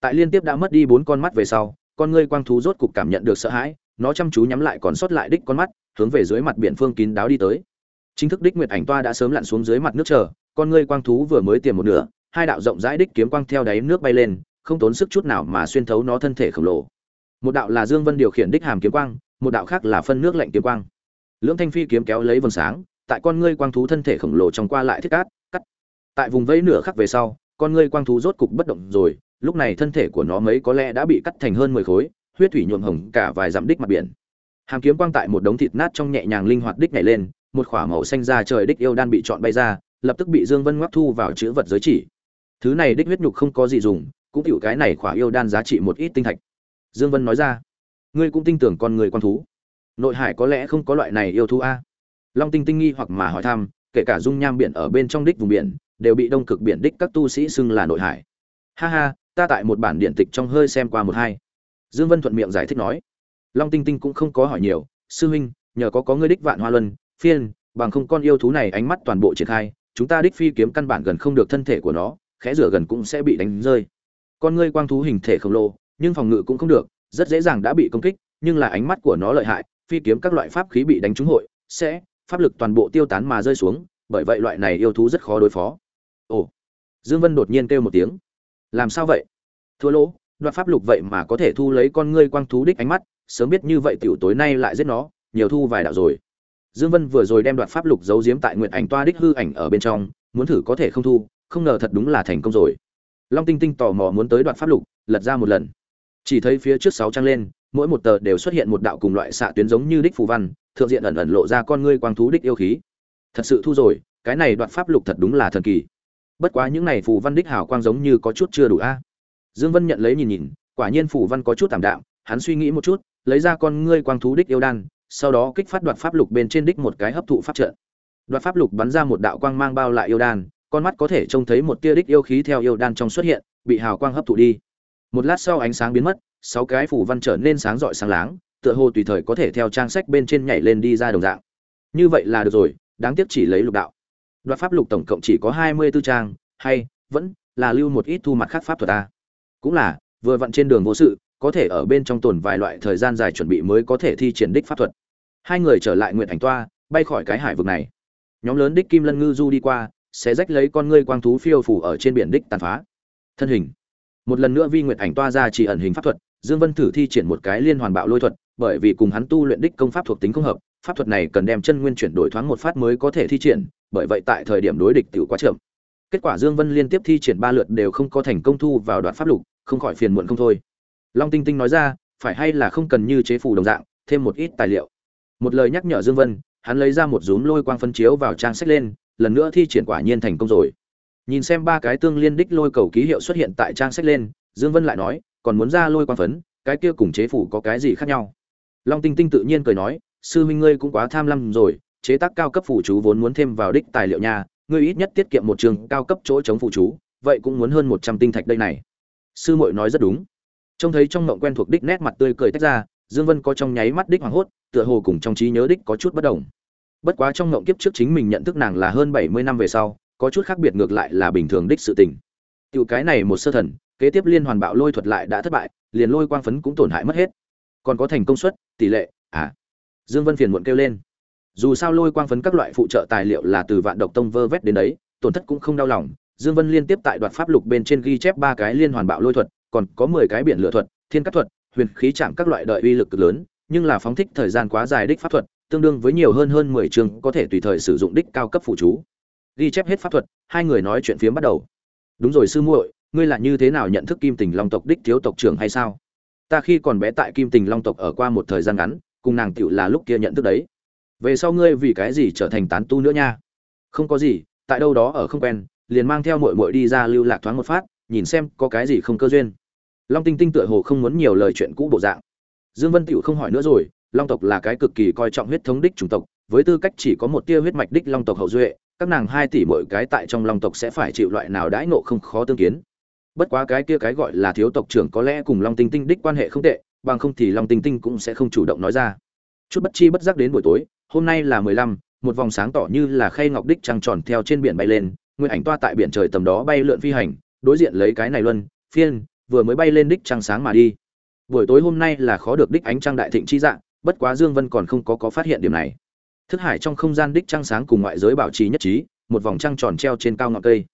Tại liên tiếp đã mất đi bốn con mắt về sau, con ngươi quang thú rốt cục cảm nhận được sợ hãi, nó chăm chú nhắm lại còn sót lại đích con mắt, hướng về dưới mặt biển phương kín đáo đi tới. Chính thức đích nguyệt ảnh toa đã sớm lặn xuống dưới mặt nước chờ, con ngươi quang thú vừa mới tiềm một nửa hai đạo rộng rãi đích kiếm quang theo đáy nước bay lên, không tốn sức chút nào mà xuyên thấu nó thân thể khổng lồ. Một đạo là dương vân điều khiển đích hàm kiếm quang, một đạo khác là phân nước lạnh kiếm quang. Lưỡng thanh phi kiếm kéo lấy vầng sáng, tại con ngươi quang thú thân thể khổng lồ trong qua lại thiết cát, cắt. Tại vùng vẫy nửa khắc về sau, con ngươi quang thú rốt cục bất động rồi, lúc này thân thể của nó mấy có lẽ đã bị cắt thành hơn mười khối, huyết thủy nhuộm hồng cả vài dặm đích mặt biển. Hàm kiếm quang tại một đống thịt nát trong nhẹ nhàng linh hoạt đích nhảy lên, một khỏa màu xanh ra trời đích yêu đan bị chọn bay ra, lập tức bị dương vân ngoắc thu vào chữ vật giới chỉ thứ này đích huyết nhục không có gì dùng, cũng tiểu cái này khỏa yêu đan giá trị một ít tinh thạch. Dương vân nói ra, ngươi cũng tin tưởng con người quan thú. Nội hải có lẽ không có loại này yêu thú a. Long tinh tinh nghi hoặc mà hỏi thăm, kể cả dung nham biển ở bên trong đích vùng biển, đều bị đông cực biển đích các tu sĩ xưng là nội hải. Ha ha, ta tại một bản điện tịch trong hơi xem qua một hai. Dương vân thuận miệng giải thích nói. Long tinh tinh cũng không có hỏi nhiều, sư huynh, nhờ có có ngươi đích vạn hoa luân, phiên, bằng không con yêu thú này ánh mắt toàn bộ triển khai, chúng ta đích phi kiếm căn bản gần không được thân thể của nó khẽ rửa gần cũng sẽ bị đánh rơi. Con ngươi quang thú hình thể khổng lồ, nhưng phòng ngự cũng không được, rất dễ dàng đã bị công kích, nhưng là ánh mắt của nó lợi hại, phi kiếm các loại pháp khí bị đánh trúng hội, sẽ, pháp lực toàn bộ tiêu tán mà rơi xuống, bởi vậy loại này yêu thú rất khó đối phó. Ồ. Dương vân đột nhiên kêu một tiếng. Làm sao vậy? Thua lỗ, đoạt pháp lục vậy mà có thể thu lấy con ngươi quang thú đích ánh mắt, sớm biết như vậy tiểu tối nay lại giết nó, nhiều thu vài đạo rồi. Dương vân vừa rồi đem đoạt pháp lục giấu giếm tại nguyện ảnh toa đích hư ảnh ở bên trong, muốn thử có thể không thu không ngờ thật đúng là thành công rồi. Long tinh tinh tò mò muốn tới đoạn pháp lục, lật ra một lần. Chỉ thấy phía trước sáu trang lên, mỗi một tờ đều xuất hiện một đạo cùng loại xạ tuyến giống như đích phù văn, thượng diện ẩn ẩn lộ ra con ngươi quang thú đích yêu khí. Thật sự thu rồi, cái này đoạn pháp lục thật đúng là thần kỳ. Bất quá những này phù văn đích hào quang giống như có chút chưa đủ a. Dương vân nhận lấy nhìn nhìn, quả nhiên phù văn có chút tạm đạm, hắn suy nghĩ một chút, lấy ra con ngươi quang thú đích yêu đan, sau đó kích phát đoạt pháp lục bên trên đích một cái hấp thụ pháp trận. Đoạt pháp lục bắn ra một đạo quang mang bao lại yêu đan con mắt có thể trông thấy một tia đích yêu khí theo yêu đan trong xuất hiện, bị hào quang hấp thụ đi. Một lát sau ánh sáng biến mất, sáu cái phù văn trở nên sáng rọi sáng láng, tựa hồ tùy thời có thể theo trang sách bên trên nhảy lên đi ra đồng dạng. Như vậy là được rồi, đáng tiếc chỉ lấy lục đạo. Đoạt pháp lục tổng cộng chỉ có hai mươi 24 trang, hay, vẫn là lưu một ít thu mặt khác pháp thuật ta. Cũng là, vừa vặn trên đường vô sự, có thể ở bên trong tồn vài loại thời gian dài chuẩn bị mới có thể thi triển đích pháp thuật. Hai người trở lại nguyện ảnh toa, bay khỏi cái hải vực này. Nhóm lớn đích kim lân ngư du đi qua sẽ rách lấy con ngươi quang thú phiêu phủ ở trên biển đích tàn phá. Thân hình. Một lần nữa vi nguyệt ảnh toa ra chỉ ẩn hình pháp thuật, dương vân thử thi triển một cái liên hoàn bạo lôi thuật, bởi vì cùng hắn tu luyện đích công pháp thuộc tính không hợp, pháp thuật này cần đem chân nguyên chuyển đổi thoáng một phát mới có thể thi triển, bởi vậy tại thời điểm đối địch tiểu quá chậm. Kết quả dương vân liên tiếp thi triển ba lượt đều không có thành công thu vào đoạn pháp lục, không khỏi phiền muộn không thôi. Long tinh tinh nói ra, phải hay là không cần như chế phù đồng dạng, thêm một ít tài liệu. Một lời nhắc nhở dương vân, hắn lấy ra một rúm lôi quang phân chiếu vào trang sách lên lần nữa thi triển quả nhiên thành công rồi. Nhìn xem ba cái tương liên đích lôi cầu ký hiệu xuất hiện tại trang sách lên, dương vân lại nói, còn muốn ra lôi quan phấn, cái kia cùng chế phủ có cái gì khác nhau? Long tinh tinh tự nhiên cười nói, sư huynh ngươi cũng quá tham lam rồi, chế tác cao cấp phủ chú vốn muốn thêm vào đích tài liệu nha, ngươi ít nhất tiết kiệm một trường cao cấp chỗ chống phụ chú, vậy cũng muốn hơn một trăm tinh thạch đây này. Sư muội nói rất đúng. Trông thấy trong mộng quen thuộc đích nét mặt tươi cười tách ra, dương vân có trong nháy mắt đích hoảng hốt, tựa hồ cùng trong trí nhớ đích có chút bất đồng bất quá trong ngộng kiếp trước chính mình nhận thức nàng là hơn bảy mươi năm về sau, có chút khác biệt ngược lại là bình thường đích sự tình. Tiểu cái này một sơ thần, kế tiếp liên hoàn bạo lôi thuật lại đã thất bại, liền lôi quang phấn cũng tổn hại mất hết. Còn có thành công suất, tỷ lệ à. Dương vân phiền muộn kêu lên. Dù sao lôi quang phấn các loại phụ trợ tài liệu là từ vạn độc tông vơ vét đến đấy, tổn thất cũng không đau lòng. Dương vân liên tiếp tại đoạt pháp lục bên trên ghi chép ba cái liên hoàn bạo lôi thuật, còn có mười cái biển lửa thuật, thiên cắt thuật, huyền khí chạm các loại đợi uy lực cực lớn, nhưng là phóng thích thời gian quá dài đích pháp thuật tương đương với nhiều hơn hơn mười chương có thể tùy thời sử dụng đích cao cấp phụ chú. Ghi chép hết pháp thuật, hai người nói chuyện phiếm bắt đầu. Đúng rồi sư muội, ngươi là như thế nào nhận thức kim tình long tộc đích thiếu tộc trưởng hay sao? Ta khi còn bé tại kim tình long tộc ở qua một thời gian ngắn, cùng nàng tiểu là lúc kia nhận thức đấy. Về sau ngươi vì cái gì trở thành tán tu nữa nha? Không có gì, tại đâu đó ở không quen, liền mang theo muội muội đi ra lưu lạc thoáng một phát, nhìn xem có cái gì không cơ duyên. Long tinh tinh tựa hồ không muốn nhiều lời chuyện cũ bộ dạng. Dương vân tiểu không hỏi nữa rồi long tộc là cái cực kỳ coi trọng huyết thống đích chủng tộc, với tư cách chỉ có một tia huyết mạch đích long tộc hậu duệ, các nàng hai tỷ mỗi cái tại trong long tộc sẽ phải chịu loại nào đãi nộ không khó tương kiến. Bất quá cái kia cái gọi là thiếu tộc trưởng có lẽ cùng long tinh tinh đích quan hệ không tệ, bằng không thì long tinh tinh cũng sẽ không chủ động nói ra. Chút bất chi bất giác đến buổi tối, hôm nay là mười lăm, một vòng sáng tỏ như là khay ngọc đích trăng tròn theo trên biển bay lên, nguyên ảnh toa tại biển trời tầm đó bay lượn phi hành, đối diện lấy cái này luân, phiên, vừa mới bay lên đích trăng sáng mà đi. Buổi tối hôm nay là khó được đích ánh trăng đại thịnh chi dạng bất quá dương vân còn không có có phát hiện điểm này. Thức hải trong không gian đích trăng sáng cùng ngoại giới bảo trì nhất trí, một vòng trăng tròn treo trên cao ngọn cây.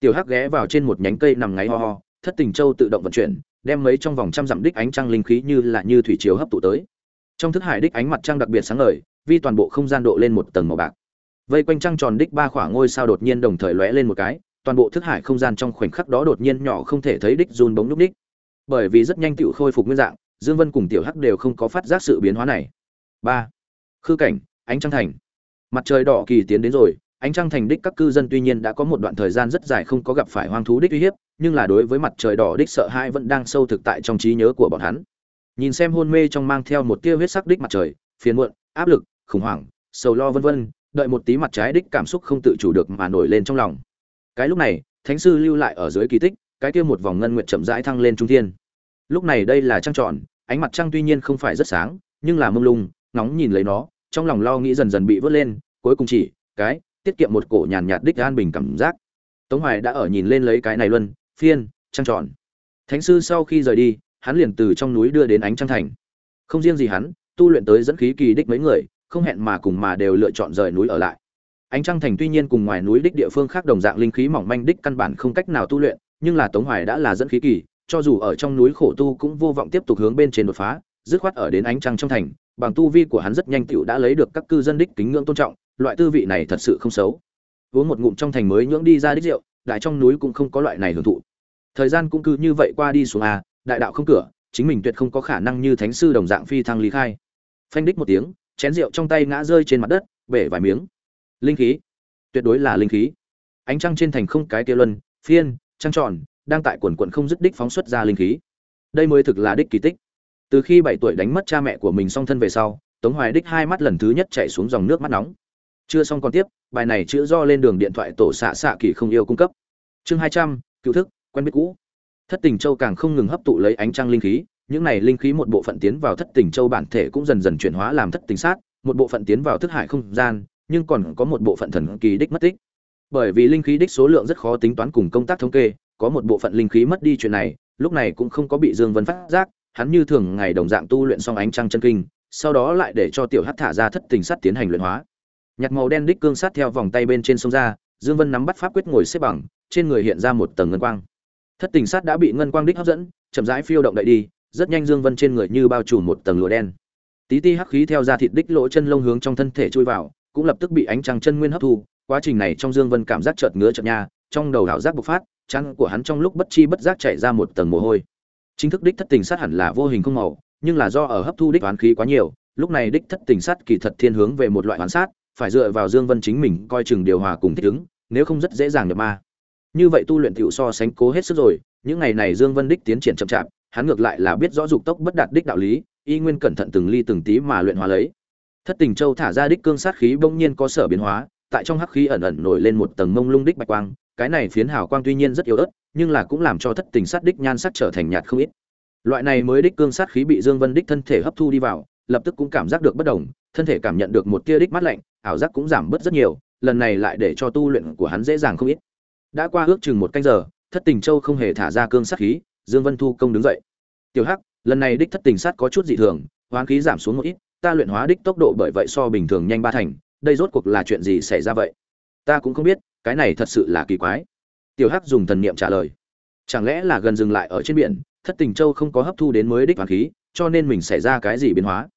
Tiểu hắc ghé vào trên một nhánh cây nằm ngáy ho ho, thất tình châu tự động vận chuyển, đem mấy trong vòng trăm dặm đích ánh trăng linh khí như là như thủy chiếu hấp tụ tới. Trong thức hải đích ánh mặt trăng đặc biệt sáng ngời vì toàn bộ không gian độ lên một tầng màu bạc. Vây quanh trăng tròn đích ba khoảng ngôi sao đột nhiên đồng thời lóe lên một cái, toàn bộ thức hải không gian trong khoảnh khắc đó đột nhiên nhỏ không thể thấy đích run bóng núp đích. Bởi vì rất nhanh tựu khôi phục nguyên dạng dương vân cùng tiểu hắc đều không có phát giác sự biến hóa này. Ba. Khư cảnh, ánh trăng thành. Mặt trời đỏ kỳ tiến đến rồi, ánh trăng thành đích các cư dân tuy nhiên đã có một đoạn thời gian rất dài không có gặp phải hoang thú đích uy hiếp, nhưng là đối với mặt trời đỏ đích sợ hãi vẫn đang sâu thực tại trong trí nhớ của bọn hắn. Nhìn xem hôn mê trong mang theo một tia huyết sắc đích mặt trời, phiền muộn, áp lực, khủng hoảng, sầu lo vân vân, đợi một tí mặt trái đích cảm xúc không tự chủ được mà nổi lên trong lòng. Cái lúc này, thánh sư lưu lại ở dưới kỳ tích, cái kia một vòng ngân nguyệt chậm rãi thăng lên trung thiên lúc này đây là trăng tròn, ánh mặt trăng tuy nhiên không phải rất sáng, nhưng là mông lung, ngóng nhìn lấy nó, trong lòng lo nghĩ dần dần bị vớt lên, cuối cùng chỉ cái, tiết kiệm một cổ nhàn nhạt đích an bình cảm giác. Tống hoài đã ở nhìn lên lấy cái này luân phiên, trăng tròn. Thánh sư sau khi rời đi, hắn liền từ trong núi đưa đến ánh trăng thành. Không riêng gì hắn, tu luyện tới dẫn khí kỳ đích mấy người, không hẹn mà cùng mà đều lựa chọn rời núi ở lại. Ánh trăng thành tuy nhiên cùng ngoài núi đích địa phương khác đồng dạng linh khí mỏng manh đích căn bản không cách nào tu luyện, nhưng là tống hoài đã là dẫn khí kỳ cho dù ở trong núi khổ tu cũng vô vọng tiếp tục hướng bên trên đột phá, dứt khoát ở đến ánh trăng trong thành, bằng tu vi của hắn rất nhanh tựu đã lấy được các cư dân đích kính ngưỡng tôn trọng, loại tư vị này thật sự không xấu. Uống một ngụm trong thành mới nhưỡng đi ra đích rượu, đại trong núi cũng không có loại này hưởng thụ. Thời gian cũng cứ như vậy qua đi xuống a đại đạo không cửa, chính mình tuyệt không có khả năng như thánh sư đồng dạng phi thăng lý khai. Phanh đích một tiếng, chén rượu trong tay ngã rơi trên mặt đất, bể vài miếng. Linh khí. Tuyệt đối là linh khí. Ánh trăng trên thành không cái tia luân, phiên, trăng tròn đang tại quần quận không dứt đích phóng xuất ra linh khí. Đây mới thực là đích kỳ tích. Từ khi bảy tuổi đánh mất cha mẹ của mình song thân về sau, tống hoài đích hai mắt lần thứ nhất chạy xuống dòng nước mắt nóng. Chưa xong còn tiếp, bài này chữ do lên đường điện thoại tổ xạ xạ kỳ không yêu cung cấp. Chương hai trăm, cựu thức, quen biết cũ. Thất tình châu càng không ngừng hấp tụ lấy ánh trăng linh khí, những này linh khí một bộ phận tiến vào thất tình châu bản thể cũng dần dần chuyển hóa làm thất tình sát, một bộ phận tiến vào thức hải không gian, nhưng còn có một bộ phận thần kỳ đích mất tích. Bởi vì linh khí đích số lượng rất khó tính toán cùng công tác thống kê có một bộ phận linh khí mất đi chuyện này, lúc này cũng không có bị dương vân phát giác, hắn như thường ngày đồng dạng tu luyện xong ánh trăng chân kinh, sau đó lại để cho tiểu hắc thả ra thất tình sắt tiến hành luyện hóa. Nhặt màu đen đích cương sắt theo vòng tay bên trên sông ra, dương vân nắm bắt pháp quyết ngồi xếp bằng, trên người hiện ra một tầng ngân quang. Thất tình sắt đã bị ngân quang đích hấp dẫn, chậm rãi phiêu động đậy đi, rất nhanh dương vân trên người như bao trùm một tầng lụa đen. Tí ti hắc khí theo ra thịt đích lỗ chân lông hướng trong thân thể chui vào, cũng lập tức bị ánh trăng chân nguyên hấp thu, quá trình này trong dương vân cảm giác chợt ngứa chợt nha, trong đầu đạo giác bộc phát chăn của hắn trong lúc bất chi bất giác chảy ra một tầng mồ hôi. Chính thức đích thất tình sát hẳn là vô hình không màu, nhưng là do ở hấp thu đích toán khí quá nhiều, lúc này đích thất tình sát kỳ thật thiên hướng về một loại hoán sát, phải dựa vào dương vân chính mình coi chừng điều hòa cùng thích ứng, nếu không rất dễ dàng nhập ma. Như vậy tu luyện tiểu so sánh cố hết sức rồi, những ngày này dương vân đích tiến triển chậm chạp, hắn ngược lại là biết rõ dục tốc bất đạt đích đạo lý, y nguyên cẩn thận từng ly từng tí mà luyện hóa lấy. Thất tình châu thả ra đích cương sát khí bỗng nhiên có sở biến hóa, tại trong hắc khí ẩn ẩn nổi lên một tầng mông lung đích bạch quang cái này phiến hào quang tuy nhiên rất yếu ớt, nhưng là cũng làm cho thất tình sát đích nhan sắc trở thành nhạt không ít. Loại này mới đích cương sát khí bị dương vân đích thân thể hấp thu đi vào, lập tức cũng cảm giác được bất đồng, thân thể cảm nhận được một tia đích mát lạnh, ảo giác cũng giảm bớt rất nhiều, lần này lại để cho tu luyện của hắn dễ dàng không ít. Đã qua ước chừng một canh giờ, thất tình châu không hề thả ra cương sát khí, dương vân thu công đứng dậy. Tiểu hắc, lần này đích thất tình sát có chút dị thường, hoán khí giảm xuống một ít, ta luyện hóa đích tốc độ bởi vậy so bình thường nhanh ba thành, đây rốt cuộc là chuyện gì xảy ra vậy? Ta cũng không biết cái này thật sự là kỳ quái. Tiểu hắc dùng thần niệm trả lời. Chẳng lẽ là gần dừng lại ở trên biển, thất tình châu không có hấp thu đến mới đích hoàng khí, cho nên mình xảy ra cái gì biến hóa?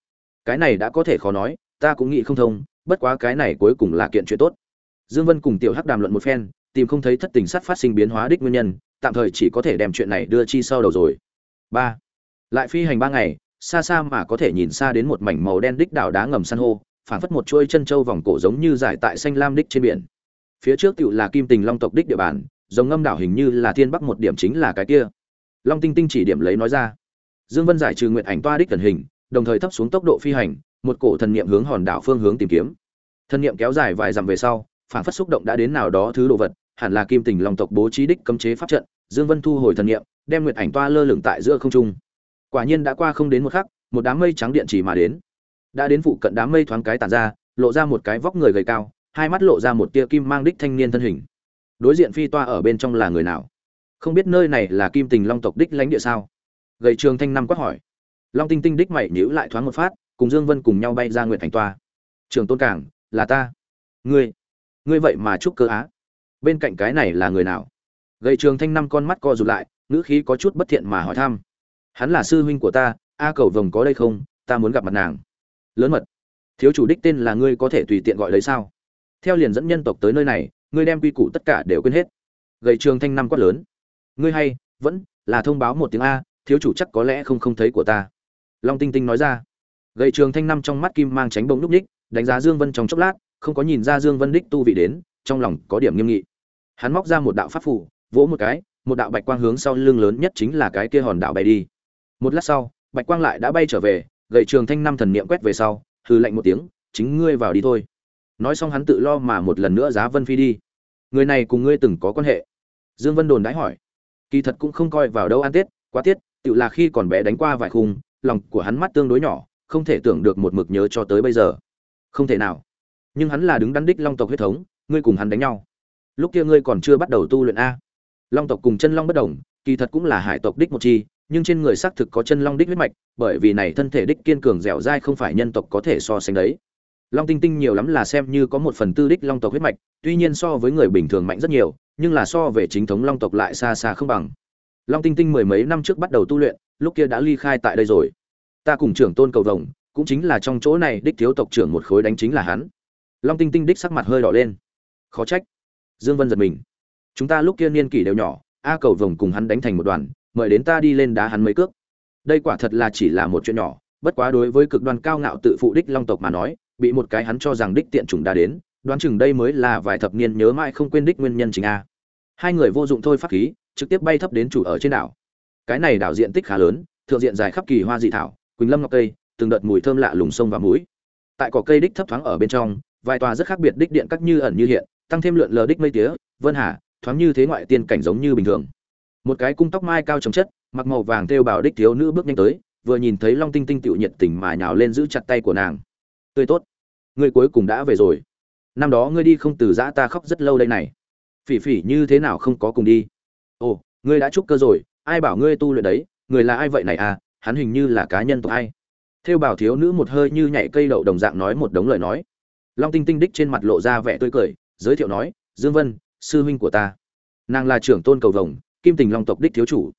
Cái này đã có thể khó nói, ta cũng nghĩ không thông, bất quá cái này cuối cùng là kiện chuyện tốt. Dương vân cùng tiểu hắc đàm luận một phen, tìm không thấy thất tình sắt phát sinh biến hóa đích nguyên nhân, tạm thời chỉ có thể đem chuyện này đưa chi sau đầu rồi. Ba. Lại phi hành ba ngày, xa xa mà có thể nhìn xa đến một mảnh màu đen đích đảo đá ngầm san hô, phảng phất một chuôi chân châu vòng cổ giống như giải tại xanh lam đích trên biển phía trước tựu là kim tình long tộc đích địa bàn, giống ngâm đảo hình như là thiên bắc một điểm chính là cái kia. Long tinh tinh chỉ điểm lấy nói ra. Dương vân giải trừ nguyện ảnh toa đích thần hình, đồng thời thấp xuống tốc độ phi hành, một cổ thần niệm hướng hòn đảo phương hướng tìm kiếm. Thần niệm kéo dài vài dặm về sau, phản phất xúc động đã đến nào đó thứ đồ vật, hẳn là kim tình long tộc bố trí đích cấm chế pháp trận, dương vân thu hồi thần niệm, đem nguyện ảnh toa lơ lửng tại giữa không trung. Quả nhiên đã qua không đến một khắc, một đám mây trắng điện chỉ mà đến. Đã đến phụ cận đám mây thoáng cái tản ra, lộ ra một cái vóc người gầy cao hai mắt lộ ra một tia kim mang đích thanh niên thân hình. Đối diện phi toa ở bên trong là người nào? Không biết nơi này là kim tình long tộc đích lãnh địa sao? Gầy trường thanh năm quát hỏi. Long tinh tinh đích mày nhíu lại thoáng một phát, cùng dương vân cùng nhau bay ra nguyện thành toa. Trường tôn cảng, là ta. Ngươi ngươi vậy mà chúc cơ á? Bên cạnh cái này là người nào? Gầy trường thanh năm con mắt co rụt lại, ngữ khí có chút bất thiện mà hỏi thăm. Hắn là sư huynh của ta, a cầu vồng có đây không? Ta muốn gặp mặt nàng. Lớn mật. Thiếu chủ đích tên là ngươi có thể tùy tiện gọi lấy sao? Theo liền dẫn nhân tộc tới nơi này, ngươi đem quy củ tất cả đều quên hết. Gầy trường thanh năm quát lớn. Ngươi hay, vẫn là thông báo một tiếng a, thiếu chủ chắc có lẽ không không thấy của ta. Long tinh tinh nói ra. Gầy trường thanh năm trong mắt kim mang tránh bông núp ních, đánh giá dương vân trong chốc lát, không có nhìn ra dương vân đích tu vị đến, trong lòng có điểm nghiêm nghị. Hắn móc ra một đạo pháp phủ vỗ một cái, một đạo bạch quang hướng sau lưng lớn nhất chính là cái kia hòn đảo bay đi. Một lát sau, bạch quang lại đã bay trở về gậy trường thanh năm thần niệm quét về sau hư lạnh một tiếng, chính ngươi vào đi thôi nói xong hắn tự lo mà một lần nữa giá vân phi đi. Người này cùng ngươi từng có quan hệ? Dương vân đồn đãi hỏi. Kỳ thật cũng không coi vào đâu ăn tết, quá tiết tự là khi còn bé đánh qua vài khung, lòng của hắn mắt tương đối nhỏ, không thể tưởng được một mực nhớ cho tới bây giờ. Không thể nào. Nhưng hắn là đứng đắn đích long tộc huyết thống, ngươi cùng hắn đánh nhau. Lúc kia ngươi còn chưa bắt đầu tu luyện a. Long tộc cùng chân long bất đồng, kỳ thật cũng là hải tộc đích một chi, nhưng trên người xác thực có chân long đích huyết mạch, bởi vì này thân thể đích kiên cường dẻo dai không phải nhân tộc có thể so sánh đấy long tinh tinh nhiều lắm là xem như có một phần tư đích long tộc huyết mạch, tuy nhiên so với người bình thường mạnh rất nhiều, nhưng là so về chính thống long tộc lại xa xa không bằng. Long tinh tinh mười mấy năm trước bắt đầu tu luyện, lúc kia đã ly khai tại đây rồi. Ta cùng trưởng tôn cầu vồng, cũng chính là trong chỗ này đích thiếu tộc trưởng một khối đánh chính là hắn. Long tinh tinh đích sắc mặt hơi đỏ lên. Khó trách. Dương vân giật mình. Chúng ta lúc kia niên kỷ đều nhỏ, a cầu vồng cùng hắn đánh thành một đoàn, mời đến ta đi lên đá hắn mấy cước. Đây quả thật là chỉ là một chuyện nhỏ, bất quá đối với cực đoan cao ngạo tự phụ đích long tộc mà nói bị một cái hắn cho rằng đích tiện chủng đã đến, đoán chừng đây mới là vài thập niên nhớ mãi không quên đích nguyên nhân chính a. Hai người vô dụng thôi pháp khí, trực tiếp bay thấp đến chủ ở trên đảo. Cái này đảo diện tích khá lớn, thượng diện dài khắp kỳ hoa dị thảo, quỳnh lâm ngọc cây, từng đợt mùi thơm lạ lùng sông và mũi. Tại cỏ cây đích thấp thoáng ở bên trong, vài tòa rất khác biệt đích điện các như ẩn như hiện, tăng thêm lượn lờ đích mây tía, vân hà, thoáng như thế ngoại tiên cảnh giống như bình thường. Một cái cung tóc mai cao trồng chất, mặc màu vàng thêu bảo đích thiếu nữ bước nhanh tới, vừa nhìn thấy long tinh tinh tựu nhiệt tình mà nhào lên giữ chặt tay của nàng tươi tốt. Ngươi cuối cùng đã về rồi. Năm đó ngươi đi không từ giã ta khóc rất lâu đây này. Phỉ phỉ như thế nào không có cùng đi. Ồ, ngươi đã trúc cơ rồi. Ai bảo ngươi tu luyện đấy? Người là ai vậy này à? Hắn hình như là cá nhân tộc ai? Thêu bảo thiếu nữ một hơi như nhảy cây đậu đồng dạng nói một đống lời nói. Long tinh tinh đích trên mặt lộ ra vẻ tươi cười, giới thiệu nói, dương vân, sư huynh của ta. Nàng là trưởng tôn cầu vồng, kim tình long tộc đích thiếu chủ.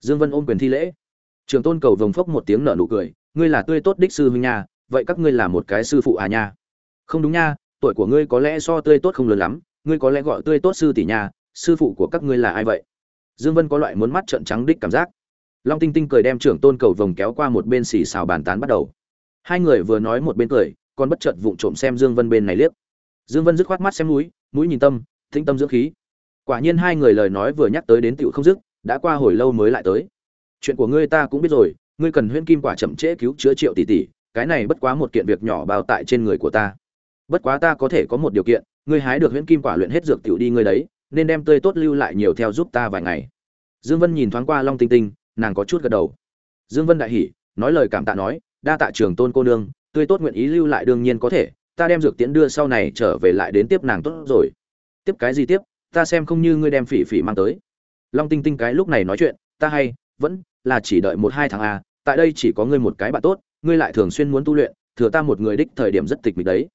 Dương vân ôm quyền thi lễ. Trưởng tôn cầu vồng phốc một tiếng nở nụ cười, ngươi là tươi tốt đích sư huynh nhà vậy các ngươi là một cái sư phụ à nha? Không đúng nha, tuổi của ngươi có lẽ so tươi tốt không lớn lắm, ngươi có lẽ gọi tươi tốt sư tỷ nha, sư phụ của các ngươi là ai vậy? Dương vân có loại muốn mắt trợn trắng đích cảm giác. Long tinh tinh cười đem trưởng tôn cầu vồng kéo qua một bên xì xào bàn tán bắt đầu. Hai người vừa nói một bên cười, còn bất chợt vụng trộm xem dương vân bên này liếc. Dương vân dứt khoát mắt xem mũi mũi nhìn tâm thính tâm dưỡng khí. Quả nhiên hai người lời nói vừa nhắc tới đến tựu không dứt, đã qua hồi lâu mới lại tới. Chuyện của ngươi ta cũng biết rồi, ngươi cần huyễn kim quả chậm trễ cứu chữa triệu tỷ tỷ cái này bất quá một kiện việc nhỏ bao tại trên người của ta. Bất quá ta có thể có một điều kiện, ngươi hái được huyễn kim quả luyện hết dược tiểu đi ngươi đấy, nên đem tươi tốt lưu lại nhiều theo giúp ta vài ngày. Dương vân nhìn thoáng qua long tinh tinh, nàng có chút gật đầu. Dương vân đại hỉ, nói lời cảm tạ nói, đa tạ trường tôn cô nương, tươi tốt nguyện ý lưu lại đương nhiên có thể, ta đem dược tiễn đưa sau này trở về lại đến tiếp nàng tốt rồi. Tiếp cái gì tiếp? Ta xem không như ngươi đem phỉ phỉ mang tới. Long tinh tinh cái lúc này nói chuyện, ta hay, vẫn là chỉ đợi một hai tháng a tại đây chỉ có ngươi một cái bạn tốt ngươi lại thường xuyên muốn tu luyện, thừa ta một người đích thời điểm rất tịch mịch đấy.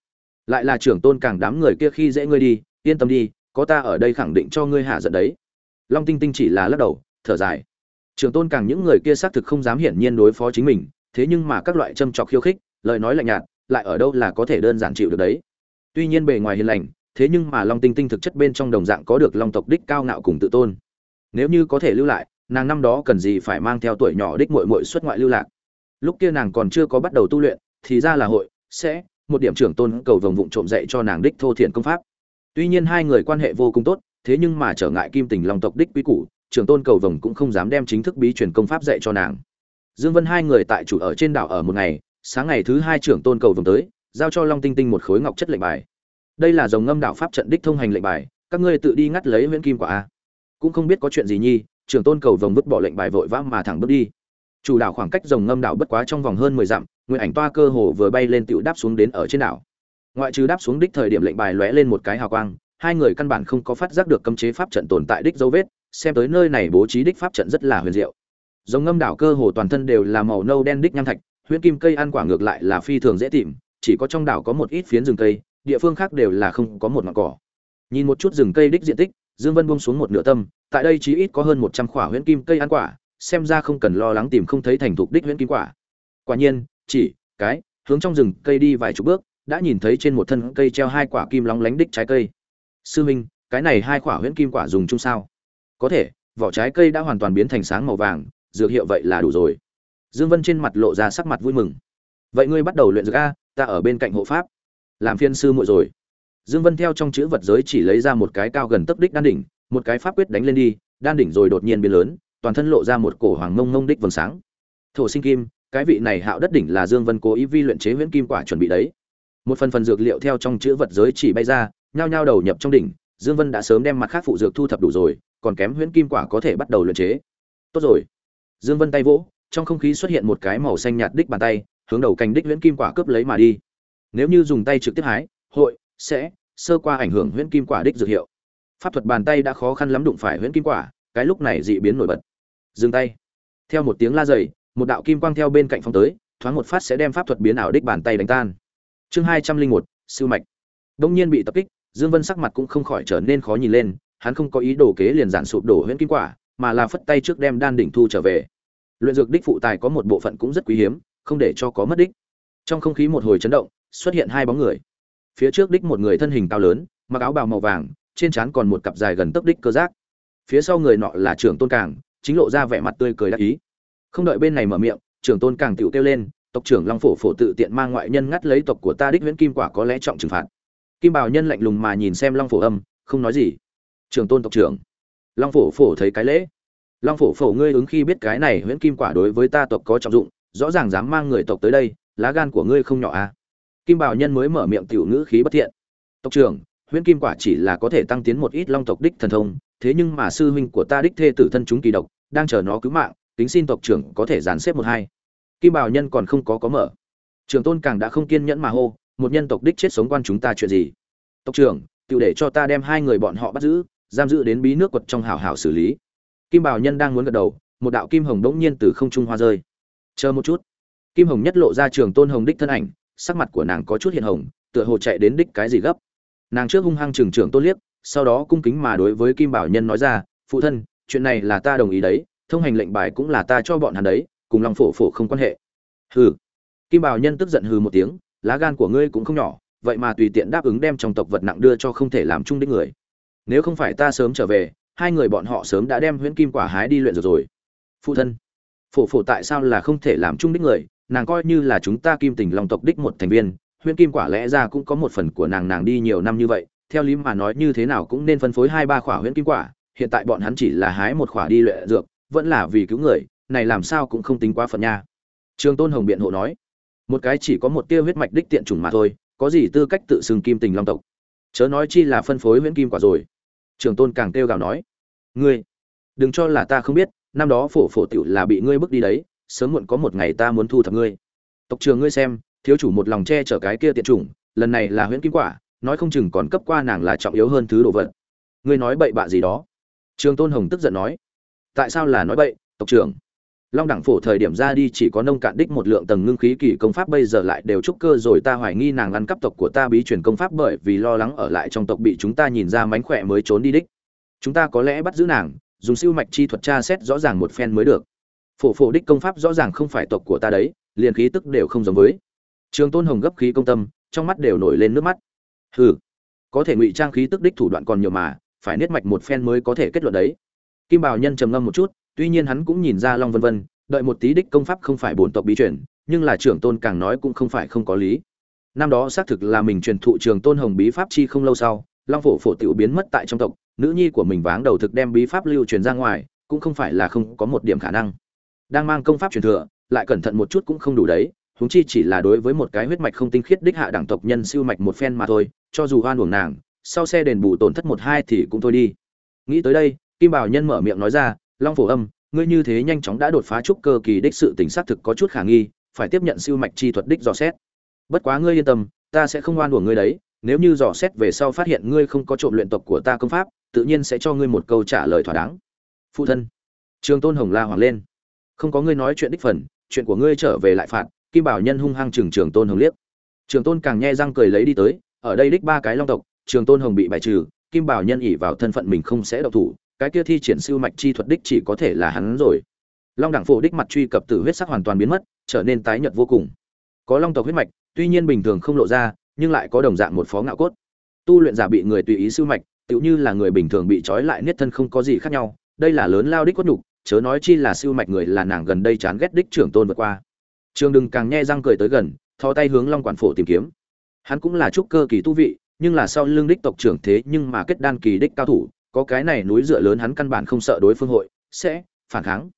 Lại là trưởng tôn càng đám người kia khi dễ ngươi đi, yên tâm đi, có ta ở đây khẳng định cho ngươi hạ giận đấy. Long tinh tinh chỉ là lắc đầu, thở dài. Trưởng tôn càng những người kia xác thực không dám hiển nhiên đối phó chính mình, thế nhưng mà các loại châm trọc khiêu khích, lời nói lạnh nhạt, lại ở đâu là có thể đơn giản chịu được đấy. Tuy nhiên bề ngoài hiền lành, thế nhưng mà long tinh tinh thực chất bên trong đồng dạng có được long tộc đích cao ngạo cùng tự tôn. Nếu như có thể lưu lại, nàng năm đó cần gì phải mang theo tuổi nhỏ đích mội mội xuất ngoại lưu lạc lúc kia nàng còn chưa có bắt đầu tu luyện, thì ra là hội, sẽ, một điểm trưởng tôn cầu vồng vụng trộm dạy cho nàng đích thô thiện công pháp. Tuy nhiên hai người quan hệ vô cùng tốt, thế nhưng mà trở ngại kim tình long tộc đích quý củ, trưởng tôn cầu vồng cũng không dám đem chính thức bí truyền công pháp dạy cho nàng. Dương vân hai người tại chủ ở trên đảo ở một ngày, sáng ngày thứ hai trưởng tôn cầu vồng tới, giao cho long tinh tinh một khối ngọc chất lệnh bài. Đây là dòng ngâm đạo pháp trận đích thông hành lệnh bài, các ngươi tự đi ngắt lấy nguyễn kim quả a. Cũng không biết có chuyện gì nhi, trưởng tôn cầu vồng vứt bỏ lệnh bài vội vã mà thẳng bước đi chủ đảo khoảng cách dòng ngâm đảo bất quá trong vòng hơn mười dặm nguyện ảnh toa cơ hồ vừa bay lên tựu đáp xuống đến ở trên đảo. Ngoại trừ đáp xuống đích thời điểm lệnh bài lóe lên một cái hào quang, hai người căn bản không có phát giác được cấm chế pháp trận tồn tại đích dấu vết, xem tới nơi này bố trí đích pháp trận rất là huyền diệu. Dòng ngâm đảo cơ hồ toàn thân đều là màu nâu đen đích nham thạch, huyễn kim cây ăn quả ngược lại là phi thường dễ tìm, chỉ có trong đảo có một ít phiến rừng cây, địa phương khác đều là không có một ngọn cỏ. Nhìn một chút rừng cây đích diện tích, dương vân buông xuống một nửa tâm, tại đây chí ít có hơn một trăm khỏa huyễn kim cây ăn quả xem ra không cần lo lắng tìm không thấy thành thục đích huyễn kim quả. Quả nhiên, chỉ, cái, hướng trong rừng cây đi vài chục bước, đã nhìn thấy trên một thân cây treo hai quả kim lóng lánh đích trái cây. Sư minh, cái này hai quả huyễn kim quả dùng chung sao? Có thể, vỏ trái cây đã hoàn toàn biến thành sáng màu vàng, dược hiệu vậy là đủ rồi. Dương vân trên mặt lộ ra sắc mặt vui mừng. Vậy ngươi bắt đầu luyện dược a, ta ở bên cạnh hộ pháp. Làm phiên sư muội rồi. Dương vân theo trong chữ vật giới chỉ lấy ra một cái cao gần tấc đích đan đỉnh, một cái pháp quyết đánh lên đi, đan đỉnh rồi đột nhiên biến lớn toàn thân lộ ra một cổ hoàng ngông ngông đích vầng sáng. Thổ sinh kim, cái vị này hạo đất đỉnh là dương vân cố ý vi luyện chế huyễn kim quả chuẩn bị đấy. Một phần phần dược liệu theo trong chữ vật giới chỉ bay ra, nhao nhao đầu nhập trong đỉnh, dương vân đã sớm đem mặt khác phụ dược thu thập đủ rồi, còn kém huyễn kim quả có thể bắt đầu luyện chế. Tốt rồi. Dương vân tay vỗ, trong không khí xuất hiện một cái màu xanh nhạt đích bàn tay, hướng đầu cành đích huyễn kim quả cướp lấy mà đi. Nếu như dùng tay trực tiếp hái, hội, sẽ, sơ qua ảnh hưởng huyễn kim quả đích dược hiệu. Pháp thuật bàn tay đã khó khăn lắm đụng phải huyễn kim quả, cái lúc này dị biến nổi bật dừng tay. Theo một tiếng la dày, một đạo kim quang theo bên cạnh phong tới, thoáng một phát sẽ đem pháp thuật biến ảo đích bàn tay đánh tan. Chương hai trăm linh một, siêu mạch. Đông nhiên bị tập kích, dương vân sắc mặt cũng không khỏi trở nên khó nhìn lên, hắn không có ý đồ kế liền giản sụp đổ huyễn kim quả, mà là phất tay trước đem đan đỉnh thu trở về. Luyện dược đích phụ tài có một bộ phận cũng rất quý hiếm, không để cho có mất đích. Trong không khí một hồi chấn động, xuất hiện hai bóng người. Phía trước đích một người thân hình cao lớn, mặc áo bào màu vàng, trên trán còn một cặp dài gần tấc đích cơ giác. Phía sau người nọ là trưởng tôn càng chính lộ ra vẻ mặt tươi cười đắc ý. Không đợi bên này mở miệng, trưởng tôn càng tựu kêu lên, tộc trưởng long phổ phổ tự tiện mang ngoại nhân ngắt lấy tộc của ta đích huyễn kim quả có lẽ trọng trừng phạt. Kim bảo nhân lạnh lùng mà nhìn xem long phổ âm, không nói gì. Trưởng tôn tộc trưởng, long phổ phổ thấy cái lễ. Long phổ phổ ngươi ứng khi biết cái này huyễn kim quả đối với ta tộc có trọng dụng, rõ ràng dám mang người tộc tới đây, lá gan của ngươi không nhỏ à? Kim bảo nhân mới mở miệng tiểu ngữ khí bất thiện. Tộc trưởng, huyễn kim quả chỉ là có thể tăng tiến một ít long tộc đích thần thông thế nhưng mà sư huynh của ta đích thê tử thân chúng kỳ độc, đang chờ nó cứu mạng tính xin tộc trưởng có thể dàn xếp một hai. Kim bảo nhân còn không có có mở. Trường tôn càng đã không kiên nhẫn mà hô, một nhân tộc đích chết sống quan chúng ta chuyện gì? Tộc trưởng tự để cho ta đem hai người bọn họ bắt giữ, giam giữ đến bí nước quật trong hảo hảo xử lý. Kim bảo nhân đang muốn gật đầu, một đạo kim hồng đống nhiên từ không trung hoa rơi. Chờ một chút. Kim hồng nhất lộ ra trường tôn hồng đích thân ảnh, sắc mặt của nàng có chút hiện hồng, tựa hồ chạy đến đích cái gì gấp. Nàng trước hung hăng trường trưởng tôn liếc sau đó cung kính mà đối với kim bảo nhân nói ra, phụ thân, chuyện này là ta đồng ý đấy, thông hành lệnh bài cũng là ta cho bọn hắn đấy, cùng lòng phổ phổ không quan hệ. Hừ. Kim bảo nhân tức giận hừ một tiếng, lá gan của ngươi cũng không nhỏ, vậy mà tùy tiện đáp ứng đem trong tộc vật nặng đưa cho không thể làm chung đích người. Nếu không phải ta sớm trở về, hai người bọn họ sớm đã đem huyễn kim quả hái đi luyện rồi rồi. Phụ thân. Phổ phổ tại sao là không thể làm chung đích người? Nàng coi như là chúng ta kim tình lòng tộc đích một thành viên, huyễn kim quả lẽ ra cũng có một phần của nàng nàng đi nhiều năm như vậy theo lý mà nói như thế nào cũng nên phân phối hai ba khỏa huyễn kim quả, hiện tại bọn hắn chỉ là hái một khỏa đi luyện dược, vẫn là vì cứu người, này làm sao cũng không tính quá phần nha. Trường tôn hồng biện hộ nói, một cái chỉ có một tia huyết mạch đích tiện chủng mà thôi, có gì tư cách tự xưng kim tình long tộc? Chớ nói chi là phân phối huyễn kim quả rồi. Trường tôn càng kêu gào nói, ngươi, đừng cho là ta không biết, năm đó phổ phổ tiểu là bị ngươi bước đi đấy, sớm muộn có một ngày ta muốn thu thập ngươi. Tộc trường ngươi xem, thiếu chủ một lòng che chở cái kia tiện chủng, lần này là huyễn kim quả nói không chừng còn cấp qua nàng là trọng yếu hơn thứ đồ vật. Ngươi nói bậy bạ gì đó? Trường tôn hồng tức giận nói. Tại sao là nói bậy, tộc trưởng? Long đẳng phổ thời điểm ra đi chỉ có nông cạn đích một lượng tầng ngưng khí kỳ công pháp, bây giờ lại đều trúc cơ rồi, ta hoài nghi nàng ăn cắp tộc của ta bí truyền công pháp bởi vì lo lắng ở lại trong tộc bị chúng ta nhìn ra mánh khỏe mới trốn đi đích. Chúng ta có lẽ bắt giữ nàng, dùng siêu mạch chi thuật tra xét rõ ràng một phen mới được. Phổ phổ đích công pháp rõ ràng không phải tộc của ta đấy, liền khí tức đều không giống với. Trường tôn hồng gấp khí công tâm, trong mắt đều nổi lên nước mắt hừ, có thể ngụy trang khí tức đích thủ đoạn còn nhiều mà, phải niết mạch một phen mới có thể kết luận đấy. Kim bảo nhân trầm ngâm một chút, tuy nhiên hắn cũng nhìn ra long vân vân, đợi một tí đích công pháp không phải bổn tộc bí truyền, nhưng là trưởng tôn càng nói cũng không phải không có lý. Năm đó xác thực là mình truyền thụ trường tôn hồng bí pháp chi không lâu sau, long phổ phổ tiểu biến mất tại trong tộc, nữ nhi của mình váng đầu thực đem bí pháp lưu truyền ra ngoài, cũng không phải là không có một điểm khả năng. Đang mang công pháp truyền thừa, lại cẩn thận một chút cũng không đủ đấy huống chi chỉ là đối với một cái huyết mạch không tinh khiết đích hạ đẳng tộc nhân siêu mạch một phen mà thôi, cho dù oan uổng nàng, sau xe đền bù tổn thất một hai thì cũng thôi đi. Nghĩ tới đây, kim bảo nhân mở miệng nói ra, long phổ âm, ngươi như thế nhanh chóng đã đột phá trúc cơ kỳ đích sự tình xác thực có chút khả nghi, phải tiếp nhận siêu mạch chi thuật đích dò xét. Bất quá ngươi yên tâm, ta sẽ không oan uổng ngươi đấy, nếu như dò xét về sau phát hiện ngươi không có trộm luyện tộc của ta công pháp, tự nhiên sẽ cho ngươi một câu trả lời thỏa đáng. Phụ thân. Trường tôn hồng la hoảng lên. Không có ngươi nói chuyện đích phần, chuyện của ngươi trở về lại phạt kim bảo nhân hung hăng trường trường tôn hồng liếc. Trường tôn càng nhe răng cười lấy đi tới, ở đây đích ba cái long tộc, trường tôn hồng bị bài trừ, kim bảo nhân ỉ vào thân phận mình không sẽ độc thủ, cái kia thi triển siêu mạch chi thuật đích chỉ có thể là hắn rồi. Long đẳng phổ đích mặt truy cập tử huyết sắc hoàn toàn biến mất, trở nên tái nhợt vô cùng. Có long tộc huyết mạch, tuy nhiên bình thường không lộ ra, nhưng lại có đồng dạng một phó ngạo cốt. Tu luyện giả bị người tùy ý siêu mạch, tựu như là người bình thường bị trói lại niết thân không có gì khác nhau, đây là lớn lao đích cốt nhục, chớ nói chi là siêu mạch người là nàng gần đây chán ghét đích trưởng tôn vượt qua trường đừng càng nhe răng cười tới gần, thò tay hướng long quản phổ tìm kiếm. Hắn cũng là trúc cơ kỳ tu vị, nhưng là sau lưng đích tộc trưởng thế nhưng mà kết đan kỳ đích cao thủ, có cái này núi dựa lớn hắn căn bản không sợ đối phương hội, sẽ phản kháng.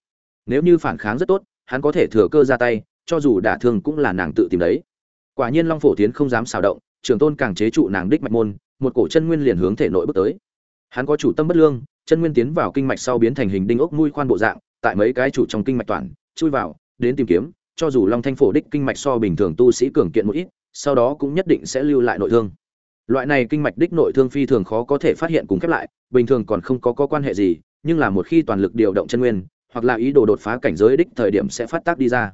Nếu như phản kháng rất tốt, hắn có thể thừa cơ ra tay, cho dù đả thương cũng là nàng tự tìm đấy. Quả nhiên long phổ tiến không dám xào động trường tôn càng chế trụ nàng đích mạch môn, một cổ chân nguyên liền hướng thể nội bước tới. Hắn có chủ tâm bất lương, chân nguyên tiến vào kinh mạch sau biến thành hình đinh ốc mũi khoan bộ dạng, tại mấy cái chủ trong kinh mạch toàn, chui vào, đến tìm kiếm cho dù long thanh phổ đích kinh mạch so bình thường tu sĩ cường kiện một ít sau đó cũng nhất định sẽ lưu lại nội thương. Loại này kinh mạch đích nội thương phi thường khó có thể phát hiện cùng khép lại bình thường còn không có, có quan hệ gì nhưng là một khi toàn lực điều động chân nguyên hoặc là ý đồ đột phá cảnh giới đích thời điểm sẽ phát tác đi ra.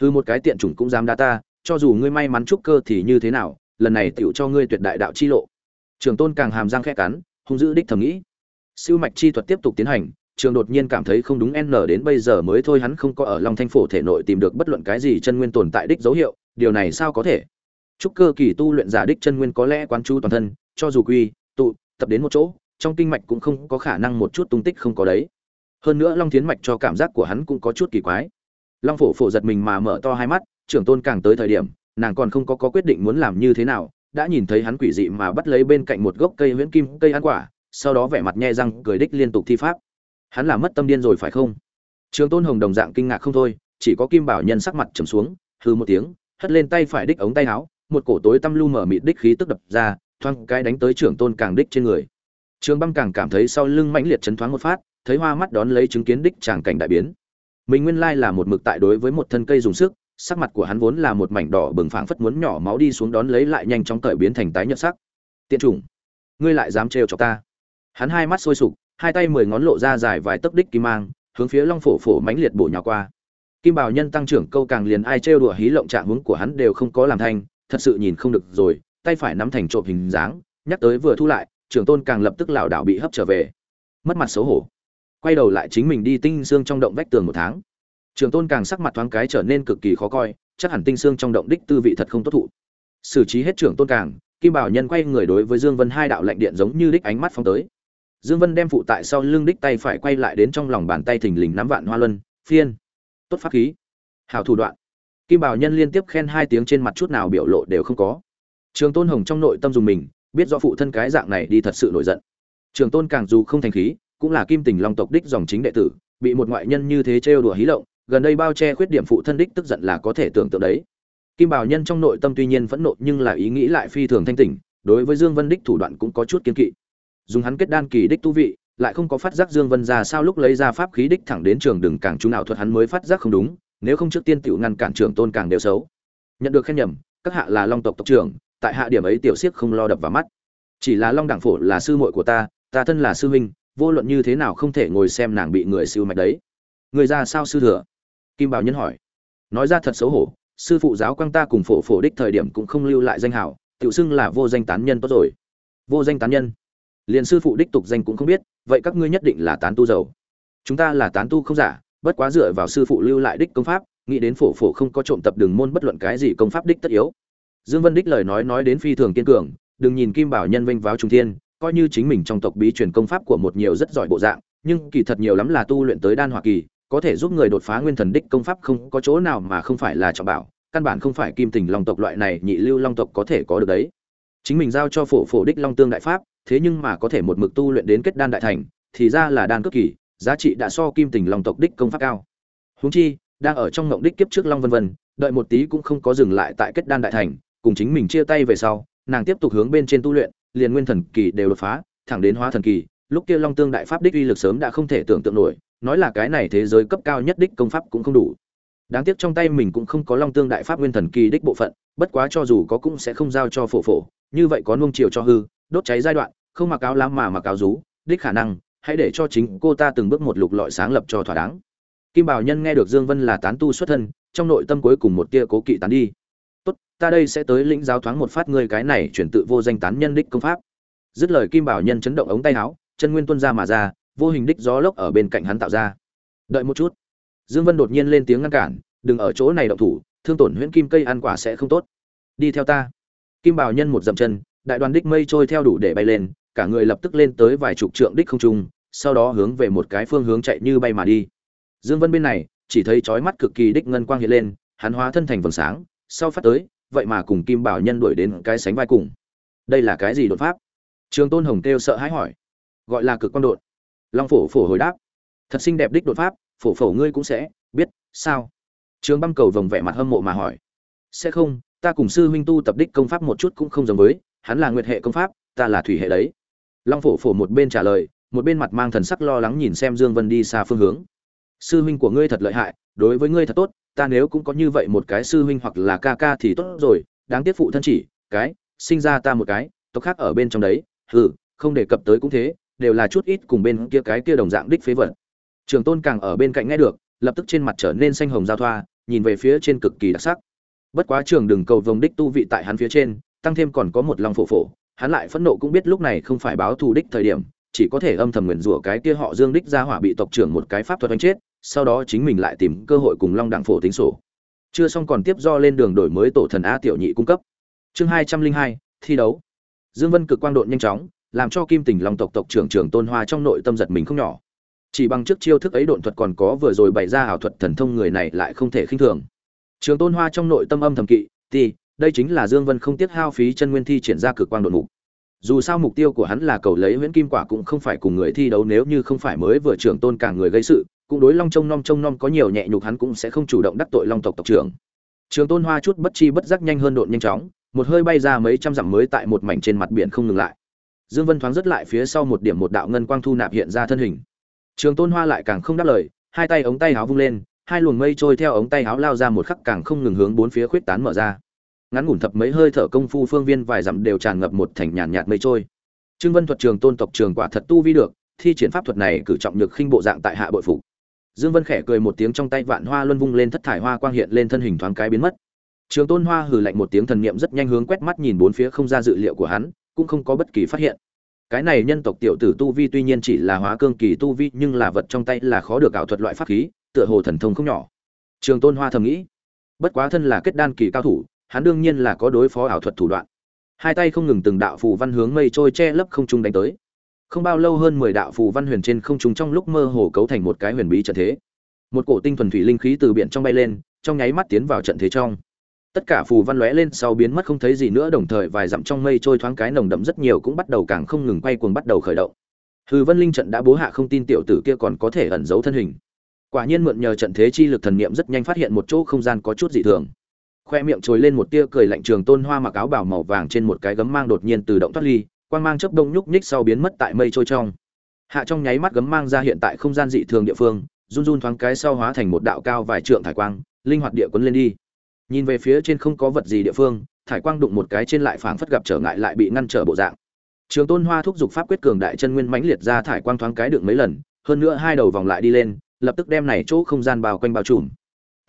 Hư một cái tiện chủng cũng dám đa ta cho dù ngươi may mắn trúc cơ thì như thế nào lần này tựu cho ngươi tuyệt đại đạo chi lộ. Trường tôn càng hàm răng khẽ cắn hung dữ đích thầm nghĩ. Siêu mạch chi thuật tiếp tục tiến hành trường đột nhiên cảm thấy không đúng n đến bây giờ mới thôi hắn không có ở long thanh phổ thể nội tìm được bất luận cái gì chân nguyên tồn tại đích dấu hiệu điều này sao có thể? Trúc cơ kỳ tu luyện giả đích chân nguyên có lẽ quán chú toàn thân cho dù quy tụ tập đến một chỗ trong kinh mạch cũng không có khả năng một chút tung tích không có đấy. Hơn nữa long thiến mạch cho cảm giác của hắn cũng có chút kỳ quái. Long phổ phổ giật mình mà mở to hai mắt trưởng tôn càng tới thời điểm nàng còn không có, có quyết định muốn làm như thế nào đã nhìn thấy hắn quỷ dị mà bắt lấy bên cạnh một gốc cây huyễn kim cây ăn quả sau đó vẻ mặt nhe răng cười đích liên tục thi pháp hắn là mất tâm điên rồi phải không? Trường tôn hồng đồng dạng kinh ngạc không thôi, chỉ có kim bảo nhân sắc mặt trầm xuống hư một tiếng, hất lên tay phải đích ống tay áo, một cổ tối tăm lu mở mịt đích khí tức đập ra thoang cái đánh tới trưởng tôn càng đích trên người. Trường băng càng cảm thấy sau lưng mãnh liệt chấn thoáng một phát, thấy hoa mắt đón lấy chứng kiến đích tràng cảnh đại biến. Mình nguyên lai là một mực tại đối với một thân cây dùng sức, sắc mặt của hắn vốn là một mảnh đỏ bừng phảng phất muốn nhỏ máu đi xuống đón lấy lại nhanh chóng cởi biến thành tái nhợt sắc. Tiện chủng, ngươi lại dám trêu cho ta? Hắn hai mắt sôi sục hai tay mười ngón lộ ra dài vài tấc đích kim mang, hướng phía long phổ phổ mãnh liệt bổ nhào qua. Kim bảo nhân tăng trưởng câu càng liền ai trêu đùa hí lộng trạng hướng của hắn đều không có làm thanh thật sự nhìn không được rồi, tay phải nắm thành trộm hình dáng, nhắc tới vừa thu lại, trưởng tôn càng lập tức lảo đảo bị hấp trở về. Mất mặt xấu hổ. Quay đầu lại chính mình đi tinh xương trong động vách tường một tháng. Trưởng tôn càng sắc mặt thoáng cái trở nên cực kỳ khó coi, chắc hẳn tinh xương trong động đích tư vị thật không tốt thụ. Xử trí hết trưởng tôn càng, kim bảo nhân quay người đối với dương vân hai đạo lệnh điện giống như đích ánh mắt phong tới dương vân đem phụ tại sau lưng đích tay phải quay lại đến trong lòng bàn tay thình lình nắm vạn hoa luân, phiên, tốt pháp khí. Hảo thủ đoạn. Kim bảo nhân liên tiếp khen hai tiếng trên mặt chút nào biểu lộ đều không có. Trường tôn hồng trong nội tâm dùng mình, biết rõ phụ thân cái dạng này đi thật sự nổi giận. Trường tôn càng dù không thành khí, cũng là kim tình long tộc đích dòng chính đệ tử, bị một ngoại nhân như thế trêu đùa hí lộng, gần đây bao che khuyết điểm phụ thân đích tức giận là có thể tưởng tượng đấy. Kim bảo nhân trong nội tâm tuy nhiên phẫn nộ nhưng là ý nghĩ lại phi thường thanh tỉnh, đối với dương vân đích thủ đoạn cũng có chút kiên kỵ dùng hắn kết đan kỳ đích tu vị, lại không có phát giác dương vân ra sao lúc lấy ra pháp khí đích thẳng đến trường đừng càng chú nào thuật hắn mới phát giác không đúng, nếu không trước tiên tiểu ngăn cản trưởng tôn càng đều xấu. Nhận được khen nhầm, các hạ là long tộc tộc trưởng, tại hạ điểm ấy tiểu siếc không lo đập vào mắt. Chỉ là long đẳng phổ là sư muội của ta ta thân là sư huynh, vô luận như thế nào không thể ngồi xem nàng bị người siêu mạch đấy. Người ra sao sư thừa? Kim bảo nhân hỏi. Nói ra thật xấu hổ, sư phụ giáo quang ta cùng phổ phổ đích thời điểm cũng không lưu lại danh hảo tự xưng là vô danh tán nhân tốt rồi. Vô danh tán nhân? Liền sư phụ đích tục danh cũng không biết, vậy các ngươi nhất định là tán tu giàu. Chúng ta là tán tu không giả, bất quá dựa vào sư phụ lưu lại đích công pháp, nghĩ đến phổ phổ không có trộm tập đường môn bất luận cái gì công pháp đích tất yếu. Dương vân đích lời nói nói đến phi thường kiên cường, đừng nhìn kim bảo nhân vinh vào trung thiên, coi như chính mình trong tộc bí truyền công pháp của một nhiều rất giỏi bộ dạng, nhưng kỳ thật nhiều lắm là tu luyện tới đan hoa kỳ, có thể giúp người đột phá nguyên thần đích công pháp không có chỗ nào mà không phải là trọng bảo, căn bản không phải kim tình long tộc loại này nhị lưu long tộc có thể có được đấy. Chính mình giao cho phổ phổ đích long tương đại pháp thế nhưng mà có thể một mực tu luyện đến kết đan đại thành, thì ra là đan cấp kỳ, giá trị đã so kim tình long tộc đích công pháp cao. Huống chi, đang ở trong ngộng đích kiếp trước long vân vân, đợi một tí cũng không có dừng lại tại kết đan đại thành, cùng chính mình chia tay về sau, nàng tiếp tục hướng bên trên tu luyện, liền nguyên thần kỳ đều đột phá, thẳng đến hóa thần kỳ, lúc kia long tương đại pháp đích uy lực sớm đã không thể tưởng tượng nổi, nói là cái này thế giới cấp cao nhất đích công pháp cũng không đủ. Đáng tiếc trong tay mình cũng không có long tương đại pháp nguyên thần kỳ đích bộ phận, bất quá cho dù có cũng sẽ không giao cho phổ phổ, như vậy có nuông chiều cho hư đốt cháy giai đoạn, không mặc áo lam mà mặc áo rú, đích khả năng, hãy để cho chính cô ta từng bước một lục lọi sáng lập cho thỏa đáng. Kim bảo nhân nghe được dương vân là tán tu xuất thân, trong nội tâm cuối cùng một tia cố kỵ tán đi. Tốt, ta đây sẽ tới lĩnh giáo thoáng một phát ngươi cái này chuyển tự vô danh tán nhân đích công pháp. Dứt lời kim bảo nhân chấn động ống tay áo, chân nguyên tuôn ra mà ra, vô hình đích gió lốc ở bên cạnh hắn tạo ra. Đợi một chút. Dương vân đột nhiên lên tiếng ngăn cản, đừng ở chỗ này động thủ, thương tổn huyễn kim cây ăn quả sẽ không tốt. Đi theo ta. Kim bảo nhân một dậm chân đại đoàn đích mây trôi theo đủ để bay lên, cả người lập tức lên tới vài chục trượng đích không trung, sau đó hướng về một cái phương hướng chạy như bay mà đi. Dương vân bên này, chỉ thấy chói mắt cực kỳ đích ngân quang hiện lên, hắn hóa thân thành vầng sáng, sau phát tới, vậy mà cùng kim bảo nhân đuổi đến cái sánh vai cùng. Đây là cái gì đột pháp? Trường tôn hồng kêu sợ hãi hỏi. Gọi là cực quang đột. Long phổ phổ hồi đáp. Thật xinh đẹp đích đột pháp, phổ phổ ngươi cũng sẽ biết, sao? Trường băng cầu vồng vẻ mặt hâm mộ mà hỏi. Sẽ không, ta cùng sư huynh tu tập đích công pháp một chút cũng không giống với hắn là nguyệt hệ công pháp, ta là thủy hệ đấy. Long phổ phổ một bên trả lời, một bên mặt mang thần sắc lo lắng nhìn xem dương vân đi xa phương hướng. Sư huynh của ngươi thật lợi hại, đối với ngươi thật tốt, ta nếu cũng có như vậy một cái sư huynh hoặc là ca ca thì tốt rồi, đáng tiếc phụ thân chỉ, cái, sinh ra ta một cái, tộc khác ở bên trong đấy, hừ, không đề cập tới cũng thế, đều là chút ít cùng bên kia cái kia đồng dạng đích phế vật. Trường tôn càng ở bên cạnh nghe được, lập tức trên mặt trở nên xanh hồng giao thoa, nhìn về phía trên cực kỳ đặc sắc. Bất quá trường đừng cầu vồng đích tu vị tại hắn phía trên tăng thêm còn có một lòng phổ phổ, hắn lại phẫn nộ cũng biết lúc này không phải báo thù đích thời điểm, chỉ có thể âm thầm nguyền rủa cái kia họ dương đích ra hỏa bị tộc trưởng một cái pháp thuật đánh chết, sau đó chính mình lại tìm cơ hội cùng long đặng phổ tính sổ. Chưa xong còn tiếp do lên đường đổi mới tổ thần a tiểu nhị cung cấp. Chương hai trăm linh hai, thi đấu. Dương vân cực quang độn nhanh chóng, làm cho kim tình long tộc tộc trưởng trưởng tôn hoa trong nội tâm giật mình không nhỏ. Chỉ bằng trước chiêu thức ấy độn thuật còn có vừa rồi bày ra ảo thuật thần thông người này lại không thể khinh thường. Trường tôn hoa trong nội tâm âm thầm kỵ thì đây chính là dương vân không tiếc hao phí chân nguyên thi triển ra cực quang độn mục dù sao mục tiêu của hắn là cầu lấy huyễn kim quả cũng không phải cùng người thi đấu, nếu như không phải mới vừa trưởng tôn cả người gây sự, cũng đối long trông nom trông nom có nhiều nhẹ nhục hắn cũng sẽ không chủ động đắc tội long tộc tộc trưởng. Trường tôn hoa chút bất chi bất giác nhanh hơn độn nhanh chóng, một hơi bay ra mấy trăm dặm mới tại một mảnh trên mặt biển không ngừng lại. Dương vân thoáng rất lại phía sau một điểm một đạo ngân quang thu nạp hiện ra thân hình. Trường tôn hoa lại càng không đáp lời, hai tay ống tay áo vung lên, hai luồng mây trôi theo ống tay áo lao ra một khắc càng không ngừng hướng bốn phía khuyết tán mở ra ngắn ngủn thập mấy hơi thở công phu phương viên vài dặm đều tràn ngập một thành nhàn nhạt mây trôi. Trương vân thuật trường tôn tộc trường quả thật tu vi được, thi triển pháp thuật này cử trọng nhược khinh bộ dạng tại hạ bội phục. Dương vân khẽ cười một tiếng trong tay vạn hoa luân vung lên thất thải hoa quang hiện lên thân hình thoáng cái biến mất. Trường tôn hoa hừ lạnh một tiếng thần niệm rất nhanh hướng quét mắt nhìn bốn phía không ra dự liệu của hắn, cũng không có bất kỳ phát hiện. Cái này nhân tộc tiểu tử tu vi tuy nhiên chỉ là hóa cương kỳ tu vi, nhưng là vật trong tay là khó được ảo thuật loại pháp khí, tựa hồ thần thông không nhỏ. Trường tôn hoa thầm nghĩ, bất quá thân là kết đan kỳ cao thủ hắn đương nhiên là có đối phó ảo thuật thủ đoạn. Hai tay không ngừng từng đạo phù văn hướng mây trôi che lấp không trung đánh tới. Không bao lâu hơn mười đạo phù văn huyền trên không trung trong lúc mơ hồ cấu thành một cái huyền bí trận thế. Một cổ tinh thuần thủy linh khí từ biển trong bay lên, trong nháy mắt tiến vào trận thế trong. Tất cả phù văn lóe lên sau biến mất không thấy gì nữa, đồng thời vài dặm trong mây trôi thoáng cái nồng đậm rất nhiều cũng bắt đầu càng không ngừng quay cuồng bắt đầu khởi động. Hư vân linh trận đã bố hạ không tin tiểu tử kia còn có thể ẩn giấu thân hình. Quả nhiên mượn nhờ trận thế chi lực thần niệm rất nhanh phát hiện một chỗ không gian có chút dị thường khoe miệng trồi lên một tia cười lạnh trường tôn hoa mặc áo bảo màu vàng trên một cái gấm mang đột nhiên từ động thoát ly, quang mang chớp đông nhúc nhích sau biến mất tại mây trôi trong. Hạ trong nháy mắt gấm mang ra hiện tại không gian dị thường địa phương, run run thoáng cái sau hóa thành một đạo cao vài trượng thải quang, linh hoạt địa quấn lên đi. Nhìn về phía trên không có vật gì địa phương, thải quang đụng một cái trên lại phảng phất gặp trở ngại lại bị ngăn trở bộ dạng. Trường tôn hoa thúc giục pháp quyết cường đại chân nguyên mãnh liệt ra thải quang thoáng cái được mấy lần, hơn nữa hai đầu vòng lại đi lên, lập tức đem này chỗ không gian bao quanh bao trùm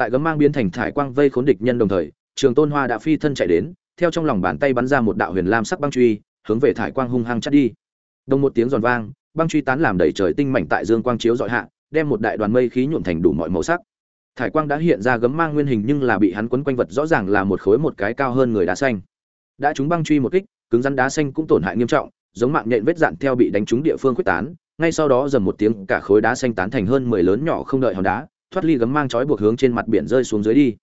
tại gấm mang biến thành thải quang vây khốn địch nhân đồng thời, trường tôn hoa đã phi thân chạy đến, theo trong lòng bàn tay bắn ra một đạo huyền lam sắc băng truy, hướng về thải quang hung hăng chắt đi. Đồng một tiếng giòn vang, băng truy tán làm đầy trời tinh mảnh tại dương quang chiếu dọi hạ, đem một đại đoàn mây khí nhuộm thành đủ mọi màu sắc. Thải quang đã hiện ra gấm mang nguyên hình nhưng là bị hắn quấn quanh vật rõ ràng là một khối một cái cao hơn người đá xanh. Đã trúng băng truy một kích, cứng rắn đá xanh cũng tổn hại nghiêm trọng, giống mạng nhện vết dạn theo bị đánh trúng địa phương quyết tán, ngay sau đó dầm một tiếng cả khối đá xanh tán thành hơn mười lớn nhỏ không đợi hòn đá thoát ly gấm mang trói buộc hướng trên mặt biển rơi xuống dưới đi.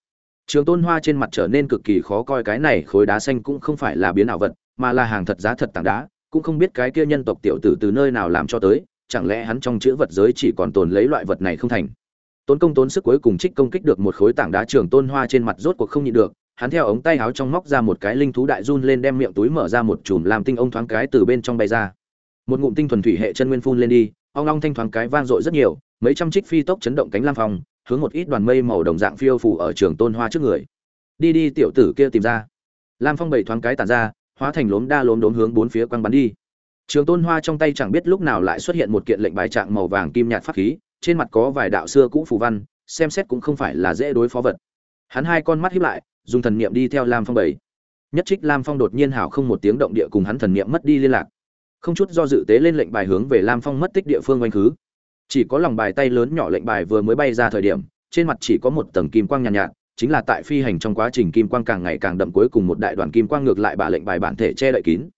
Trường tôn hoa trên mặt trở nên cực kỳ khó coi, cái này khối đá xanh cũng không phải là biến ảo vật, mà là hàng thật giá thật tảng đá, cũng không biết cái kia nhân tộc tiểu tử từ nơi nào làm cho tới, chẳng lẽ hắn trong chữ vật giới chỉ còn tồn lấy loại vật này không thành? Tốn công tốn sức cuối cùng trích công kích được một khối tảng đá, trường tôn hoa trên mặt rốt cuộc không nhịn được, hắn theo ống tay áo trong móc ra một cái linh thú đại run lên đem miệng túi mở ra một chùm làm tinh ông thoáng cái từ bên trong bay ra. Một ngụm tinh thuần thủy hệ chân nguyên phun lên đi, ong long thanh thoáng cái vang dội rất nhiều mấy trăm trích phi tốc chấn động cánh lam phong, hướng một ít đoàn mây màu đồng dạng phiêu phủ ở trường tôn hoa trước người. Đi đi, tiểu tử kia tìm ra. Lam phong bảy thoáng cái tàn ra, hóa thành lốm đa lốm đốm hướng bốn phía quăng bắn đi. Trường tôn hoa trong tay chẳng biết lúc nào lại xuất hiện một kiện lệnh bài trạng màu vàng kim nhạt pháp khí, trên mặt có vài đạo xưa cũ phù văn, xem xét cũng không phải là dễ đối phó vật. Hắn hai con mắt hiếp lại, dùng thần niệm đi theo lam phong bảy. Nhất trích lam phong đột nhiên hảo không một tiếng động địa cùng hắn thần niệm mất đi liên lạc. Không chút do dự tế lên lệnh bài hướng về lam phong mất tích địa phương quanh khứ chỉ có lòng bài tay lớn nhỏ lệnh bài vừa mới bay ra thời điểm trên mặt chỉ có một tầng kim quang nhàn nhạt, nhạt chính là tại phi hành trong quá trình kim quang càng ngày càng đậm cuối cùng một đại đoàn kim quang ngược lại bà lệnh bài bản thể che đậy kín.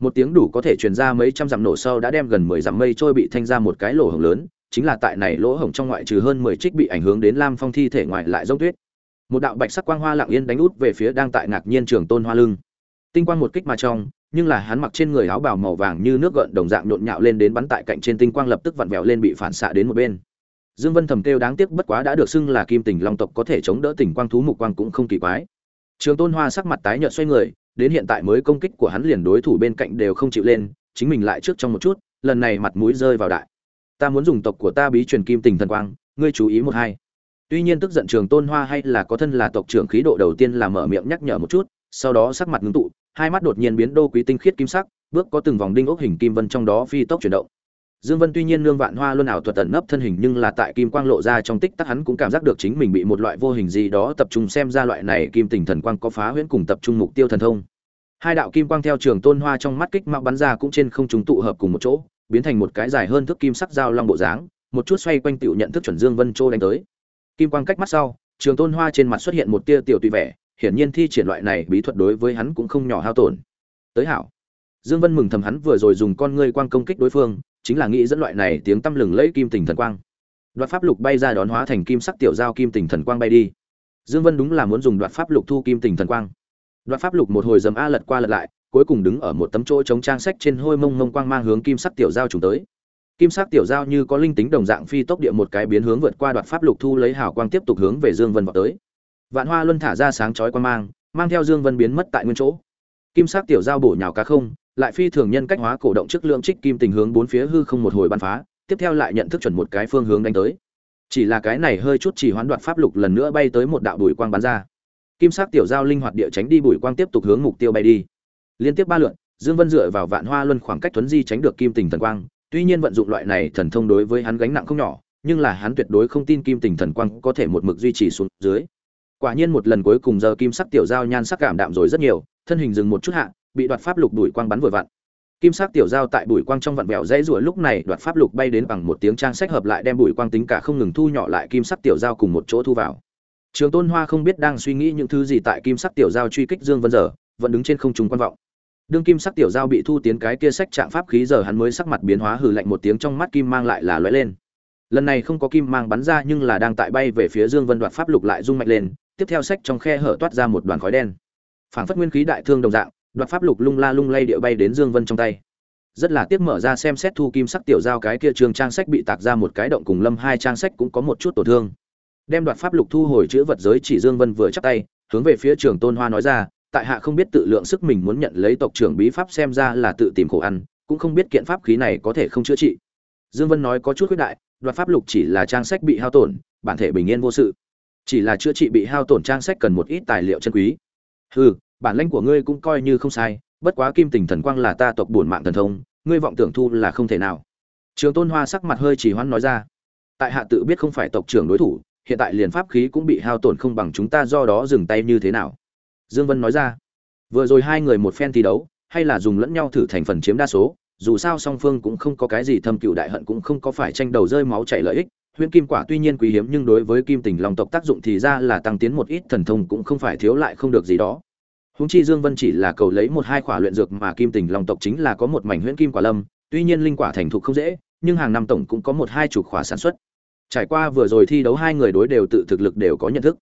Một tiếng đủ có thể truyền ra mấy trăm dặm nổ sâu đã đem gần mười dặm mây trôi bị thanh ra một cái lỗ hổng lớn chính là tại này lỗ hổng trong ngoại trừ hơn mười trích bị ảnh hưởng đến lam phong thi thể ngoài lại dốc tuyết. Một đạo bạch sắc quang hoa lặng yên đánh út về phía đang tại ngạc nhiên trường tôn hoa lưng. Tinh quang một kích mà trong nhưng là hắn mặc trên người áo bào màu vàng như nước gợn đồng dạng nhộn nhạo lên đến bắn tại cạnh trên tinh quang lập tức vặn vẹo lên bị phản xạ đến một bên. Dương vân thầm kêu đáng tiếc bất quá đã được xưng là kim tình long tộc có thể chống đỡ tình quang thú mục quang cũng không kỳ quái. Trường tôn hoa sắc mặt tái nhợt xoay người, đến hiện tại mới công kích của hắn liền đối thủ bên cạnh đều không chịu lên, chính mình lại trước trong một chút, lần này mặt mũi rơi vào đại. Ta muốn dùng tộc của ta bí truyền kim tình thần quang, ngươi chú ý một hai. Tuy nhiên tức giận trường tôn hoa hay là có thân là tộc trưởng khí độ đầu tiên là mở miệng nhắc nhở một chút, sau đó sắc mặt ngưng tụ hai mắt đột nhiên biến đô quý tinh khiết kim sắc, bước có từng vòng đinh ốc hình kim vân trong đó phi tốc chuyển động. Dương vân tuy nhiên nương vạn hoa luôn ảo thuật tận nấp thân hình nhưng là tại kim quang lộ ra trong tích tắc hắn cũng cảm giác được chính mình bị một loại vô hình gì đó tập trung xem ra loại này kim tình thần quang có phá huyễn cùng tập trung mục tiêu thần thông. Hai đạo kim quang theo trường tôn hoa trong mắt kích mạo bắn ra cũng trên không chúng tụ hợp cùng một chỗ, biến thành một cái dài hơn thước kim sắc dao long bộ dáng, một chút xoay quanh tiểu nhận thức chuẩn dương vân châu đánh tới. Kim quang cách mắt sau, trường tôn hoa trên mặt xuất hiện một tia tiểu tùy vẻ hiển nhiên thi triển loại này bí thuật đối với hắn cũng không nhỏ hao tổn. Tới hảo. Dương vân mừng thầm hắn vừa rồi dùng con ngươi quang công kích đối phương, chính là nghĩ dẫn loại này tiếng tâm lừng lẫy kim tình thần quang. Đoạt pháp lục bay ra đón hóa thành kim sắc tiểu giao kim tình thần quang bay đi. Dương vân đúng là muốn dùng đoạt pháp lục thu kim tình thần quang. Đoạt pháp lục một hồi dầm a lật qua lật lại, cuối cùng đứng ở một tấm chỗ chống trang sách trên hôi mông mông quang mang hướng kim sắc tiểu giao trùng tới. Kim sắc tiểu giao như có linh tính đồng dạng phi tốc địa một cái biến hướng vượt qua đoạt pháp lục thu lấy hào quang tiếp tục hướng về dương vân vọt tới vạn hoa luân thả ra sáng chói quang mang mang theo dương vân biến mất tại nguyên chỗ. Kim sắc tiểu giao bổ nhào cá không, lại phi thường nhân cách hóa cổ động trước lượng trích kim tình hướng bốn phía hư không một hồi bắn phá, tiếp theo lại nhận thức chuẩn một cái phương hướng đánh tới. Chỉ là cái này hơi chút chỉ hoán đoạt pháp lục lần nữa bay tới một đạo bùi quang bắn ra. Kim sắc tiểu giao linh hoạt địa tránh đi bùi quang tiếp tục hướng mục tiêu bay đi. Liên tiếp ba lượn, dương vân dựa vào vạn hoa luân khoảng cách tuấn di tránh được kim tình thần quang, tuy nhiên vận dụng loại này thần thông đối với hắn gánh nặng không nhỏ, nhưng là hắn tuyệt đối không tin kim tình thần quang có thể một mực duy trì xuống dưới quả nhiên một lần cuối cùng giờ kim sắc tiểu giao nhan sắc cảm đạm rồi rất nhiều, thân hình dừng một chút hạ, bị đoạt pháp lục đuổi quang bắn vội vặn. Kim sắc tiểu giao tại bụi quang trong vặn vẹo dãy rủa lúc này đoạt pháp lục bay đến bằng một tiếng trang sách hợp lại đem bụi quang tính cả không ngừng thu nhỏ lại kim sắc tiểu giao cùng một chỗ thu vào. Trường tôn hoa không biết đang suy nghĩ những thứ gì tại kim sắc tiểu giao truy kích dương vân giờ, vẫn đứng trên không trung quan vọng. Đương kim sắc tiểu giao bị thu tiến cái kia sách trạng pháp khí giờ hắn mới sắc mặt biến hóa hừ lạnh một tiếng trong mắt kim mang lại là lóe lên. Lần này không có kim mang bắn ra nhưng là đang tại bay về phía dương vân đoạt pháp lục lại rung mạnh lên tiếp theo sách trong khe hở toát ra một đoàn khói đen. Phảng phất nguyên khí đại thương đồng dạng, đoạt pháp lục lung la lung lay địa bay đến dương vân trong tay. Rất là tiếc mở ra xem xét thu kim sắc tiểu giao cái kia trường trang sách bị tạc ra một cái động cùng lâm hai trang sách cũng có một chút tổn thương. Đem đoạt pháp lục thu hồi chữ vật giới chỉ dương vân vừa chắc tay, hướng về phía trường tôn hoa nói ra, tại hạ không biết tự lượng sức mình muốn nhận lấy tộc trưởng bí pháp xem ra là tự tìm khổ ăn, cũng không biết kiện pháp khí này có thể không chữa trị. Dương vân nói có chút khuyết đại, đoạt pháp lục chỉ là trang sách bị hao tổn, bản thể bình yên vô sự chỉ là chữa trị bị hao tổn trang sách cần một ít tài liệu chân quý. Hừ, bản lãnh của ngươi cũng coi như không sai, bất quá kim tình thần quang là ta tộc bổn mạng thần thông, ngươi vọng tưởng thu là không thể nào. Trường tôn hoa sắc mặt hơi chỉ hoãn nói ra. Tại hạ tự biết không phải tộc trưởng đối thủ, hiện tại liền pháp khí cũng bị hao tổn không bằng chúng ta do đó dừng tay như thế nào? Dương vân nói ra. Vừa rồi hai người một phen thi đấu, hay là dùng lẫn nhau thử thành phần chiếm đa số, dù sao song phương cũng không có cái gì thâm cựu đại hận cũng không có phải tranh đầu rơi máu chảy lợi ích huyễn kim quả tuy nhiên quý hiếm nhưng đối với kim tình long tộc tác dụng thì ra là tăng tiến một ít thần thông cũng không phải thiếu lại không được gì đó Húng chi Dương Vân chỉ là cầu lấy một hai quả luyện dược mà Kim Tình Long tộc chính là có một mảnh huyễn kim quả lâm, tuy nhiên linh quả thành thục không dễ, nhưng hàng năm tổng cũng có một hai chục quả sản xuất. Trải qua vừa rồi thi đấu hai người đối đều tự thực lực đều có nhận thức.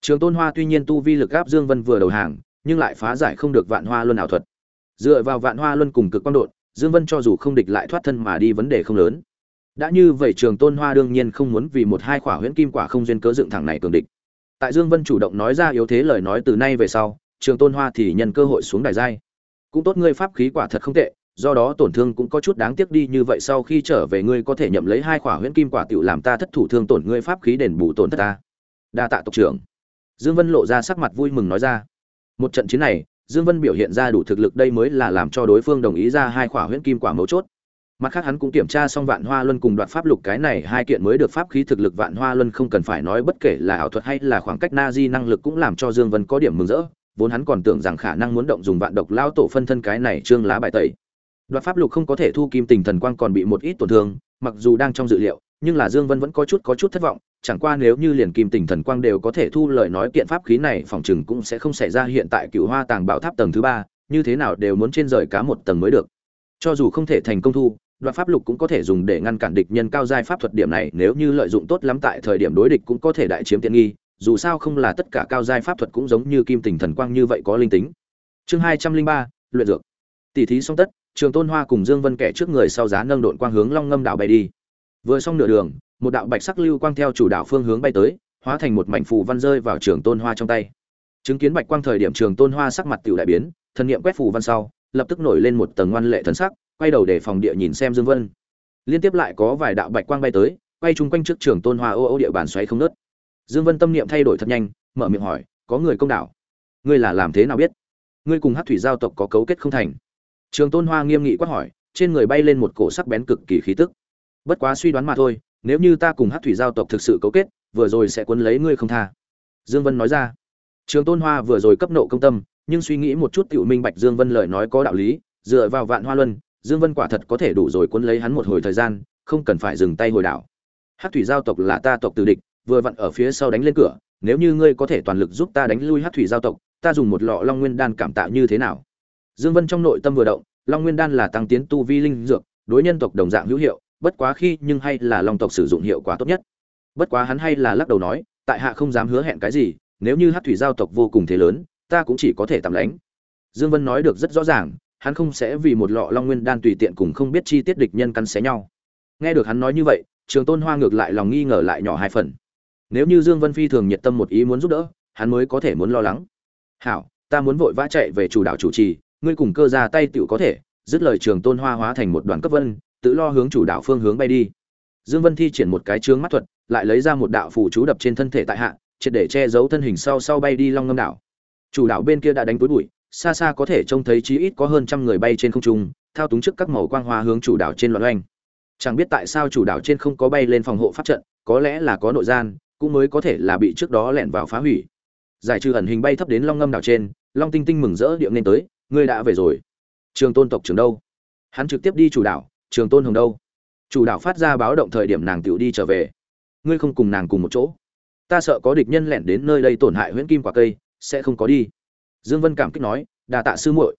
Trường Tôn Hoa tuy nhiên tu vi lực áp Dương Vân vừa đầu hàng, nhưng lại phá giải không được Vạn Hoa Luân ảo thuật. Dựa vào Vạn Hoa Luân cùng cực quang đột, Dương Vân cho dù không địch lại thoát thân mà đi vấn đề không lớn. Đã như vậy Trường Tôn Hoa đương nhiên không muốn vì một hai quả huyễn kim quả không duyên cớ dựng thẳng này cường địch. Tại Dương Vân chủ động nói ra yếu thế lời nói từ nay về sau, trường tôn hoa thì nhân cơ hội xuống đài giai. Cũng tốt ngươi pháp khí quả thật không tệ do đó tổn thương cũng có chút đáng tiếc đi như vậy sau khi trở về ngươi có thể nhậm lấy hai quả huyễn kim quả tựu làm ta thất thủ thương tổn ngươi pháp khí đền bù tổn thất ta. Đa tạ tộc trưởng. Dương vân lộ ra sắc mặt vui mừng nói ra. Một trận chiến này dương vân biểu hiện ra đủ thực lực đây mới là làm cho đối phương đồng ý ra hai quả huyễn kim quả mấu chốt mặt khác hắn cũng kiểm tra xong vạn hoa luân cùng đoạn pháp lục cái này hai kiện mới được pháp khí thực lực vạn hoa luân không cần phải nói bất kể là ảo thuật hay là khoảng cách na di năng lực cũng làm cho dương vân có điểm mừng rỡ, vốn hắn còn tưởng rằng khả năng muốn động dùng vạn độc lao tổ phân thân cái này trương lá bài tẩy. Đoạn pháp lục không có thể thu kim tình thần quang còn bị một ít tổn thương, mặc dù đang trong dự liệu, nhưng là dương vân vẫn có chút có chút thất vọng, chẳng qua nếu như liền kim tình thần quang đều có thể thu lời nói kiện pháp khí này phòng chừng cũng sẽ không xảy ra hiện tại cựu hoa tàng bảo tháp tầng thứ ba, như thế nào đều muốn trên rời cá một tầng mới được. Cho dù không thể thành công thu đoạt pháp lục cũng có thể dùng để ngăn cản địch nhân cao giai pháp thuật điểm này nếu như lợi dụng tốt lắm tại thời điểm đối địch cũng có thể đại chiếm tiện nghi dù sao không là tất cả cao giai pháp thuật cũng giống như kim tình thần quang như vậy có linh tính. Chương hai trăm linh ba luyện dược. Tỷ thí xong tất, Trường Tôn Hoa cùng Dương Vân kẻ trước người sau giá nâng độn quang hướng Long Ngâm đảo bay đi. Vừa xong nửa đường, một đạo bạch sắc lưu quang theo chủ đạo phương hướng bay tới, hóa thành một mảnh phù văn rơi vào Trường Tôn Hoa trong tay. Chứng kiến bạch quang thời điểm Trường Tôn Hoa sắc mặt tiểu đại biến, thần niệm quét phù văn sau, lập tức nổi lên một tầng ngoan lệ thần sắc, quay đầu để phòng địa nhìn xem Dương Vân. Liên tiếp lại có vài đạo bạch quang bay tới, quay chung quanh trước Trường Tôn Hoa ô ô địa bàn xoáy không ngớt dương vân tâm niệm thay đổi thật nhanh mở miệng hỏi có người công đảo ngươi là làm thế nào biết? Ngươi cùng hắc thủy giao tộc có cấu kết không thành? Trường tôn hoa nghiêm nghị quát hỏi trên người bay lên một cổ sắc bén cực kỳ khí tức. Bất quá suy đoán mà thôi nếu như ta cùng hắc thủy giao tộc thực sự cấu kết vừa rồi sẽ cuốn lấy ngươi không tha. Dương vân nói ra. Trường tôn hoa vừa rồi cấp nộ công tâm nhưng suy nghĩ một chút tiểu minh bạch dương vân lời nói có đạo lý, dựa vào vạn hoa luân, dương vân quả thật có thể đủ rồi Quân lấy hắn một hồi thời gian, không cần phải dừng tay hồi đảo. Hát thủy giao tộc là ta tộc từ địch, vừa vặn ở phía sau đánh lên cửa, nếu như ngươi có thể toàn lực giúp ta đánh lui hát thủy giao tộc, ta dùng một lọ long nguyên đan cảm tạ như thế nào? Dương vân trong nội tâm vừa động, long nguyên đan là tăng tiến tu vi linh dược, đối nhân tộc đồng dạng hữu hiệu, bất quá khi nhưng hay là long tộc sử dụng hiệu quả tốt nhất. Bất quá hắn hay là lắc đầu nói, tại hạ không dám hứa hẹn cái gì, nếu như hát thủy giao tộc vô cùng thế lớn ta cũng chỉ có thể tạm lánh. Dương vân nói được rất rõ ràng, hắn không sẽ vì một lọ long nguyên đan tùy tiện cùng không biết chi tiết địch nhân cắn xé nhau. Nghe được hắn nói như vậy, trường tôn hoa ngược lại lòng nghi ngờ lại nhỏ hai phần. Nếu như dương vân phi thường nhiệt tâm một ý muốn giúp đỡ, hắn mới có thể muốn lo lắng. Hảo, ta muốn vội vã chạy về chủ đạo chủ trì, ngươi cùng cơ ra tay tựu có thể, dứt lời trường tôn hoa hóa thành một đoàn cấp vân, tự lo hướng chủ đạo phương hướng bay đi. Dương vân thi triển một cái trướng mắt thuật, lại lấy ra một đạo phù chú đập trên thân thể tại hạ, triệt để che giấu thân hình sau sau bay đi long ngâm đảo chủ đạo bên kia đã đánh túi bụi, xa xa có thể trông thấy chí ít có hơn trăm người bay trên không trung, thao túng trước các màu quang hoa hướng chủ đạo trên loạn oanh. Chẳng biết tại sao chủ đạo trên không có bay lên phòng hộ pháp trận, có lẽ là có nội gian, cũng mới có thể là bị trước đó lẻn vào phá hủy. Giải trừ ẩn hình bay thấp đến long ngâm đảo trên, long tinh tinh mừng rỡ điệu nên tới, ngươi đã về rồi. Trường tôn tộc trường đâu? Hắn trực tiếp đi chủ đạo, trường tôn hồng đâu? Chủ đạo phát ra báo động thời điểm nàng tựu đi trở về. Ngươi không cùng nàng cùng một chỗ. Ta sợ có địch nhân lẻn đến nơi đây tổn hại huyễn kim quả cây sẽ không có đi. Dương vân cảm kích nói, đà tạ sư muội.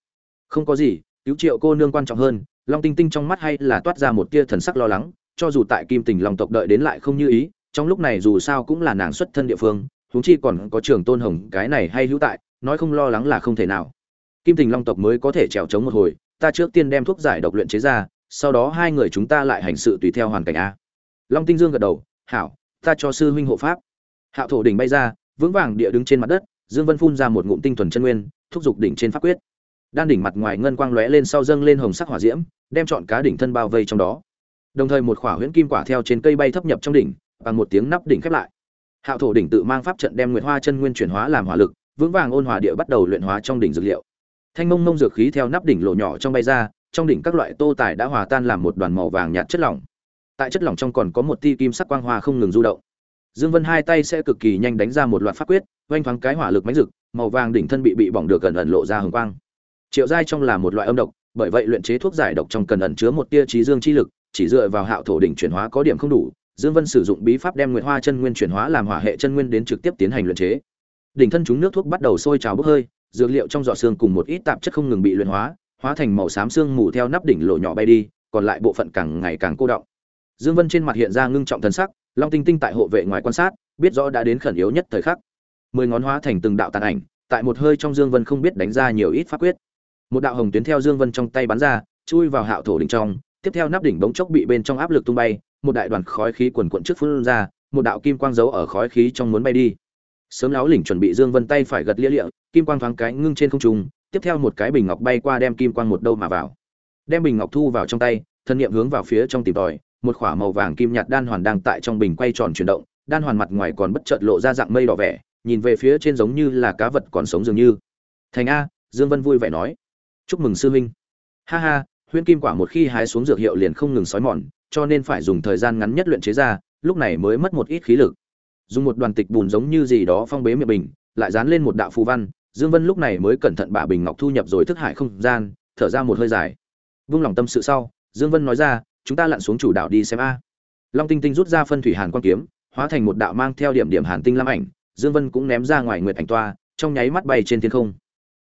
Không có gì, cứu triệu cô nương quan trọng hơn, long tinh tinh trong mắt hay là toát ra một tia thần sắc lo lắng, cho dù tại kim Tỉnh lòng tộc đợi đến lại không như ý, trong lúc này dù sao cũng là nàng xuất thân địa phương, huống chi còn có trường tôn hồng cái này hay hữu tại, nói không lo lắng là không thể nào. Kim tình long tộc mới có thể trèo trống một hồi, ta trước tiên đem thuốc giải độc luyện chế ra, sau đó hai người chúng ta lại hành sự tùy theo hoàn cảnh a. Long tinh dương gật đầu, hảo, ta cho sư huynh hộ pháp. Hạo thổ đỉnh bay ra, vững vàng địa đứng trên mặt đất dương vân phun ra một ngụm tinh thuần chân nguyên, thúc dục đỉnh trên pháp quyết. Đan đỉnh mặt ngoài ngân quang lóe lên sau dâng lên hồng sắc hỏa diễm, đem chọn cá đỉnh thân bao vây trong đó. Đồng thời một khỏa huyễn kim quả theo trên cây bay thấp nhập trong đỉnh bằng một tiếng nắp đỉnh khép lại. Hạo thổ đỉnh tự mang pháp trận đem nguyệt hoa chân nguyên chuyển hóa làm hỏa lực, vững vàng ôn hòa địa bắt đầu luyện hóa trong đỉnh dược liệu. Thanh mông mông dược khí theo nắp đỉnh lộ nhỏ trong bay ra, trong đỉnh các loại tô tài đã hòa tan làm một đoàn màu vàng nhạt chất lỏng. Tại chất lỏng trong còn có một tia kim sắc quang hoa không ngừng du động dương vân hai tay sẽ cực kỳ nhanh đánh ra một loạt pháp quyết vang thoáng cái hỏa lực mãnh rực màu vàng đỉnh thân bị bị bỏng được gần ẩn lộ ra hồng quang. Triệu giai trong là một loại âm độc, bởi vậy luyện chế thuốc giải độc trong cần ẩn chứa một tia trí dương chi lực, chỉ dựa vào hạo thổ đỉnh chuyển hóa có điểm không đủ, dương vân sử dụng bí pháp đem nguyệt hoa chân nguyên chuyển hóa làm hỏa hệ chân nguyên đến trực tiếp tiến hành luyện chế. Đỉnh thân chúng nước thuốc bắt đầu sôi trào bốc hơi, dược liệu trong giọ xương cùng một ít tạp chất không ngừng bị luyện hóa hóa thành màu xám xương mù theo nắp đỉnh lộ nhỏ bay đi, còn lại bộ phận càng ngày càng cô động. Dương vân trên mặt hiện ra ngưng trọng thần sắc long tinh tinh tại hộ vệ ngoài quan sát, biết rõ đã đến khẩn yếu nhất thời khắc. Mười ngón hóa thành từng đạo tàn ảnh, tại một hơi trong dương vân không biết đánh ra nhiều ít pháp quyết. Một đạo hồng tuyến theo dương vân trong tay bắn ra, chui vào hạo thổ đỉnh trong, tiếp theo nắp đỉnh bỗng chốc bị bên trong áp lực tung bay, một đại đoàn khói khí quần quận trước phun ra, một đạo kim quang giấu ở khói khí trong muốn bay đi. Sớm láo lỉnh chuẩn bị dương vân tay phải gật lia lịa, kim quang thoáng cái ngưng trên không trung, tiếp theo một cái bình ngọc bay qua đem kim quang một đâu mà vào. Đem bình ngọc thu vào trong tay, thân niệm hướng vào phía trong tìm tòi một khỏa màu vàng kim nhạt đan hoàn đang tại trong bình quay tròn chuyển động, đan hoàn mặt ngoài còn bất chợt lộ ra dạng mây đỏ vẻ, nhìn về phía trên giống như là cá vật còn sống dường như. Thành a, dương vân vui vẻ nói. Chúc mừng sư huynh. Ha ha, huyễn kim quả một khi hái xuống dược hiệu liền không ngừng sói mòn, cho nên phải dùng thời gian ngắn nhất luyện chế ra, lúc này mới mất một ít khí lực. Dùng một đoàn tịch bùn giống như gì đó phong bế miệng bình, lại dán lên một đạo phù văn, dương vân lúc này mới cẩn thận bả bình ngọc thu nhập rồi thức hải không gian, thở ra một hơi dài. Vung lòng tâm sự sau, dương vân nói ra chúng ta lặn xuống chủ đạo đi xem a. Long tinh tinh rút ra phân thủy hàn quan kiếm, hóa thành một đạo mang theo điểm điểm hàn tinh lam ảnh, dương vân cũng ném ra ngoài nguyệt ảnh toa, trong nháy mắt bay trên thiên không.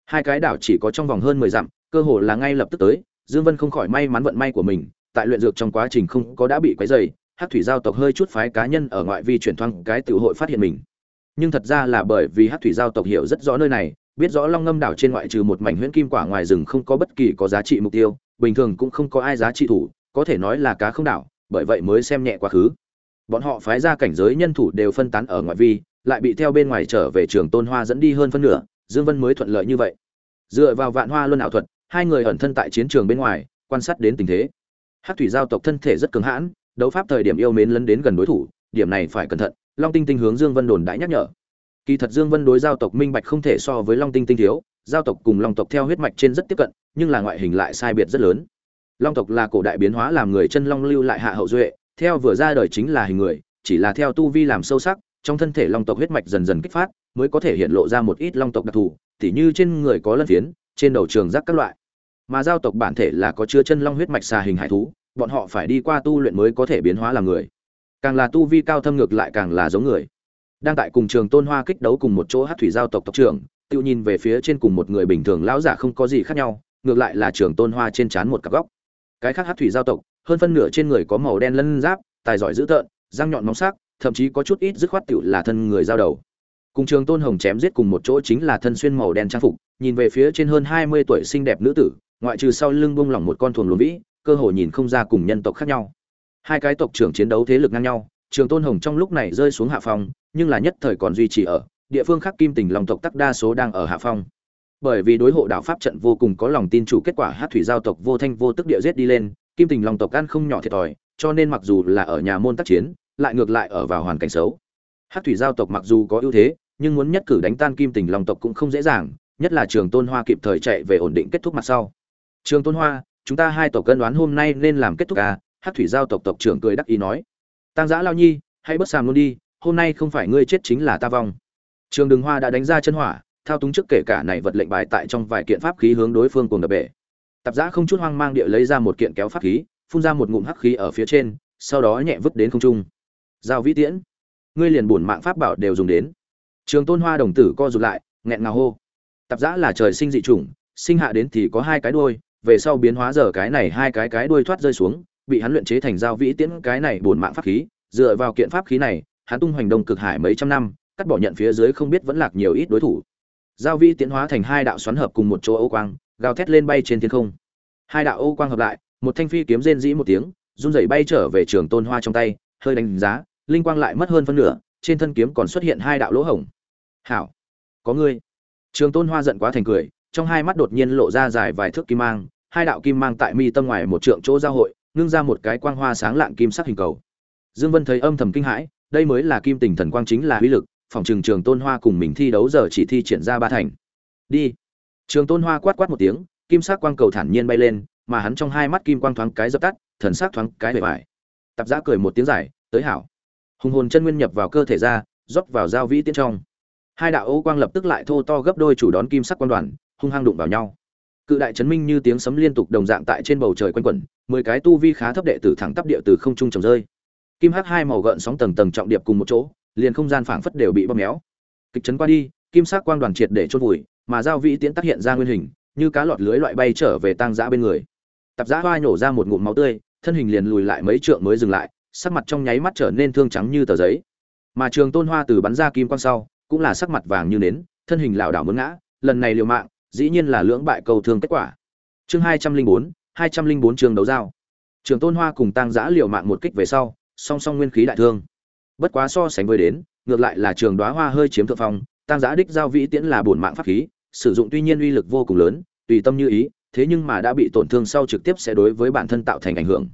Hai cái đảo chỉ có trong vòng hơn mười dặm, cơ hồ là ngay lập tức tới, dương vân không khỏi may mắn vận may của mình, tại luyện dược trong quá trình không có đã bị quấy rầy, hắc thủy giao tộc hơi chút phái cá nhân ở ngoại vi chuyển thoáng cái tiểu hội phát hiện mình. Nhưng thật ra là bởi vì hắc thủy giao tộc hiểu rất rõ nơi này, biết rõ long ngâm đảo trên ngoại trừ một mảnh huyễn kim quả ngoài rừng không có bất kỳ có giá trị mục tiêu, bình thường cũng không có ai giá trị thủ có thể nói là cá không đảo, bởi vậy mới xem nhẹ quá khứ. Bọn họ phái ra cảnh giới nhân thủ đều phân tán ở ngoại vi, lại bị theo bên ngoài trở về trường tôn hoa dẫn đi hơn phân nửa, dương vân mới thuận lợi như vậy. Dựa vào vạn hoa luân ảo thuật, hai người ẩn thân tại chiến trường bên ngoài, quan sát đến tình thế. Hắc thủy giao tộc thân thể rất cứng hãn, đấu pháp thời điểm yêu mến lấn đến gần đối thủ, điểm này phải cẩn thận, long tinh tinh hướng dương vân đồn đãi nhắc nhở. Kỳ thật dương vân đối giao tộc minh bạch không thể so với long tinh tinh thiếu, giao tộc cùng long tộc theo huyết mạch trên rất tiếp cận, nhưng là ngoại hình lại sai biệt rất lớn long tộc là cổ đại biến hóa làm người chân long lưu lại hạ hậu duệ, theo vừa ra đời chính là hình người, chỉ là theo tu vi làm sâu sắc, trong thân thể long tộc huyết mạch dần dần kích phát, mới có thể hiện lộ ra một ít long tộc đặc thù, tỉ như trên người có lân phiến, trên đầu trường giác các loại. Mà giao tộc bản thể là có chứa chân long huyết mạch xà hình hải thú, bọn họ phải đi qua tu luyện mới có thể biến hóa làm người. Càng là tu vi cao thâm ngược lại càng là giống người. Đang tại cùng trường tôn hoa kích đấu cùng một chỗ hát thủy giao tộc tộc trưởng, tự nhìn về phía trên cùng một người bình thường lão giả không có gì khác nhau, ngược lại là trường tôn hoa trên trán một cặp góc cái khác hát thủy giao tộc, hơn phân nửa trên người có màu đen lân giáp, tài giỏi dữ tợn, răng nhọn móng sắc, thậm chí có chút ít dứt khoát tựu là thân người giao đầu. Cùng trường tôn hồng chém giết cùng một chỗ chính là thân xuyên màu đen trang phục, nhìn về phía trên hơn hai mươi tuổi xinh đẹp nữ tử, ngoại trừ sau lưng bông lỏng một con thuồng lùn vĩ, cơ hội nhìn không ra cùng nhân tộc khác nhau. Hai cái tộc trưởng chiến đấu thế lực ngang nhau, trường tôn hồng trong lúc này rơi xuống hạ phong, nhưng là nhất thời còn duy trì ở, địa phương khác kim tỉnh lòng tộc tắc đa số đang ở hạ phong bởi vì đối hộ đảo pháp trận vô cùng có lòng tin chủ kết quả hát thủy giao tộc vô thanh vô tức địa giết đi lên, kim tình lòng tộc ăn không nhỏ thiệt thòi, cho nên mặc dù là ở nhà môn tác chiến, lại ngược lại ở vào hoàn cảnh xấu. Hát thủy giao tộc mặc dù có ưu thế, nhưng muốn nhất cử đánh tan kim tình lòng tộc cũng không dễ dàng, nhất là trường tôn hoa kịp thời chạy về ổn định kết thúc mặt sau. Trường tôn hoa, chúng ta hai tộc cân đoán hôm nay nên làm kết thúc à? Hát thủy giao tộc tộc trưởng cười đắc ý nói. Tăng giã lao nhi, hãy bất sàm luôn đi, hôm nay không phải ngươi chết chính là ta vong. Trường đường hoa đã đánh ra chân hỏa thao túng trước kể cả này vật lệnh bài tại trong vài kiện pháp khí hướng đối phương cùng đập bể. Tạp giã không chút hoang mang địa lấy ra một kiện kéo pháp khí, phun ra một ngụm hắc khí ở phía trên, sau đó nhẹ vứt đến không trung. Giao vĩ tiễn, ngươi liền bổn mạng pháp bảo đều dùng đến. Trường tôn hoa đồng tử co rụt lại, nghẹn ngào hô. Tạp giã là trời sinh dị chủng, sinh hạ đến thì có hai cái đuôi, về sau biến hóa giờ cái này hai cái cái đuôi thoát rơi xuống, bị hắn luyện chế thành giao vĩ tiễn cái này bổn mạng pháp khí. Dựa vào kiện pháp khí này, hắn tung hoành đông cực hải mấy trăm năm, cắt bỏ nhận phía dưới không biết vẫn lạc nhiều ít đối thủ giao vi tiến hóa thành hai đạo xoắn hợp cùng một chỗ ô quang, gào thét lên bay trên thiên không. Hai đạo ô quang hợp lại, một thanh phi kiếm rên dĩ một tiếng, run rẩy bay trở về trường tôn hoa trong tay, hơi đánh giá, linh quang lại mất hơn phân nửa, trên thân kiếm còn xuất hiện hai đạo lỗ hổng. Hảo, có ngươi. Trường tôn hoa giận quá thành cười, trong hai mắt đột nhiên lộ ra dài vài thước kim mang, hai đạo kim mang tại mi tâm ngoài một trượng chỗ giao hội, ngưng ra một cái quang hoa sáng lạng kim sắc hình cầu. Dương vân thấy âm thầm kinh hãi, đây mới là kim tình thần quang chính là uy lực phòng trường trường tôn hoa cùng mình thi đấu giờ chỉ thi triển ra ba thành. Đi. Trường tôn hoa quát quát một tiếng, kim sắc quang cầu thản nhiên bay lên, mà hắn trong hai mắt kim quang thoáng cái dập tắt, thần sắc thoáng cái bề bài tạp giã cười một tiếng dài tới hảo. Hùng hồn chân nguyên nhập vào cơ thể ra, rót vào giao vĩ tiến trong. Hai đạo ô quang lập tức lại thô to gấp đôi chủ đón kim sắc quan đoàn, hung hăng đụng vào nhau. Cự đại chấn minh như tiếng sấm liên tục đồng dạng tại trên bầu trời quanh quẩn, mười cái tu vi khá thấp đệ tử thẳng tắp địa từ không trung trồng rơi. Kim hắc hai màu gợn sóng tầng tầng trọng điệp cùng một chỗ liền không gian phảng phất đều bị bóp méo. Kịch chấn qua đi, kim sắc quang đoàn triệt để chôn vùi, mà giao vĩ tiễn tác hiện ra nguyên hình, như cá lọt lưới loại bay trở về tang giã bên người. Tập dã hoa nhổ ra một ngụm máu tươi, thân hình liền lùi lại mấy trượng mới dừng lại, sắc mặt trong nháy mắt trở nên thương trắng như tờ giấy. Mà trường tôn hoa từ bắn ra kim quang sau, cũng là sắc mặt vàng như nến, thân hình lảo đảo muốn ngã, lần này liều mạng, dĩ nhiên là lưỡng bại cầu thương kết quả. Chương hai trăm linh bốn, hai trăm linh bốn trường đấu giao. Trường tôn hoa cùng tang giã liều mạng một kích về sau, song song nguyên khí đại thương bất quá so sánh với đến, ngược lại là trường đoá hoa hơi chiếm thượng phong, tăng giã đích giao vĩ tiễn là bổn mạng pháp khí, sử dụng tuy nhiên uy lực vô cùng lớn, tùy tâm như ý, thế nhưng mà đã bị tổn thương sau trực tiếp sẽ đối với bản thân tạo thành ảnh hưởng.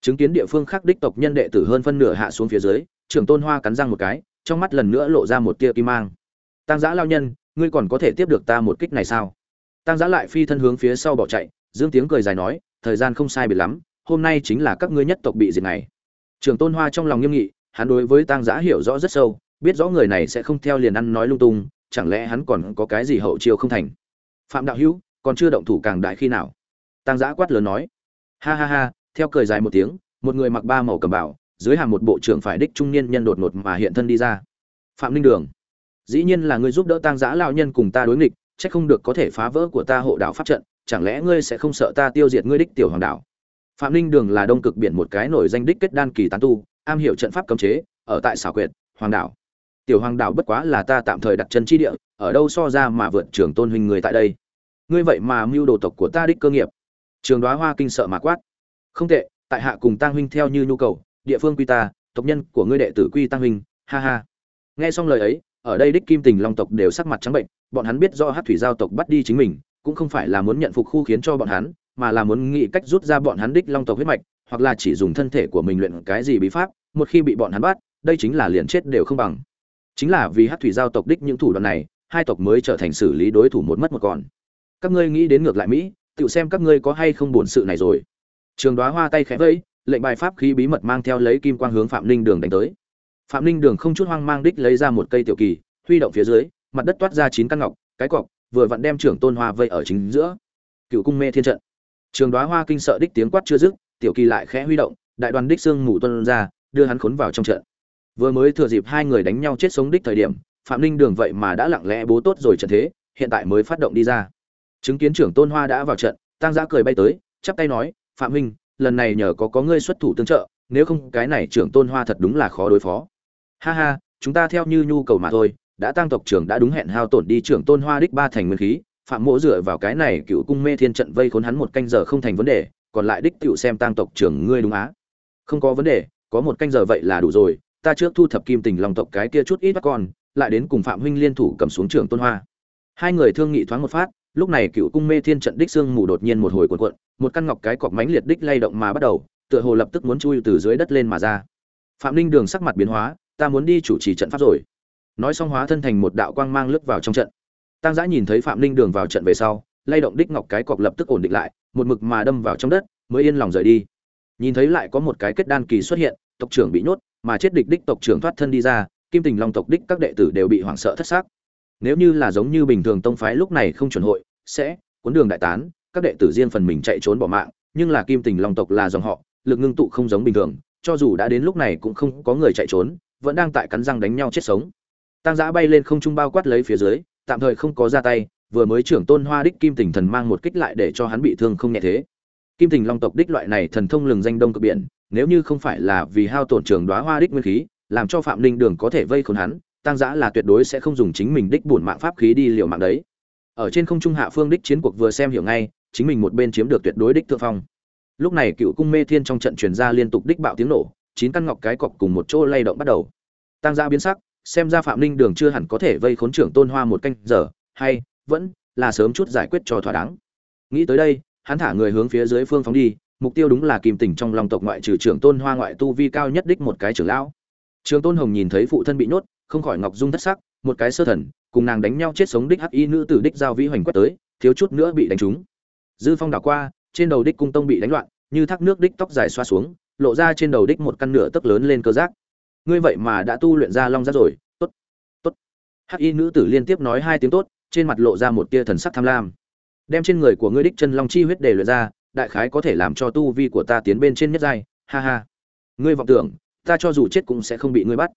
Chứng kiến địa phương khác đích tộc nhân đệ tử hơn phân nửa hạ xuống phía dưới, trưởng tôn hoa cắn răng một cái, trong mắt lần nữa lộ ra một tia kim mang. Tăng giã lao nhân, ngươi còn có thể tiếp được ta một kích này sao? Tăng giã lại phi thân hướng phía sau bỏ chạy, dương tiếng cười dài nói, thời gian không sai biệt lắm, hôm nay chính là các ngươi nhất tộc bị diệt này. Trưởng tôn hoa trong lòng nghiêm nghị hắn đối với Tang giã hiểu rõ rất sâu, biết rõ người này sẽ không theo liền ăn nói lung tung, chẳng lẽ hắn còn có cái gì hậu chiêu không thành? Phạm đạo hữu, còn chưa động thủ càng đại khi nào? Tang giã quát lớn nói. Ha ha ha, theo cười dài một tiếng, một người mặc ba màu cầm bảo dưới hàng một bộ trưởng phải đích trung niên nhân đột ngột mà hiện thân đi ra. Phạm linh đường, dĩ nhiên là ngươi giúp đỡ Tang giã lao nhân cùng ta đối nghịch, chắc không được có thể phá vỡ của ta hộ đạo pháp trận, chẳng lẽ ngươi sẽ không sợ ta tiêu diệt ngươi đích tiểu hoàng đảo phạm linh đường là đông cực biển một cái nổi danh đích kết đan kỳ tán tu am hiểu trận pháp cấm chế, ở tại xảo quyệt, hoàng đảo. Tiểu hoàng đảo bất quá là ta tạm thời đặt chân chi địa, ở đâu so ra mà vượt trường tôn huynh người tại đây. Ngươi vậy mà mưu đồ tộc của ta đích cơ nghiệp. Trường đoá hoa kinh sợ mà quát. Không tệ, tại hạ cùng tăng huynh theo như nhu cầu, địa phương quy ta, tộc nhân của ngươi đệ tử quy tăng huynh, ha ha. Nghe xong lời ấy, ở đây đích kim tình long tộc đều sắc mặt trắng bệnh, bọn hắn biết do hát thủy giao tộc bắt đi chính mình, cũng không phải là muốn nhận phục khu khiến cho bọn hắn, mà là muốn nghĩ cách rút ra bọn hắn đích long tộc huyết mạch hoặc là chỉ dùng thân thể của mình luyện cái gì bí pháp, một khi bị bọn hắn bắt, đây chính là liền chết đều không bằng. Chính là vì hát thủy giao tộc đích những thủ đoạn này, hai tộc mới trở thành xử lý đối thủ một mất một còn. Các ngươi nghĩ đến ngược lại mỹ tự xem các ngươi có hay không buồn sự này rồi. Trường đoá hoa tay khẽ vẫy, lệnh bài pháp khí bí mật mang theo lấy kim quang hướng phạm linh đường đánh tới. Phạm linh đường không chút hoang mang đích lấy ra một cây tiểu kỳ, huy động phía dưới, mặt đất toát ra chín căn ngọc, cái cọc, vừa vặn đem trưởng tôn hoa vây ở chính giữa. Cựu cung mê thiên trận. Trường đoá hoa kinh sợ đích tiếng quát chưa dứt tiểu kỳ lại khẽ huy động, đại đoàn đích xương ngủ tuân ra, đưa hắn khốn vào trong trận. Vừa mới thừa dịp hai người đánh nhau chết sống đích thời điểm, phạm ninh đường vậy mà đã lặng lẽ bố tốt rồi trận thế, hiện tại mới phát động đi ra. Chứng kiến trưởng tôn hoa đã vào trận tăng giã cười bay tới, chắp tay nói, phạm huynh, lần này nhờ có có ngươi xuất thủ tương trợ, nếu không cái này trưởng tôn hoa thật đúng là khó đối phó. Ha ha, chúng ta theo như nhu cầu mà thôi, đã tăng tộc trưởng đã đúng hẹn hao tổn đi trưởng tôn hoa đích ba thành nguyên khí, phạm mỗ dựa vào cái này cựu cung mê thiên trận vây khốn hắn một canh giờ không thành vấn đề còn lại đích tựu xem tăng tộc trưởng ngươi đúng á. Không có vấn đề, có một canh giờ vậy là đủ rồi, ta trước thu thập kim tình lòng tộc cái kia chút ít bắt con, lại đến cùng phạm huynh liên thủ cầm xuống trưởng tôn hoa. Hai người thương nghị thoáng một phát, lúc này cựu cung mê thiên trận đích xương mù đột nhiên một hồi cuộn cuộn, một căn ngọc cái cọc mánh liệt đích lay động mà bắt đầu, tựa hồ lập tức muốn chui từ dưới đất lên mà ra. Phạm linh đường sắc mặt biến hóa, ta muốn đi chủ trì trận pháp rồi. Nói xong hóa thân thành một đạo quang mang lướt vào trong trận. Tăng giã nhìn thấy phạm linh đường vào trận về sau lay động đích ngọc cái cọc lập tức ổn định lại, một mực mà đâm vào trong đất, mới yên lòng rời đi. Nhìn thấy lại có một cái kết đan kỳ xuất hiện, tộc trưởng bị nhốt, mà chết địch đích tộc trưởng thoát thân đi ra, kim tình long tộc đích các đệ tử đều bị hoảng sợ thất xác. Nếu như là giống như bình thường tông phái lúc này không chuẩn hội, sẽ cuốn đường đại tán, các đệ tử riêng phần mình chạy trốn bỏ mạng, nhưng là kim tình long tộc là dòng họ, lực ngưng tụ không giống bình thường, cho dù đã đến lúc này cũng không có người chạy trốn, vẫn đang tại cắn răng đánh nhau chết sống. Tăng giã bay lên không trung bao quát lấy phía dưới, tạm thời không có ra tay vừa mới trưởng tôn hoa đích kim tình thần mang một kích lại để cho hắn bị thương không nhẹ thế. Kim tình long tộc đích loại này thần thông lừng danh đông cực biển, nếu như không phải là vì hao tổn trường đoá hoa đích nguyên khí, làm cho phạm ninh đường có thể vây khốn hắn, tăng giã là tuyệt đối sẽ không dùng chính mình đích bổn mạng pháp khí đi liều mạng đấy. Ở trên không trung hạ phương đích chiến cuộc vừa xem hiểu ngay, chính mình một bên chiếm được tuyệt đối đích thượng phong. Lúc này cựu cung mê thiên trong trận truyền ra liên tục đích bạo tiếng nổ, chín căn ngọc cái cọc cùng một chỗ lay động bắt đầu. Tăng giã biến sắc, xem ra phạm ninh đường chưa hẳn có thể vây khốn trưởng tôn hoa một canh giờ, hay vẫn là sớm chút giải quyết cho thỏa đáng. Nghĩ tới đây, hắn thả người hướng phía dưới phương phóng đi, mục tiêu đúng là kìm tỉnh trong lòng tộc ngoại trừ trưởng tôn hoa ngoại tu vi cao nhất đích một cái trưởng lão. Trường tôn hồng nhìn thấy phụ thân bị nhốt, không khỏi ngọc dung thất sắc, một cái sơ thần, cùng nàng đánh nhau chết sống đích hắc y nữ tử đích giao vĩ hoành quét tới, thiếu chút nữa bị đánh trúng. Dư phong đảo qua, trên đầu đích cung tông bị đánh loạn, như thác nước đích tóc dài xoa xuống, lộ ra trên đầu đích một căn nửa tấc lớn lên cơ giác. Ngươi vậy mà đã tu luyện ra long giác rồi, tốt tốt. Hắc y nữ tử liên tiếp nói hai tiếng tốt trên mặt lộ ra một tia thần sắc tham lam. Đem trên người của ngươi đích chân long chi huyết để luyện ra, đại khái có thể làm cho tu vi của ta tiến bên trên nhất giai. Ha ha. Ngươi vọng tưởng, ta cho dù chết cũng sẽ không bị ngươi bắt.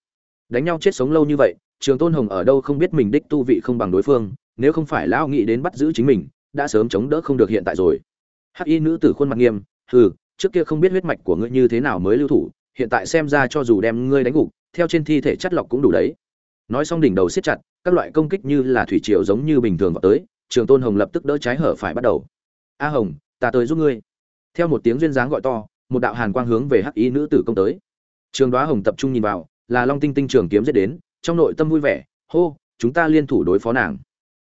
Đánh nhau chết sống lâu như vậy, trường tôn hồng ở đâu không biết mình đích tu vị không bằng đối phương, nếu không phải lão nghĩ đến bắt giữ chính mình, đã sớm chống đỡ không được hiện tại rồi. Hắc y nữ tử khuôn mặt nghiêm, hừ, trước kia không biết huyết mạch của ngươi như thế nào mới lưu thủ, hiện tại xem ra cho dù đem ngươi đánh gục, theo trên thi thể chất lọc cũng đủ đấy nói xong đỉnh đầu siết chặt, các loại công kích như là thủy triều giống như bình thường vào tới, trường tôn hồng lập tức đỡ trái hở phải bắt đầu. A hồng, ta tới giúp ngươi. Theo một tiếng duyên dáng gọi to, một đạo hàn quang hướng về hắc y nữ tử công tới. Trường đoá hồng tập trung nhìn vào, là long tinh tinh trường kiếm giết đến, trong nội tâm vui vẻ, hô, chúng ta liên thủ đối phó nàng.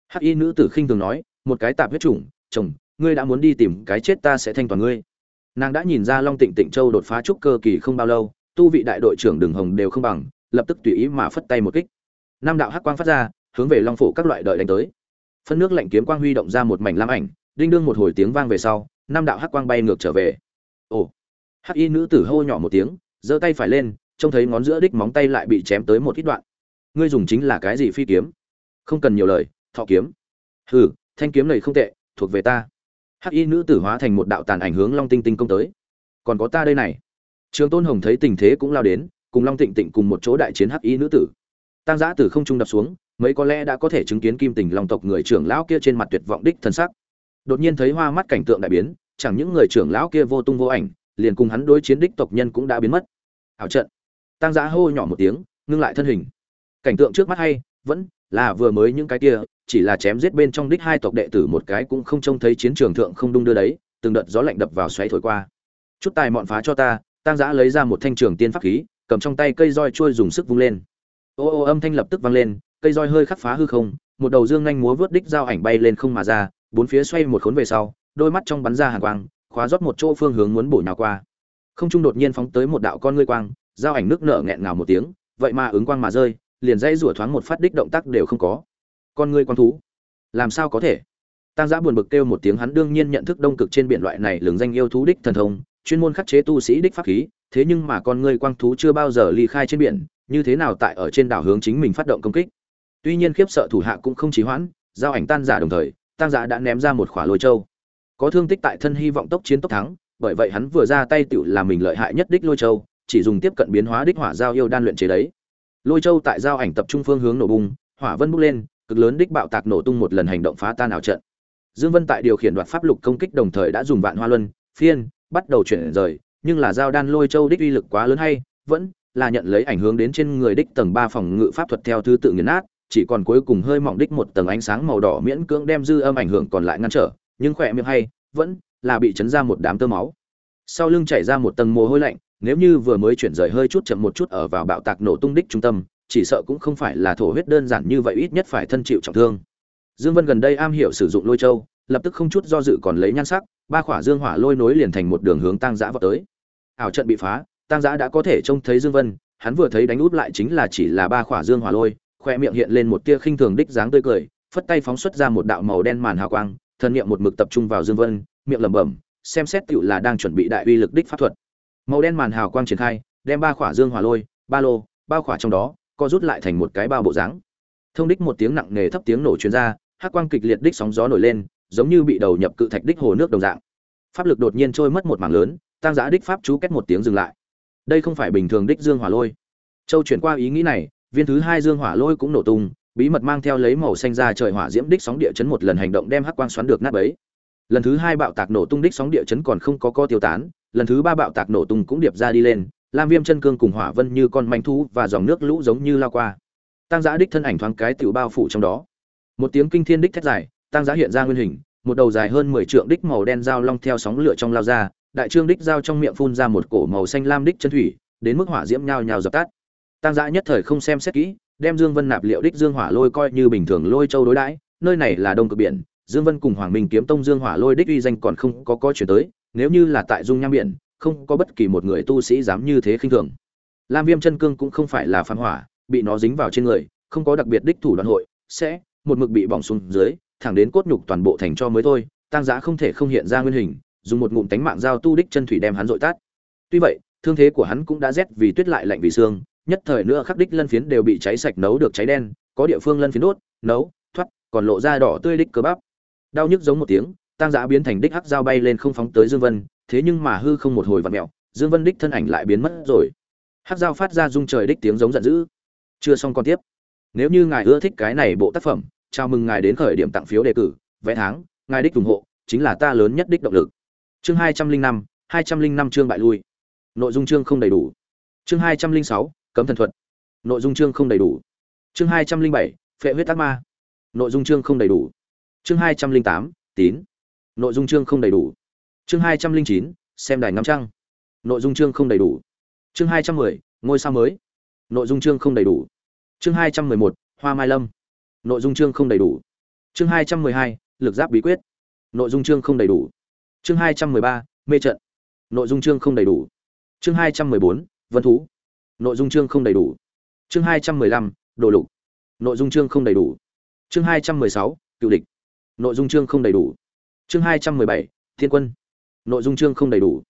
Hắc y nữ tử khinh thường nói, một cái tạp huyết chủng, chồng, ngươi đã muốn đi tìm cái chết ta sẽ thanh toàn ngươi. Nàng đã nhìn ra long tịnh tịnh châu đột phá trúc cơ kỳ không bao lâu, tu vị đại đội trưởng đường hồng đều không bằng, lập tức tùy ý mà phất tay một kích nam đạo hắc quang phát ra, hướng về long phủ các loại đợi đánh tới. Phân nước lạnh kiếm quang huy động ra một mảnh lam ảnh, đinh đương một hồi tiếng vang về sau, nam đạo hắc quang bay ngược trở về. Ồ! Hắc y nữ tử hô nhỏ một tiếng, giơ tay phải lên, trông thấy ngón giữa đích móng tay lại bị chém tới một ít đoạn. Ngươi dùng chính là cái gì phi kiếm? Không cần nhiều lời, thọ kiếm. Hừ, thanh kiếm này không tệ, thuộc về ta. Hắc y nữ tử hóa thành một đạo tàn ảnh hướng long tinh tinh công tới. Còn có ta đây này. Trường tôn hồng thấy tình thế cũng lao đến, cùng long tịnh tịnh cùng một chỗ đại chiến hắc y nữ tử tăng giã từ không trung đập xuống, mấy có lẽ đã có thể chứng kiến kim tình long tộc người trưởng lão kia trên mặt tuyệt vọng đích thân sắc. Đột nhiên thấy hoa mắt cảnh tượng đại biến, chẳng những người trưởng lão kia vô tung vô ảnh, liền cùng hắn đối chiến đích tộc nhân cũng đã biến mất. Ảo trận. Tăng giã hô nhỏ một tiếng, ngưng lại thân hình. Cảnh tượng trước mắt hay, vẫn là vừa mới những cái kia, chỉ là chém giết bên trong đích hai tộc đệ tử một cái cũng không trông thấy chiến trường thượng không đung đưa đấy, từng đợt gió lạnh đập vào xoáy thổi qua. Chút tài mọn phá cho ta, tăng giã lấy ra một thanh trường tiên pháp khí, cầm trong tay cây roi trôi dùng sức vung lên ô ô, âm thanh lập tức vang lên, cây roi hơi khắc phá hư không, một đầu dương nhanh múa vớt đích dao ảnh bay lên không mà ra, bốn phía xoay một khốn về sau, đôi mắt trong bắn ra hàng quang, khóa rót một chỗ phương hướng muốn bổ nhào qua. Không trung đột nhiên phóng tới một đạo con ngươi quang, dao ảnh nước nở nghẹn ngào một tiếng, vậy mà ứng quang mà rơi, liền dây rủa thoáng một phát đích động tác đều không có. Con ngươi quang thú, làm sao có thể? Tăng giã buồn bực kêu một tiếng, hắn đương nhiên nhận thức đông cực trên biển loại này lường danh yêu thú đích thần thông, chuyên môn khắc chế tu sĩ đích pháp khí thế nhưng mà con ngươi quang thú chưa bao giờ ly khai trên biển, như thế nào tại ở trên đảo hướng chính mình phát động công kích. Tuy nhiên khiếp sợ thủ hạ cũng không trì hoãn, giao ảnh tan giả đồng thời tăng giả đã ném ra một khỏa lôi châu. Có thương tích tại thân hy vọng tốc chiến tốc thắng, bởi vậy hắn vừa ra tay tiểu là mình lợi hại nhất đích lôi châu, chỉ dùng tiếp cận biến hóa đích hỏa giao yêu đan luyện chế đấy. Lôi châu tại giao ảnh tập trung phương hướng nổ bung hỏa vân bốc lên, cực lớn đích bạo tạc nổ tung một lần hành động phá tan ảo trận. Dương vân tại điều khiển đoạt pháp lục công kích đồng thời đã dùng vạn hoa luân, phiên, bắt đầu chuyển rời nhưng là giao đan lôi châu đích uy lực quá lớn hay, vẫn là nhận lấy ảnh hưởng đến trên người đích tầng ba phòng ngự pháp thuật theo thứ tự nghiền nát, chỉ còn cuối cùng hơi mỏng đích một tầng ánh sáng màu đỏ miễn cưỡng đem dư âm ảnh hưởng còn lại ngăn trở, nhưng khỏe miệng hay, vẫn là bị chấn ra một đám tơ máu. Sau lưng chảy ra một tầng mồ hôi lạnh, nếu như vừa mới chuyển rời hơi chút chậm một chút ở vào bạo tạc nổ tung đích trung tâm, chỉ sợ cũng không phải là thổ huyết đơn giản như vậy, ít nhất phải thân chịu trọng thương. Dương vân gần đây am hiểu sử dụng lôi châu, lập tức không chút do dự còn lấy nhan sắc, ba khỏa dương hỏa lôi nối liền thành một đường hướng tăng giã vào tới ảo trận bị phá tăng giã đã có thể trông thấy dương vân, hắn vừa thấy đánh út lại chính là chỉ là ba khỏa dương hỏa lôi, khoe miệng hiện lên một tia khinh thường đích dáng tươi cười, phất tay phóng xuất ra một đạo màu đen màn hào quang, thần niệm một mực tập trung vào dương vân, miệng lẩm bẩm, xem xét tựu là đang chuẩn bị đại uy lực đích pháp thuật. Màu đen màn hào quang triển khai, đem ba khỏa dương hỏa lôi, ba lô bao khỏa trong đó, co rút lại thành một cái bao bộ dáng. Thông đích một tiếng nặng nề thấp tiếng nổ chuyên ra, hắc quang kịch liệt đích sóng gió nổi lên, giống như bị đầu nhập cự thạch đích hồ nước đồng dạng. Pháp lực đột nhiên trôi mất một mảng lớn tăng giã đích pháp chú kết một tiếng dừng lại. Đây không phải bình thường đích dương hỏa lôi. Châu chuyển qua ý nghĩ này, viên thứ hai dương hỏa lôi cũng nổ tung, bí mật mang theo lấy màu xanh ra trời hỏa diễm đích sóng địa chấn một lần hành động đem hắc quang xoắn được nát bấy. Lần thứ hai bạo tạc nổ tung đích sóng địa chấn còn không có co tiêu tán, lần thứ ba bạo tạc nổ tung cũng điệp ra đi lên, lam viêm chân cương cùng hỏa vân như con manh thú và dòng nước lũ giống như lao qua. Tăng giã đích thân ảnh thoáng cái tiểu bao phủ trong đó. Một tiếng kinh thiên đích thét dài, tăng giã hiện ra nguyên hình, một đầu dài hơn mười trượng đích màu đen dao long theo sóng lửa trong lao ra đại trương đích dao trong miệng phun ra một cổ màu xanh lam đích chân thủy, đến mức hỏa diễm nhao nhao dập tắt. Tăng giã nhất thời không xem xét kỹ, đem dương vân nạp liệu đích dương hỏa lôi coi như bình thường lôi châu đối đãi, nơi này là đông cực biển, dương vân cùng hoàng minh kiếm tông dương hỏa lôi đích uy danh còn không có có chuyển tới, nếu như là tại dung nham biển, không có bất kỳ một người tu sĩ dám như thế khinh thường. Lam viêm chân cương cũng không phải là phản hỏa, bị nó dính vào trên người, không có đặc biệt đích thủ đoạn hội, sẽ một mực bị bỏng xuống dưới, thẳng đến cốt nhục toàn bộ thành cho mới thôi, tăng giá không thể không hiện ra nguyên hình dùng một ngụm tánh mạng giao tu đích chân thủy đem hắn dội tát. Tuy vậy, thương thế của hắn cũng đã rét vì tuyết lại lạnh vì xương nhất thời nữa khắc đích lân phiến đều bị cháy sạch nấu được cháy đen, có địa phương lân phiến đốt, nấu, thoát, còn lộ ra đỏ tươi đích cơ bắp. Đau nhức giống một tiếng tăng giã biến thành đích hắc dao bay lên không phóng tới dương vân, thế nhưng mà hư không một hồi vặn mẹo dương vân đích thân ảnh lại biến mất rồi. Hắc dao phát ra rung trời đích tiếng giống giận dữ. Chưa xong còn tiếp. Nếu như ngài ưa thích cái này bộ tác phẩm, chào mừng ngài đến khởi điểm tặng phiếu đề cử vẽ tháng, ngài đích ủng hộ, chính là ta lớn nhất đích động lực chương hai trăm linh năm, hai trăm linh năm chương bại lui. Nội dung chương không đầy đủ. Chương hai trăm linh sáu, cấm thần thuật. Nội dung chương không đầy đủ. Chương hai trăm linh bảy, phệ huyết ác ma. Nội dung chương không đầy đủ. Chương hai trăm linh tám, tín. Nội dung chương không đầy đủ. Chương hai trăm linh chín, xem đài ngắm trăng. Nội dung chương không đầy đủ. Chương hai trăm mười, ngôi sao mới. Nội dung chương không đầy đủ. Chương hai trăm mười một, hoa mai lâm. Nội dung chương không đầy đủ. Chương hai trăm mười hai, lực giáp bí quyết. Nội dung chương không đầy đủ chương hai trăm mười ba, mê trận. Nội dung chương không đầy đủ. Chương hai trăm mười bốn, vân thú. Nội dung chương không đầy đủ. Chương hai trăm mười lăm, đồ lục. Nội dung chương không đầy đủ. Chương hai trăm mười sáu, cựu địch. Nội dung chương không đầy đủ. Chương hai trăm mười bảy, thiên quân. Nội dung chương không đầy đủ.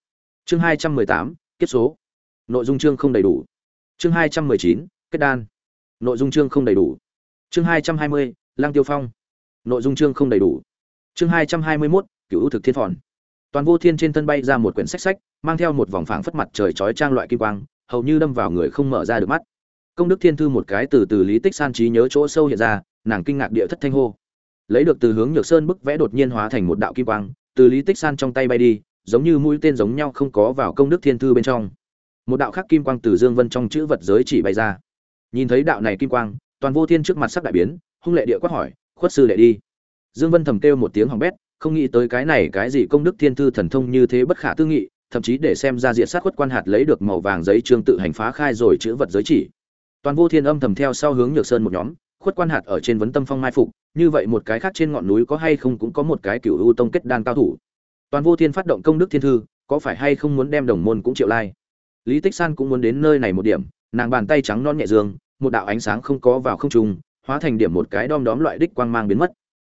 Chương hai trăm mười tám, kiếp số. Nội dung chương không đầy đủ. Chương hai trăm mười chín, kết đan. Nội dung chương không đầy đủ. Chương hai trăm hai mươi lang tiêu phong. Nội dung chương không đầy đủ. Chương hai trăm hai mươi mốt, cựu ưu thực thiên phòn toàn vô thiên trên thân bay ra một quyển sách sách, mang theo một vòng phảng phất mặt trời chói trang loại kim quang, hầu như đâm vào người không mở ra được mắt. Công đức thiên thư một cái từ từ lý tích san trí nhớ chỗ sâu hiện ra, nàng kinh ngạc địa thất thanh hô. Lấy được từ hướng nhược sơn bức vẽ đột nhiên hóa thành một đạo kim quang, từ lý tích san trong tay bay đi, giống như mũi tên giống nhau không có vào công đức thiên thư bên trong. Một đạo khác kim quang từ dương vân trong chữ vật giới chỉ bay ra. Nhìn thấy đạo này kim quang, toàn vô thiên trước mặt sắc đại biến, hung lệ địa quát hỏi, khuất sư đệ đi. Dương vân thầm kêu một tiếng hỏng bét không nghĩ tới cái này cái gì công đức thiên thư thần thông như thế bất khả tư nghị, thậm chí để xem ra diện sát khuất quan hạt lấy được màu vàng giấy trương tự hành phá khai rồi chữ vật giới chỉ. Toàn vô thiên âm thầm theo sau hướng nhược sơn một nhóm, khuất quan hạt ở trên vấn tâm phong mai phục, như vậy một cái khác trên ngọn núi có hay không cũng có một cái cựu ưu tông kết đan cao thủ. Toàn vô thiên phát động công đức thiên thư, có phải hay không muốn đem đồng môn cũng triệu lai? Lý tích san cũng muốn đến nơi này một điểm, nàng bàn tay trắng non nhẹ dương, một đạo ánh sáng không có vào không trung, hóa thành điểm một cái đom đóm loại đích quang mang biến mất.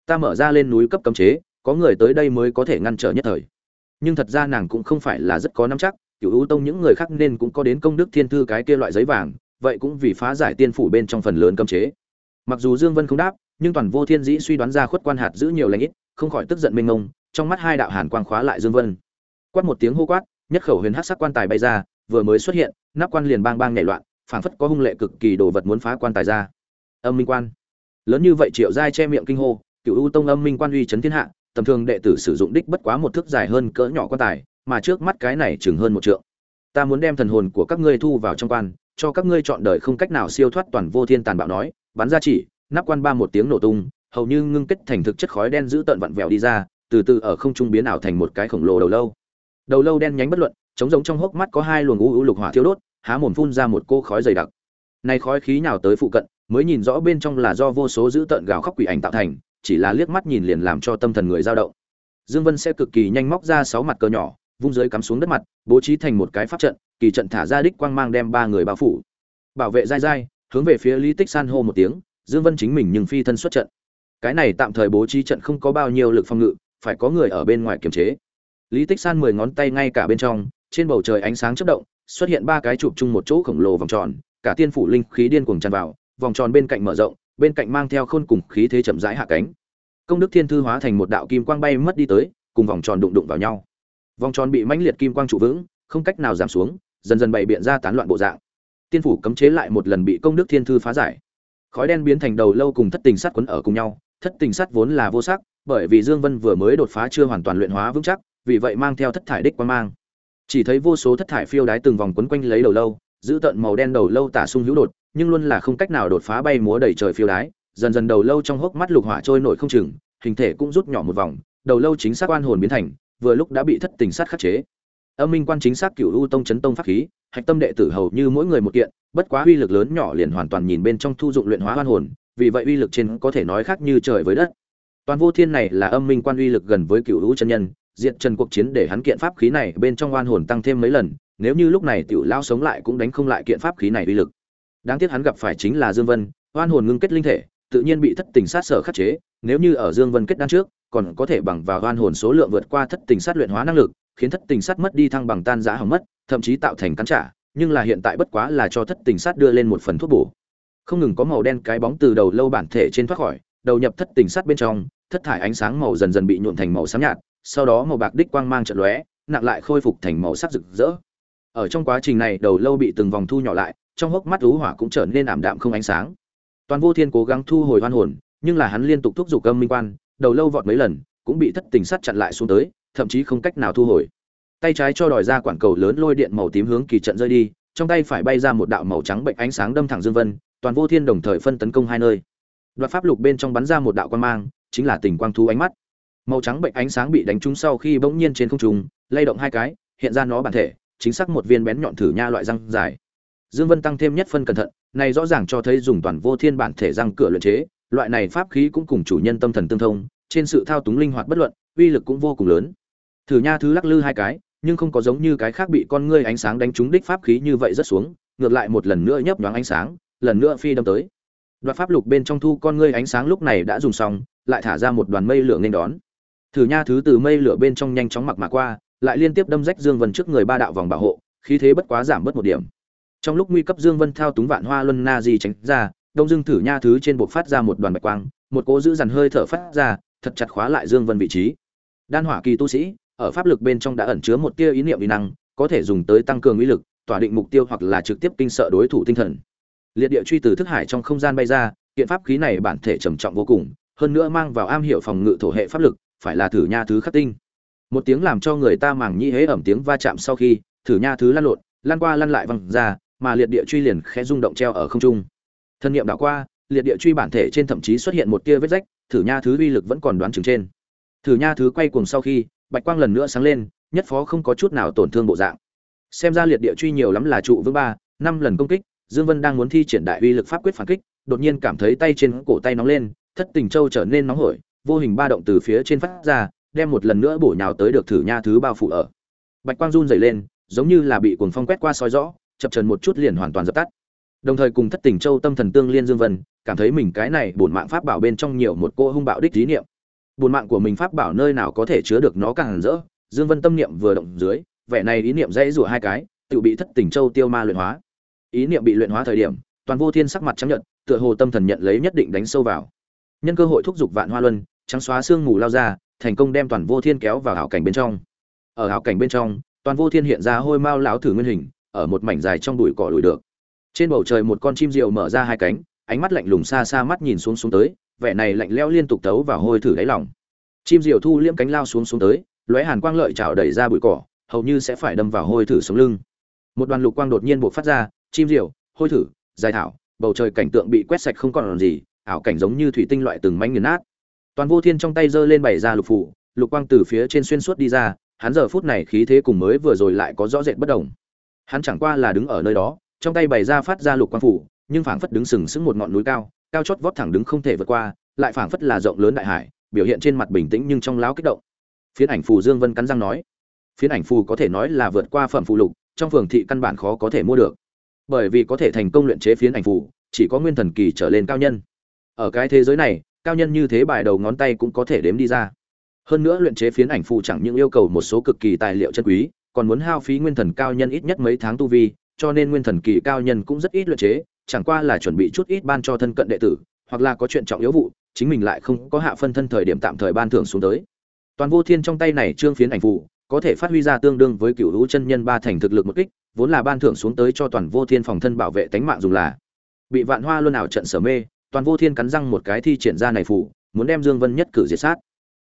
Ta mở ra lên núi cấp cấm chế có người tới đây mới có thể ngăn trở nhất thời. Nhưng thật ra nàng cũng không phải là rất có nắm chắc cựu ưu tông những người khác nên cũng có đến công đức thiên thư cái kia loại giấy vàng, vậy cũng vì phá giải tiên phủ bên trong phần lớn cấm chế. Mặc dù dương vân không đáp, nhưng toàn vô thiên dĩ suy đoán ra khuất quan hạt giữ nhiều lãnh ít, không khỏi tức giận mênh ngông trong mắt hai đạo hàn quang khóa lại dương vân. Quát một tiếng hô quát, nhất khẩu huyền hắc sắc quan tài bay ra, vừa mới xuất hiện, nắp quan liền bang bang nhảy loạn, phảng phất có hung lệ cực kỳ đồ vật muốn phá quan tài ra. Âm minh quan. Lớn như vậy triệu giai che miệng kinh hô cựu ưu tông âm minh quan uy chấn thiên hạ tầm thường đệ tử sử dụng đích bất quá một thước dài hơn cỡ nhỏ quan tài, mà trước mắt cái này chừng hơn một trượng. Ta muốn đem thần hồn của các ngươi thu vào trong quan, cho các ngươi chọn đời không cách nào siêu thoát toàn vô thiên tàn bạo nói, bắn ra chỉ, nắp quan ba một tiếng nổ tung, hầu như ngưng kết thành thực chất khói đen giữ tận vặn vẹo đi ra, từ từ ở không trung biến ảo thành một cái khổng lồ đầu lâu. Đầu lâu đen nhánh bất luận, trống giống trong hốc mắt có hai luồng u u lục hỏa thiêu đốt, há mồm phun ra một cô khói dày đặc. Nay khói khí nào tới phụ cận, mới nhìn rõ bên trong là do vô số dữ tợn gào khóc quỷ ảnh tạo thành chỉ là liếc mắt nhìn liền làm cho tâm thần người dao động. Dương vân sẽ cực kỳ nhanh móc ra sáu mặt cờ nhỏ, vung dưới cắm xuống đất mặt, bố trí thành một cái pháp trận, kỳ trận thả ra đích quang mang đem ba người bao phủ. Bảo vệ dai dai hướng về phía lý tích san hô một tiếng, dương vân chính mình nhưng phi thân xuất trận. Cái này tạm thời bố trí trận không có bao nhiêu lực phòng ngự, phải có người ở bên ngoài kiềm chế. Lý tích san mười ngón tay ngay cả bên trong, trên bầu trời ánh sáng chớp động, xuất hiện ba cái chụp chung một chỗ khổng lồ vòng tròn, cả tiên phủ linh khí điên cuồng tràn vào, vòng tròn bên cạnh mở rộng, bên cạnh mang theo khôn cùng khí thế chậm rãi hạ cánh công đức thiên thư hóa thành một đạo kim quang bay mất đi tới, cùng vòng tròn đụng đụng vào nhau. Vòng tròn bị mãnh liệt kim quang trụ vững, không cách nào giảm xuống, dần dần bày biện ra tán loạn bộ dạng. Tiên phủ cấm chế lại một lần bị công đức thiên thư phá giải. Khói đen biến thành đầu lâu cùng thất tình sắt quấn ở cùng nhau, thất tình sắt vốn là vô sắc, bởi vì dương vân vừa mới đột phá chưa hoàn toàn luyện hóa vững chắc, vì vậy mang theo thất thải đích quang mang. Chỉ thấy vô số thất thải phiêu đái từng vòng quấn quanh lấy đầu lâu, giữ tận màu đen đầu lâu tả sung hữu đột, nhưng luôn là không cách nào đột phá bay múa đầy trời phiêu đái dần dần đầu lâu trong hốc mắt lục hỏa trôi nổi không chừng, hình thể cũng rút nhỏ một vòng, đầu lâu chính xác oan hồn biến thành, vừa lúc đã bị thất tình sát khắc chế. Âm minh quan chính xác cửu u tông chấn tông pháp khí, hạch tâm đệ tử hầu như mỗi người một kiện, bất quá uy lực lớn nhỏ liền hoàn toàn nhìn bên trong thu dụng luyện hóa oan hồn, vì vậy uy lực trên có thể nói khác như trời với đất. Toàn vô thiên này là âm minh quan uy lực gần với cửu u chân nhân diện trần cuộc chiến để hắn kiện pháp khí này bên trong oan hồn tăng thêm mấy lần, nếu như lúc này tiểu lao sống lại cũng đánh không lại kiện pháp khí này uy lực. Đáng tiếc hắn gặp phải chính là dương vân, oan hồn ngưng kết linh thể tự nhiên bị thất tình sát sở khắc chế, nếu như ở dương vân kết đan trước, còn có thể bằng vào oan hồn số lượng vượt qua thất tình sát luyện hóa năng lực, khiến thất tình sát mất đi thăng bằng tan rã hỏng mất, thậm chí tạo thành cắn trả, nhưng là hiện tại bất quá là cho thất tình sát đưa lên một phần thuốc bổ. Không ngừng có màu đen cái bóng từ đầu lâu bản thể trên thoát khỏi, đầu nhập thất tình sát bên trong, thất thải ánh sáng màu dần dần bị nhuộn thành màu xám nhạt, sau đó màu bạc đích quang mang trận lóe, nặng lại khôi phục thành màu sắc rực rỡ. Ở trong quá trình này, đầu lâu bị từng vòng thu nhỏ lại, trong hốc mắt ú hỏa cũng trở nên ảm đạm không ánh sáng toàn vô thiên cố gắng thu hồi hoan hồn, nhưng là hắn liên tục thúc giục âm minh quan, đầu lâu vọt mấy lần, cũng bị thất tình sắt chặn lại xuống tới, thậm chí không cách nào thu hồi. Tay trái cho đòi ra quản cầu lớn lôi điện màu tím hướng kỳ trận rơi đi, trong tay phải bay ra một đạo màu trắng bệnh ánh sáng đâm thẳng dương vân, toàn vô thiên đồng thời phân tấn công hai nơi. Đoạt pháp lục bên trong bắn ra một đạo quan mang, chính là tình quang thú ánh mắt. Màu trắng bệnh ánh sáng bị đánh trúng sau khi bỗng nhiên trên không trung, lay động hai cái, hiện ra nó bản thể, chính xác một viên bén nhọn thử nha loại răng dài dương vân tăng thêm nhất phân cẩn thận, này rõ ràng cho thấy dùng toàn vô thiên bản thể răng cửa luyện chế, loại này pháp khí cũng cùng chủ nhân tâm thần tương thông, trên sự thao túng linh hoạt bất luận, uy lực cũng vô cùng lớn. Thử nha thứ lắc lư hai cái, nhưng không có giống như cái khác bị con ngươi ánh sáng đánh trúng đích pháp khí như vậy rất xuống, ngược lại một lần nữa nhấp nhoáng ánh sáng, lần nữa phi đâm tới. Đoạt pháp lục bên trong thu con ngươi ánh sáng lúc này đã dùng xong, lại thả ra một đoàn mây lửa nên đón. Thử nha thứ từ mây lửa bên trong nhanh chóng mặc mà qua, lại liên tiếp đâm rách dương vân trước người ba đạo vòng bảo hộ, khí thế bất quá giảm bớt một điểm trong lúc nguy cấp dương vân thao túng vạn hoa luân na di tránh ra, đông dương thử nha thứ trên buộc phát ra một đoàn bạch quang, một cỗ giữ dằn hơi thở phát ra, thật chặt khóa lại dương vân vị trí. Đan hỏa kỳ tu sĩ, ở pháp lực bên trong đã ẩn chứa một tia ý niệm uy năng, có thể dùng tới tăng cường uy lực, tỏa định mục tiêu hoặc là trực tiếp kinh sợ đối thủ tinh thần. Liệt địa truy từ thức hải trong không gian bay ra, kiện pháp khí này bản thể trầm trọng vô cùng, hơn nữa mang vào am hiểu phòng ngự thổ hệ pháp lực, phải là thử nha thứ khắc tinh. Một tiếng làm cho người ta màng nhĩ hế ẩm tiếng va chạm sau khi, thử nha thứ lăn lộn lăn qua lăn lại văng ra mà liệt địa truy liền khẽ rung động treo ở không trung. Thân nhiệm đảo qua, liệt địa truy bản thể trên thậm chí xuất hiện một tia vết rách, thử nha thứ uy lực vẫn còn đoán chừng trên. Thử nha thứ quay cuồng sau khi, bạch quang lần nữa sáng lên, nhất phó không có chút nào tổn thương bộ dạng. Xem ra liệt địa truy nhiều lắm là trụ vững ba, năm lần công kích, dương vân đang muốn thi triển đại uy lực pháp quyết phản kích, đột nhiên cảm thấy tay trên cổ tay nóng lên, thất tình châu trở nên nóng hổi, vô hình ba động từ phía trên phát ra, đem một lần nữa bổ nhào tới được thử nha thứ bao phủ ở. Bạch quang run dày lên, giống như là bị cuồng phong quét qua soi rõ chập trần một chút liền hoàn toàn dập tắt. Đồng thời cùng thất tình châu, tâm thần tương liên dương vân, cảm thấy mình cái này bổn mạng pháp bảo bên trong nhiều một cô hung bạo đích lý niệm. Bổn mạng của mình pháp bảo nơi nào có thể chứa được nó càng rỡ, dương vân tâm niệm vừa động dưới, vẻ này ý niệm dãy rủa hai cái, tự bị thất tình châu tiêu ma luyện hóa. Ý niệm bị luyện hóa thời điểm, toàn vô thiên sắc mặt trắng nhận tựa hồ tâm thần nhận lấy nhất định đánh sâu vào. Nhân cơ hội thúc giục vạn hoa luân, trắng xóa xương ngủ lao ra, thành công đem toàn vô thiên kéo vào hảo cảnh bên trong. Ở hảo cảnh bên trong, toàn vô thiên hiện ra hôi mao lão thử nguyên hình ở một mảnh dài trong bụi cỏ lùi được. Trên bầu trời một con chim diều mở ra hai cánh, ánh mắt lạnh lùng xa xa mắt nhìn xuống xuống tới, vẻ này lạnh lẽo liên tục tấu vào hôi thử đáy lòng. Chim diều thu liễm cánh lao xuống xuống tới, lóe hàn quang lợi chảo đẩy ra bụi cỏ, hầu như sẽ phải đâm vào hôi thử sống lưng. Một đoàn lục quang đột nhiên buộc phát ra, chim diều hôi thử, dài thảo, bầu trời cảnh tượng bị quét sạch không còn làm gì, ảo cảnh giống như thủy tinh loại từng manh nghiền nát. Toàn vô thiên trong tay giơ lên bày ra lục phủ, lục quang từ phía trên xuyên suốt đi ra, hắn giờ phút này khí thế cùng mới vừa rồi lại có rõ rệt bất đồng hắn chẳng qua là đứng ở nơi đó, trong tay bày ra phát ra lục quang phủ, nhưng phảng phất đứng sừng sững một ngọn núi cao cao chót vót thẳng đứng không thể vượt qua, lại phảng phất là rộng lớn đại hải, biểu hiện trên mặt bình tĩnh nhưng trong láo kích động. Phiến ảnh phù dương vân cắn răng nói, phiến ảnh phù có thể nói là vượt qua phẩm phù lục, trong phường thị căn bản khó có thể mua được. Bởi vì có thể thành công luyện chế phiến ảnh phù, chỉ có nguyên thần kỳ trở lên cao nhân. Ở cái thế giới này, cao nhân như thế bài đầu ngón tay cũng có thể đếm đi ra. Hơn nữa luyện chế phiến ảnh phù chẳng những yêu cầu một số cực kỳ tài liệu chân quý còn muốn hao phí nguyên thần cao nhân ít nhất mấy tháng tu vi, cho nên nguyên thần kỳ cao nhân cũng rất ít luyện chế, chẳng qua là chuẩn bị chút ít ban cho thân cận đệ tử, hoặc là có chuyện trọng yếu vụ, chính mình lại không có hạ phân thân thời điểm tạm thời ban thưởng xuống tới. Toàn vô thiên trong tay này trương phiến ảnh phù, có thể phát huy ra tương đương với cựu lũ chân nhân ba thành thực lực một kích, vốn là ban thưởng xuống tới cho toàn vô thiên phòng thân bảo vệ tánh mạng dùng là. Bị vạn hoa luôn ảo trận sở mê, toàn vô thiên cắn răng một cái thi triển ra này phù, muốn đem dương vân nhất cử diệt sát.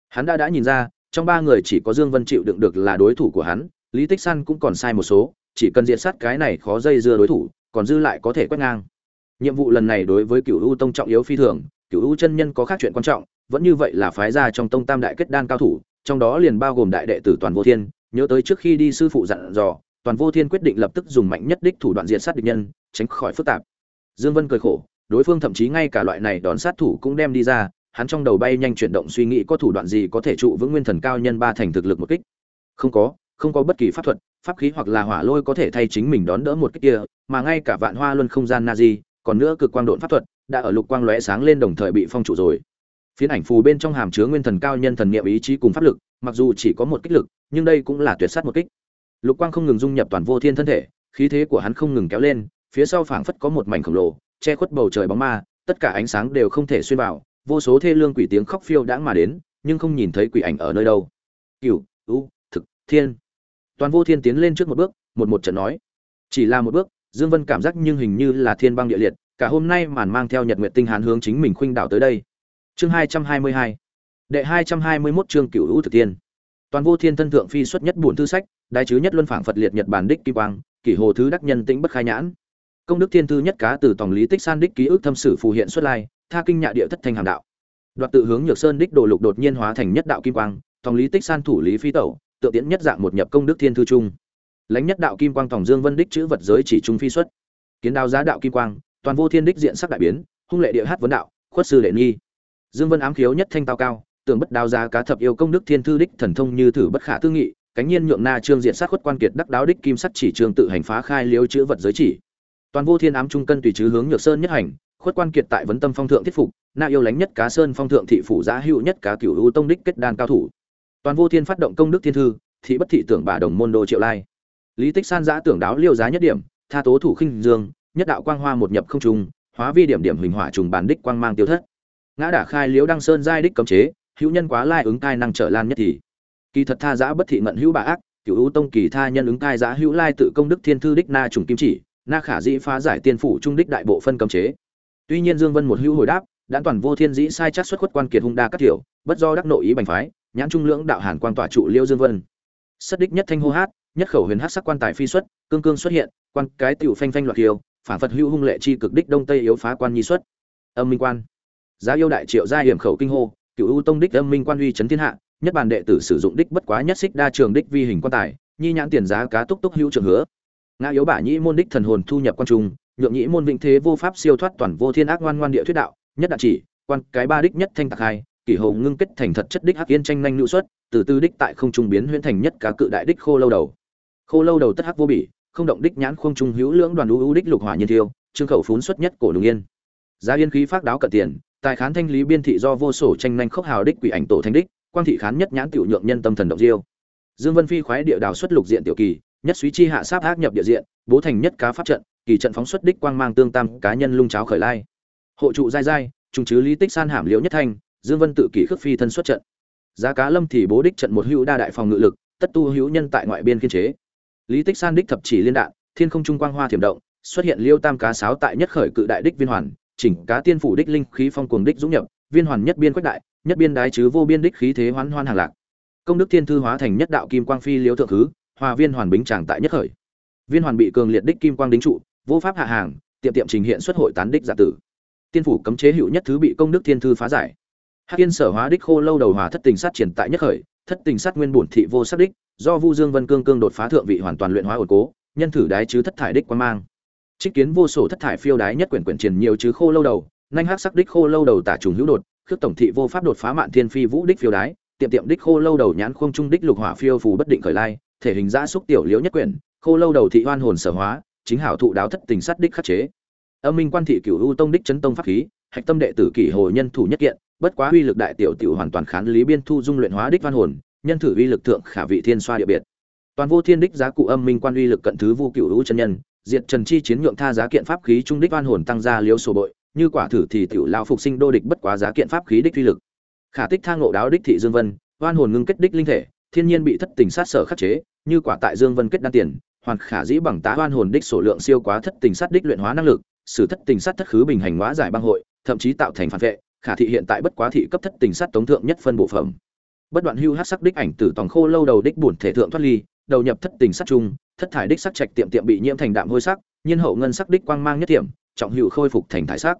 Hắn đã đã nhìn ra, trong ba người chỉ có dương vân chịu đựng được là đối thủ của hắn lý tích san cũng còn sai một số, chỉ cần diệt sát cái này khó dây dưa đối thủ, còn dư lại có thể quét ngang. Nhiệm vụ lần này đối với cựu u tông trọng yếu phi thường cựu u chân nhân có khác chuyện quan trọng, vẫn như vậy là phái ra trong tông tam đại kết đan cao thủ, trong đó liền bao gồm đại đệ tử toàn vô thiên, nhớ tới trước khi đi sư phụ dặn dò, toàn vô thiên quyết định lập tức dùng mạnh nhất đích thủ đoạn diệt sát địch nhân, tránh khỏi phức tạp. Dương vân cười khổ, đối phương thậm chí ngay cả loại này đón sát thủ cũng đem đi ra, hắn trong đầu bay nhanh chuyển động suy nghĩ có thủ đoạn gì có thể trụ vững nguyên thần cao nhân ba thành thực lực một kích. Không có không có bất kỳ pháp thuật, pháp khí hoặc là hỏa lôi có thể thay chính mình đón đỡ một kích kia, mà ngay cả vạn hoa luân không gian na di còn nữa cực quang độn pháp thuật, đã ở lục quang lóe sáng lên đồng thời bị phong trụ rồi. Phiến ảnh phù bên trong hàm chứa nguyên thần cao nhân thần niệm ý chí cùng pháp lực, mặc dù chỉ có một kích lực, nhưng đây cũng là tuyệt sát một kích. Lục quang không ngừng dung nhập toàn vô thiên thân thể, khí thế của hắn không ngừng kéo lên, phía sau phảng phất có một mảnh khổng lồ, che khuất bầu trời bóng ma, tất cả ánh sáng đều không thể xuyên vào, vô số thê lương quỷ tiếng khóc phiêu đãng mà đến, nhưng không nhìn thấy quỷ ảnh ở nơi đâu. Cửu, u, thực, thiên toàn vô thiên tiến lên trước một bước, một một trận nói. Chỉ là một bước, dương vân cảm giác nhưng hình như là thiên băng địa liệt, cả hôm nay màn mang theo nhật nguyệt tinh hán hướng chính mình khuynh đảo tới đây. Chương hai trăm hai mươi hai. Đệ hai trăm hai mươi 221 chương cửu hữu thực tiên. toàn vô thiên thân thượng phi xuất nhất buồn thư sách đại chứ nhất luân phảng phật liệt nhật bản đích kim quang, kỷ hồ thứ đắc nhân tĩnh bất khai nhãn. Công đức thiên thư nhất cá từ tòng lý tích san đích ký ức thâm sử phù hiện xuất lai, tha kinh nhạ địa thất thanh hàm đạo. Đoạt tự hướng nhược sơn đích đồ lục đột nhiên hóa thành nhất đạo kim quang, tòng lý tích san thủ lý phi tẩu tự tiễn nhất dạng một nhập công đức thiên thư trung. Lãnh nhất đạo kim quang tòng dương vân đích chữ vật giới chỉ trung phi xuất. Kiến đao giá đạo kim quang, toàn vô thiên đích diện sắc đại biến, hung lệ địa hát vấn đạo, khuất sư đệ nghi. Dương vân ám khiếu nhất thanh tao cao tưởng bất đao giá cá thập yêu công đức thiên thư đích thần thông như thử bất khả tư nghị, cánh nhiên nhượng na trương diện sát khuất quan kiệt đắc đáo đích kim sắt chỉ trường tự hành phá khai liêu chữ vật giới chỉ. Toàn vô thiên ám trung cân tùy chứ hướng nhược sơn nhất hành, khuất quan kiệt tại vấn tâm phong thượng thiết phục, na yêu lánh nhất cá sơn phong thượng thị phủ giá hữu nhất cá cửu ưu tông đích kết đan cao thủ toàn vô thiên phát động công đức thiên thư, thị bất thị tưởng bà đồng môn đồ triệu lai. Lý tích san giã tưởng đáo liêu giá nhất điểm, tha tố thủ khinh dương, nhất đạo quang hoa một nhập không trung, hóa vi điểm điểm hình hỏa trùng bàn đích quang mang tiêu thất. Ngã đả khai liễu đăng sơn giai đích cấm chế, hữu nhân quá lai ứng tai năng trở lan nhất thì. Kỳ thật tha giã bất thị ngận hữu bà ác cựu ưu tông kỳ tha nhân ứng tai giã hữu lai tự công đức thiên thư đích na trùng kim chỉ, na khả dĩ phá giải tiên phủ trung đích đại bộ phân cấm chế. Tuy nhiên dương vân một hữu hồi đáp, đã toàn vô thiên dĩ sai chắc xuất khuất quan kiệt hung đa các tiểu, bất do đắc nội ý bành phái nhãn trung lưỡng đạo hàn quang tỏa trụ liêu dương vân. Sất đích nhất thanh hô hát, nhất khẩu huyền hát sắc quan tài phi xuất, cương cương xuất hiện, quan cái tiểu phanh phanh loạt kiều, phản phật hữu hung lệ chi cực đích đông tây yếu phá quan nhi xuất. Âm minh quan. Giá yêu đại triệu gia hiểm khẩu kinh hô, cựu ưu tông đích âm minh quan uy chấn thiên hạ, nhất bàn đệ tử sử dụng đích bất quá nhất xích đa trường đích vi hình quan tài, nhi nhãn tiền giá cá túc túc hữu trường hứa. Ngã yếu bả nhĩ môn đích thần hồn thu nhập quan trung, nhượng nhĩ môn vĩnh thế vô pháp siêu thoát toàn vô thiên ác ngoan ngoan địa thuyết đạo, nhất đạn chỉ, quan cái ba đích nhất thanh tạc hai kỷ hồ ngưng kết thành thật chất đích hắc yên tranh nhanh nữ xuất, từ tư đích tại không trung biến huyễn thành nhất cá cự đại đích khô lâu đầu. Khô lâu đầu tất hắc vô bỉ, không động đích nhãn khung trung hữu lưỡng đoàn u u đích lục hỏa nhiên thiêu, trương khẩu phún xuất nhất cổ đùng yên. Giá yên khí phát đáo cận tiền, tài khán thanh lý biên thị do vô sổ tranh nhanh khốc hào đích quỷ ảnh tổ thanh đích, quang thị khán nhất nhãn tiểu nhượng nhân tâm thần động diêu. Dương vân phi khoái địa đào xuất lục diện tiểu kỳ, nhất suý chi hạ sáp ác nhập địa diện, bố thành nhất cá pháp trận, kỳ trận phóng xuất đích quang mang tương tam cá nhân lung cháo khởi lai. Hộ trụ dai dai trung chứ lý tích san hàm liễu nhất thanh dương vân tự kỷ khước phi thân xuất trận. Giá cá lâm thì bố đích trận một hữu đa đại phòng ngự lực, tất tu hữu nhân tại ngoại biên kiên chế. Lý tích san đích thập chỉ liên đạn, thiên không trung quang hoa thiểm động, xuất hiện liêu tam cá sáo tại nhất khởi cự đại đích viên hoàn, chỉnh cá tiên phủ đích linh khí phong cuồng đích dũng nhập, viên hoàn nhất biên quách đại, nhất biên đái chứ vô biên đích khí thế hoán hoan hàng lạc. Công đức thiên thư hóa thành nhất đạo kim quang phi liêu thượng thứ, hòa viên hoàn bính tràng tại nhất khởi. Viên hoàn bị cường liệt đích kim quang đính trụ, vô pháp hạ hàng, tiệm tiệm trình hiện xuất hội tán đích giả tử. Tiên phủ cấm chế hữu nhất thứ bị công đức thiên thư phá giải hắc yên sở hóa đích khô lâu đầu hòa thất tình sát triển tại nhất khởi, thất tình sát nguyên bổn thị vô sát đích, do vu dương vân cương cương đột phá thượng vị hoàn toàn luyện hóa ổn cố, nhân thử đái chứ thất thải đích quan mang. Trích kiến vô sổ thất thải phiêu đái nhất quyển quyển triển nhiều chứ khô lâu đầu nhanh hắc sắc đích khô lâu đầu tả trùng hữu đột, khước tổng thị vô pháp đột phá mạn thiên phi vũ đích phiêu đái, tiệm tiệm đích khô lâu đầu nhãn khung trung đích lục hỏa phiêu phù bất định khởi lai, thể hình giã xúc tiểu liễu nhất quyển, khô lâu đầu thị oan hồn sở hóa, chính hảo thụ đáo thất tình sát đích khắc chế. Âm minh quan thị cửu u tông đích chấn tông pháp khí, hạch tâm đệ tử kỷ hồ nhân thủ nhất kiện bất quá uy lực đại tiểu tiểu hoàn toàn khán lý biên thu dung luyện hóa đích văn hồn, nhân thử uy lực thượng khả vị thiên xoa địa biệt. Toàn vô thiên đích giá cụ âm minh quan uy lực cận thứ vu cửu hữu chân nhân, diệt trần chi chiến nhượng tha giá kiện pháp khí trung đích văn hồn tăng ra liếu sổ bội, như quả thử thì tiểu lao phục sinh đô địch bất quá giá kiện pháp khí đích uy lực. Khả tích thang ngộ đáo đích thị dương vân oan hồn ngưng kết đích linh thể, thiên nhiên bị thất tình sát sở khắc chế, như quả tại dương vân kết đan tiền, hoàn khả dĩ bằng tá oan hồn đích số lượng siêu quá thất tình sát đích luyện hóa năng lực, sử thất tình sát thất khứ bình hành hóa giải băng hội, thậm chí tạo thành phản vệ khả thị hiện tại bất quá thị cấp thất tình sát tống thượng nhất phân bộ phẩm. Bất đoạn hưu hát sắc đích ảnh tử tòng khô lâu đầu đích bổn thể thượng thoát ly, đầu nhập thất tình sát trung, thất thải đích sắc trạch tiệm tiệm bị nhiễm thành đạm hôi sắc, nhiên hậu ngân sắc đích quang mang nhất tiệm, trọng hữu khôi phục thành thải sắc.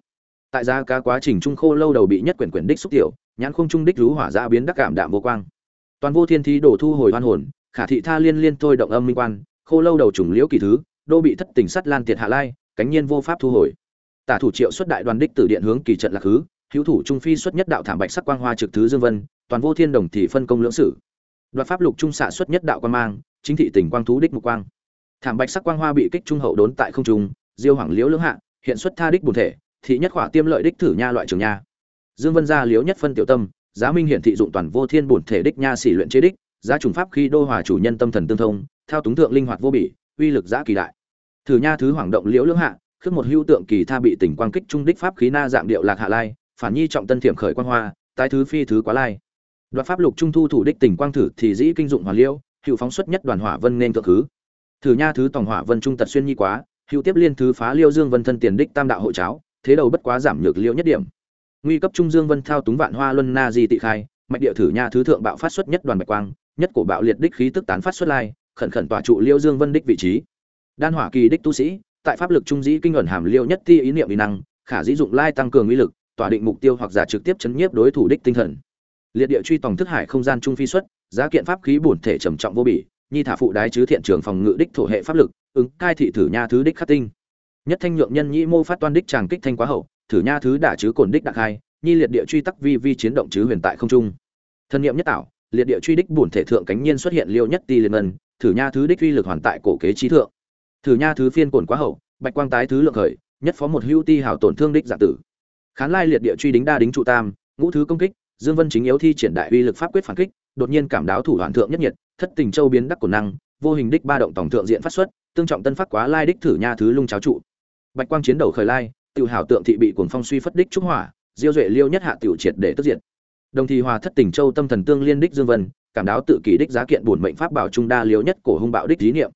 Tại gia ca quá trình trung khô lâu đầu bị nhất quyển quyển đích xúc tiểu, nhãn khung trung đích rú hỏa ra biến đắc cảm đạm vô quang. Toàn vô thiên thi đổ thu hồi hoan hồn, khả thị tha liên liên thôi động âm minh quan, khô lâu đầu trùng liễu kỳ thứ, đô bị thất tình sắt lan tiệt hạ lai, cánh nhiên vô pháp thu hồi. Tả thủ triệu xuất đại đoàn đích tử điện hướng kỳ trận lạc hứ hữu thủ trung phi xuất nhất đạo thảm bạch sắc quang hoa trực thứ dương vân, toàn vô thiên đồng thì phân công lưỡng sử. Đoạt pháp lục trung xạ xuất nhất đạo quan mang, chính thị tỉnh quang thú đích mục quang. Thảm bạch sắc quang hoa bị kích trung hậu đốn tại không trung, diêu hoàng liễu lưỡng hạ, hiện xuất tha đích bùn thể, thị nhất khỏa tiêm lợi đích thử nha loại trường nha. Dương vân gia liễu nhất phân tiểu tâm, giá minh hiển thị dụng toàn vô thiên bổn thể đích nha xỉ luyện chế đích, giá trùng pháp khi đô hòa chủ nhân tâm thần tương thông theo túng thượng linh hoạt vô bỉ, uy lực giá kỳ đại. Thử nha thứ hoàng động liễu lưỡng hạ, khước một hưu tượng kỳ tha bị tỉnh quang kích trung đích pháp khí na dạng điệu lạc hạ lai phản nhi trọng tân thiểm khởi quan hoa, tái thứ phi thứ quá lai. Đoạt pháp lục trung thu thủ đích tỉnh quang thử thì dĩ kinh dụng hoàn liêu, hữu phóng xuất nhất đoàn hỏa vân nên thượng thứ. Thử nha thứ tòng hỏa vân trung tật xuyên nhi quá, hữu tiếp liên thứ phá liêu dương vân thân tiền đích tam đạo hộ cháo, thế đầu bất quá giảm nhược liêu nhất điểm. Nguy cấp trung dương vân thao túng vạn hoa luân na di tị khai, mạch địa thử nha thứ thượng bạo phát xuất nhất đoàn bạch quang, nhất cổ bạo liệt đích khí tức tán phát xuất lai, khẩn khẩn tỏa trụ liêu dương vân đích vị trí. Đan hỏa kỳ đích tu sĩ, tại pháp lực trung dĩ kinh ẩn hàm liêu nhất ti ý niệm vi năng, khả dĩ dụng lai tăng cường uy lực tỏa định mục tiêu hoặc giả trực tiếp chấn nhiếp đối thủ đích tinh thần. Liệt địa truy tòng thức hải không gian trung phi xuất, giá kiện pháp khí bổn thể trầm trọng vô bỉ, nhi thả phụ đái chứ thiện trường phòng ngự đích thổ hệ pháp lực, ứng cai thị thử nha thứ đích khắc tinh. Nhất thanh nhượng nhân nhĩ mô phát toan đích tràng kích thanh quá hậu, thử nha thứ đả chứ cồn đích đặc hai, nhi liệt địa truy tắc vi vi chiến động chứ huyền tại không trung. Thân niệm nhất tạo, liệt địa truy đích bổn thể thượng cánh nhiên xuất hiện liêu nhất ti liên ngân, thử nha thứ đích uy lực hoàn tại cổ kế trí thượng. Thử nha thứ phiên cồn quá hậu, bạch quang tái thứ lượng khởi, nhất phó một hữu ti hảo tổn thương đích giả tử khán lai liệt địa truy đính đa đính trụ tam, ngũ thứ công kích, dương vân chính yếu thi triển đại uy lực pháp quyết phản kích, đột nhiên cảm đáo thủ đoạn thượng nhất nhiệt, thất tình châu biến đắc cổ năng, vô hình đích ba động tổng thượng diện phát xuất, tương trọng tân phát quá lai đích thử nha thứ lung cháo trụ. Bạch quang chiến đầu khởi lai, tiểu hảo tượng thị bị cuồng phong suy phất đích trúc hỏa, diêu duệ liêu nhất hạ tiểu triệt để tức diệt. Đồng thì hòa thất tình châu tâm thần tương liên đích dương vân, cảm đáo tự kỷ đích giá kiện bổn mệnh pháp bảo trung đa liêu nhất cổ hung bạo đích lý niệm.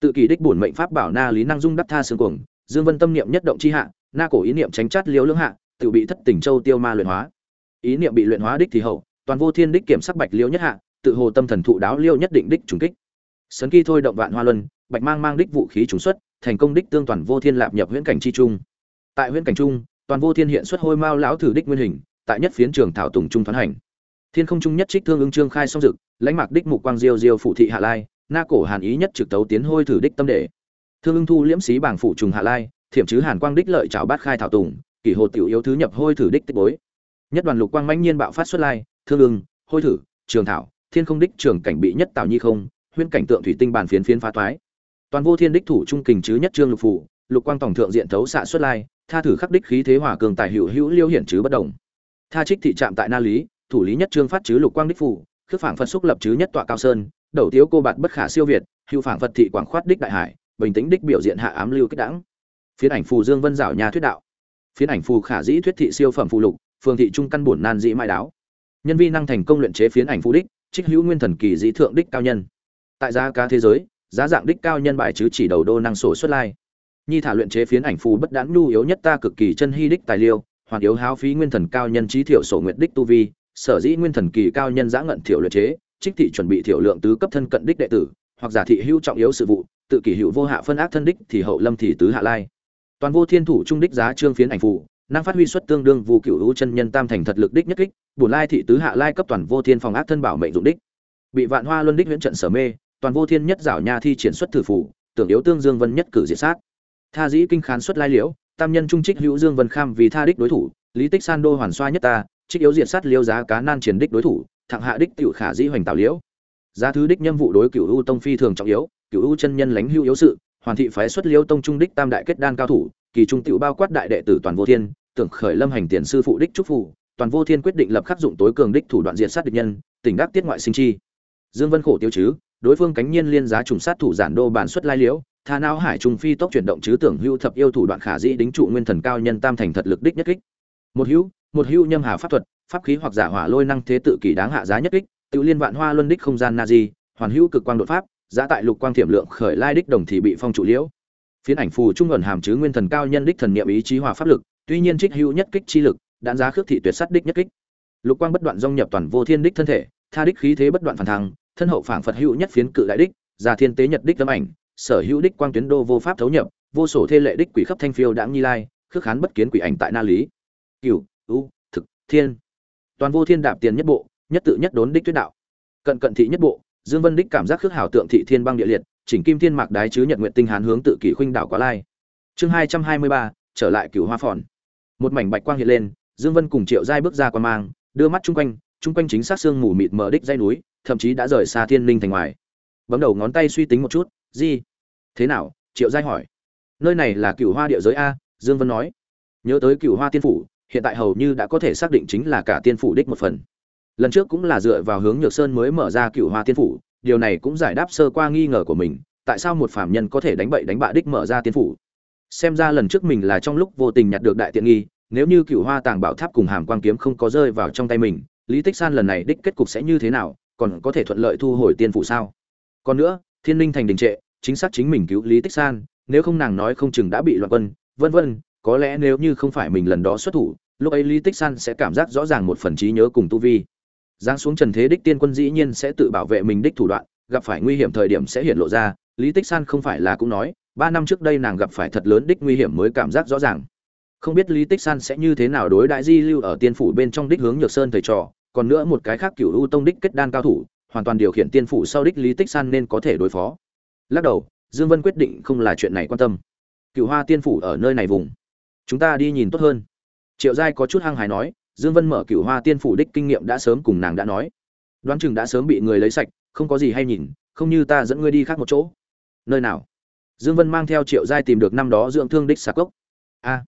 Tự kỷ đích bổn mệnh pháp bảo na lý năng dung đắc tha xương cuồng, dương vân tâm niệm nhất động chi hạ, na cổ ý niệm tránh chát liêu lưỡng hạ tự bị thất tình châu tiêu ma luyện hóa. Ý niệm bị luyện hóa đích thì hậu, toàn vô thiên đích kiểm sắc bạch liêu nhất hạ, tự hồ tâm thần thụ đáo liêu nhất định đích trùng kích. Sấn kỳ thôi động vạn hoa luân, bạch mang mang đích vũ khí trùng xuất, thành công đích tương toàn vô thiên lạp nhập huyễn cảnh chi trung. Tại huyễn cảnh trung, toàn vô thiên hiện xuất hôi mao lão thử đích nguyên hình, tại nhất phiến trường thảo tùng trung thoán hành. Thiên không trung nhất trích thương ứng trương khai song dực, lãnh mạc đích mục quang diêu diêu phụ thị hạ lai, na cổ hàn ý nhất trực tấu tiến hôi thử đích tâm đệ. Thương ưng thu liễm xí bảng phụ trùng hạ lai, thiểm chứ hàn quang đích lợi trảo bát khai thảo tùng kỷ hồ tiểu yếu thứ nhập hôi thử đích tích bối. Nhất đoàn lục quang mãnh nhiên bạo phát xuất lai, thương ưng, hôi thử, trường thảo, thiên không đích trường cảnh bị nhất tạo nhi không, huyễn cảnh tượng thủy tinh bàn phiến phiến phá toái. Toàn vô thiên đích thủ trung kình chứ nhất trương lục phủ, lục quang tổng thượng diện thấu xạ xuất lai, tha thử khắc đích khí thế hỏa cường tài hữu hữu liêu hiển chứ bất đồng tha trích thị trạm tại na lý, thủ lý nhất trương phát chứ lục quang đích phủ, khước phảng phật xúc lập chứ nhất tọa cao sơn, đầu tiếu cô bạt bất khả siêu việt, hữu phảng phật thị quảng khoát đích đại hải, bình tĩnh đích biểu diện hạ ám lưu kích đẳng. Phiến ảnh phù dương vân dạo nhà thuyết đạo phiến ảnh phù khả dĩ thuyết thị siêu phẩm phụ lục phường thị trung căn bổn nan dĩ mai đáo. Nhân vi năng thành công luyện chế phiến ảnh phù đích, trích hữu nguyên thần kỳ dĩ thượng đích cao nhân. Tại giá cá thế giới, giá dạng đích cao nhân bài chứ chỉ đầu đô năng sổ xuất lai. Nhi thả luyện chế phiến ảnh phù bất đãn nhu yếu nhất ta cực kỳ chân hy đích tài liêu hoàn yếu háo phí nguyên thần cao nhân trí thiểu sổ nguyện đích tu vi, sở dĩ nguyên thần kỳ cao nhân giã ngận thiểu luyện chế, trích thị chuẩn bị thiểu lượng tứ cấp thân cận đích đệ tử, hoặc giả thị hữu trọng yếu sự vụ, tự kỷ hữu vô hạ phân ác thân đích thì hậu lâm thì tứ hạ lai toàn vô thiên thủ trung đích giá trương phiến ảnh phù, năng phát huy xuất tương đương vụ cựu hữu chân nhân tam thành thật lực đích nhất kích, bổn lai thị tứ hạ lai cấp toàn vô thiên phòng ác thân bảo mệnh dụng đích. Bị vạn hoa luân đích huyễn trận sở mê, toàn vô thiên nhất giảo nha thi triển xuất thử phủ tưởng yếu tương dương vân nhất cử diệt sát. Tha dĩ kinh khán xuất lai liễu, tam nhân trung trích hữu dương vân kham vì tha đích đối thủ, lý tích san đô hoàn xoa nhất ta, trích yếu diệt sát liêu giá cá nan triển đích đối thủ, thẳng hạ đích tiểu khả dĩ hoành tạo liễu. Giá thứ đích nhiệm vụ đối cửu u tông phi thường trọng yếu, cửu u chân nhân lánh hữu yếu sự hoàn thị phái xuất liêu tông trung đích tam đại kết đan cao thủ, kỳ trung tiểu bao quát đại đệ tử toàn vô thiên, tưởng khởi lâm hành tiền sư phụ đích trúc phụ toàn vô thiên quyết định lập khắc dụng tối cường đích thủ đoạn diện sát địch nhân, tỉnh đắc tiết ngoại sinh chi. Dương vân khổ tiêu chứ, đối phương cánh nhiên liên giá trùng sát thủ giản đô bản xuất lai liễu, tha não hải trùng phi tốc chuyển động chứ tưởng hưu thập yêu thủ đoạn khả dĩ đính trụ nguyên thần cao nhân tam thành thật lực đích nhất kích. Một hữu một hữu nhâm hà pháp thuật, pháp khí hoặc giả hỏa lôi năng thế tự kỷ đáng hạ giá nhất kích, tự liên vạn hoa luân đích không gian na di, hoàn hữu cực quang đột pháp giá tại lục quang thiểm lượng khởi lai đích đồng thì bị phong trụ liễu. Phiến ảnh phù trung ẩn hàm chứ nguyên thần cao nhân đích thần niệm ý chí hòa pháp lực, tuy nhiên trích hữu nhất kích chi lực đạn giá khước thị tuyệt sắt đích nhất kích. Lục quang bất đoạn dung nhập toàn vô thiên đích thân thể, tha đích khí thế bất đoạn phản thăng, thân hậu phảng phật hữu nhất phiến cự đại đích già thiên tế nhật đích tấm ảnh, sở hữu đích quang tuyến đô vô pháp thấu nhập, vô sổ thê lệ đích quỷ khắp thanh phiêu đãng nhi lai, khước khán bất kiến quỷ ảnh tại na lý. Cửu, u, thực, thiên. Toàn vô thiên đạp tiền nhất bộ, nhất tự nhất đốn đích tuyết đạo. Cận cận thị nhất bộ dương vân đích cảm giác khước hảo tượng thị thiên băng địa liệt, chỉnh kim thiên mạc đái chứ nhật nguyện tinh hán hướng tự kỷ khuynh đảo quá lai. Chương hai trăm hai mươi ba, trở lại cửu hoa phòn. Một mảnh bạch quang hiện lên, dương vân cùng triệu giai bước ra quan mang, đưa mắt chung quanh chung quanh chính xác xương mù mịt mờ đích dây núi, thậm chí đã rời xa thiên linh thành ngoài. Bấm đầu ngón tay suy tính một chút gì thế nào? Triệu giai hỏi. Nơi này là cửu hoa địa giới a, dương vân nói. Nhớ tới cửu hoa tiên phủ, hiện tại hầu như đã có thể xác định chính là cả tiên phủ đích một phần lần trước cũng là dựa vào hướng nhược sơn mới mở ra cửu hoa tiên phủ, điều này cũng giải đáp sơ qua nghi ngờ của mình, tại sao một phạm nhân có thể đánh bậy đánh bạ đích mở ra tiên phủ? Xem ra lần trước mình là trong lúc vô tình nhặt được đại tiện nghi, nếu như cựu hoa tàng bảo tháp cùng hàm quang kiếm không có rơi vào trong tay mình, lý tích san lần này đích kết cục sẽ như thế nào, còn có thể thuận lợi thu hồi tiên phủ sao? Còn nữa, thiên linh thành đình trệ, chính xác chính mình cứu lý tích san, nếu không nàng nói không chừng đã bị loạn quân, vân vân, có lẽ nếu như không phải mình lần đó xuất thủ, lúc ấy lý tích san sẽ cảm giác rõ ràng một phần trí nhớ cùng tu vi giáng xuống trần thế đích tiên quân dĩ nhiên sẽ tự bảo vệ mình đích thủ đoạn, gặp phải nguy hiểm thời điểm sẽ hiện lộ ra, lý tích san không phải là cũng nói, ba năm trước đây nàng gặp phải thật lớn đích nguy hiểm mới cảm giác rõ ràng. Không biết lý tích san sẽ như thế nào đối đại di lưu ở tiên phủ bên trong đích hướng nhược sơn thầy trò, còn nữa một cái khác cựu ưu tông đích kết đan cao thủ, hoàn toàn điều khiển tiên phủ sau đích lý tích san nên có thể đối phó. Lắc đầu, dương vân quyết định không là chuyện này quan tâm. Cựu hoa tiên phủ ở nơi này vùng, chúng ta đi nhìn tốt hơn. Triệu giai có chút hăng hài nói dương vân mở cửu hoa tiên phủ đích kinh nghiệm đã sớm cùng nàng đã nói. Đoán chừng đã sớm bị người lấy sạch, không có gì hay nhìn, không như ta dẫn ngươi đi khác một chỗ. Nơi nào? Dương vân mang theo triệu giai tìm được năm đó dưỡng thương đích sạc cốc. A,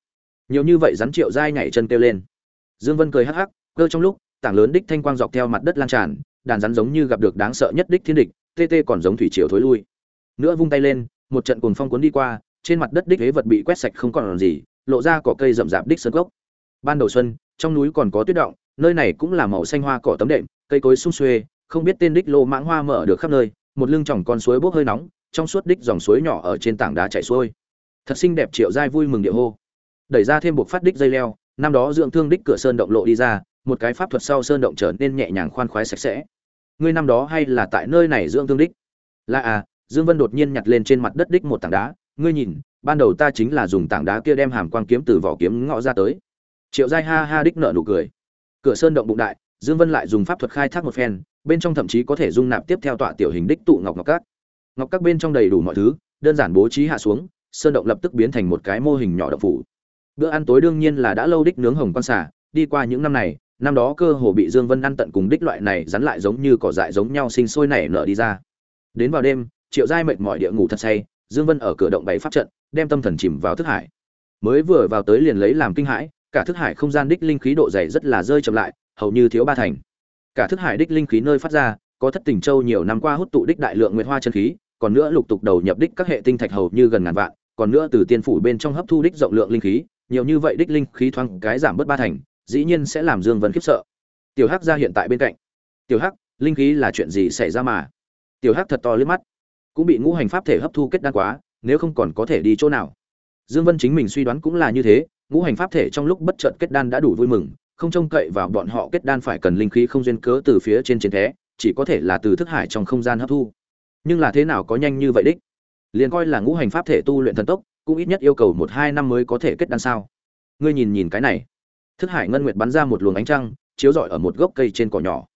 nhiều như vậy rắn triệu giai nhảy chân kêu lên. Dương vân cười hắc hắc, cơ trong lúc, tảng lớn đích thanh quang dọc theo mặt đất lan tràn, đàn rắn giống như gặp được đáng sợ nhất đích thiên địch, tê tê còn giống thủy triều thối lui. Nữa vung tay lên, một trận cuồng phong cuốn đi qua, trên mặt đất đích thế vật bị quét sạch không còn gì, lộ ra cỏ cây rậm rạp đích sơn gốc ban đầu xuân trong núi còn có tuyết động, nơi này cũng là màu xanh hoa cỏ tấm đệm, cây cối sung xuê, không biết tên đích lô mãng hoa mở được khắp nơi, một lưng tròng con suối bốc hơi nóng, trong suốt đích dòng suối nhỏ ở trên tảng đá chảy xuôi. Thật xinh đẹp triệu giai vui mừng địa hô. Đẩy ra thêm buộc phát đích dây leo, năm đó dưỡng thương đích cửa sơn động lộ đi ra, một cái pháp thuật sau sơn động trở nên nhẹ nhàng khoan khoái sạch sẽ. Ngươi năm đó hay là tại nơi này dưỡng thương đích? Là à dương vân đột nhiên nhặt lên trên mặt đất đích một tảng đá. Ngươi nhìn, ban đầu ta chính là dùng tảng đá kia đem hàm quang kiếm từ vỏ kiếm ngõ ra tới triệu giai ha ha đích nợ nụ cười. Cửa sơn động bụng đại, dương vân lại dùng pháp thuật khai thác một phen, bên trong thậm chí có thể dung nạp tiếp theo tọa tiểu hình đích tụ ngọc ngọc cát ngọc các bên trong đầy đủ mọi thứ, đơn giản bố trí hạ xuống, sơn động lập tức biến thành một cái mô hình nhỏ động phủ. Bữa ăn tối đương nhiên là đã lâu đích nướng hồng quan xả đi qua những năm này, năm đó cơ hồ bị dương vân ăn tận cùng đích loại này rắn lại giống như cỏ dại giống nhau sinh sôi nảy nở đi ra. Đến vào đêm, triệu giai mệt mỏi địa ngủ thật say, dương vân ở cửa động bày pháp trận, đem tâm thần chìm vào thức hải. Mới vừa vào tới liền lấy làm kinh hãi cả thức hải không gian đích linh khí độ dày rất là rơi chậm lại, hầu như thiếu ba thành. Cả thức hải đích linh khí nơi phát ra, có thất tình châu nhiều năm qua hút tụ đích đại lượng nguyệt hoa chân khí, còn nữa lục tục đầu nhập đích các hệ tinh thạch hầu như gần ngàn vạn, còn nữa từ tiên phủ bên trong hấp thu đích rộng lượng linh khí, nhiều như vậy đích linh khí thoáng cái giảm bớt ba thành, dĩ nhiên sẽ làm dương vân khiếp sợ. Tiểu hắc ra hiện tại bên cạnh. Tiểu hắc, linh khí là chuyện gì xảy ra mà? Tiểu hắc thật to liếc mắt. Cũng bị ngũ hành pháp thể hấp thu kết đan quá, nếu không còn có thể đi chỗ nào? Dương vân chính mình suy đoán cũng là như thế ngũ hành pháp thể trong lúc bất chợt kết đan đã đủ vui mừng, không trông cậy vào bọn họ kết đan phải cần linh khí không duyên cớ từ phía trên trên thế, chỉ có thể là từ thức hải trong không gian hấp thu. Nhưng là thế nào có nhanh như vậy đích? Liền coi là ngũ hành pháp thể tu luyện thần tốc, cũng ít nhất yêu cầu một hai năm mới có thể kết đan sao? Ngươi nhìn nhìn cái này. Thức hải ngân nguyệt bắn ra một luồng ánh trăng, chiếu rọi ở một gốc cây trên cỏ nhỏ.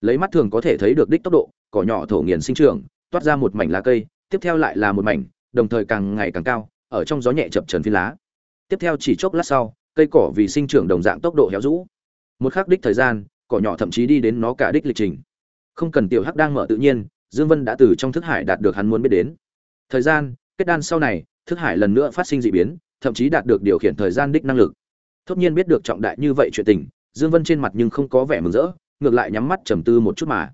Lấy mắt thường có thể thấy được đích tốc độ, cỏ nhỏ thổ nghiền sinh trưởng, toát ra một mảnh lá cây, tiếp theo lại là một mảnh, đồng thời càng ngày càng cao, ở trong gió nhẹ chập chờn phi lá tiếp theo chỉ chốc lát sau cây cỏ vì sinh trưởng đồng dạng tốc độ héo rũ một khắc đích thời gian cỏ nhỏ thậm chí đi đến nó cả đích lịch trình không cần tiểu hắc đang mở tự nhiên dương vân đã từ trong thức hải đạt được hắn muốn biết đến thời gian kết đan sau này thức hải lần nữa phát sinh dị biến thậm chí đạt được điều khiển thời gian đích năng lực tất nhiên biết được trọng đại như vậy chuyện tình, Dương Vân trên mặt nhưng không có vẻ mừng rỡ, ngược lại nhắm mắt trầm tư một chút mà.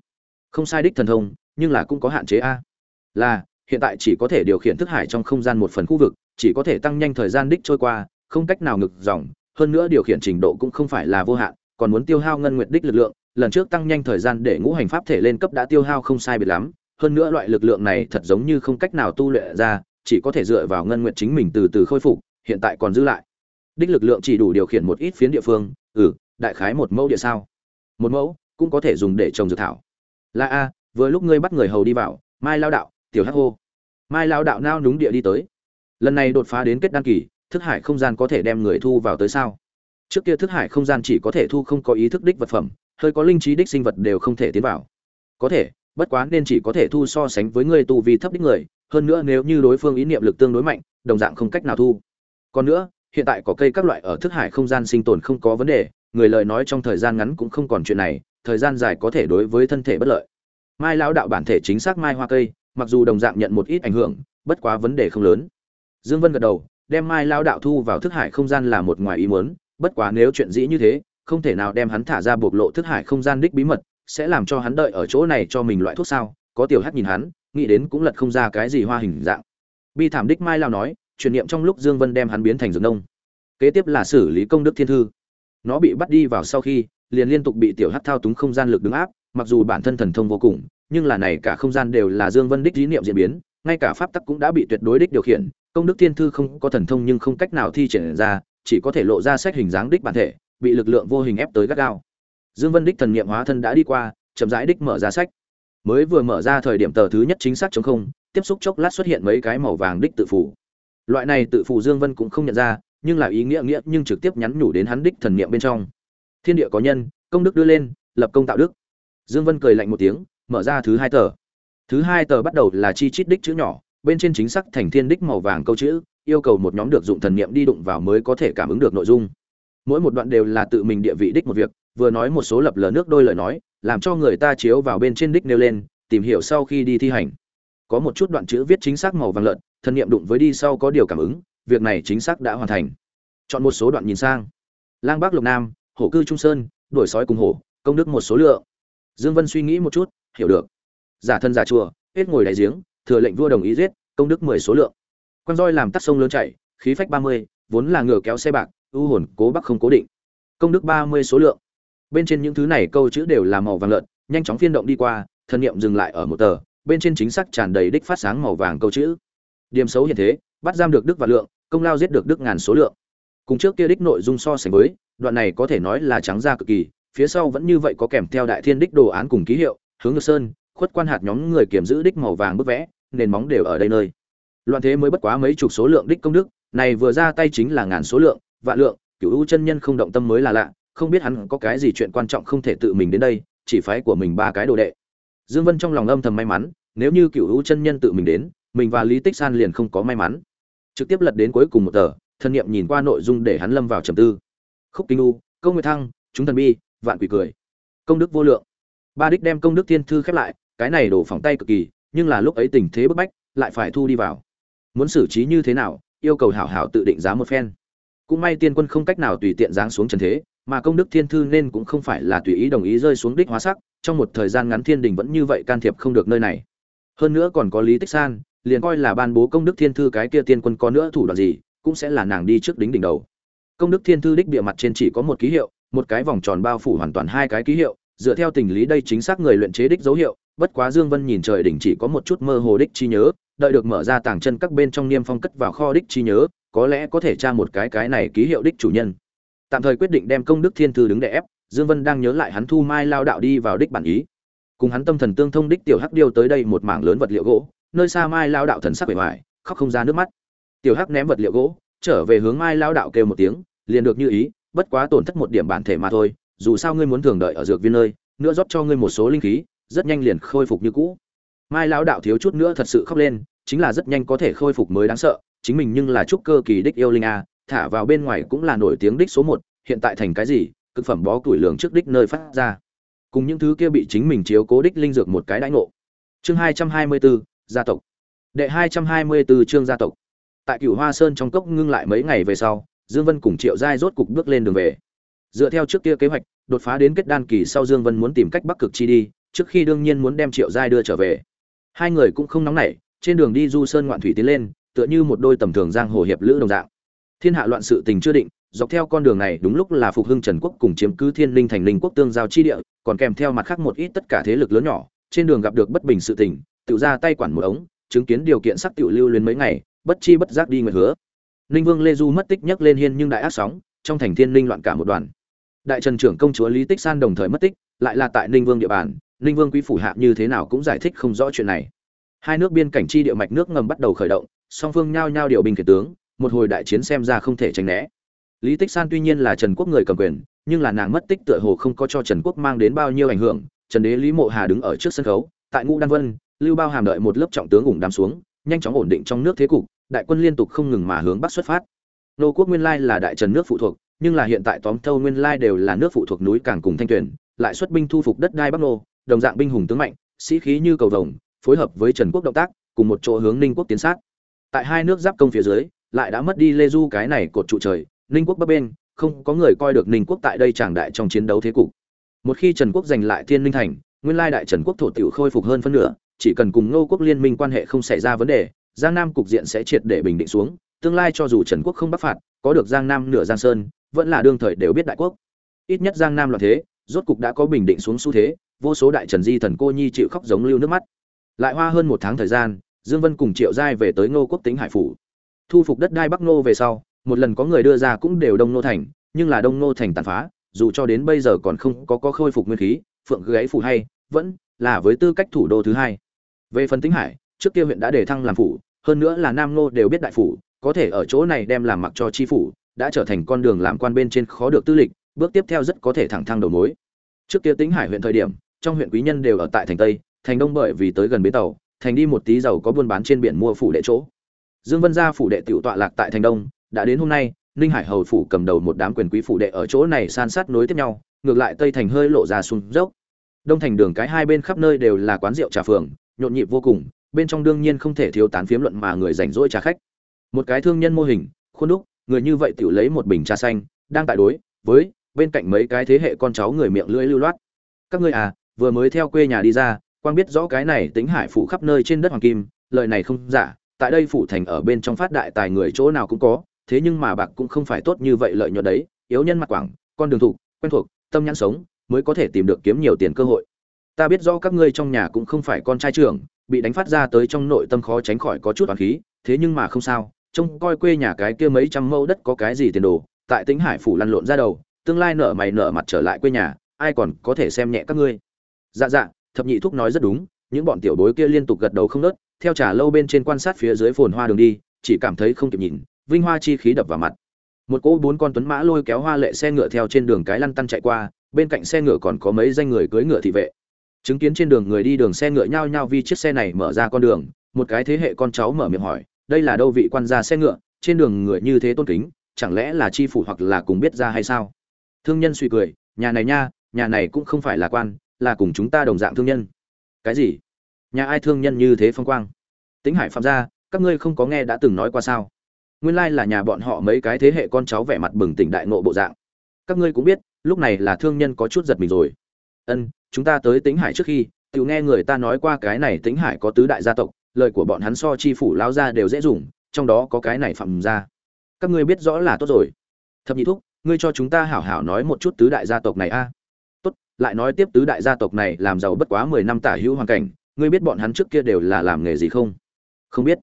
Không sai đích thần thông, nhưng là cũng có hạn chế a. Là, hiện tại chỉ có thể điều khiển thức hải trong không gian một phần khu vực, chỉ có thể tăng nhanh thời gian đích trôi qua, không cách nào ngực dòng, hơn nữa điều khiển trình độ cũng không phải là vô hạn, còn muốn tiêu hao ngân nguyệt đích lực lượng, lần trước tăng nhanh thời gian để ngũ hành pháp thể lên cấp đã tiêu hao không sai biệt lắm, hơn nữa loại lực lượng này thật giống như không cách nào tu luyện ra, chỉ có thể dựa vào ngân nguyệt chính mình từ từ khôi phục, hiện tại còn giữ lại. Đích lực lượng chỉ đủ điều khiển một ít phiến địa phương ừ đại khái một mẫu địa sao. Một mẫu cũng có thể dùng để trồng dược thảo. Là a vừa lúc ngươi bắt người hầu đi vào mai lao đạo tiểu hắc hô. Mai lao đạo nao núng địa đi tới. Lần này đột phá đến kết đan kỳ, thức hải không gian có thể đem người thu vào tới sao? Trước kia thức hải không gian chỉ có thể thu không có ý thức đích vật phẩm, hơi có linh trí đích sinh vật đều không thể tiến vào. Có thể, bất quá nên chỉ có thể thu so sánh với người tu vi thấp đích người, hơn nữa nếu như đối phương ý niệm lực tương đối mạnh, đồng dạng không cách nào thu. Còn nữa, hiện tại có cây các loại ở thức hải không gian sinh tồn không có vấn đề, người lời nói trong thời gian ngắn cũng không còn chuyện này, thời gian dài có thể đối với thân thể bất lợi. Mai lão đạo bản thể chính xác mai hoa cây mặc dù đồng dạng nhận một ít ảnh hưởng bất quá vấn đề không lớn dương vân gật đầu đem mai lao đạo thu vào thức hải không gian là một ngoài ý muốn bất quá nếu chuyện dĩ như thế không thể nào đem hắn thả ra bộc lộ thức hải không gian đích bí mật sẽ làm cho hắn đợi ở chỗ này cho mình loại thuốc sao có tiểu hắt nhìn hắn nghĩ đến cũng lật không ra cái gì hoa hình dạng bi thảm đích mai lao nói truyền niệm trong lúc Dương Vân đem hắn biến thành dược nông. Kế tiếp là xử lý công đức thiên thư. Nó bị bắt đi vào sau khi, liền liên tục bị tiểu hắc thao túng không gian lực đứng áp, mặc dù bản thân thần thông vô cùng, nhưng là này cả không gian đều là Dương Vân đích ý niệm diễn biến, ngay cả pháp tắc cũng đã bị tuyệt đối đích điều khiển, công đức thiên thư không có thần thông nhưng không cách nào thi triển ra, chỉ có thể lộ ra sách hình dáng đích bản thể, bị lực lượng vô hình ép tới gắt gao. Dương Vân đích thần niệm hóa thân đã đi qua, chậm rãi đích mở ra sách. Mới vừa mở ra thời điểm tờ thứ nhất chính xác chống không, tiếp xúc chốc lát xuất hiện mấy cái màu vàng đích tự phủ loại này tự phụ dương vân cũng không nhận ra nhưng là ý nghĩa nghĩa nhưng trực tiếp nhắn nhủ đến hắn đích thần niệm bên trong thiên địa có nhân công đức đưa lên lập công tạo đức dương vân cười lạnh một tiếng mở ra thứ hai tờ. Thứ hai tờ bắt đầu là chi chít đích chữ nhỏ, bên trên chính xác thành thiên đích màu vàng câu chữ, yêu cầu một nhóm được dụng thần niệm đi đụng vào mới có thể cảm ứng được nội dung. Mỗi một đoạn đều là tự mình địa vị đích một việc, vừa nói một số lập lờ nước đôi lời nói, làm cho người ta chiếu vào bên trên đích nêu lên, tìm hiểu sau khi đi thi hành. Có một chút đoạn chữ viết chính xác màu vàng lợn, thần niệm đụng với đi sau có điều cảm ứng, việc này chính xác đã hoàn thành. Chọn một số đoạn nhìn sang. Lang bắc lục nam, hổ cư trung sơn, đuổi sói cùng hổ, công đức một số lượng. Dương vân suy nghĩ một chút hiểu được. Giả thân giả chùa, hết ngồi đáy giếng, thừa lệnh vua đồng ý giết, công đức mười số lượng. Quan roi làm tắt sông lớn chảy, khí phách ba mươi, vốn là ngựa kéo xe bạc, ưu hồn cố bắc không cố định. Công đức ba mươi số lượng. Bên trên những thứ này câu chữ đều là màu vàng lợn, nhanh chóng phiên động đi qua thần niệm dừng lại ở một tờ, bên trên chính xác tràn đầy đích phát sáng màu vàng câu chữ. Điểm xấu hiện thế, bắt giam được đức và lượng, công lao giết được đức ngàn số lượng. Cùng trước kia đích nội dung so sánh với, đoạn này có thể nói là trắng ra cực kỳ, phía sau vẫn như vậy có kèm theo đại thiên đích đồ án cùng ký hiệu hướng ngược sơn, khuất quan hạt nhóm người kiểm giữ đích màu vàng bức vẽ, nền móng đều ở đây nơi. Loạn thế mới bất quá mấy chục số lượng đích công đức, này vừa ra tay chính là ngàn số lượng, vạn lượng cựu ưu chân nhân không động tâm mới là lạ, không biết hắn có cái gì chuyện quan trọng không thể tự mình đến đây, chỉ phái của mình ba cái đồ đệ. Dương vân trong lòng âm thầm may mắn, nếu như cựu ưu chân nhân tự mình đến, mình và lý tích san liền không có may mắn. Trực tiếp lật đến cuối cùng một tờ, thân nhiệm nhìn qua nội dung để hắn lâm vào trầm tư. Khúc kinh u công nguyệt thăng, chúng thần bi, vạn quỷ cười. Công đức vô lượng ba đích đem công đức thiên thư khép lại, cái này đổ phỏng tay cực kỳ, nhưng là lúc ấy tình thế bức bách, lại phải thu đi vào. Muốn xử trí như thế nào, yêu cầu hảo hảo tự định giá một phen. Cũng may tiên quân không cách nào tùy tiện giáng xuống trần thế, mà công đức thiên thư nên cũng không phải là tùy ý đồng ý rơi xuống đích hóa sắc, trong một thời gian ngắn thiên đình vẫn như vậy can thiệp không được nơi này. Hơn nữa còn có lý tích san, liền coi là ban bố công đức thiên thư cái kia tiên quân có nữa thủ đoạn gì, cũng sẽ là nàng đi trước đính đỉnh đầu. Công đức thiên thư đích bịa mặt trên chỉ có một ký hiệu, một cái vòng tròn bao phủ hoàn toàn hai cái ký hiệu dựa theo tình lý đây chính xác người luyện chế đích dấu hiệu, bất quá dương vân nhìn trời đỉnh chỉ có một chút mơ hồ đích chi nhớ, đợi được mở ra tàng chân các bên trong niêm phong cất vào kho đích chi nhớ, có lẽ có thể tra một cái cái này ký hiệu đích chủ nhân. Tạm thời quyết định đem công đức thiên thư đứng để ép, dương vân đang nhớ lại hắn thu mai lao đạo đi vào đích bản ý. Cùng hắn tâm thần tương thông đích tiểu hắc điêu tới đây một mảng lớn vật liệu gỗ, nơi xa mai lao đạo thần sắc bề ngoài, khóc không ra nước mắt. Tiểu hắc ném vật liệu gỗ, trở về hướng mai lao đạo kêu một tiếng, liền được như ý, bất quá tổn thất một điểm bản thể mà thôi dù sao ngươi muốn thường đợi ở dược viên nơi, nữa rót cho ngươi một số linh khí, rất nhanh liền khôi phục như cũ. Mai lão đạo thiếu chút nữa thật sự khóc lên, chính là rất nhanh có thể khôi phục mới đáng sợ, chính mình nhưng là trúc cơ kỳ đích yêu linh a, thả vào bên ngoài cũng là nổi tiếng đích số một, hiện tại thành cái gì, cực phẩm bó tuổi lường trước đích nơi phát ra. Cùng những thứ kia bị chính mình chiếu cố đích linh dược một cái đãi ngộ. Chương hai trăm hai mươi bốn gia tộc. Đệ hai trăm hai mươi bốn chương gia tộc. Tại cửu hoa sơn trong cốc ngưng lại mấy ngày về sau, dương vân cùng triệu giai rốt cục bước lên đường về dựa theo trước kia kế hoạch, đột phá đến kết đan kỳ sau dương vân muốn tìm cách bắc cực chi đi, trước khi đương nhiên muốn đem triệu giai đưa trở về. Hai người cũng không nóng nảy, trên đường đi du sơn ngoạn thủy tiến lên, tựa như một đôi tầm thường giang hồ hiệp lữ đồng dạng. Thiên hạ loạn sự tình chưa định, dọc theo con đường này đúng lúc là phục hưng trần quốc cùng chiếm cứ thiên linh thành linh quốc tương giao chi địa, còn kèm theo mặt khác một ít tất cả thế lực lớn nhỏ, trên đường gặp được bất bình sự tình, tự ra tay quản một ống, chứng kiến điều kiện sắc tiểu lưu luyến mấy ngày, bất chi bất giác đi nguyện hứa. Ninh vương lê du mất tích nhấc lên hiên nhưng đại ác sóng, trong thành thiên linh loạn cả một đoàn đại trần trưởng công chúa lý tích san đồng thời mất tích, lại là tại ninh vương địa bàn, ninh vương quý phủ hạ như thế nào cũng giải thích không rõ chuyện này. Hai nước biên cảnh chi địa mạch nước ngầm bắt đầu khởi động, song phương nhao nhao điều binh kể tướng, một hồi đại chiến xem ra không thể tránh né. Lý tích san tuy nhiên là trần quốc người cầm quyền, nhưng là nàng mất tích tựa hồ không có cho trần quốc mang đến bao nhiêu ảnh hưởng. Trần đế lý mộ hà đứng ở trước sân khấu, tại ngũ đan vân, lưu bao hàm đợi một lớp trọng tướng ủng đám xuống, nhanh chóng ổn định trong nước thế cục, đại quân liên tục không ngừng mà hướng bắc xuất phát. Nô quốc nguyên lai là đại trần nước phụ thuộc nhưng là hiện tại tóm thâu nguyên lai đều là nước phụ thuộc núi càng cùng thanh tuyển lại xuất binh thu phục đất đai bắc nô, đồng dạng binh hùng tướng mạnh, sĩ khí như cầu vồng, phối hợp với trần quốc động tác, cùng một chỗ hướng ninh quốc tiến sát. Tại hai nước giáp công phía dưới, lại đã mất đi lê du cái này cột trụ trời, ninh quốc bấp bên không có người coi được ninh quốc tại đây tràng đại trong chiến đấu thế cục. Một khi trần quốc giành lại thiên ninh thành, nguyên lai đại trần quốc thổ tiểu khôi phục hơn phân nửa, chỉ cần cùng ngô quốc liên minh quan hệ không xảy ra vấn đề, giang nam cục diện sẽ triệt để bình định xuống, tương lai cho dù trần quốc không bắc phạt, có được giang nam nửa giang sơn vẫn là đương thời đều biết đại quốc. Ít nhất giang nam loạn thế, rốt cục đã có bình định xuống xu thế, vô số đại trần di thần cô nhi chịu khóc giống lưu nước mắt. Lại hoa hơn một tháng thời gian, dương vân cùng triệu giai về tới ngô quốc tính hải phủ. Thu phục đất đai bắc ngô về sau, một lần có người đưa ra cũng đều đông nô thành, nhưng là đông nô thành tàn phá, dù cho đến bây giờ còn không có có khôi phục nguyên khí, phượng gáy phủ hay, vẫn là với tư cách thủ đô thứ hai. Về phần tính hải, trước kia huyện đã đề thăng làm phủ, hơn nữa là nam ngô đều biết đại phủ, có thể ở chỗ này đem làm mặc cho chi phủ đã trở thành con đường làm quan bên trên khó được tư lịch, bước tiếp theo rất có thể thẳng thăng đầu mối. Trước kia tính hải huyện thời điểm, trong huyện quý nhân đều ở tại thành tây, thành đông bởi vì tới gần bến tàu, thành đi một tí giàu có buôn bán trên biển mua phủ đệ chỗ. Dương vân gia phủ đệ tiểu tọa lạc tại thành đông, đã đến hôm nay, ninh hải hầu phủ cầm đầu một đám quyền quý phủ đệ ở chỗ này san sát nối tiếp nhau, ngược lại tây thành hơi lộ ra xuống dốc. Đông thành đường cái hai bên khắp nơi đều là quán rượu trà phường, nhộn nhịp vô cùng, bên trong đương nhiên không thể thiếu tán phiếm luận mà người rảnh rỗi trà khách. Một cái thương nhân mô hình, khuôn đúc người như vậy tiểu lấy một bình trà xanh, đang tại đối với bên cạnh mấy cái thế hệ con cháu người miệng lưỡi lưu loát. Các ngươi à vừa mới theo quê nhà đi ra, quang biết rõ cái này tính hải phủ khắp nơi trên đất hoàng kim, lời này không giả, tại đây phủ thành ở bên trong phát đại tài người chỗ nào cũng có, thế nhưng mà bạc cũng không phải tốt như vậy lợi nhuận đấy, yếu nhân mặt quảng, con đường thủ quen thuộc, tâm nhãn sống, mới có thể tìm được kiếm nhiều tiền cơ hội. Ta biết rõ các ngươi trong nhà cũng không phải con trai trưởng, bị đánh phát ra tới trong nội tâm khó tránh khỏi có chút oán khí, thế nhưng mà không sao trông coi quê nhà cái kia mấy trăm mẫu đất có cái gì tiền đồ, tại tính hải phủ lăn lộn ra đầu, tương lai nở mày nở mặt trở lại quê nhà, ai còn có thể xem nhẹ các ngươi. Dạ dạ thập nhị thúc nói rất đúng, những bọn tiểu bối kia liên tục gật đầu không nớt, theo trà lâu bên trên quan sát phía dưới phồn hoa đường đi, chỉ cảm thấy không kịp nhìn, vinh hoa chi khí đập vào mặt. Một cỗ bốn con tuấn mã lôi kéo hoa lệ xe ngựa theo trên đường cái lăn tăn chạy qua, bên cạnh xe ngựa còn có mấy danh người cưỡi ngựa thị vệ. Chứng kiến trên đường người đi đường xe ngựa nhao nhao vì chiếc xe này mở ra con đường, một cái thế hệ con cháu mở miệng hỏi đây là đâu vị quan gia xe ngựa, trên đường người như thế tôn kính, chẳng lẽ là chi phủ hoặc là cùng biết ra hay sao? Thương nhân suy cười, nhà này nha, nhà này cũng không phải là quan, là cùng chúng ta đồng dạng thương nhân. Cái gì? Nhà ai thương nhân như thế phong quang? Tính hải phạm gia, các ngươi không có nghe đã từng nói qua sao? Nguyên lai là nhà bọn họ mấy cái thế hệ con cháu vẻ mặt bừng tỉnh đại ngộ bộ dạng. Các ngươi cũng biết, lúc này là thương nhân có chút giật mình rồi. Ân, chúng ta tới tính hải trước khi tự nghe người ta nói qua cái này tính hải có tứ đại gia tộc lời của bọn hắn so chi phủ lao ra đều dễ dùng, trong đó có cái này phạm ra các ngươi biết rõ là tốt rồi. Thập nhị thúc, ngươi cho chúng ta hảo hảo nói một chút tứ đại gia tộc này a. Tốt, lại nói tiếp tứ đại gia tộc này làm giàu bất quá mười năm tả hữu hoàn cảnh, ngươi biết bọn hắn trước kia đều là làm nghề gì không? Không biết.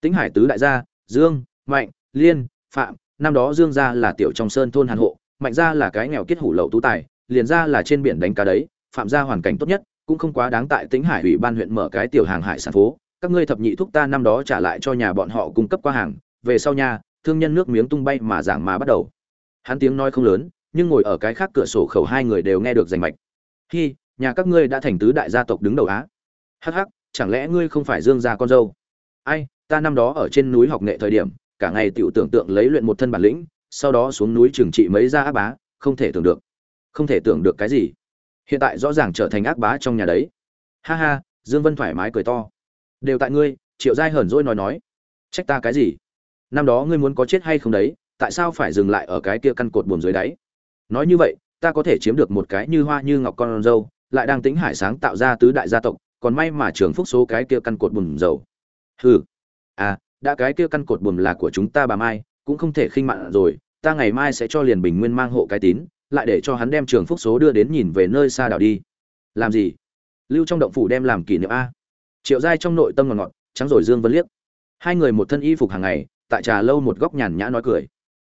Tính hải tứ đại gia, dương, mạnh, liên, phạm, năm đó dương gia là tiểu trong sơn thôn hàn hộ, mạnh gia là cái nghèo kết hủ lậu tú tài liền gia là trên biển đánh cá đấy, phạm gia hoàn cảnh tốt nhất, cũng không quá đáng tại tính hải ủy ban huyện mở cái tiểu hàng hải sản phố các ngươi thập nhị thúc ta năm đó trả lại cho nhà bọn họ cung cấp qua hàng, về sau nha, thương nhân nước miếng tung bay mà giảng mà bắt đầu. Hắn tiếng nói không lớn, nhưng ngồi ở cái khác cửa sổ khẩu hai người đều nghe được rành mạch. Hi, nhà các ngươi đã thành tứ đại gia tộc đứng đầu á. Hắc hắc, chẳng lẽ ngươi không phải dương gia con dâu? Ai, ta năm đó ở trên núi học nghệ thời điểm, cả ngày tiểu tưởng tượng lấy luyện một thân bản lĩnh, sau đó xuống núi trừng trị mấy gia ác bá, không thể tưởng được. Không thể tưởng được cái gì. Hiện tại rõ ràng trở thành ác bá trong nhà đấy. Ha ha, dương vân thoải mái cười to đều tại ngươi, triệu giai hờn dỗi nói nói. Trách ta cái gì? Năm đó ngươi muốn có chết hay không đấy, tại sao phải dừng lại ở cái kia căn cột buồm dưới đáy? Nói như vậy, ta có thể chiếm được một cái như hoa như ngọc con dâu lại đang tính hải sáng tạo ra tứ đại gia tộc, còn may mà trường phúc số cái kia căn cột buồm dầu hừ. À đã cái kia căn cột buồm là của chúng ta bà mai, cũng không thể khinh mạn rồi, ta ngày mai sẽ cho liền bình nguyên mang hộ cái tín, lại để cho hắn đem trường phúc số đưa đến nhìn về nơi xa đảo đi. Làm gì? Lưu trong động phủ đem làm kỷ niệm a triệu giai trong nội tâm ngọt ngọt, trắng rồi dương vân liếc. Hai người một thân y phục hàng ngày, tại trà lâu một góc nhàn nhã nói cười.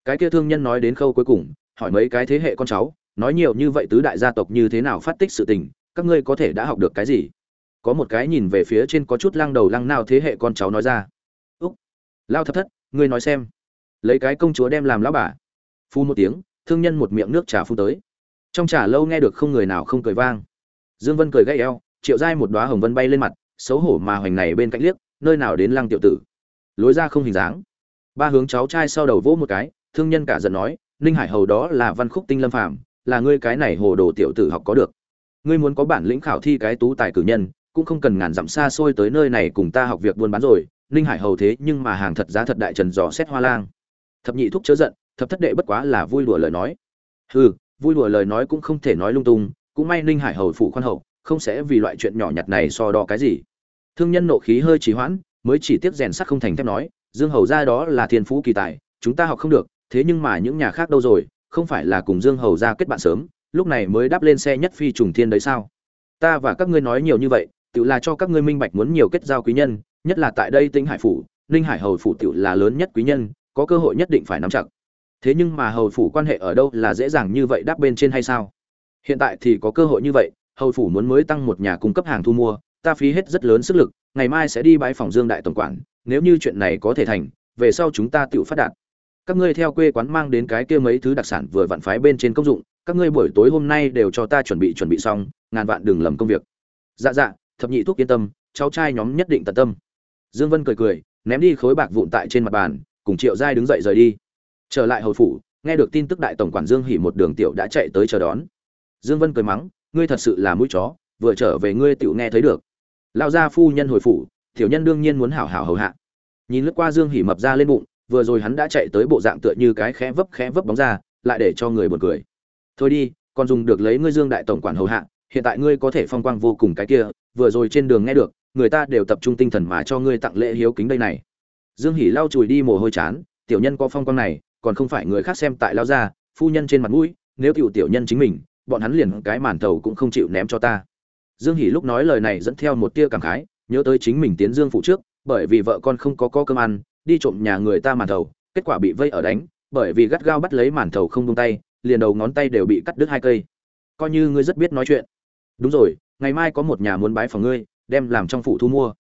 Cái kia thương nhân nói đến khâu cuối cùng, hỏi mấy cái thế hệ con cháu, nói nhiều như vậy tứ đại gia tộc như thế nào phát tích sự tình, các ngươi có thể đã học được cái gì? Có một cái nhìn về phía trên có chút lăng đầu lăng nào thế hệ con cháu nói ra. Úc, lao thập thất, ngươi nói xem. Lấy cái công chúa đem làm lão bà. Phu một tiếng, thương nhân một miệng nước trà phun tới. Trong trà lâu nghe được không người nào không cười vang. Dương vân cười gãy eo, triệu giai một đóa hồng vân bay lên mặt xấu hổ mà hoành này bên cạnh liếc, nơi nào đến lăng tiểu tử. Lối ra không hình dáng. Ba hướng cháu trai sau đầu vỗ một cái, thương nhân cả giận nói, ninh hải hầu đó là văn khúc tinh lâm phàm, là ngươi cái này hồ đồ tiểu tử học có được. Ngươi muốn có bản lĩnh khảo thi cái tú tài cử nhân, cũng không cần ngàn dặm xa xôi tới nơi này cùng ta học việc buôn bán rồi, ninh hải hầu thế nhưng mà hàng thật giá thật đại trần dò xét hoa lang. Thập nhị thúc chớ giận, thập thất đệ bất quá là vui đùa lời nói. Hừ, vui đùa lời nói cũng không thể nói lung tung, cũng may ninh hải hầu phủ khoan hậu không sẽ vì loại chuyện nhỏ nhặt này so đo cái gì. Thương nhân nộ khí hơi trì hoãn, mới chỉ tiếp rèn sắt không thành thép nói, dương hầu ra đó là thiên phú kỳ tài, chúng ta học không được, thế nhưng mà những nhà khác đâu rồi, không phải là cùng dương hầu ra kết bạn sớm, lúc này mới đáp lên xe nhất phi trùng thiên đấy sao? Ta và các ngươi nói nhiều như vậy tự là cho các ngươi minh bạch muốn nhiều kết giao quý nhân, nhất là tại đây tinh hải phủ, ninh hải hầu phủ tự là lớn nhất quý nhân, có cơ hội nhất định phải nắm chặt. Thế nhưng mà hầu phủ quan hệ ở đâu là dễ dàng như vậy đáp bên trên hay sao? Hiện tại thì có cơ hội như vậy hầu phủ muốn mới tăng một nhà cung cấp hàng thu mua, ta phí hết rất lớn sức lực, ngày mai sẽ đi bãi phòng dương đại tổng quản, nếu như chuyện này có thể thành, về sau chúng ta tự phát đạt. Các ngươi theo quê quán mang đến cái kia mấy thứ đặc sản vừa vặn phái bên trên công dụng, các ngươi buổi tối hôm nay đều cho ta chuẩn bị chuẩn bị xong, ngàn vạn đừng lầm công việc. Dạ dạ thập nhị thuốc yên tâm, cháu trai nhóm nhất định tận tâm. Dương vân cười cười, ném đi khối bạc vụn tại trên mặt bàn, cùng triệu giai đứng dậy rời đi. Trở lại hầu phủ, nghe được tin tức đại tổng quản dương hỉ một đường tiểu đã chạy tới chờ đón. Dương vân cười mắng ngươi thật sự là mũi chó, vừa trở về ngươi tựu nghe thấy được. Lão gia phu nhân hồi phủ, tiểu nhân đương nhiên muốn hảo hảo hầu hạ. Nhìn lướt qua dương hỉ mập ra lên bụng, vừa rồi hắn đã chạy tới bộ dạng tựa như cái khẽ vấp khẽ vấp bóng ra, lại để cho người buồn cười. Thôi đi, còn dùng được lấy ngươi dương đại tổng quản hầu hạ, hiện tại ngươi có thể phong quang vô cùng cái kia, vừa rồi trên đường nghe được, người ta đều tập trung tinh thần mà cho ngươi tặng lễ hiếu kính đây này. Dương hỉ lau chùi đi mồ hôi chán, tiểu nhân có phong quang này, còn không phải người khác xem tại lao ra phu nhân trên mặt mũi, nếu tiểu tiểu nhân chính mình bọn hắn liền cái màn thầu cũng không chịu ném cho ta. Dương hỉ lúc nói lời này dẫn theo một tia cảm khái, nhớ tới chính mình tiến dương phụ trước, bởi vì vợ con không có có cơm ăn, đi trộm nhà người ta màn thầu, kết quả bị vây ở đánh, bởi vì gắt gao bắt lấy màn thầu không buông tay, liền đầu ngón tay đều bị cắt đứt hai cây. Coi như ngươi rất biết nói chuyện. Đúng rồi, ngày mai có một nhà muốn bái phòng ngươi, đem làm trong phủ thu mua.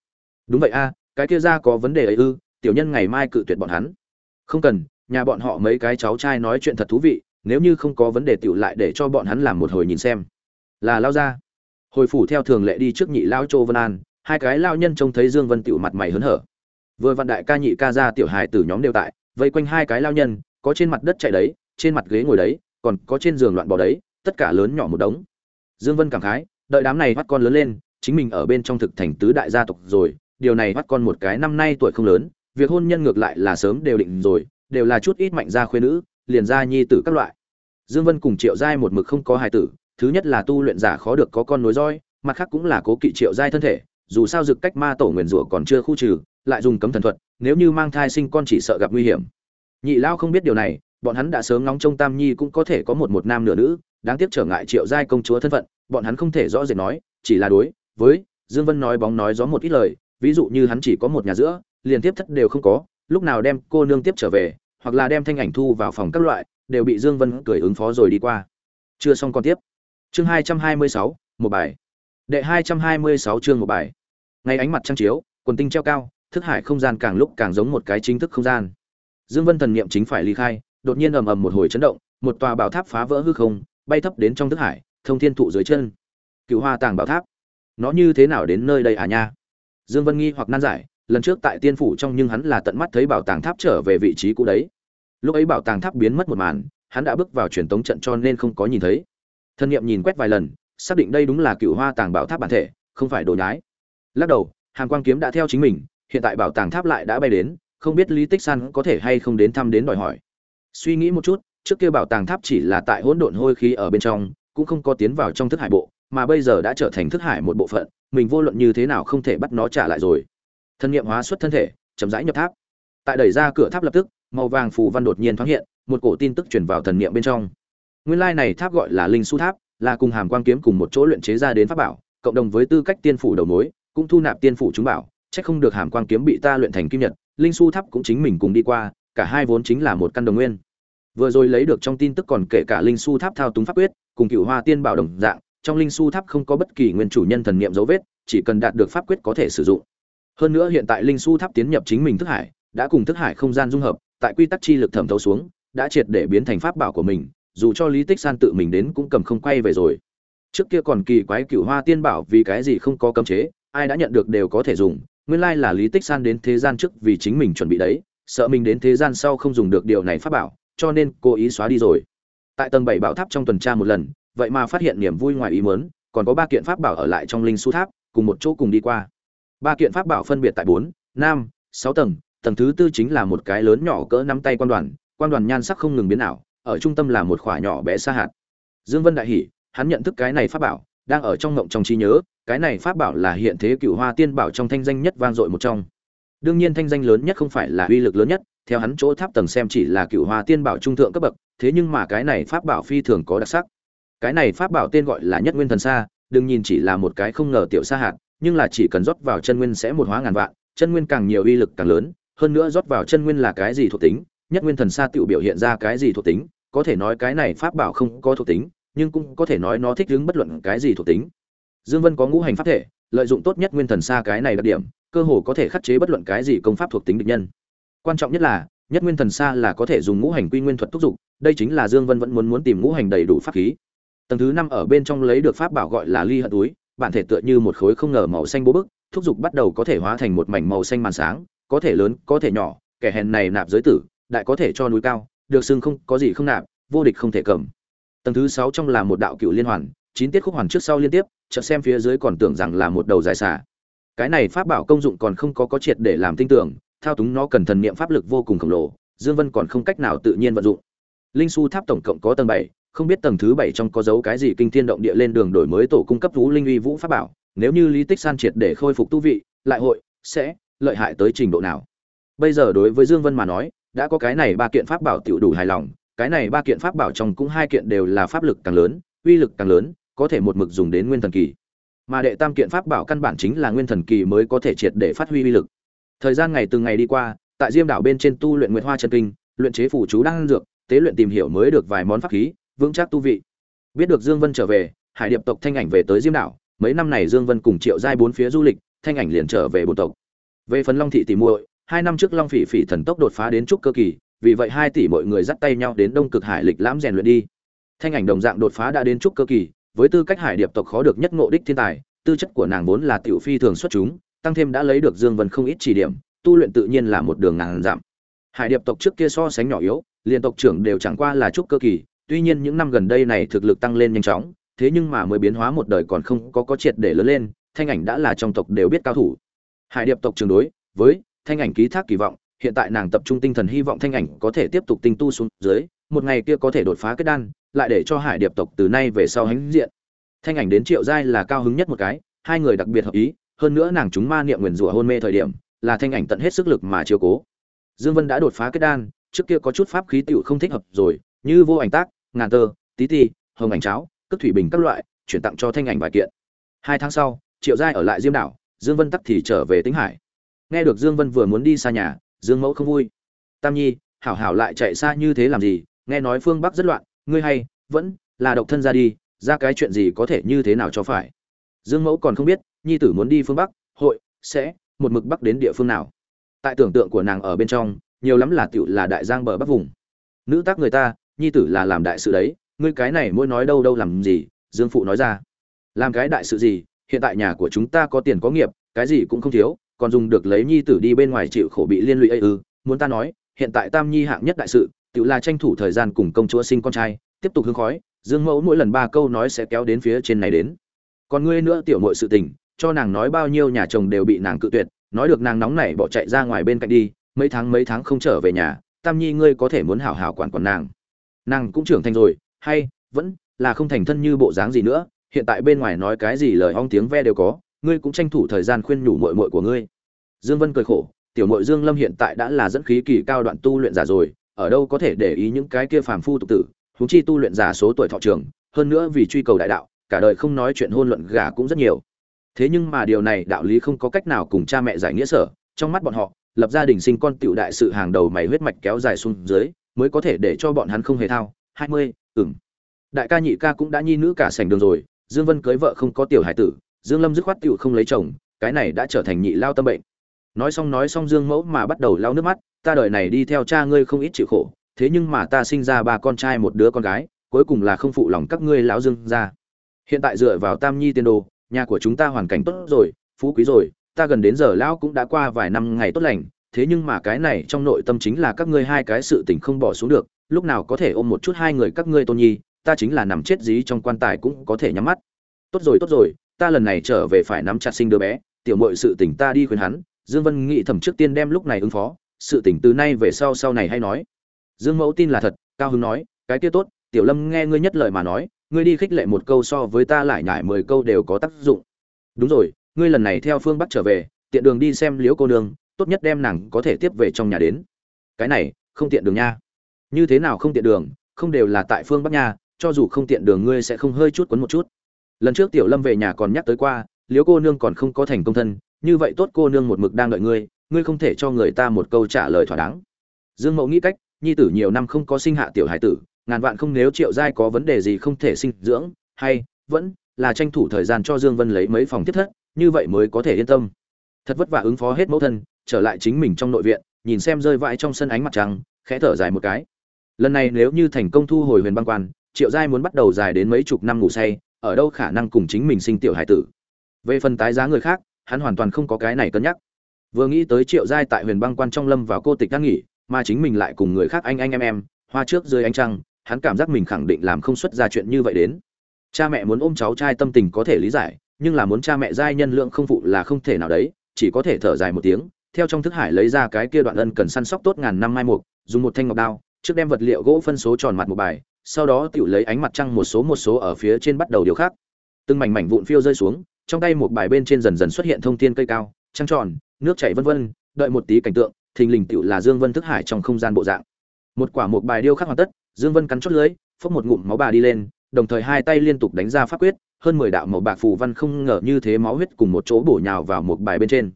Đúng vậy a, cái kia ra có vấn đề ấy ư, tiểu nhân ngày mai cự tuyệt bọn hắn. Không cần, nhà bọn họ mấy cái cháu trai nói chuyện thật thú vị nếu như không có vấn đề tựu lại để cho bọn hắn làm một hồi nhìn xem. Là lao ra. Hồi phủ theo thường lệ đi trước nhị lao châu vân an, hai cái lao nhân trông thấy dương vân tựu mặt mày hớn hở. Vừa vạn đại ca nhị ca ra tiểu hài tử nhóm đều tại, vây quanh hai cái lao nhân, có trên mặt đất chạy đấy, trên mặt ghế ngồi đấy, còn có trên giường loạn bò đấy, tất cả lớn nhỏ một đống. Dương vân cảm khái, đợi đám này bắt con lớn lên, chính mình ở bên trong thực thành tứ đại gia tộc rồi, điều này bắt con một cái năm nay tuổi không lớn, việc hôn nhân ngược lại là sớm đều định rồi, đều là chút ít mạnh gia khuê nữ liền ra nhi tử các loại. Dương vân cùng triệu giai một mực không có hài tử, thứ nhất là tu luyện giả khó được có con nối roi, mặt khác cũng là cố kỵ triệu giai thân thể, dù sao dực cách ma tổ nguyền rủa còn chưa khu trừ, lại dùng cấm thần thuật, nếu như mang thai sinh con chỉ sợ gặp nguy hiểm. Nhị lao không biết điều này, bọn hắn đã sớm ngóng trông tam nhi cũng có thể có một một nam nửa nữ, đáng tiếc trở ngại triệu giai công chúa thân phận, bọn hắn không thể rõ rệt nói, chỉ là đối với dương vân nói bóng nói gió một ít lời, ví dụ như hắn chỉ có một nhà giữa, liền tiếp thất đều không có, lúc nào đem cô nương tiếp trở về hoặc là đem thanh ảnh thu vào phòng các loại, đều bị dương vân cười ứng phó rồi đi qua. Chưa xong còn tiếp. Chương hai trăm hai mươi sáu, một bài. Đệ hai trăm hai mươi sáu chương một bài. Ngay ánh mặt trăng chiếu, quần tinh treo cao, thức hải không gian càng lúc càng giống một cái chính thức không gian. Dương vân thần niệm chính phải ly khai, đột nhiên ầm ầm một hồi chấn động, một tòa bảo tháp phá vỡ hư không, bay thấp đến trong thức hải, thông thiên thụ dưới chân. Cựu hoa tàng bảo tháp. Nó như thế nào đến nơi đây à nha? Dương vân nghi hoặc nan giải, lần trước tại tiên phủ trong nhưng hắn là tận mắt thấy bảo tàng tháp trở về vị trí cũ đấy lúc ấy bảo tàng tháp biến mất một màn, hắn đã bước vào truyền tống trận cho nên không có nhìn thấy. Thân nhiệm nhìn quét vài lần, xác định đây đúng là cựu hoa tàng bảo tháp bản thể, không phải đồ nhái. Lắc đầu hàng quang kiếm đã theo chính mình, hiện tại bảo tàng tháp lại đã bay đến, không biết lý tích san có thể hay không đến thăm đến đòi hỏi. Suy nghĩ một chút, trước kia bảo tàng tháp chỉ là tại hỗn độn hôi khí ở bên trong, cũng không có tiến vào trong thức hải bộ, mà bây giờ đã trở thành thức hải một bộ phận, mình vô luận như thế nào không thể bắt nó trả lại rồi. Thân nhiệm hóa xuất thân thể, chậm rãi nhập tháp. Tại đẩy ra cửa tháp lập tức màu vàng phù văn đột nhiên thoáng hiện, một cổ tin tức truyền vào thần niệm bên trong. Nguyên lai này tháp gọi là linh su tháp, là cùng hàm quang kiếm cùng một chỗ luyện chế ra đến pháp bảo, cộng đồng với tư cách tiên phủ đầu mối, cũng thu nạp tiên phủ chúng bảo. Chắc không được hàm quang kiếm bị ta luyện thành kim nhật, linh su tháp cũng chính mình cùng đi qua, cả hai vốn chính là một căn đồng nguyên. Vừa rồi lấy được trong tin tức còn kể cả linh su tháp thao túng pháp quyết, cùng cựu hoa tiên bảo đồng dạng, trong linh su tháp không có bất kỳ nguyên chủ nhân thần niệm dấu vết, chỉ cần đạt được pháp quyết có thể sử dụng. Hơn nữa hiện tại linh su tháp tiến nhập chính mình thức hải, đã cùng thức hải không gian dung hợp tại quy tắc chi lực thẩm thấu xuống, đã triệt để biến thành pháp bảo của mình, dù cho lý tích san tự mình đến cũng cầm không quay về rồi. Trước kia còn kỳ quái cửu hoa tiên bảo vì cái gì không có cấm chế, ai đã nhận được đều có thể dùng, nguyên lai là lý tích san đến thế gian trước vì chính mình chuẩn bị đấy, sợ mình đến thế gian sau không dùng được điều này pháp bảo, cho nên cố ý xóa đi rồi. Tại tầng bảy bảo tháp trong tuần tra một lần, vậy mà phát hiện niềm vui ngoài ý muốn, còn có ba kiện pháp bảo ở lại trong linh su tháp, cùng một chỗ cùng đi qua. Ba kiện pháp bảo phân biệt tại bốn, năm, sáu tầng tầng thứ tư chính là một cái lớn nhỏ cỡ nắm tay quan đoàn quan đoàn nhan sắc không ngừng biến ảo, ở trung tâm là một khỏa nhỏ bé xa hạt. Dương vân đại hỉ, hắn nhận thức cái này pháp bảo, đang ở trong ngộng trong trí nhớ, cái này pháp bảo là hiện thế cựu hoa tiên bảo trong thanh danh nhất vang dội một trong. Đương nhiên thanh danh lớn nhất không phải là uy lực lớn nhất, theo hắn chỗ tháp tầng xem chỉ là cựu hoa tiên bảo trung thượng cấp bậc, thế nhưng mà cái này pháp bảo phi thường có đặc sắc. Cái này pháp bảo tên gọi là nhất nguyên thần sa, đừng nhìn chỉ là một cái không ngờ tiểu sa hạt, nhưng là chỉ cần rót vào chân nguyên sẽ một hóa ngàn vạn, chân nguyên càng nhiều uy lực càng lớn hơn nữa rót vào chân nguyên là cái gì thuộc tính, nhất nguyên thần sa tự biểu hiện ra cái gì thuộc tính, có thể nói cái này pháp bảo không có thuộc tính, nhưng cũng có thể nói nó thích ứng bất luận cái gì thuộc tính. Dương vân có ngũ hành pháp thể, lợi dụng tốt nhất nguyên thần sa cái này đặc điểm, cơ hồ có thể khắc chế bất luận cái gì công pháp thuộc tính địch nhân. Quan trọng nhất là, nhất nguyên thần sa là có thể dùng ngũ hành quy nguyên thuật thúc dục đây chính là dương vân vẫn muốn muốn tìm ngũ hành đầy đủ pháp khí. Tầng thứ năm ở bên trong lấy được pháp bảo gọi là ly hận túi, bản thể tựa như một khối không ngờ màu xanh bố bức, thúc dục bắt đầu có thể hóa thành một mảnh màu xanh màn sáng có thể lớn, có thể nhỏ, kẻ hèn này nạp giới tử, đại có thể cho núi cao, được xưng không, có gì không nạp, vô địch không thể cầm. Tầng thứ sáu trong là một đạo cựu liên hoàn, chín tiết khúc hoàn trước sau liên tiếp, chợt xem phía dưới còn tưởng rằng là một đầu dài xả cái này pháp bảo công dụng còn không có có triệt để làm tin tưởng, thao túng nó cần thần niệm pháp lực vô cùng khổng lồ, dương vân còn không cách nào tự nhiên vận dụng. Linh su tháp tổng cộng có tầng bảy, không biết tầng thứ bảy trong có dấu cái gì kinh thiên động địa lên đường đổi mới tổ cung cấp vũ linh uy vũ pháp bảo, nếu như lý tích san triệt để khôi phục tu vị, lại hội, sẽ lợi hại tới trình độ nào. Bây giờ đối với dương vân mà nói, đã có cái này ba kiện pháp bảo tiểu đủ hài lòng, cái này ba kiện pháp bảo trong cũng hai kiện đều là pháp lực càng lớn, uy lực càng lớn, có thể một mực dùng đến nguyên thần kỳ. Mà đệ tam kiện pháp bảo căn bản chính là nguyên thần kỳ mới có thể triệt để phát huy uy lực. Thời gian ngày từng ngày đi qua, tại diêm đảo bên trên tu luyện nguyệt hoa chân kinh, luyện chế phủ chú đang dược, tế luyện tìm hiểu mới được vài món pháp khí, vững chắc tu vị. Biết được dương vân trở về, hải điệp tộc thanh ảnh về tới diêm đảo, mấy năm này dương vân cùng triệu giai bốn phía du lịch, thanh ảnh liền trở về bộ tộc về phần long thị tỷ muội, hai năm trước long phỉ phỉ thần tốc đột phá đến trúc cơ kỳ, vì vậy hai tỷ mọi người dắt tay nhau đến đông cực hải lịch lãm rèn luyện đi. Thanh ảnh đồng dạng đột phá đã đến trúc cơ kỳ, với tư cách hải điệp tộc khó được nhất ngộ đích thiên tài, tư chất của nàng vốn là tiểu phi thường xuất chúng, tăng thêm đã lấy được dương vân không ít chỉ điểm, tu luyện tự nhiên là một đường ngàn giảm hải điệp tộc trước kia so sánh nhỏ yếu, liền tộc trưởng đều chẳng qua là trúc cơ kỳ, tuy nhiên những năm gần đây này thực lực tăng lên nhanh chóng, thế nhưng mà mới biến hóa một đời còn không có có triệt để lớn lên, thanh ảnh đã là trong tộc đều biết cao thủ hải điệp tộc trường đối với thanh ảnh ký thác kỳ vọng, hiện tại nàng tập trung tinh thần hy vọng thanh ảnh có thể tiếp tục tinh tu xuống dưới, một ngày kia có thể đột phá kết đan, lại để cho hải điệp tộc từ nay về sau hãnh diện. Thanh ảnh đến triệu giai là cao hứng nhất một cái, hai người đặc biệt hợp ý, hơn nữa nàng chúng ma niệm nguyền rủa hôn mê thời điểm, là thanh ảnh tận hết sức lực mà chiếu cố. Dương vân đã đột phá kết đan, trước kia có chút pháp khí tựu không thích hợp rồi, như vô ảnh tác, ngàn tơ, tí ti, hồng ảnh cháo cất thủy bình các loại, chuyển tặng cho thanh ảnh vài kiện. Hai tháng sau, triệu giai ở lại diêm đảo dương vân tắc thì trở về tĩnh hải. Nghe được dương vân vừa muốn đi xa nhà, dương mẫu không vui. Tam nhi, hảo hảo lại chạy xa như thế làm gì? Nghe nói phương bắc rất loạn, ngươi hay, vẫn là độc thân ra đi, ra cái chuyện gì có thể như thế nào cho phải? Dương mẫu còn không biết, nhi tử muốn đi phương bắc, hội sẽ một mực bắc đến địa phương nào. Tại tưởng tượng của nàng ở bên trong, nhiều lắm là tựu là đại giang bờ bắc vùng. Nữ tác người ta, nhi tử là làm đại sự đấy, ngươi cái này mỗi nói đâu đâu làm gì? Dương phụ nói ra. Làm cái đại sự gì? Hiện tại nhà của chúng ta có tiền có nghiệp, cái gì cũng không thiếu, còn dùng được lấy nhi tử đi bên ngoài chịu khổ bị liên lụy ấy ư? Muốn ta nói, hiện tại tam nhi hạng nhất đại sự, tự là tranh thủ thời gian cùng công chúa sinh con trai, tiếp tục hương khói, dương mẫu mỗi lần ba câu nói sẽ kéo đến phía trên này đến. Còn ngươi nữa tiểu muội sự tình, cho nàng nói bao nhiêu nhà chồng đều bị nàng cự tuyệt, nói được nàng nóng nảy bỏ chạy ra ngoài bên cạnh đi, mấy tháng mấy tháng không trở về nhà, tam nhi ngươi có thể muốn hảo hảo quản quản nàng. Nàng cũng trưởng thành rồi, hay, vẫn là không thành thân như bộ dáng gì nữa hiện tại bên ngoài nói cái gì lời ong tiếng ve đều có, ngươi cũng tranh thủ thời gian khuyên nhủ mội mội của ngươi. Dương vân cười khổ, tiểu mội dương lâm hiện tại đã là dẫn khí kỳ cao đoạn tu luyện giả rồi, ở đâu có thể để ý những cái kia phàm phu tục tử, huống chi tu luyện giả số tuổi thọ trường, hơn nữa vì truy cầu đại đạo, cả đời không nói chuyện hôn luận gả cũng rất nhiều. Thế nhưng mà điều này đạo lý không có cách nào cùng cha mẹ giải nghĩa sở, trong mắt bọn họ, lập gia đình sinh con tiểu đại sự hàng đầu mày huyết mạch kéo dài xuống dưới, mới có thể để cho bọn hắn không hề thao. Hai mươi, ừm. Đại ca nhị ca cũng đã nhi nữ cả sành đường rồi dương vân cưới vợ không có tiểu hải tử, dương lâm dứt khoát tiểu không lấy chồng, cái này đã trở thành nhị lao tâm bệnh nói xong nói xong dương mẫu mà bắt đầu lau nước mắt, ta đời này đi theo cha ngươi không ít chịu khổ, thế nhưng mà ta sinh ra ba con trai một đứa con gái, cuối cùng là không phụ lòng các ngươi lão dương gia. hiện tại dựa vào tam nhi tiền đồ, nhà của chúng ta hoàn cảnh tốt rồi, phú quý rồi, ta gần đến giờ lão cũng đã qua vài năm ngày tốt lành, thế nhưng mà cái này trong nội tâm chính là các ngươi hai cái sự tình không bỏ xuống được, lúc nào có thể ôm một chút hai người các ngươi tôn nhi ta chính là nằm chết dí trong quan tài cũng có thể nhắm mắt. Tốt rồi tốt rồi, ta lần này trở về phải nắm chặt sinh đứa bé, tiểu mội sự tình ta đi khuyên hắn. Dương vân nghĩ thầm trước tiên đem lúc này ứng phó, sự tình từ nay về sau sau này hay nói. Dương mẫu tin là thật, cao hưng nói, cái kia tốt, tiểu lâm nghe ngươi nhất lời mà nói, ngươi đi khích lệ một câu so với ta lại nhải mười câu đều có tác dụng. Đúng rồi, ngươi lần này theo phương bắc trở về, tiện đường đi xem liễu cô nương, tốt nhất đem nàng có thể tiếp về trong nhà đến. Cái này, không tiện đường nha. Như thế nào không tiện đường, không đều là tại phương bắc nha cho dù không tiện đường ngươi sẽ không hơi chút quấn một chút. Lần trước tiểu lâm về nhà còn nhắc tới qua, liễu cô nương còn không có thành công thân, như vậy tốt cô nương một mực đang đợi ngươi ngươi không thể cho người ta một câu trả lời thỏa đáng. Dương mẫu nghĩ cách, nhi tử nhiều năm không có sinh hạ tiểu hải tử, ngàn vạn không nếu triệu giai có vấn đề gì không thể sinh dưỡng, hay vẫn là tranh thủ thời gian cho dương vân lấy mấy phòng tiếp thất, như vậy mới có thể yên tâm. Thật vất vả ứng phó hết mẫu thân, trở lại chính mình trong nội viện, nhìn xem rơi vãi trong sân ánh mặt trăng, khẽ thở dài một cái. Lần này nếu như thành công thu hồi huyền băng quan triệu giai muốn bắt đầu dài đến mấy chục năm ngủ say, ở đâu khả năng cùng chính mình sinh tiểu hải tử? Về phần tái giá người khác, hắn hoàn toàn không có cái này cân nhắc. Vừa nghĩ tới triệu giai tại huyền băng quan trong lâm vào cô tịch đang nghỉ, mà chính mình lại cùng người khác anh anh em em, hoa trước dưới ánh trăng, hắn cảm giác mình khẳng định làm không xuất ra chuyện như vậy đến. Cha mẹ muốn ôm cháu trai tâm tình có thể lý giải, nhưng là muốn cha mẹ giai nhân lượng không phụ là không thể nào đấy, chỉ có thể thở dài một tiếng, theo trong thức hải lấy ra cái kia đoạn ân cần săn sóc tốt ngàn năm mai mục, dùng một thanh ngọc đao, trước đem vật liệu gỗ phân số tròn mặt một bài sau đó tiểu lấy ánh mặt trăng một số một số ở phía trên bắt đầu điều khác. Từng mảnh mảnh vụn phiêu rơi xuống, trong tay một bài bên trên dần dần xuất hiện thông thiên cây cao, trăng tròn, nước chảy vân vân, đợi một tí cảnh tượng, thình lình tiểu là dương vân thức hải trong không gian bộ dạng. Một quả một bài điêu khắc hoàn tất, dương vân cắn chốt lưới phốc một ngụm máu bà đi lên, đồng thời hai tay liên tục đánh ra pháp quyết, hơn mười đạo màu bạc phù văn không ngờ như thế máu huyết cùng một chỗ bổ nhào vào một bài bên trên.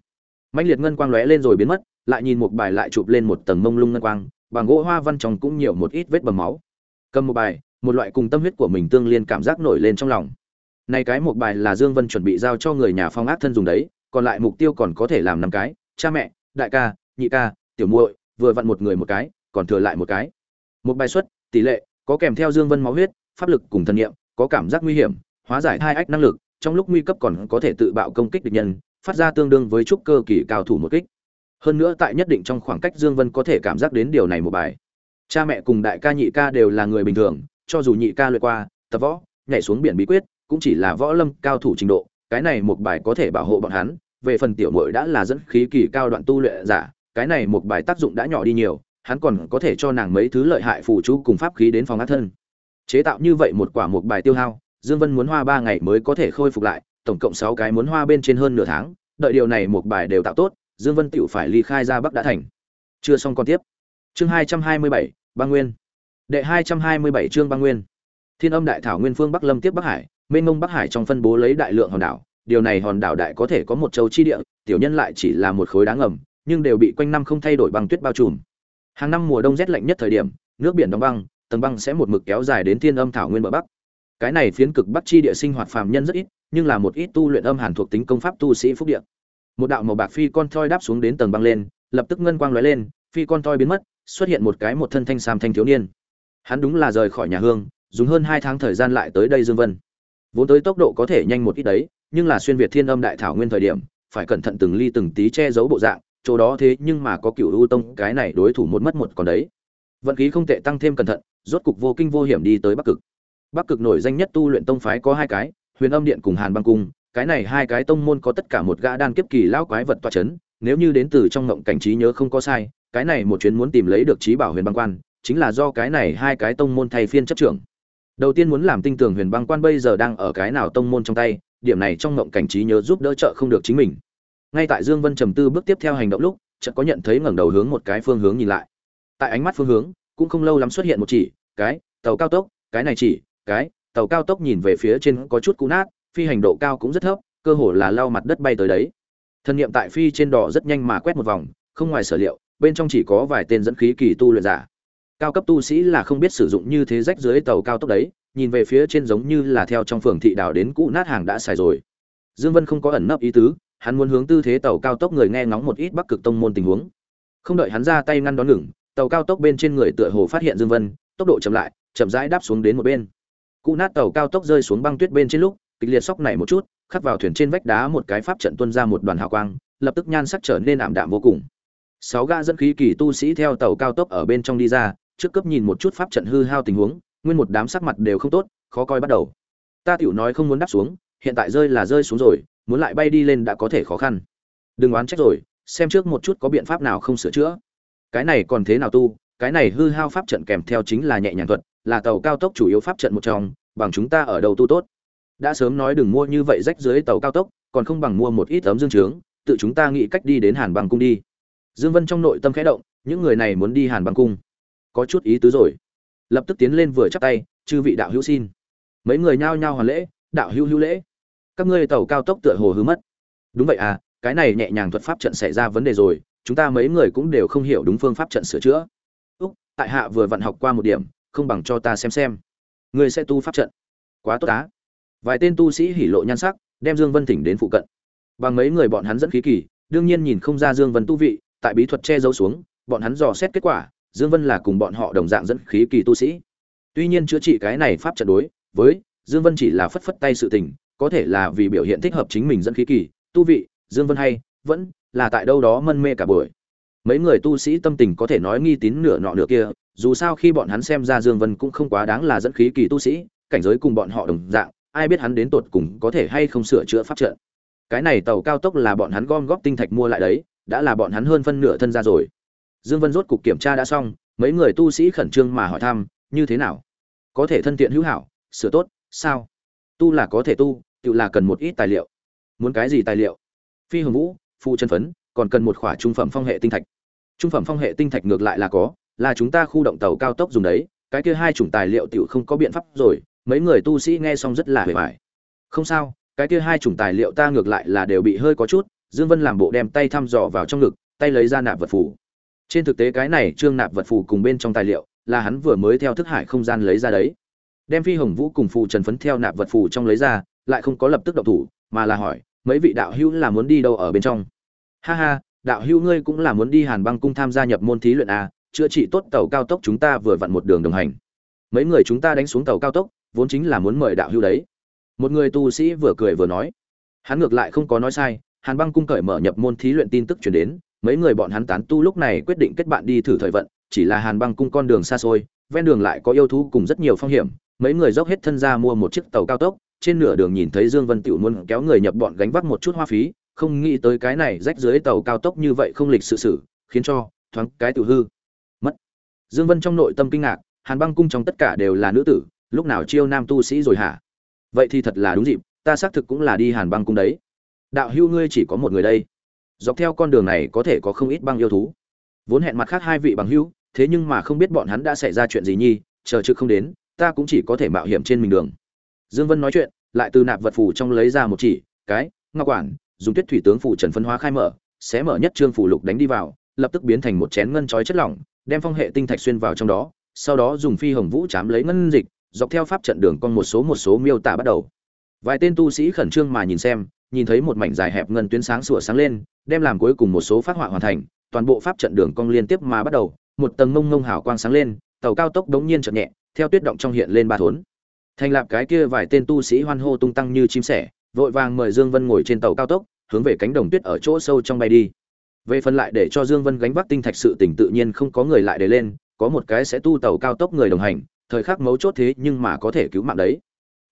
Mãnh liệt ngân quang lóe lên rồi biến mất, lại nhìn một bài lại chụp lên một tầng mông lung ngân quang, bằng gỗ hoa văn trong cũng nhiều một ít vết bầm máu cầm một bài, một loại cùng tâm huyết của mình tương liên cảm giác nổi lên trong lòng. Này cái một bài là dương vân chuẩn bị giao cho người nhà phong ác thân dùng đấy, còn lại mục tiêu còn có thể làm năm cái, cha mẹ, đại ca, nhị ca, tiểu muội, vừa vặn một người một cái, còn thừa lại một cái. Một bài xuất, tỷ lệ, có kèm theo dương vân máu huyết, pháp lực cùng thần niệm, có cảm giác nguy hiểm, hóa giải hai ách năng lực, trong lúc nguy cấp còn có thể tự bạo công kích địch nhân, phát ra tương đương với trúc cơ kỳ cao thủ một kích. Hơn nữa tại nhất định trong khoảng cách dương vân có thể cảm giác đến điều này một bài cha mẹ cùng đại ca nhị ca đều là người bình thường, cho dù nhị ca lượt qua, tập võ, nhảy xuống biển bí quyết, cũng chỉ là võ lâm cao thủ trình độ, cái này một bài có thể bảo hộ bọn hắn, về phần tiểu muội đã là dẫn khí kỳ cao đoạn tu luyện giả, cái này một bài tác dụng đã nhỏ đi nhiều, hắn còn có thể cho nàng mấy thứ lợi hại phù chú cùng pháp khí đến phòng ác thân. Chế tạo như vậy một quả một bài tiêu hao, dương vân muốn hoa ba ngày mới có thể khôi phục lại, tổng cộng sáu cái muốn hoa bên trên hơn nửa tháng, đợi điều này một bài đều tạo tốt, dương vân tựu phải ly khai ra bắc đã thành. Chưa xong còn tiếp. Chương hai trăm hai mươi bảy băng nguyên. Đệ hai trăm hai mươi bảy chương băng nguyên. Thiên âm đại thảo nguyên phương bắc lâm tiếp bắc hải, mênh mông bắc hải trong phân bố lấy đại lượng hòn đảo. Điều này hòn đảo đại có thể có một châu chi địa, tiểu nhân lại chỉ là một khối đá ngầm, nhưng đều bị quanh năm không thay đổi băng tuyết bao trùm. Hàng năm mùa đông rét lạnh nhất thời điểm, nước biển đóng băng, tầng băng sẽ một mực kéo dài đến thiên âm thảo nguyên bờ bắc. Cái này phiến cực bắc chi địa sinh hoạt phàm nhân rất ít, nhưng là một ít tu luyện âm hàn thuộc tính công pháp tu sĩ phúc địa. Một đạo màu bạc phi con thoi đáp xuống đến tầng băng lên, lập tức ngân quang lóe lên, phi con thoi biến mất xuất hiện một cái một thân thanh sam thanh thiếu niên. Hắn đúng là rời khỏi nhà hương, dùng hơn hai tháng thời gian lại tới đây dương vân. Vốn tới tốc độ có thể nhanh một ít đấy, nhưng là xuyên việt thiên âm đại thảo nguyên thời điểm, phải cẩn thận từng ly từng tí che giấu bộ dạng, chỗ đó thế nhưng mà có cựu ưu tông, cái này đối thủ một mất một còn đấy. Vận khí không tệ, tăng thêm cẩn thận, rốt cục vô kinh vô hiểm đi tới bắc cực. Bắc cực nổi danh nhất tu luyện tông phái có hai cái, huyền âm điện cùng hàn băng cung, cái này hai cái tông môn có tất cả một gã đan kiếp kỳ lão quái vật toa chấn, nếu như đến từ trong ngộng cảnh trí nhớ không có sai cái này một chuyến muốn tìm lấy được trí bảo huyền băng quan, chính là do cái này hai cái tông môn thay phiên chấp trưởng. Đầu tiên muốn làm tinh tường huyền băng quan bây giờ đang ở cái nào tông môn trong tay, điểm này trong ngộng cảnh trí nhớ giúp đỡ trợ không được chính mình. Ngay tại dương vân trầm tư bước tiếp theo hành động lúc, chợt có nhận thấy ngẩng đầu hướng một cái phương hướng nhìn lại. Tại ánh mắt phương hướng, cũng không lâu lắm xuất hiện một chỉ, cái, tàu cao tốc, cái này chỉ, cái, tàu cao tốc nhìn về phía trên có chút cũ nát, phi hành độ cao cũng rất thấp, cơ hồ là lao mặt đất bay tới đấy. Thân nhiệm tại phi trên đỏ rất nhanh mà quét một vòng, không ngoài sở liệu bên trong chỉ có vài tên dẫn khí kỳ tu luyện giả. Cao cấp tu sĩ là không biết sử dụng như thế rách dưới tàu cao tốc đấy, nhìn về phía trên giống như là theo trong phường thị đảo đến cũ nát hàng đã xài rồi. Dương vân không có ẩn nấp ý tứ, hắn muốn hướng tư thế tàu cao tốc người nghe ngóng một ít bắc cực tông môn tình huống. Không đợi hắn ra tay ngăn đón ngừng, tàu cao tốc bên trên người tựa hồ phát hiện dương vân, tốc độ chậm lại, chậm rãi đáp xuống đến một bên. Cụ nát tàu cao tốc rơi xuống băng tuyết bên trên lúc, kịch liệt sóc này một chút, khắc vào thuyền trên vách đá một cái pháp trận tuôn ra một đoàn hào quang, lập tức nhan sắc trở nên ảm đạm vô cùng sáu ga dẫn khí kỳ tu sĩ theo tàu cao tốc ở bên trong đi ra, trước cấp nhìn một chút pháp trận hư hao tình huống, nguyên một đám sắc mặt đều không tốt, khó coi bắt đầu. Ta tiểu nói không muốn đáp xuống, hiện tại rơi là rơi xuống rồi, muốn lại bay đi lên đã có thể khó khăn. Đừng oán trách rồi, xem trước một chút có biện pháp nào không sửa chữa. Cái này còn thế nào tu, cái này hư hao pháp trận kèm theo chính là nhẹ nhàng thuật, là tàu cao tốc chủ yếu pháp trận một trong, bằng chúng ta ở đầu tu tốt. Đã sớm nói đừng mua như vậy rách dưới tàu cao tốc, còn không bằng mua một ít tấm dương trướng, tự chúng ta nghĩ cách đi đến hàn bằng cung đi dương vân trong nội tâm khẽ động, những người này muốn đi hàn Băng cung. Có chút ý tứ rồi. Lập tức tiến lên vừa chắp tay, chư vị đạo hữu xin. Mấy người nhao nhao hoàn lễ, đạo hữu hữu lễ. Các ngươi tàu cao tốc tựa hồ hứa mất. Đúng vậy à cái này nhẹ nhàng thuật pháp trận xảy ra vấn đề rồi, chúng ta mấy người cũng đều không hiểu đúng phương pháp trận sửa chữa. Úc, tại hạ vừa vận học qua một điểm, không bằng cho ta xem xem. Ngươi sẽ tu pháp trận. Quá tốt á. Vài tên tu sĩ hỉ lộ nhan sắc, đem dương vân thỉnh đến phụ cận. Bằng mấy người bọn hắn dẫn khí kỳ, đương nhiên nhìn không ra dương vân tu vị tại bí thuật che giấu xuống, bọn hắn dò xét kết quả, dương vân là cùng bọn họ đồng dạng dẫn khí kỳ tu sĩ. Tuy nhiên chữa trị cái này pháp trận đối với dương vân chỉ là phất phất tay sự tình, có thể là vì biểu hiện thích hợp chính mình dẫn khí kỳ, tu vị, dương vân hay vẫn là tại đâu đó mân mê cả buổi. Mấy người tu sĩ tâm tình có thể nói nghi tín nửa nọ nửa kia, dù sao khi bọn hắn xem ra dương vân cũng không quá đáng là dẫn khí kỳ tu sĩ, cảnh giới cùng bọn họ đồng dạng, ai biết hắn đến tột cùng có thể hay không sửa chữa pháp trận. Cái này tàu cao tốc là bọn hắn gom góp tinh thạch mua lại đấy đã là bọn hắn hơn phân nửa thân ra rồi. Dương vân rốt cục kiểm tra đã xong, mấy người tu sĩ khẩn trương mà hỏi thăm, như thế nào? Có thể thân tiện hữu hảo, sửa tốt, sao? Tu là có thể tu, tự là cần một ít tài liệu. Muốn cái gì tài liệu? Phi hồng vũ phụ chân phấn, còn cần một khỏa trung phẩm phong hệ tinh thạch. Trung phẩm phong hệ tinh thạch ngược lại là có, là chúng ta khu động tàu cao tốc dùng đấy, cái kia hai chủng tài liệu tiểu không có biện pháp rồi. Mấy người tu sĩ nghe xong rất là hề vải không sao, cái kia hai chủng tài liệu ta ngược lại là đều bị hơi có chút dương vân làm bộ đem tay thăm dò vào trong ngực, tay lấy ra nạp vật phủ trên thực tế cái này trương nạp vật phủ cùng bên trong tài liệu là hắn vừa mới theo thức hải không gian lấy ra đấy. Đem phi hồng vũ cùng phù trần phấn theo nạp vật phủ trong lấy ra, lại không có lập tức động thủ, mà là hỏi, mấy vị đạo hữu là muốn đi đâu ở bên trong? Ha ha, đạo hữu ngươi cũng là muốn đi hàn băng cung tham gia nhập môn thí luyện a chữa trị tốt tàu cao tốc chúng ta vừa vặn một đường đồng hành. Mấy người chúng ta đánh xuống tàu cao tốc, vốn chính là muốn mời đạo hữu đấy. Một người tu sĩ vừa cười vừa nói. Hắn ngược lại không có nói sai hàn băng cung cởi mở nhập môn thí luyện tin tức truyền đến, mấy người bọn hắn tán tu lúc này quyết định kết bạn đi thử thời vận, chỉ là hàn băng cung con đường xa xôi, ven đường lại có yêu thú cùng rất nhiều phong hiểm, mấy người dốc hết thân ra mua một chiếc tàu cao tốc, trên nửa đường nhìn thấy dương vân tiểu muốn kéo người nhập bọn gánh vác một chút hoa phí, không nghĩ tới cái này rách dưới tàu cao tốc như vậy không lịch sự sự, khiến cho thoáng cái tiểu hư. Mất. Dương vân trong nội tâm kinh ngạc, hàn băng cung trong tất cả đều là nữ tử, lúc nào chiêu nam tu sĩ rồi hả? Vậy thì thật là đúng dịp, ta xác thực cũng là đi hàn băng cung đấy đạo hưu ngươi chỉ có một người đây. Dọc theo con đường này có thể có không ít băng yêu thú. Vốn hẹn mặt khác hai vị bằng hữu, thế nhưng mà không biết bọn hắn đã xảy ra chuyện gì nhi, chờ trực không đến, ta cũng chỉ có thể mạo hiểm trên mình đường. Dương vân nói chuyện, lại từ nạp vật phù trong lấy ra một chỉ, cái, ngọc quản, dùng tuyết thủy tướng phủ trần phân hóa khai mở, xé mở nhất trương phủ lục đánh đi vào, lập tức biến thành một chén ngân chói chất lỏng, đem phong hệ tinh thạch xuyên vào trong đó, sau đó dùng phi hồng vũ chám lấy ngân dịch, dọc theo pháp trận đường con một số một số miêu tả bắt đầu. Vài tên tu sĩ khẩn trương mà nhìn xem nhìn thấy một mảnh dài hẹp ngân tuyến sáng sủa sáng lên, đem làm cuối cùng một số phát họa hoàn thành, toàn bộ pháp trận đường cong liên tiếp mà bắt đầu, một tầng mông ngông hào quang sáng lên, tàu cao tốc đống nhiên chợt nhẹ, theo tuyết động trong hiện lên ba thốn. Thành lập cái kia vài tên tu sĩ hoan hô tung tăng như chim sẻ, vội vàng mời dương vân ngồi trên tàu cao tốc, hướng về cánh đồng tuyết ở chỗ sâu trong bay đi. Về phần lại để cho dương vân gánh vác tinh thạch sự tỉnh tự nhiên không có người lại để lên, có một cái sẽ tu tàu cao tốc người đồng hành, thời khắc mấu chốt thế nhưng mà có thể cứu mạng đấy.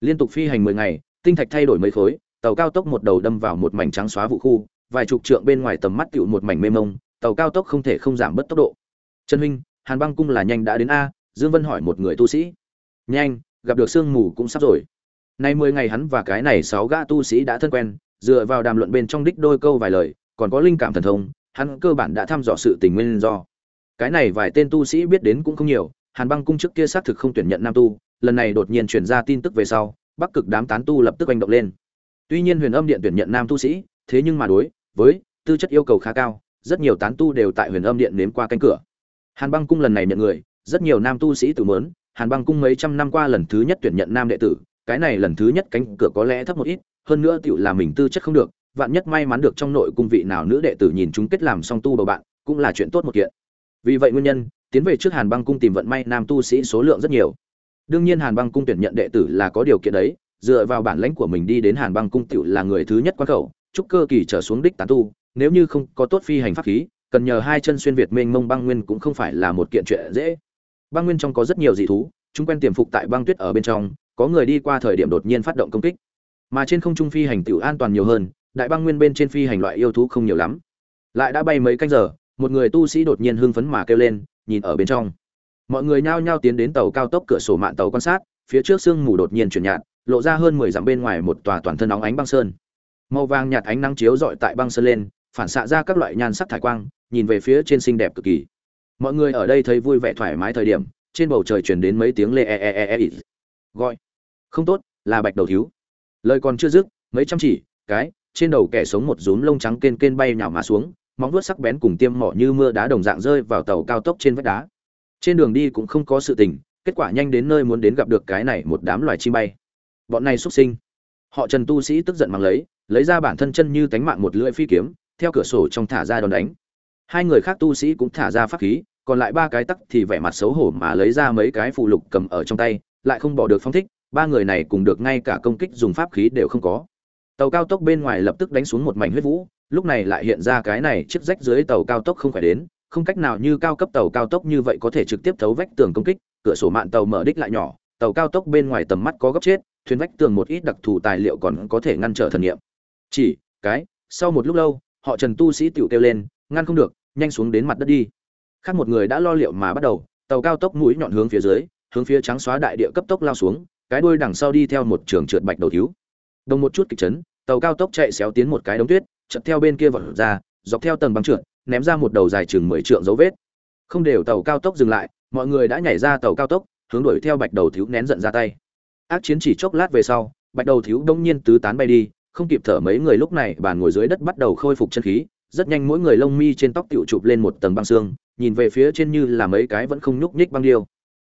Liên tục phi hành 10 ngày, tinh thạch thay đổi mấy khối tàu cao tốc một đầu đâm vào một mảnh trắng xóa vụ khu, vài chục trượng bên ngoài tầm mắt tựu một mảnh mê mông, tàu cao tốc không thể không giảm bớt tốc độ. Trần huynh, hàn băng cung là nhanh đã đến a, dương vân hỏi một người tu sĩ. Nhanh, gặp được sương mù cũng sắp rồi. Nay mười ngày hắn và cái này sáu gã tu sĩ đã thân quen, dựa vào đàm luận bên trong đích đôi câu vài lời, còn có linh cảm thần thông, hắn cơ bản đã thăm dò sự tình nguyên do. Cái này vài tên tu sĩ biết đến cũng không nhiều, hàn băng cung trước kia xác thực không tuyển nhận nam tu, lần này đột nhiên truyền ra tin tức về sau, bắc cực đám tán tu lập tức hành động lên tuy nhiên huyền âm điện tuyển nhận nam tu sĩ, thế nhưng mà đối với tư chất yêu cầu khá cao, rất nhiều tán tu đều tại huyền âm điện nếm qua cánh cửa. Hàn băng cung lần này nhận người, rất nhiều nam tu sĩ tự muốn. hàn băng cung mấy trăm năm qua lần thứ nhất tuyển nhận nam đệ tử, cái này lần thứ nhất cánh cửa có lẽ thấp một ít, hơn nữa tiểu là mình tư chất không được, vạn nhất may mắn được trong nội cung vị nào nữ đệ tử nhìn chúng kết làm song tu bầu bạn, cũng là chuyện tốt một kiện. Vì vậy nguyên nhân, tiến về trước hàn băng cung tìm vận may nam tu sĩ số lượng rất nhiều. Đương nhiên hàn băng cung tuyển nhận đệ tử là có điều kiện đấy dựa vào bản lãnh của mình đi đến hàn băng cung tiểu là người thứ nhất quan khẩu trúc cơ kỳ trở xuống đích tán tu, nếu như không có tốt phi hành pháp khí, cần nhờ hai chân xuyên việt mênh mông băng nguyên cũng không phải là một kiện chuyện dễ. Băng nguyên trong có rất nhiều dị thú, chúng quen tiềm phục tại băng tuyết ở bên trong, có người đi qua thời điểm đột nhiên phát động công kích. Mà trên không trung phi hành tiểu an toàn nhiều hơn, đại băng nguyên bên trên phi hành loại yêu thú không nhiều lắm. Lại đã bay mấy canh giờ, một người tu sĩ đột nhiên hưng phấn mà kêu lên, nhìn ở bên trong. Mọi người nhao nhao tiến đến tàu cao tốc cửa sổ mạn tàu quan sát, phía trước sương mù đột nhiên chuyển nhạt lộ ra hơn mười dặm bên ngoài một tòa toàn thân nóng ánh băng sơn. Màu vàng nhạt ánh nắng chiếu rọi tại băng sơn lên, phản xạ ra các loại nhan sắc thải quang, nhìn về phía trên xinh đẹp cực kỳ. Mọi người ở đây thấy vui vẻ thoải mái thời điểm, trên bầu trời truyền đến mấy tiếng lê e e e e gọi. Không tốt, là bạch đầu thiếu. Lời còn chưa dứt, mấy trăm chỉ, cái, trên đầu kẻ sống một rúm lông trắng kên kên bay nhào mà xuống, móng vuốt sắc bén cùng tiêm mỏ như mưa đá đồng dạng rơi vào tàu cao tốc trên vách đá. Trên đường đi cũng không có sự tình, kết quả nhanh đến nơi muốn đến gặp được cái này một đám loài chim bay bọn này xuất sinh. Họ trần tu sĩ tức giận mang lấy lấy ra bản thân chân như tánh mạng một lưỡi phi kiếm, theo cửa sổ trong thả ra đòn đánh. Hai người khác tu sĩ cũng thả ra pháp khí, còn lại ba cái tắc thì vẻ mặt xấu hổ mà lấy ra mấy cái phụ lục cầm ở trong tay, lại không bỏ được phong thích, ba người này cùng được ngay cả công kích dùng pháp khí đều không có. Tàu cao tốc bên ngoài lập tức đánh xuống một mảnh huyết vũ, lúc này lại hiện ra cái này chiếc rách dưới tàu cao tốc không phải đến, không cách nào như cao cấp tàu cao tốc như vậy có thể trực tiếp thấu vách tường công kích, cửa sổ mạn tàu mở đích lại nhỏ, tàu cao tốc bên ngoài tầm mắt có gấp chết thuyền vách tường một ít đặc thù tài liệu còn có thể ngăn trở thần nghiệm chỉ, cái, sau một lúc lâu, họ trần tu sĩ tựu kêu lên, ngăn không được, nhanh xuống đến mặt đất đi. Khác một người đã lo liệu mà bắt đầu, tàu cao tốc mũi nhọn hướng phía dưới, hướng phía trắng xóa đại địa cấp tốc lao xuống, cái đuôi đằng sau đi theo một trường trượt bạch đầu thiếu. Đồng một chút kịch chấn, tàu cao tốc chạy xéo tiến một cái đống tuyết chật theo bên kia vọt ra, dọc theo tầng băng trượt, ném ra một đầu dài chừng mười trượng dấu vết. Không đều tàu cao tốc dừng lại, mọi người đã nhảy ra tàu cao tốc, hướng đuổi theo bạch đầu thiếu nén giận ra tay ác chiến chỉ chốc lát về sau, bạch đầu thiếu đông nhiên tứ tán bay đi, không kịp thở mấy người lúc này bàn ngồi dưới đất bắt đầu khôi phục chân khí, rất nhanh mỗi người lông mi trên tóc tựu chụp lên một tầng băng xương, nhìn về phía trên như là mấy cái vẫn không nhúc nhích băng điêu.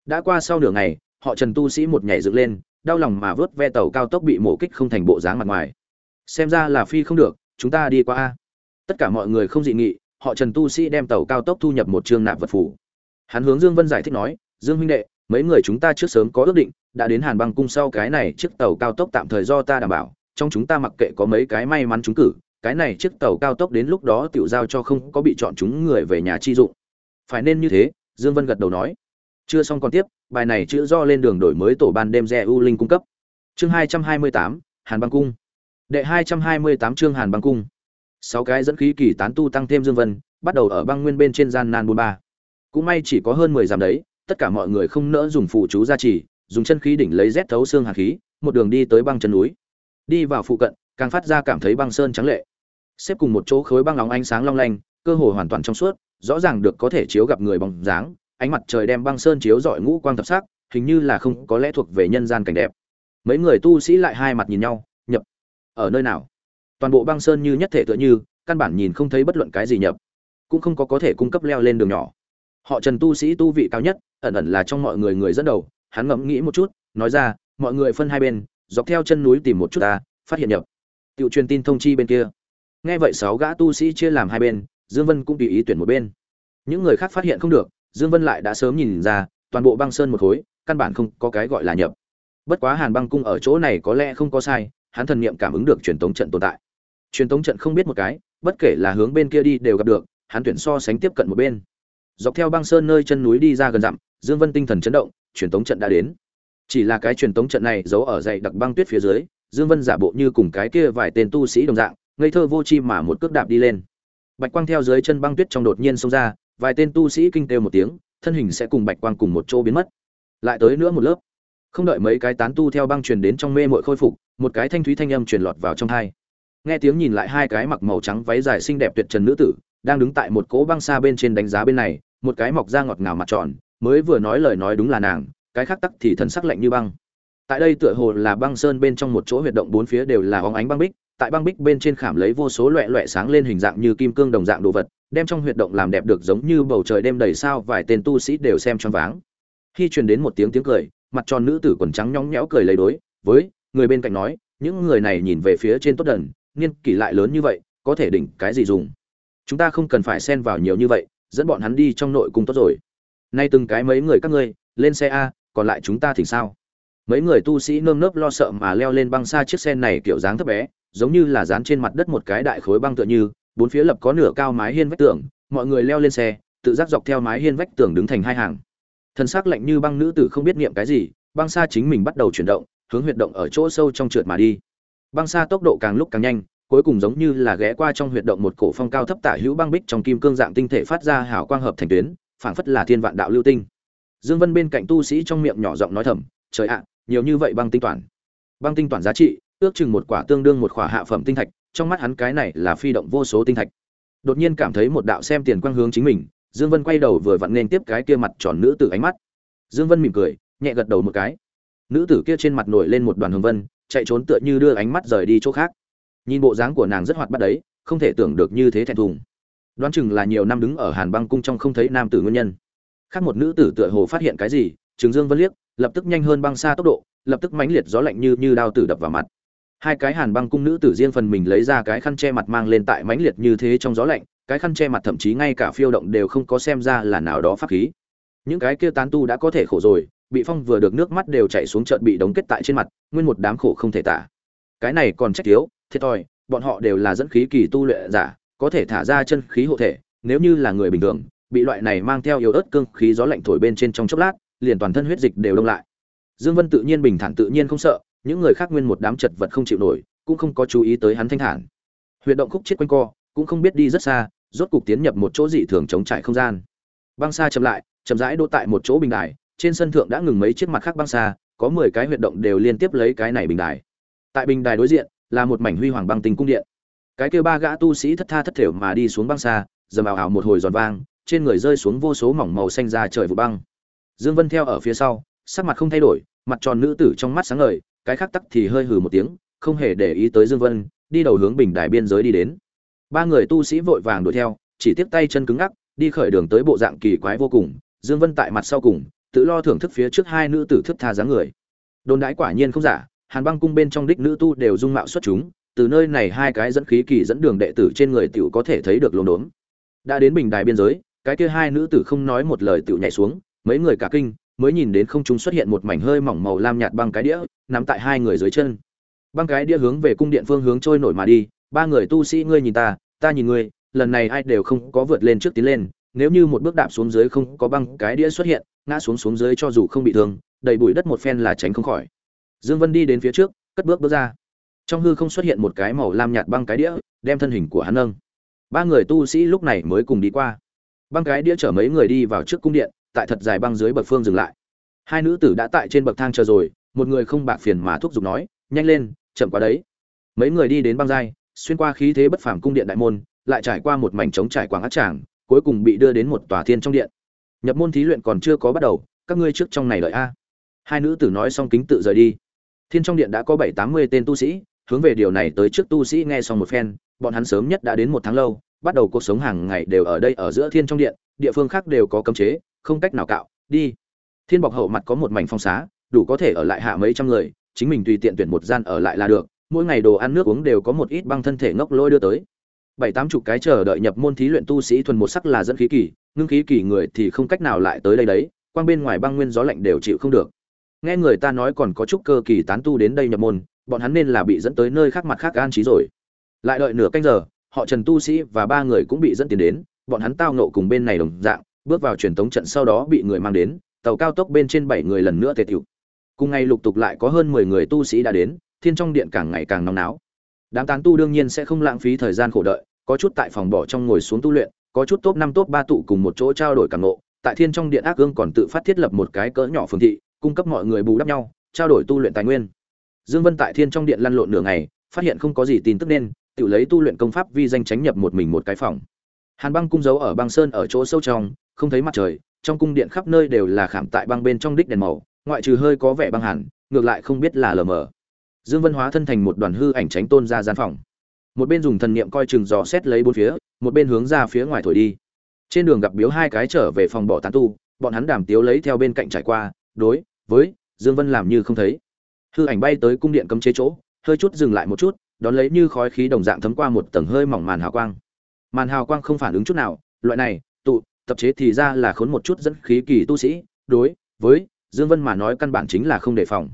Đã qua sau nửa ngày, họ trần tu sĩ một nhảy dựng lên, đau lòng mà vớt ve tàu cao tốc bị mổ kích không thành bộ dáng mặt ngoài. Xem ra là phi không được, chúng ta đi qua a. Tất cả mọi người không dị nghị, họ trần tu sĩ đem tàu cao tốc thu nhập một chương nạp vật phủ. Hắn hướng dương vân giải thích nói, dương huynh đệ mấy người chúng ta trước sớm có ước định, đã đến hàn băng cung sau cái này chiếc tàu cao tốc tạm thời do ta đảm bảo, trong chúng ta mặc kệ có mấy cái may mắn trúng cử, cái này chiếc tàu cao tốc đến lúc đó tiểu giao cho không có bị chọn chúng người về nhà chi dụng. Phải nên như thế, dương vân gật đầu nói. Chưa xong còn tiếp, bài này chữ do lên đường đổi mới tổ ban đêm re u linh cung cấp. Chương hai trăm hai mươi tám, hàn băng cung. Đệ hai trăm hai mươi tám chương hàn băng cung. Sáu cái dẫn khí kỳ tán tu tăng thêm dương vân, bắt đầu ở băng nguyên bên trên gian nan buôn ba. Cũng may chỉ có hơn mười dặm đấy tất cả mọi người không nỡ dùng phụ chú gia trì, dùng chân khí đỉnh lấy rét thấu xương hạt khí, một đường đi tới băng chân núi. Đi vào phụ cận, càng phát ra cảm thấy băng sơn trắng lệ. Xếp cùng một chỗ khối băng nóng ánh sáng long lanh, cơ hồ hoàn toàn trong suốt, rõ ràng được có thể chiếu gặp người bóng dáng, ánh mặt trời đem băng sơn chiếu rọi ngũ quang thập sắc, hình như là không có lẽ thuộc về nhân gian cảnh đẹp. Mấy người tu sĩ lại hai mặt nhìn nhau, nhập. Ở nơi nào? Toàn bộ băng sơn như nhất thể tựa như, căn bản nhìn không thấy bất luận cái gì nhập. Cũng không có có thể cung cấp leo lên đường nhỏ họ trần tu sĩ tu vị cao nhất, ẩn ẩn là trong mọi người người dẫn đầu. Hắn ngẫm nghĩ một chút, nói ra, mọi người phân hai bên, dọc theo chân núi tìm một chút ta, phát hiện nhập. Tiểu truyền tin thông chi bên kia. Nghe vậy sáu gã tu sĩ chia làm hai bên, dương vân cũng tùy ý tuyển một bên. Những người khác phát hiện không được, dương vân lại đã sớm nhìn ra, toàn bộ băng sơn một khối, căn bản không có cái gọi là nhập. Bất quá hàn băng cung ở chỗ này có lẽ không có sai, hắn thần niệm cảm ứng được truyền tống trận tồn tại. Truyền tống trận không biết một cái, bất kể là hướng bên kia đi đều gặp được, hắn tuyển so sánh tiếp cận một bên dọc theo băng sơn nơi chân núi đi ra gần dặm, dương vân tinh thần chấn động, truyền tống trận đã đến. Chỉ là cái truyền tống trận này giấu ở dãy đặc băng tuyết phía dưới, dương vân giả bộ như cùng cái kia vài tên tu sĩ đồng dạng, ngây thơ vô chi mà một cước đạp đi lên. Bạch quang theo dưới chân băng tuyết trong đột nhiên xông ra, vài tên tu sĩ kinh têu một tiếng, thân hình sẽ cùng bạch quang cùng một chỗ biến mất. Lại tới nữa một lớp. Không đợi mấy cái tán tu theo băng truyền đến trong mê mội khôi phục, một cái thanh thúy thanh âm truyền lọt vào trong hai. Nghe tiếng nhìn lại hai cái mặc màu trắng váy dài xinh đẹp tuyệt trần nữ tử, đang đứng tại một cỗ băng xa bên trên đánh giá bên này một cái mọc da ngọt ngào mặt tròn, mới vừa nói lời nói đúng là nàng, cái khác tắc thì thần sắc lạnh như băng. Tại đây tựa hồ là băng sơn bên trong một chỗ huyệt động bốn phía đều là óng ánh băng bích, tại băng bích bên trên khảm lấy vô số loẹ loẹ sáng lên hình dạng như kim cương đồng dạng đồ vật, đem trong huyệt động làm đẹp được giống như bầu trời đêm đầy sao vài tên tu sĩ đều xem choáng váng. Khi truyền đến một tiếng tiếng cười, mặt tròn nữ tử quần trắng nhóng nhẽo cười lấy đối, với người bên cạnh nói, những người này nhìn về phía trên tốt đần, niên kỷ lại lớn như vậy, có thể đỉnh cái gì dùng? Chúng ta không cần phải xen vào nhiều như vậy dẫn bọn hắn đi trong nội cung tốt rồi. Nay từng cái mấy người các ngươi, lên xe a, còn lại chúng ta thì sao? Mấy người tu sĩ nơm nớp lo sợ mà leo lên băng xa chiếc xe này kiểu dáng thấp bé, giống như là dán trên mặt đất một cái đại khối băng tựa như, bốn phía lập có nửa cao mái hiên vách tường, mọi người leo lên xe, tự giác dọc theo mái hiên vách tường đứng thành hai hàng. Thân xác lạnh như băng nữ tử không biết niệm cái gì, băng xa chính mình bắt đầu chuyển động, hướng huyệt động ở chỗ sâu trong trượt mà đi. Băng xa tốc độ càng lúc càng nhanh cuối cùng giống như là ghé qua trong huyệt động một cổ phong cao thấp tả hữu băng bích trong kim cương dạng tinh thể phát ra hào quang hợp thành tuyến, phảng phất là thiên vạn đạo lưu tinh. Dương vân bên cạnh tu sĩ trong miệng nhỏ giọng nói thầm, trời ạ, nhiều như vậy băng tinh toàn. Băng tinh toàn giá trị, ước chừng một quả tương đương một quả hạ phẩm tinh thạch, trong mắt hắn cái này là phi động vô số tinh thạch. Đột nhiên cảm thấy một đạo xem tiền quang hướng chính mình, dương vân quay đầu vừa vặn nên tiếp cái kia mặt tròn nữ tử ánh mắt. Dương vân mỉm cười, nhẹ gật đầu một cái. Nữ tử kia trên mặt nổi lên một đoàn hồng vân, chạy trốn tựa như đưa ánh mắt rời đi chỗ khác nhìn bộ dáng của nàng rất hoạt bát đấy, không thể tưởng được như thế thẹn thùng. Đoán chừng là nhiều năm đứng ở hàn băng cung trong không thấy nam tử nguyên nhân. Khác một nữ tử tựa hồ phát hiện cái gì, trường dương vân liếc, lập tức nhanh hơn băng xa tốc độ, lập tức mãnh liệt gió lạnh như như đao tử đập vào mặt. Hai cái hàn băng cung nữ tử riêng phần mình lấy ra cái khăn che mặt mang lên tại mãnh liệt như thế trong gió lạnh, cái khăn che mặt thậm chí ngay cả phiêu động đều không có xem ra là nào đó pháp khí. Những cái kia tán tu đã có thể khổ rồi, bị phong vừa được nước mắt đều chảy xuống trận bị đóng kết tại trên mặt, nguyên một đám khổ không thể tả. Cái này còn trách thiếu thiệt thòi, bọn họ đều là dẫn khí kỳ tu luyện giả, có thể thả ra chân khí hộ thể, nếu như là người bình thường, bị loại này mang theo yếu ớt cương khí gió lạnh thổi bên trên trong chốc lát, liền toàn thân huyết dịch đều đông lại. Dương vân tự nhiên bình thản tự nhiên không sợ, những người khác nguyên một đám chật vật không chịu nổi, cũng không có chú ý tới hắn thanh thản. Huyệt động khúc chết quanh co, cũng không biết đi rất xa, rốt cục tiến nhập một chỗ dị thường chống trải không gian. Băng xa chậm lại, chậm rãi đỗ tại một chỗ bình đài, trên sân thượng đã ngừng mấy chiếc mặt khác băng xa, có mười cái huyệt động đều liên tiếp lấy cái này bình đài. Tại bình đài đối diện là một mảnh huy hoàng băng tinh cung điện. Cái kêu ba gã tu sĩ thất tha thất thểu mà đi xuống băng xa, dầm ảo ảo một hồi giòn vang, trên người rơi xuống vô số mỏng màu xanh ra trời vụ băng. Dương vân theo ở phía sau, sắc mặt không thay đổi, mặt tròn nữ tử trong mắt sáng ngời, cái khác tắc thì hơi hừ một tiếng, không hề để ý tới dương vân, đi đầu hướng bình đài biên giới đi đến. Ba người tu sĩ vội vàng đuổi theo, chỉ tiếp tay chân cứng ngắc, đi khởi đường tới bộ dạng kỳ quái vô cùng, dương vân tại mặt sau cùng, tự lo thưởng thức phía trước hai nữ tử thức tha dáng người. Đồn đãi quả nhiên không giả hàn băng cung bên trong đích nữ tu đều dung mạo xuất chúng, từ nơi này hai cái dẫn khí kỳ dẫn đường đệ tử trên người tiểu có thể thấy được luống đốn đã đến bình đài biên giới, cái kia hai nữ tử không nói một lời tiểu nhảy xuống, mấy người cả kinh, mới nhìn đến không trung xuất hiện một mảnh hơi mỏng màu lam nhạt băng cái đĩa, nằm tại hai người dưới chân. Băng cái đĩa hướng về cung điện phương hướng trôi nổi mà đi, ba người tu sĩ ngươi nhìn ta ta nhìn ngươi, lần này ai đều không có vượt lên trước tiến lên, nếu như một bước đạp xuống dưới không có băng cái đĩa xuất hiện, ngã xuống xuống dưới cho dù không bị thương, đầy bụi đất một phen là tránh không khỏi dương vân đi đến phía trước, cất bước bước ra. Trong hư không xuất hiện một cái màu lam nhạt băng cái đĩa, đem thân hình của hắn nâng. Ba người tu sĩ lúc này mới cùng đi qua. Băng cái đĩa chở mấy người đi vào trước cung điện, tại thật dài băng dưới bậc phương dừng lại. Hai nữ tử đã tại trên bậc thang chờ rồi, một người không bạc phiền mà thúc giục nói, nhanh lên, chậm quá đấy. Mấy người đi đến băng giai, xuyên qua khí thế bất phàm cung điện đại môn, lại trải qua một mảnh trống trải quảng ác tràng, cuối cùng bị đưa đến một tòa thiên trong điện. Nhập môn thí luyện còn chưa có bắt đầu, các ngươi trước trong này đợi a. Hai nữ tử nói xong kính tự rời đi thiên trong điện đã có bảy tám mươi tên tu sĩ, hướng về điều này tới trước tu sĩ nghe xong một phen, bọn hắn sớm nhất đã đến một tháng lâu, bắt đầu cuộc sống hàng ngày đều ở đây ở giữa thiên trong điện, địa phương khác đều có cấm chế, không cách nào cạo, đi. Thiên bọc hậu mặt có một mảnh phong xá, đủ có thể ở lại hạ mấy trăm người, chính mình tùy tiện tuyển một gian ở lại là được, mỗi ngày đồ ăn nước uống đều có một ít băng thân thể ngốc lôi đưa tới. Bảy tám chục cái chờ đợi nhập môn thí luyện tu sĩ thuần một sắc là dẫn khí kỳ, ngưng khí kỳ người thì không cách nào lại tới đây đấy, quang bên ngoài băng nguyên gió lạnh đều chịu không được nghe người ta nói còn có chút cơ kỳ tán tu đến đây nhập môn, bọn hắn nên là bị dẫn tới nơi khác mặt khác an trí rồi. Lại đợi nửa canh giờ, họ trần tu sĩ và ba người cũng bị dẫn tiền đến, bọn hắn tao nộ cùng bên này đồng dạng, bước vào truyền tống trận sau đó bị người mang đến, tàu cao tốc bên trên bảy người lần nữa tề tiểu. Cùng ngày lục tục lại có hơn mười người tu sĩ đã đến, thiên trong điện càng ngày càng nóng náo. Đám tán tu đương nhiên sẽ không lãng phí thời gian khổ đợi, có chút tại phòng bỏ trong ngồi xuống tu luyện, có chút top năm top ba tụ cùng một chỗ trao đổi cảm nộ tại thiên trong điện ác ương còn tự phát thiết lập một cái cỡ nhỏ phường thị cung cấp mọi người bù đắp nhau, trao đổi tu luyện tài nguyên. Dương vân tại thiên trong điện lăn lộn nửa ngày, phát hiện không có gì tin tức nên, tự lấy tu luyện công pháp vi danh tránh nhập một mình một cái phòng. Hàn băng cung giấu ở băng sơn ở chỗ sâu trong, không thấy mặt trời, trong cung điện khắp nơi đều là khảm tại băng bên trong đích đèn màu, ngoại trừ hơi có vẻ băng hẳn, ngược lại không biết là lờ mờ. Dương vân hóa thân thành một đoàn hư ảnh tránh tôn ra gian phòng. Một bên dùng thần niệm coi chừng dò xét lấy bốn phía, một bên hướng ra phía ngoài thổi đi. Trên đường gặp biếu hai cái trở về phòng bỏ tán tu, bọn hắn đàm tiếu lấy theo bên cạnh trải qua, đối với dương vân làm như không thấy. Hư ảnh bay tới cung điện cấm chế chỗ, hơi chút dừng lại một chút, đón lấy như khói khí đồng dạng thấm qua một tầng hơi mỏng màn hào quang. Màn hào quang không phản ứng chút nào, loại này, tụ, tập chế thì ra là khốn một chút dẫn khí kỳ tu sĩ, đối với dương vân mà nói căn bản chính là không đề phòng.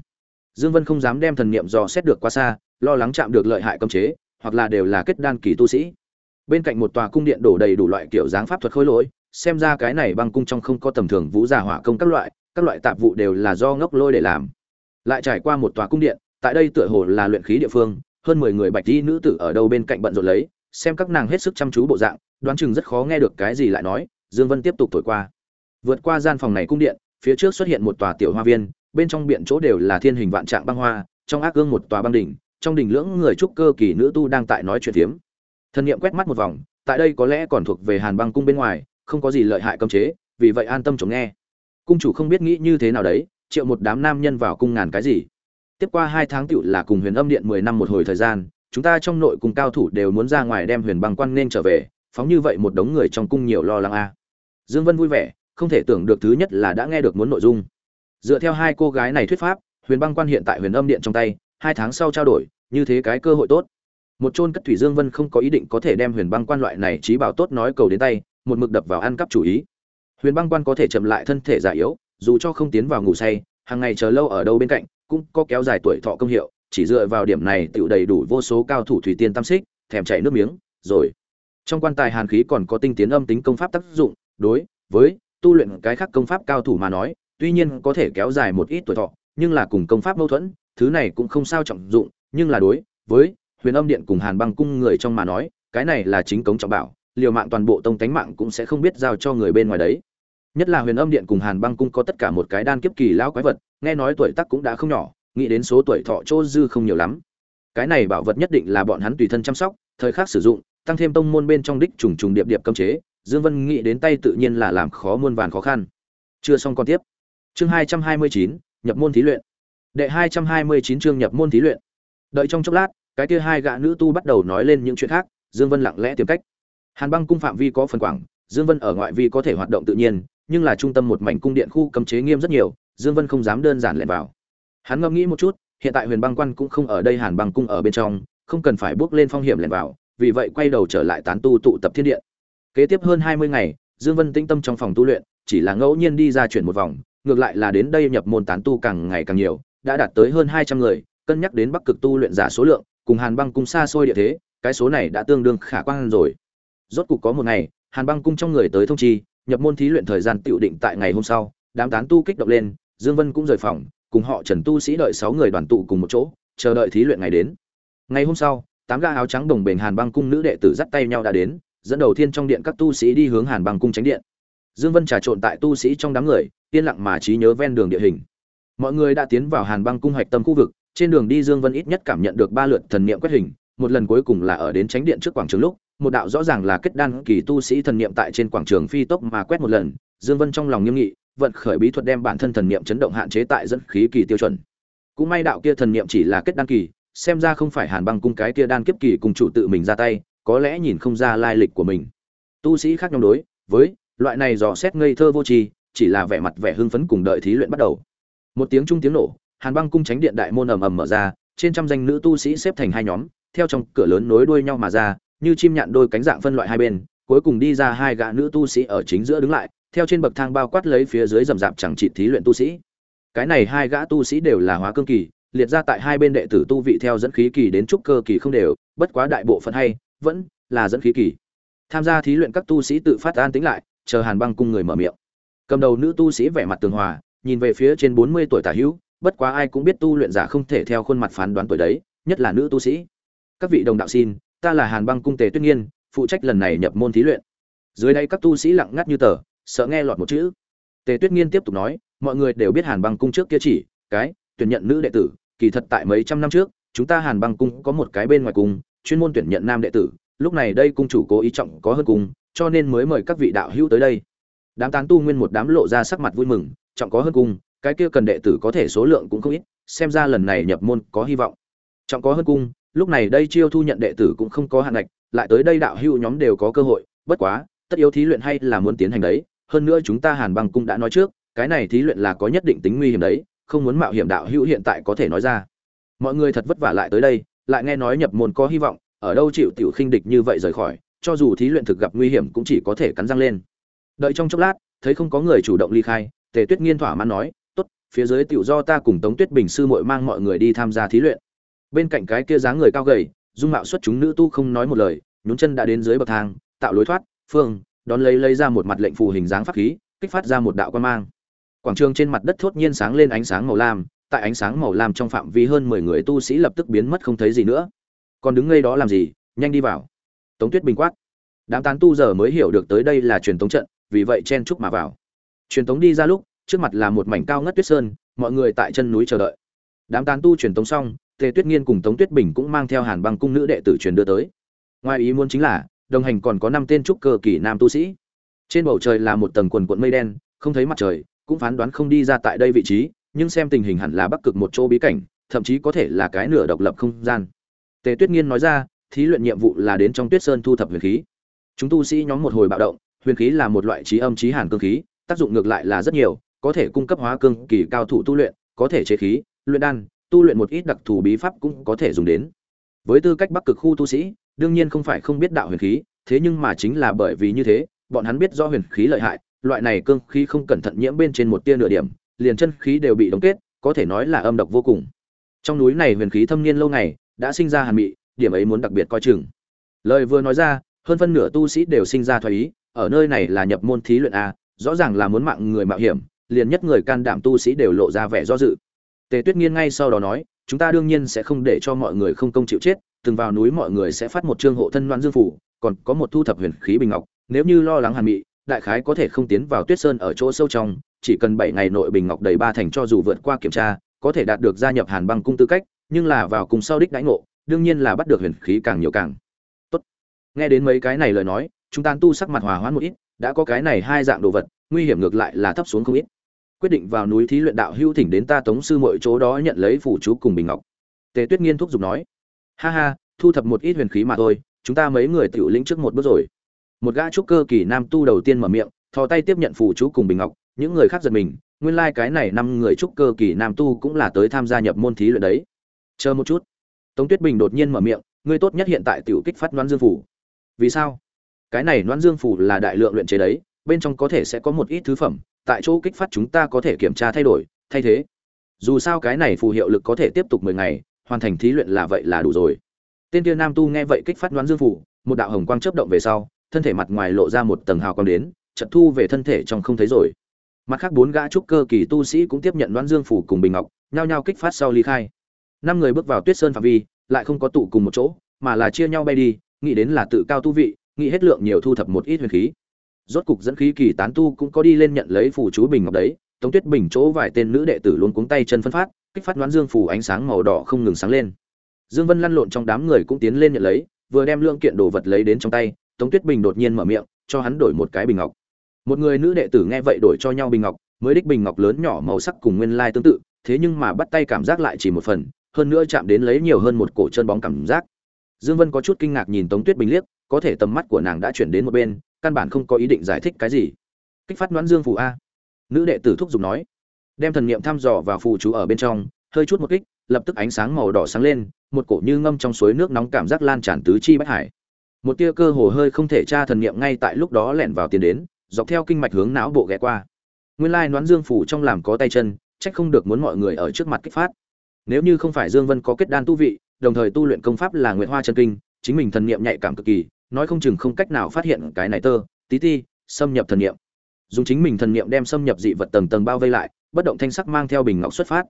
Dương vân không dám đem thần niệm dò xét được quá xa, lo lắng chạm được lợi hại cấm chế, hoặc là đều là kết đan kỳ tu sĩ. Bên cạnh một tòa cung điện đổ đầy đủ loại kiểu dáng pháp thuật khối lỗi, xem ra cái này băng cung trong không có tầm thường vũ giả hỏa công các loại các loại tạp vụ đều là do ngốc lôi để làm. Lại trải qua một tòa cung điện, tại đây tựa hồ là luyện khí địa phương, hơn mười người bạch y nữ tử ở đâu bên cạnh bận rộn lấy, xem các nàng hết sức chăm chú bộ dạng, đoán chừng rất khó nghe được cái gì lại nói, dương vân tiếp tục thổi qua. Vượt qua gian phòng này cung điện, phía trước xuất hiện một tòa tiểu hoa viên, bên trong biển chỗ đều là thiên hình vạn trạng băng hoa, trong ác gương một tòa băng đỉnh, trong đỉnh lưỡng người trúc cơ kỳ nữ tu đang tại nói chuyện phiếm. Thần niệm quét mắt một vòng, tại đây có lẽ còn thuộc về hàn băng cung bên ngoài, không có gì lợi hại cấm chế, vì vậy an tâm chống nghe cung chủ không biết nghĩ như thế nào đấy, triệu một đám nam nhân vào cung ngàn cái gì. Tiếp qua hai tháng tựu là cùng huyền âm điện mười năm một hồi thời gian, chúng ta trong nội cung cao thủ đều muốn ra ngoài đem huyền băng quan nên trở về, phóng như vậy một đống người trong cung nhiều lo lắng a. Dương vân vui vẻ, không thể tưởng được thứ nhất là đã nghe được muốn nội dung. Dựa theo hai cô gái này thuyết pháp, huyền băng quan hiện tại huyền âm điện trong tay, hai tháng sau trao đổi, như thế cái cơ hội tốt. Một chôn cất thủy dương vân không có ý định có thể đem huyền băng quan loại này trí bảo tốt nói cầu đến tay, một mực đập vào ăn cắp chủ ý huyền băng quan có thể chậm lại thân thể già yếu, dù cho không tiến vào ngủ say, hàng ngày chờ lâu ở đâu bên cạnh, cũng có kéo dài tuổi thọ công hiệu, chỉ dựa vào điểm này tựu đầy đủ vô số cao thủ thủy tiên tam xích, thèm chảy nước miếng, rồi. Trong quan tài hàn khí còn có tinh tiến âm tính công pháp tác dụng, đối với tu luyện cái khác công pháp cao thủ mà nói, tuy nhiên có thể kéo dài một ít tuổi thọ, nhưng là cùng công pháp mâu thuẫn, thứ này cũng không sao trọng dụng, nhưng là đối với huyền âm điện cùng hàn băng cung người trong mà nói, cái này là chính cống trọng bảo, liều mạng toàn bộ tông tánh mạng cũng sẽ không biết giao cho người bên ngoài đấy nhất là huyền âm điện cùng hàn băng cung có tất cả một cái đan kiếp kỳ lão quái vật, nghe nói tuổi tác cũng đã không nhỏ, nghĩ đến số tuổi thọ chỗ dư không nhiều lắm. Cái này bảo vật nhất định là bọn hắn tùy thân chăm sóc, thời khắc sử dụng, tăng thêm tông môn bên trong đích trùng trùng điệp điệp cấm chế, dương vân nghĩ đến tay tự nhiên là làm khó muôn vàn khó khăn. Chưa xong còn tiếp. Chương hai trăm hai mươi chín, nhập môn thí luyện. Đệ hai trăm hai mươi chín chương nhập môn thí luyện. Đợi trong chốc lát, cái kia hai gã nữ tu bắt đầu nói lên những chuyện khác, dương vân lặng lẽ tìm cách. Hàn băng cung phạm vi có phần quảng, dương vân ở ngoại vi có thể hoạt động tự nhiên nhưng là trung tâm một mảnh cung điện khu cấm chế nghiêm rất nhiều, dương vân không dám đơn giản lẻn vào. Hắn ngẫm nghĩ một chút, hiện tại huyền băng quan cũng không ở đây, hàn băng cung ở bên trong, không cần phải bước lên phong hiểm lẻn vào, vì vậy quay đầu trở lại tán tu tụ tập thiên điện. Kế tiếp hơn hai mươi ngày, dương vân tĩnh tâm trong phòng tu luyện, chỉ là ngẫu nhiên đi ra chuyển một vòng, ngược lại là đến đây nhập môn tán tu càng ngày càng nhiều, đã đạt tới hơn hai trăm người, cân nhắc đến bắc cực tu luyện giả số lượng, cùng hàn băng cung xa xôi địa thế, cái số này đã tương đương khả quan rồi. Rốt cục có một ngày, hàn băng cung trong người tới thông chi nhập môn thí luyện thời gian tiểu định tại ngày hôm sau, đám tán tu kích động lên, dương vân cũng rời phòng, cùng họ trần tu sĩ đợi sáu người đoàn tụ cùng một chỗ, chờ đợi thí luyện ngày đến. Ngày hôm sau, tám ga áo trắng đồng bền hàn băng cung nữ đệ tử dắt tay nhau đã đến, dẫn đầu thiên trong điện các tu sĩ đi hướng hàn băng cung tránh điện. Dương vân trà trộn tại tu sĩ trong đám người, yên lặng mà trí nhớ ven đường địa hình. Mọi người đã tiến vào hàn băng cung hoạch tâm khu vực, trên đường đi dương vân ít nhất cảm nhận được ba lượt thần niệm quét hình một lần cuối cùng là ở đến tránh điện trước quảng trường lúc, một đạo rõ ràng là kết đan kỳ tu sĩ thần niệm tại trên quảng trường phi tốc mà quét một lần, dương vân trong lòng nghiêm nghị, vận khởi bí thuật đem bản thân thần niệm chấn động hạn chế tại dẫn khí kỳ tiêu chuẩn. Cũng may đạo kia thần niệm chỉ là kết đan kỳ, xem ra không phải hàn băng cung cái kia đan kiếp kỳ cùng chủ tự mình ra tay, có lẽ nhìn không ra lai lịch của mình. Tu sĩ khác nhóm đối, với, loại này dò xét ngây thơ vô tri, chỉ là vẻ mặt vẻ hưng phấn cùng đợi thí luyện bắt đầu. Một tiếng trung tiếng nổ, hàn băng cung tránh điện đại môn ầm ầm mở ra, trên trăm danh nữ tu sĩ xếp thành hai nhóm theo trong cửa lớn nối đuôi nhau mà ra, như chim nhạn đôi cánh dạng phân loại hai bên, cuối cùng đi ra hai gã nữ tu sĩ ở chính giữa đứng lại, theo trên bậc thang bao quát lấy phía dưới rầm rạp chẳng trị thí luyện tu sĩ. Cái này hai gã tu sĩ đều là hóa cương kỳ, liệt ra tại hai bên đệ tử tu vị theo dẫn khí kỳ đến trúc cơ kỳ không đều, bất quá đại bộ phận hay, vẫn là dẫn khí kỳ. Tham gia thí luyện các tu sĩ tự phát an tính lại, chờ hàn băng cung người mở miệng. Cầm đầu nữ tu sĩ vẻ mặt tường hòa, nhìn về phía trên bốn mươi tuổi tả hữu, bất quá ai cũng biết tu luyện giả không thể theo khuôn mặt phán đoán tuổi đấy, nhất là nữ tu sĩ các vị đồng đạo xin, ta là hàn băng cung tề tuyết nghiên, phụ trách lần này nhập môn thí luyện. Dưới đây các tu sĩ lặng ngắt như tờ, sợ nghe lọt một chữ. Tề tuyết nghiên tiếp tục nói, mọi người đều biết hàn băng cung trước kia chỉ, cái, tuyển nhận nữ đệ tử, kỳ thật tại mấy trăm năm trước, chúng ta hàn băng cung có một cái bên ngoài cung, chuyên môn tuyển nhận nam đệ tử, lúc này đây cung chủ cố ý trọng có hơn cung, cho nên mới mời các vị đạo hữu tới đây. Đám tán tu nguyên một đám lộ ra sắc mặt vui mừng, trọng có hơn cung, cái kia cần đệ tử có thể số lượng cũng không ít, xem ra lần này nhập môn có hy vọng. Trọng có hơn cung lúc này đây chiêu thu nhận đệ tử cũng không có hạn ngạch, lại tới đây đạo hữu nhóm đều có cơ hội, bất quá, tất yếu thí luyện hay là muốn tiến hành đấy, hơn nữa chúng ta hàn băng cung đã nói trước, cái này thí luyện là có nhất định tính nguy hiểm đấy, không muốn mạo hiểm đạo hữu hiện tại có thể nói ra. Mọi người thật vất vả lại tới đây, lại nghe nói nhập môn có hy vọng, ở đâu chịu tiểu khinh địch như vậy rời khỏi, cho dù thí luyện thực gặp nguy hiểm cũng chỉ có thể cắn răng lên. Đợi trong chốc lát, thấy không có người chủ động ly khai, tề tuyết nghiên thỏa mãn nói, tốt, phía dưới tiểu do ta cùng tống tuyết bình sư muội mang mọi người đi tham gia thí luyện bên cạnh cái kia dáng người cao gầy, dung mạo xuất chúng nữ tu không nói một lời, nhún chân đã đến dưới bậc thang, tạo lối thoát, phương, đón lấy lấy ra một mặt lệnh phù hình dáng pháp khí, kích phát ra một đạo quan mang. Quảng trường trên mặt đất thốt nhiên sáng lên ánh sáng màu lam, tại ánh sáng màu lam trong phạm vi hơn mười người tu sĩ lập tức biến mất không thấy gì nữa. Còn đứng ngay đó làm gì? Nhanh đi vào. Tống tuyết bình quát. Đám tán tu giờ mới hiểu được tới đây là truyền tống trận, vì vậy chen chúc mà vào. Truyền tống đi ra lúc, trước mặt là một mảnh cao ngất tuyết sơn, mọi người tại chân núi chờ đợi. Đám tán tu truyền tống xong tề tuyết nghiên cùng tống tuyết bình cũng mang theo hàn băng cung nữ đệ tử truyền đưa tới. Ngoài ý muốn chính là, đồng hành còn có năm tên trúc cơ kỳ nam tu sĩ. Trên bầu trời là một tầng quần quần mây đen, không thấy mặt trời, cũng phán đoán không đi ra tại đây vị trí, nhưng xem tình hình hẳn là bắc cực một chỗ bí cảnh, thậm chí có thể là cái nửa độc lập không gian. Tề tuyết nghiên nói ra, thí luyện nhiệm vụ là đến trong tuyết sơn thu thập huyền khí. Chúng tu sĩ nhóm một hồi bạo động, huyền khí là một loại trí âm trí hàn cương khí, tác dụng ngược lại là rất nhiều, có thể cung cấp hóa cương kỳ cao thủ tu luyện, có thể chế khí, luyện đan tu luyện một ít đặc thù bí pháp cũng có thể dùng đến. Với tư cách bắc cực khu tu sĩ, đương nhiên không phải không biết đạo huyền khí, thế nhưng mà chính là bởi vì như thế, bọn hắn biết do huyền khí lợi hại, loại này cương khí không cẩn thận nhiễm bên trên một tia nửa điểm, liền chân khí đều bị đóng kết, có thể nói là âm độc vô cùng. Trong núi này huyền khí thâm niên lâu ngày, đã sinh ra hàn mị, điểm ấy muốn đặc biệt coi chừng. Lời vừa nói ra, hơn phân nửa tu sĩ đều sinh ra thoái ý, ở nơi này là nhập môn thí luyện a, rõ ràng là muốn mạng người mạo hiểm, liền nhất người can đảm tu sĩ đều lộ ra vẻ do dự tề tuyết nghiên ngay sau đó nói, chúng ta đương nhiên sẽ không để cho mọi người không công chịu chết, từng vào núi mọi người sẽ phát một trương hộ thân loan dương phủ, còn có một thu thập huyền khí bình ngọc, nếu như lo lắng hàn mị, đại khái có thể không tiến vào tuyết sơn ở chỗ sâu trong, chỉ cần bảy ngày nội bình ngọc đầy ba thành cho dù vượt qua kiểm tra, có thể đạt được gia nhập hàn băng cung tư cách, nhưng là vào cùng sau đích đãi ngộ, đương nhiên là bắt được huyền khí càng nhiều càng tốt. Nghe đến mấy cái này lời nói, chúng ta tu sắc mặt hòa hoãn một ít, đã có cái này hai dạng đồ vật, nguy hiểm ngược lại là thấp xuống không ít quyết định vào núi thí luyện đạo hữu thỉnh đến ta tống sư mọi chỗ đó nhận lấy phủ chú cùng bình ngọc. Tề tuyết nghiên thúc giục nói. Ha ha, thu thập một ít huyền khí mà thôi, chúng ta mấy người tiểu lĩnh trước một bước rồi. Một gã trúc cơ kỳ nam tu đầu tiên mở miệng, thò tay tiếp nhận phủ chú cùng bình ngọc, những người khác giật mình, nguyên lai cái này năm người trúc cơ kỳ nam tu cũng là tới tham gia nhập môn thí luyện đấy. Chờ một chút. Tống tuyết bình đột nhiên mở miệng, ngươi tốt nhất hiện tại tiểu kích phát đoán dương phủ. Vì sao? Cái này đoán dương phủ là đại lượng luyện chế đấy, bên trong có thể sẽ có một ít thứ phẩm tại chỗ kích phát chúng ta có thể kiểm tra thay đổi, thay thế. Dù sao cái này phù hiệu lực có thể tiếp tục mười ngày, hoàn thành thí luyện là vậy là đủ rồi. Tên kia nam tu nghe vậy kích phát đoán dương phủ một đạo hồng quang chớp động về sau, thân thể mặt ngoài lộ ra một tầng hào quang đến, chợt thu về thân thể trong không thấy rồi. Mặt khác bốn gã trúc cơ kỳ tu sĩ cũng tiếp nhận đoán dương phủ cùng bình ngọc, nhao nhao kích phát sau ly khai. Năm người bước vào tuyết sơn phạm vi, lại không có tụ cùng một chỗ, mà là chia nhau bay đi, nghĩ đến là tự cao tu vị, nghĩ hết lượng nhiều thu thập một ít huyền khí rốt cục dẫn khí kỳ tán tu cũng có đi lên nhận lấy phù chú bình ngọc đấy. Tống tuyết bình chỗ vài tên nữ đệ tử luôn cuống tay chân phân phát, kích phát đoán dương phù ánh sáng màu đỏ không ngừng sáng lên. Dương vân lăn lộn trong đám người cũng tiến lên nhận lấy, vừa đem lượng kiện đồ vật lấy đến trong tay, tống tuyết bình đột nhiên mở miệng, cho hắn đổi một cái bình ngọc. Một người nữ đệ tử nghe vậy đổi cho nhau bình ngọc, mới đích bình ngọc lớn nhỏ màu sắc cùng nguyên lai tương tự, thế nhưng mà bắt tay cảm giác lại chỉ một phần, hơn nữa chạm đến lấy nhiều hơn một cổ chân bóng cảm giác. Dương vân có chút kinh ngạc nhìn tống tuyết bình liếc, có thể tầm mắt của nàng đã chuyển đến một bên căn bản không có ý định giải thích cái gì. Kích phát đoán dương phù a. Nữ đệ tử thúc giục nói. Đem thần niệm thăm dò vào phù chú ở bên trong, hơi chút một kích, lập tức ánh sáng màu đỏ sáng lên, một cổ như ngâm trong suối nước nóng cảm giác lan tràn tứ chi bách hải. Một tia cơ hồ hơi không thể tra thần niệm ngay tại lúc đó lẻn vào tiền đến, dọc theo kinh mạch hướng não bộ ghé qua. Nguyên lai đoán dương phủ trong làm có tay chân trách không được muốn mọi người ở trước mặt kích phát. Nếu như không phải dương vân có kết đan tu vị, đồng thời tu luyện công pháp là nguyệt hoa chân kinh, chính mình thần niệm nhạy cảm cực kỳ nói không chừng không cách nào phát hiện cái này tơ, tí ti, xâm nhập thần niệm. Dùng chính mình thần niệm đem xâm nhập dị vật tầng tầng bao vây lại, bất động thanh sắc mang theo bình ngọc xuất phát.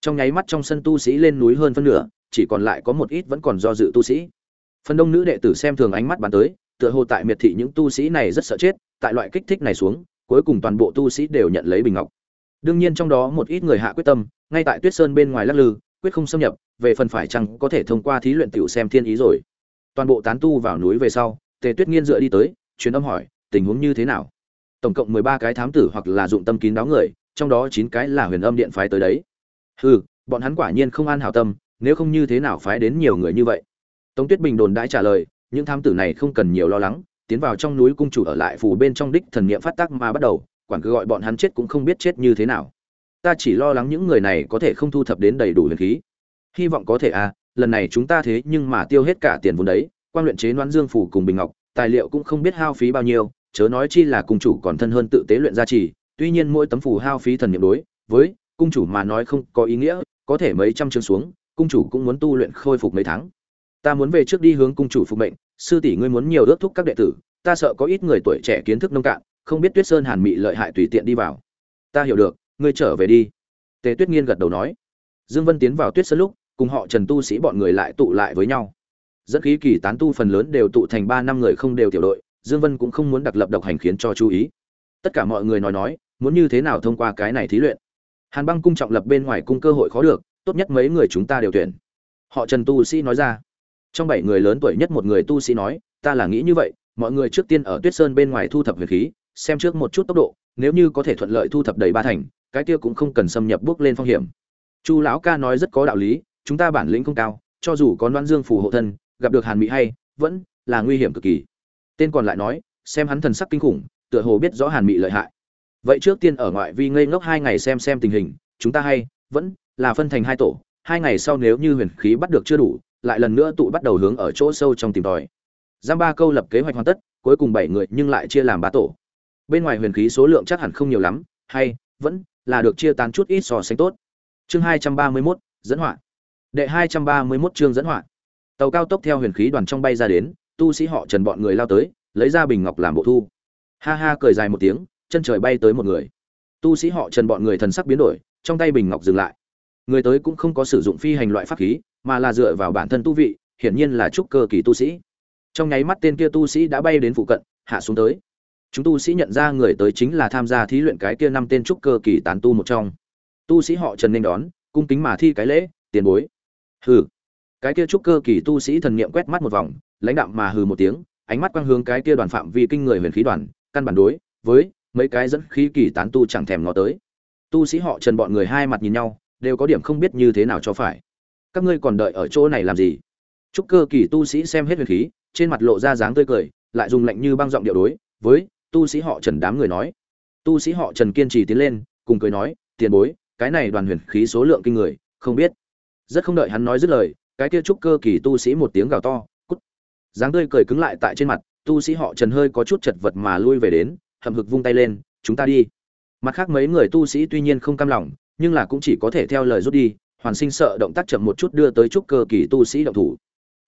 Trong nháy mắt trong sân tu sĩ lên núi hơn phân nửa, chỉ còn lại có một ít vẫn còn do dự tu sĩ. Phần đông nữ đệ tử xem thường ánh mắt bàn tới, tựa hồ tại miệt thị những tu sĩ này rất sợ chết, tại loại kích thích này xuống, cuối cùng toàn bộ tu sĩ đều nhận lấy bình ngọc. Đương nhiên trong đó một ít người hạ quyết tâm, ngay tại tuyết sơn bên ngoài lắc lư, quyết không xâm nhập, về phần phải chăng có thể thông qua thí luyện tiểu xem thiên ý rồi toàn bộ tán tu vào núi về sau, tề tuyết nghiên dựa đi tới, truyền âm hỏi, tình huống như thế nào? Tổng cộng mười ba cái thám tử hoặc là dụng tâm kín đáo người, trong đó chín cái là huyền âm điện phái tới đấy. Hừ, bọn hắn quả nhiên không an hảo tâm, nếu không như thế nào phái đến nhiều người như vậy? Tống tuyết bình đồn đãi trả lời, những thám tử này không cần nhiều lo lắng, tiến vào trong núi cung chủ ở lại phù bên trong đích thần niệm phát tác mà bắt đầu, quản cứ gọi bọn hắn chết cũng không biết chết như thế nào. Ta chỉ lo lắng những người này có thể không thu thập đến đầy đủ huyền khí. Hy vọng có thể à lần này chúng ta thế nhưng mà tiêu hết cả tiền vốn đấy, quan luyện chế Noãn dương phủ cùng bình ngọc, tài liệu cũng không biết hao phí bao nhiêu, chớ nói chi là cung chủ còn thân hơn tự tế luyện gia trì, tuy nhiên mỗi tấm phù hao phí thần niệm đối với cung chủ mà nói không có ý nghĩa, có thể mấy trăm chương xuống, cung chủ cũng muốn tu luyện khôi phục mấy tháng. Ta muốn về trước đi hướng cung chủ phục mệnh, sư tỷ ngươi muốn nhiều ước thúc các đệ tử, ta sợ có ít người tuổi trẻ kiến thức nông cạn, không biết tuyết sơn hàn mị lợi hại tùy tiện đi vào. Ta hiểu được, ngươi trở về đi. Tề tuyết nghiên gật đầu nói. Dương vân tiến vào tuyết sơn lúc cùng họ trần tu sĩ bọn người lại tụ lại với nhau. Dẫn khí kỳ tán tu phần lớn đều tụ thành ba năm người không đều tiểu đội, dương vân cũng không muốn đặc lập độc hành khiến cho chú ý. Tất cả mọi người nói nói, muốn như thế nào thông qua cái này thí luyện? Hàn băng cung trọng lập bên ngoài cung cơ hội khó được, tốt nhất mấy người chúng ta đều tuyển. Họ trần tu sĩ nói ra. Trong bảy người lớn tuổi nhất một người tu sĩ nói, ta là nghĩ như vậy, mọi người trước tiên ở tuyết sơn bên ngoài thu thập huyền khí, xem trước một chút tốc độ, nếu như có thể thuận lợi thu thập đầy ba thành, cái kia cũng không cần xâm nhập bước lên phong hiểm. Chu lão ca nói rất có đạo lý chúng ta bản lĩnh không cao cho dù có đoan dương phù hộ thân gặp được hàn mỹ hay vẫn là nguy hiểm cực kỳ. Tên còn lại nói xem hắn thần sắc kinh khủng tựa hồ biết rõ hàn mỹ lợi hại. Vậy trước tiên ở ngoại vi ngây ngốc hai ngày xem xem tình hình chúng ta hay vẫn là phân thành hai tổ hai ngày sau nếu như huyền khí bắt được chưa đủ lại lần nữa tụ bắt đầu hướng ở chỗ sâu trong tìm tòi. Giam ba câu lập kế hoạch hoàn tất cuối cùng bảy người nhưng lại chia làm ba tổ. Bên ngoài huyền khí số lượng chắc hẳn không nhiều lắm hay vẫn là được chia tán chút ít so sánh tốt. Chương hai trăm ba mươi 231, dẫn họa đệ hai trăm ba mươi 231 chương dẫn họa. Tàu cao tốc theo huyền khí đoàn trong bay ra đến, tu sĩ họ trần bọn người lao tới, lấy ra bình ngọc làm bộ thu. Ha ha cười dài một tiếng, chân trời bay tới một người. Tu sĩ họ trần bọn người thần sắc biến đổi, trong tay bình ngọc dừng lại. Người tới cũng không có sử dụng phi hành loại pháp khí, mà là dựa vào bản thân tu vị, hiển nhiên là trúc cơ kỳ tu sĩ. Trong nháy mắt tên kia tu sĩ đã bay đến phụ cận, hạ xuống tới. Chúng tu sĩ nhận ra người tới chính là tham gia thí luyện cái kia năm tên trúc cơ kỳ tán tu một trong. Tu sĩ họ trần nên đón, cung kính mà thi cái lễ, tiền bối hừ. Cái kia trúc cơ kỳ tu sĩ thần niệm quét mắt một vòng, lãnh đạm mà hừ một tiếng, ánh mắt quang hướng cái kia đoàn phạm vi kinh người huyền khí đoàn, căn bản đối với mấy cái dẫn khí kỳ tán tu chẳng thèm ngó tới. Tu sĩ họ trần bọn người hai mặt nhìn nhau, đều có điểm không biết như thế nào cho phải. Các ngươi còn đợi ở chỗ này làm gì? Trúc cơ kỳ tu sĩ xem hết huyền khí, trên mặt lộ ra dáng tươi cười, lại dùng lạnh như băng giọng điệu đối với tu sĩ họ trần đám người nói. Tu sĩ họ trần kiên trì tiến lên, cùng cười nói, tiền bối, cái này đoàn huyền khí số lượng kinh người, không biết rất không đợi hắn nói dứt lời, cái kia trúc cơ kỳ tu sĩ một tiếng gào to, cút. Dáng tươi cười cứng lại tại trên mặt, tu sĩ họ trần hơi có chút chật vật mà lui về đến, hậm hực vung tay lên, chúng ta đi. Mặt khác mấy người tu sĩ tuy nhiên không cam lòng, nhưng là cũng chỉ có thể theo lời rút đi, hoàn sinh sợ động tác chậm một chút đưa tới trúc cơ kỳ tu sĩ động thủ.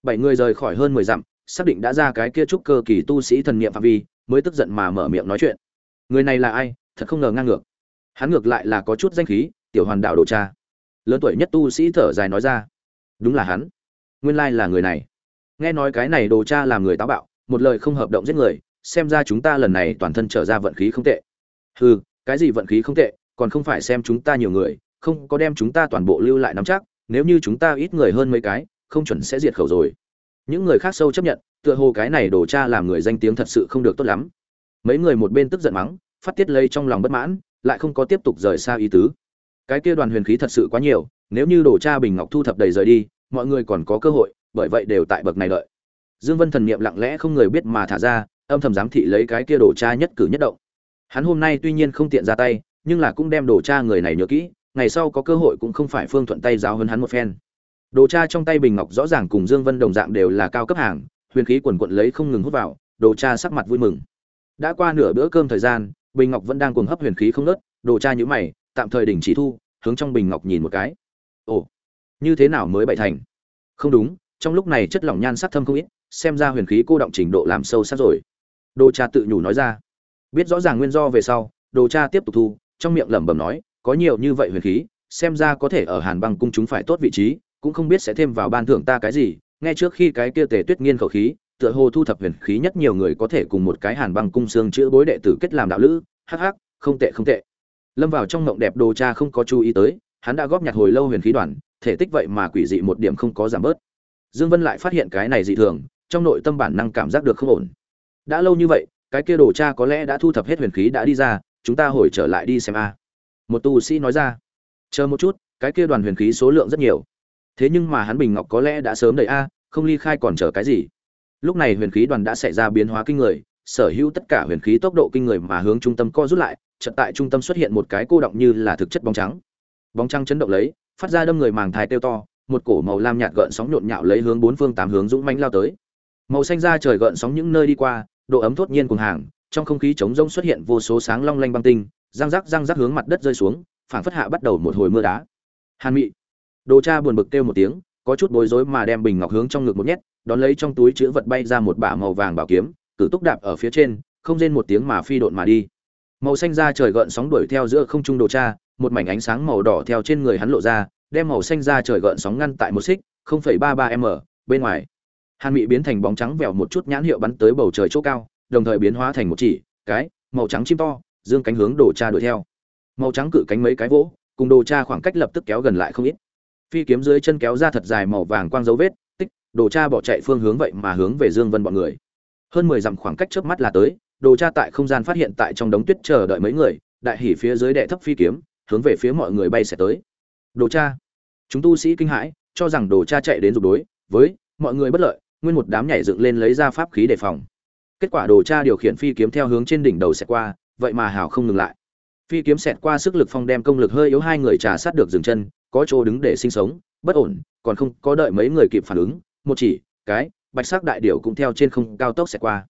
Bảy người rời khỏi hơn mười dặm, xác định đã ra cái kia trúc cơ kỳ tu sĩ thần niệm phạm vi, mới tức giận mà mở miệng nói chuyện. Người này là ai? Thật không ngờ ngang ngược. Hắn ngược lại là có chút danh khí, tiểu hoàn đạo đồ cha lớn tuổi nhất tu sĩ thở dài nói ra. Đúng là hắn. Nguyên lai là người này. Nghe nói cái này đồ cha làm người táo bạo, một lời không hợp động giết người, xem ra chúng ta lần này toàn thân trở ra vận khí không tệ. Hừ, cái gì vận khí không tệ, còn không phải xem chúng ta nhiều người, không có đem chúng ta toàn bộ lưu lại nắm chắc, nếu như chúng ta ít người hơn mấy cái, không chuẩn sẽ diệt khẩu rồi. Những người khác sâu chấp nhận, tựa hồ cái này đồ cha làm người danh tiếng thật sự không được tốt lắm. Mấy người một bên tức giận mắng, phát tiết lây trong lòng bất mãn, lại không có tiếp tục rời xa ý tứ cái kia đoàn huyền khí thật sự quá nhiều, nếu như đổ cha bình ngọc thu thập đầy rời đi, mọi người còn có cơ hội, bởi vậy đều tại bậc này lợi. dương vân thần niệm lặng lẽ không người biết mà thả ra, âm thầm giám thị lấy cái kia đổ cha nhất cử nhất động. Hắn hôm nay tuy nhiên không tiện ra tay, nhưng là cũng đem đổ cha người này nhớ kỹ, ngày sau có cơ hội cũng không phải phương thuận tay giáo hơn hắn một phen. Đồ cha trong tay bình ngọc rõ ràng cùng dương vân đồng dạng đều là cao cấp hàng, huyền khí quần quận lấy không ngừng hút vào, đồ cha sắc mặt vui mừng. Đã qua nửa bữa cơm thời gian, bình ngọc vẫn đang cuồng hấp huyền khí không nớt đồ cha nhữ mày tạm thời đình chỉ thu, hướng trong bình ngọc nhìn một cái. Ồ, như thế nào mới bậy thành? Không đúng, trong lúc này chất lỏng nhan sắc thâm không ít, xem ra huyền khí cô động trình độ làm sâu sắc rồi. Đồ cha tự nhủ nói ra. Biết rõ ràng nguyên do về sau, đồ cha tiếp tục thu, trong miệng lẩm bẩm nói, có nhiều như vậy huyền khí, xem ra có thể ở hàn băng cung chúng phải tốt vị trí, cũng không biết sẽ thêm vào ban thưởng ta cái gì. Nghe trước khi cái kia tề tuyết nghiên khẩu khí, tựa hồ thu thập huyền khí nhất nhiều người có thể cùng một cái hàn băng cung xương chữa bối đệ tử kết làm đạo lữ. Hắc hắc, không tệ không tệ lâm vào trong mộng đẹp đồ cha không có chú ý tới, hắn đã góp nhặt hồi lâu huyền khí đoàn, thể tích vậy mà quỷ dị một điểm không có giảm bớt. Dương vân lại phát hiện cái này dị thường, trong nội tâm bản năng cảm giác được không ổn. Đã lâu như vậy, cái kia đồ cha có lẽ đã thu thập hết huyền khí đã đi ra, chúng ta hồi trở lại đi xem a. Một tu sĩ nói ra. Chờ một chút, cái kia đoàn huyền khí số lượng rất nhiều. Thế nhưng mà hắn bình ngọc có lẽ đã sớm đầy a, không ly khai còn chờ cái gì. Lúc này huyền khí đoàn đã xảy ra biến hóa kinh người sở hữu tất cả huyền khí tốc độ kinh người mà hướng trung tâm co rút lại, chợt tại trung tâm xuất hiện một cái cô động như là thực chất bóng trắng. Bóng trắng chấn động lấy, phát ra đâm người màng thai tiêu to, một cổ màu lam nhạt gợn sóng nhộn nhạo lấy hướng bốn phương tám hướng dũng mãnh lao tới. Màu xanh da trời gợn sóng những nơi đi qua, độ ấm thốt nhiên cùng hàng, trong không khí trống rông xuất hiện vô số sáng long lanh băng tinh, răng rắc răng rắc hướng mặt đất rơi xuống, phảng phất hạ bắt đầu một hồi mưa đá. Hàn mị, đồ cha buồn bực kêu một tiếng, có chút bối rối mà đem bình ngọc hướng trong ngực một nhét, đón lấy trong túi chứa vật bay ra một bả màu vàng bảo kiếm cử túc đạp ở phía trên không rên một tiếng mà phi độn mà đi. Màu xanh da trời gợn sóng đuổi theo giữa không trung đồ cha một mảnh ánh sáng màu đỏ theo trên người hắn lộ ra đem màu xanh da trời gợn sóng ngăn tại một xích 0,33m bên ngoài. Hàn mị biến thành bóng trắng vèo một chút nhãn hiệu bắn tới bầu trời chỗ cao đồng thời biến hóa thành một chỉ cái màu trắng chim to dương cánh hướng đồ cha đuổi theo. Màu trắng cự cánh mấy cái vỗ cùng đồ cha khoảng cách lập tức kéo gần lại không ít. Phi kiếm dưới chân kéo ra thật dài màu vàng quang dấu vết tích đồ cha bỏ chạy phương hướng vậy mà hướng về dương vân bọn người hơn mười dặm khoảng cách trước mắt là tới, đồ tra tại không gian phát hiện tại trong đống tuyết chờ đợi mấy người, đại hỉ phía dưới đệ thấp phi kiếm, hướng về phía mọi người bay sẽ tới. Đồ cha, chúng tu sĩ kinh hãi, cho rằng đồ cha chạy đến dục đối, với mọi người bất lợi, nguyên một đám nhảy dựng lên lấy ra pháp khí đề phòng. Kết quả đồ cha điều khiển phi kiếm theo hướng trên đỉnh đầu sẽ qua, vậy mà hào không ngừng lại. Phi kiếm xẹt qua sức lực phong đem công lực hơi yếu hai người trà sát được dừng chân, có chỗ đứng để sinh sống, bất ổn, còn không có đợi mấy người kịp phản ứng, một chỉ, cái bạch sắc đại điểu cũng theo trên không cao tốc sẽ qua.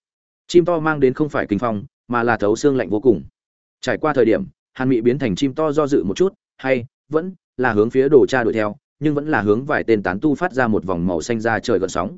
Chim to mang đến không phải kinh phong, mà là thấu xương lạnh vô cùng. Trải qua thời điểm, hàn mị biến thành chim to do dự một chút, hay, vẫn là hướng phía đồ cha đuổi theo, nhưng vẫn là hướng vài tên tán tu phát ra một vòng màu xanh ra trời gợn sóng.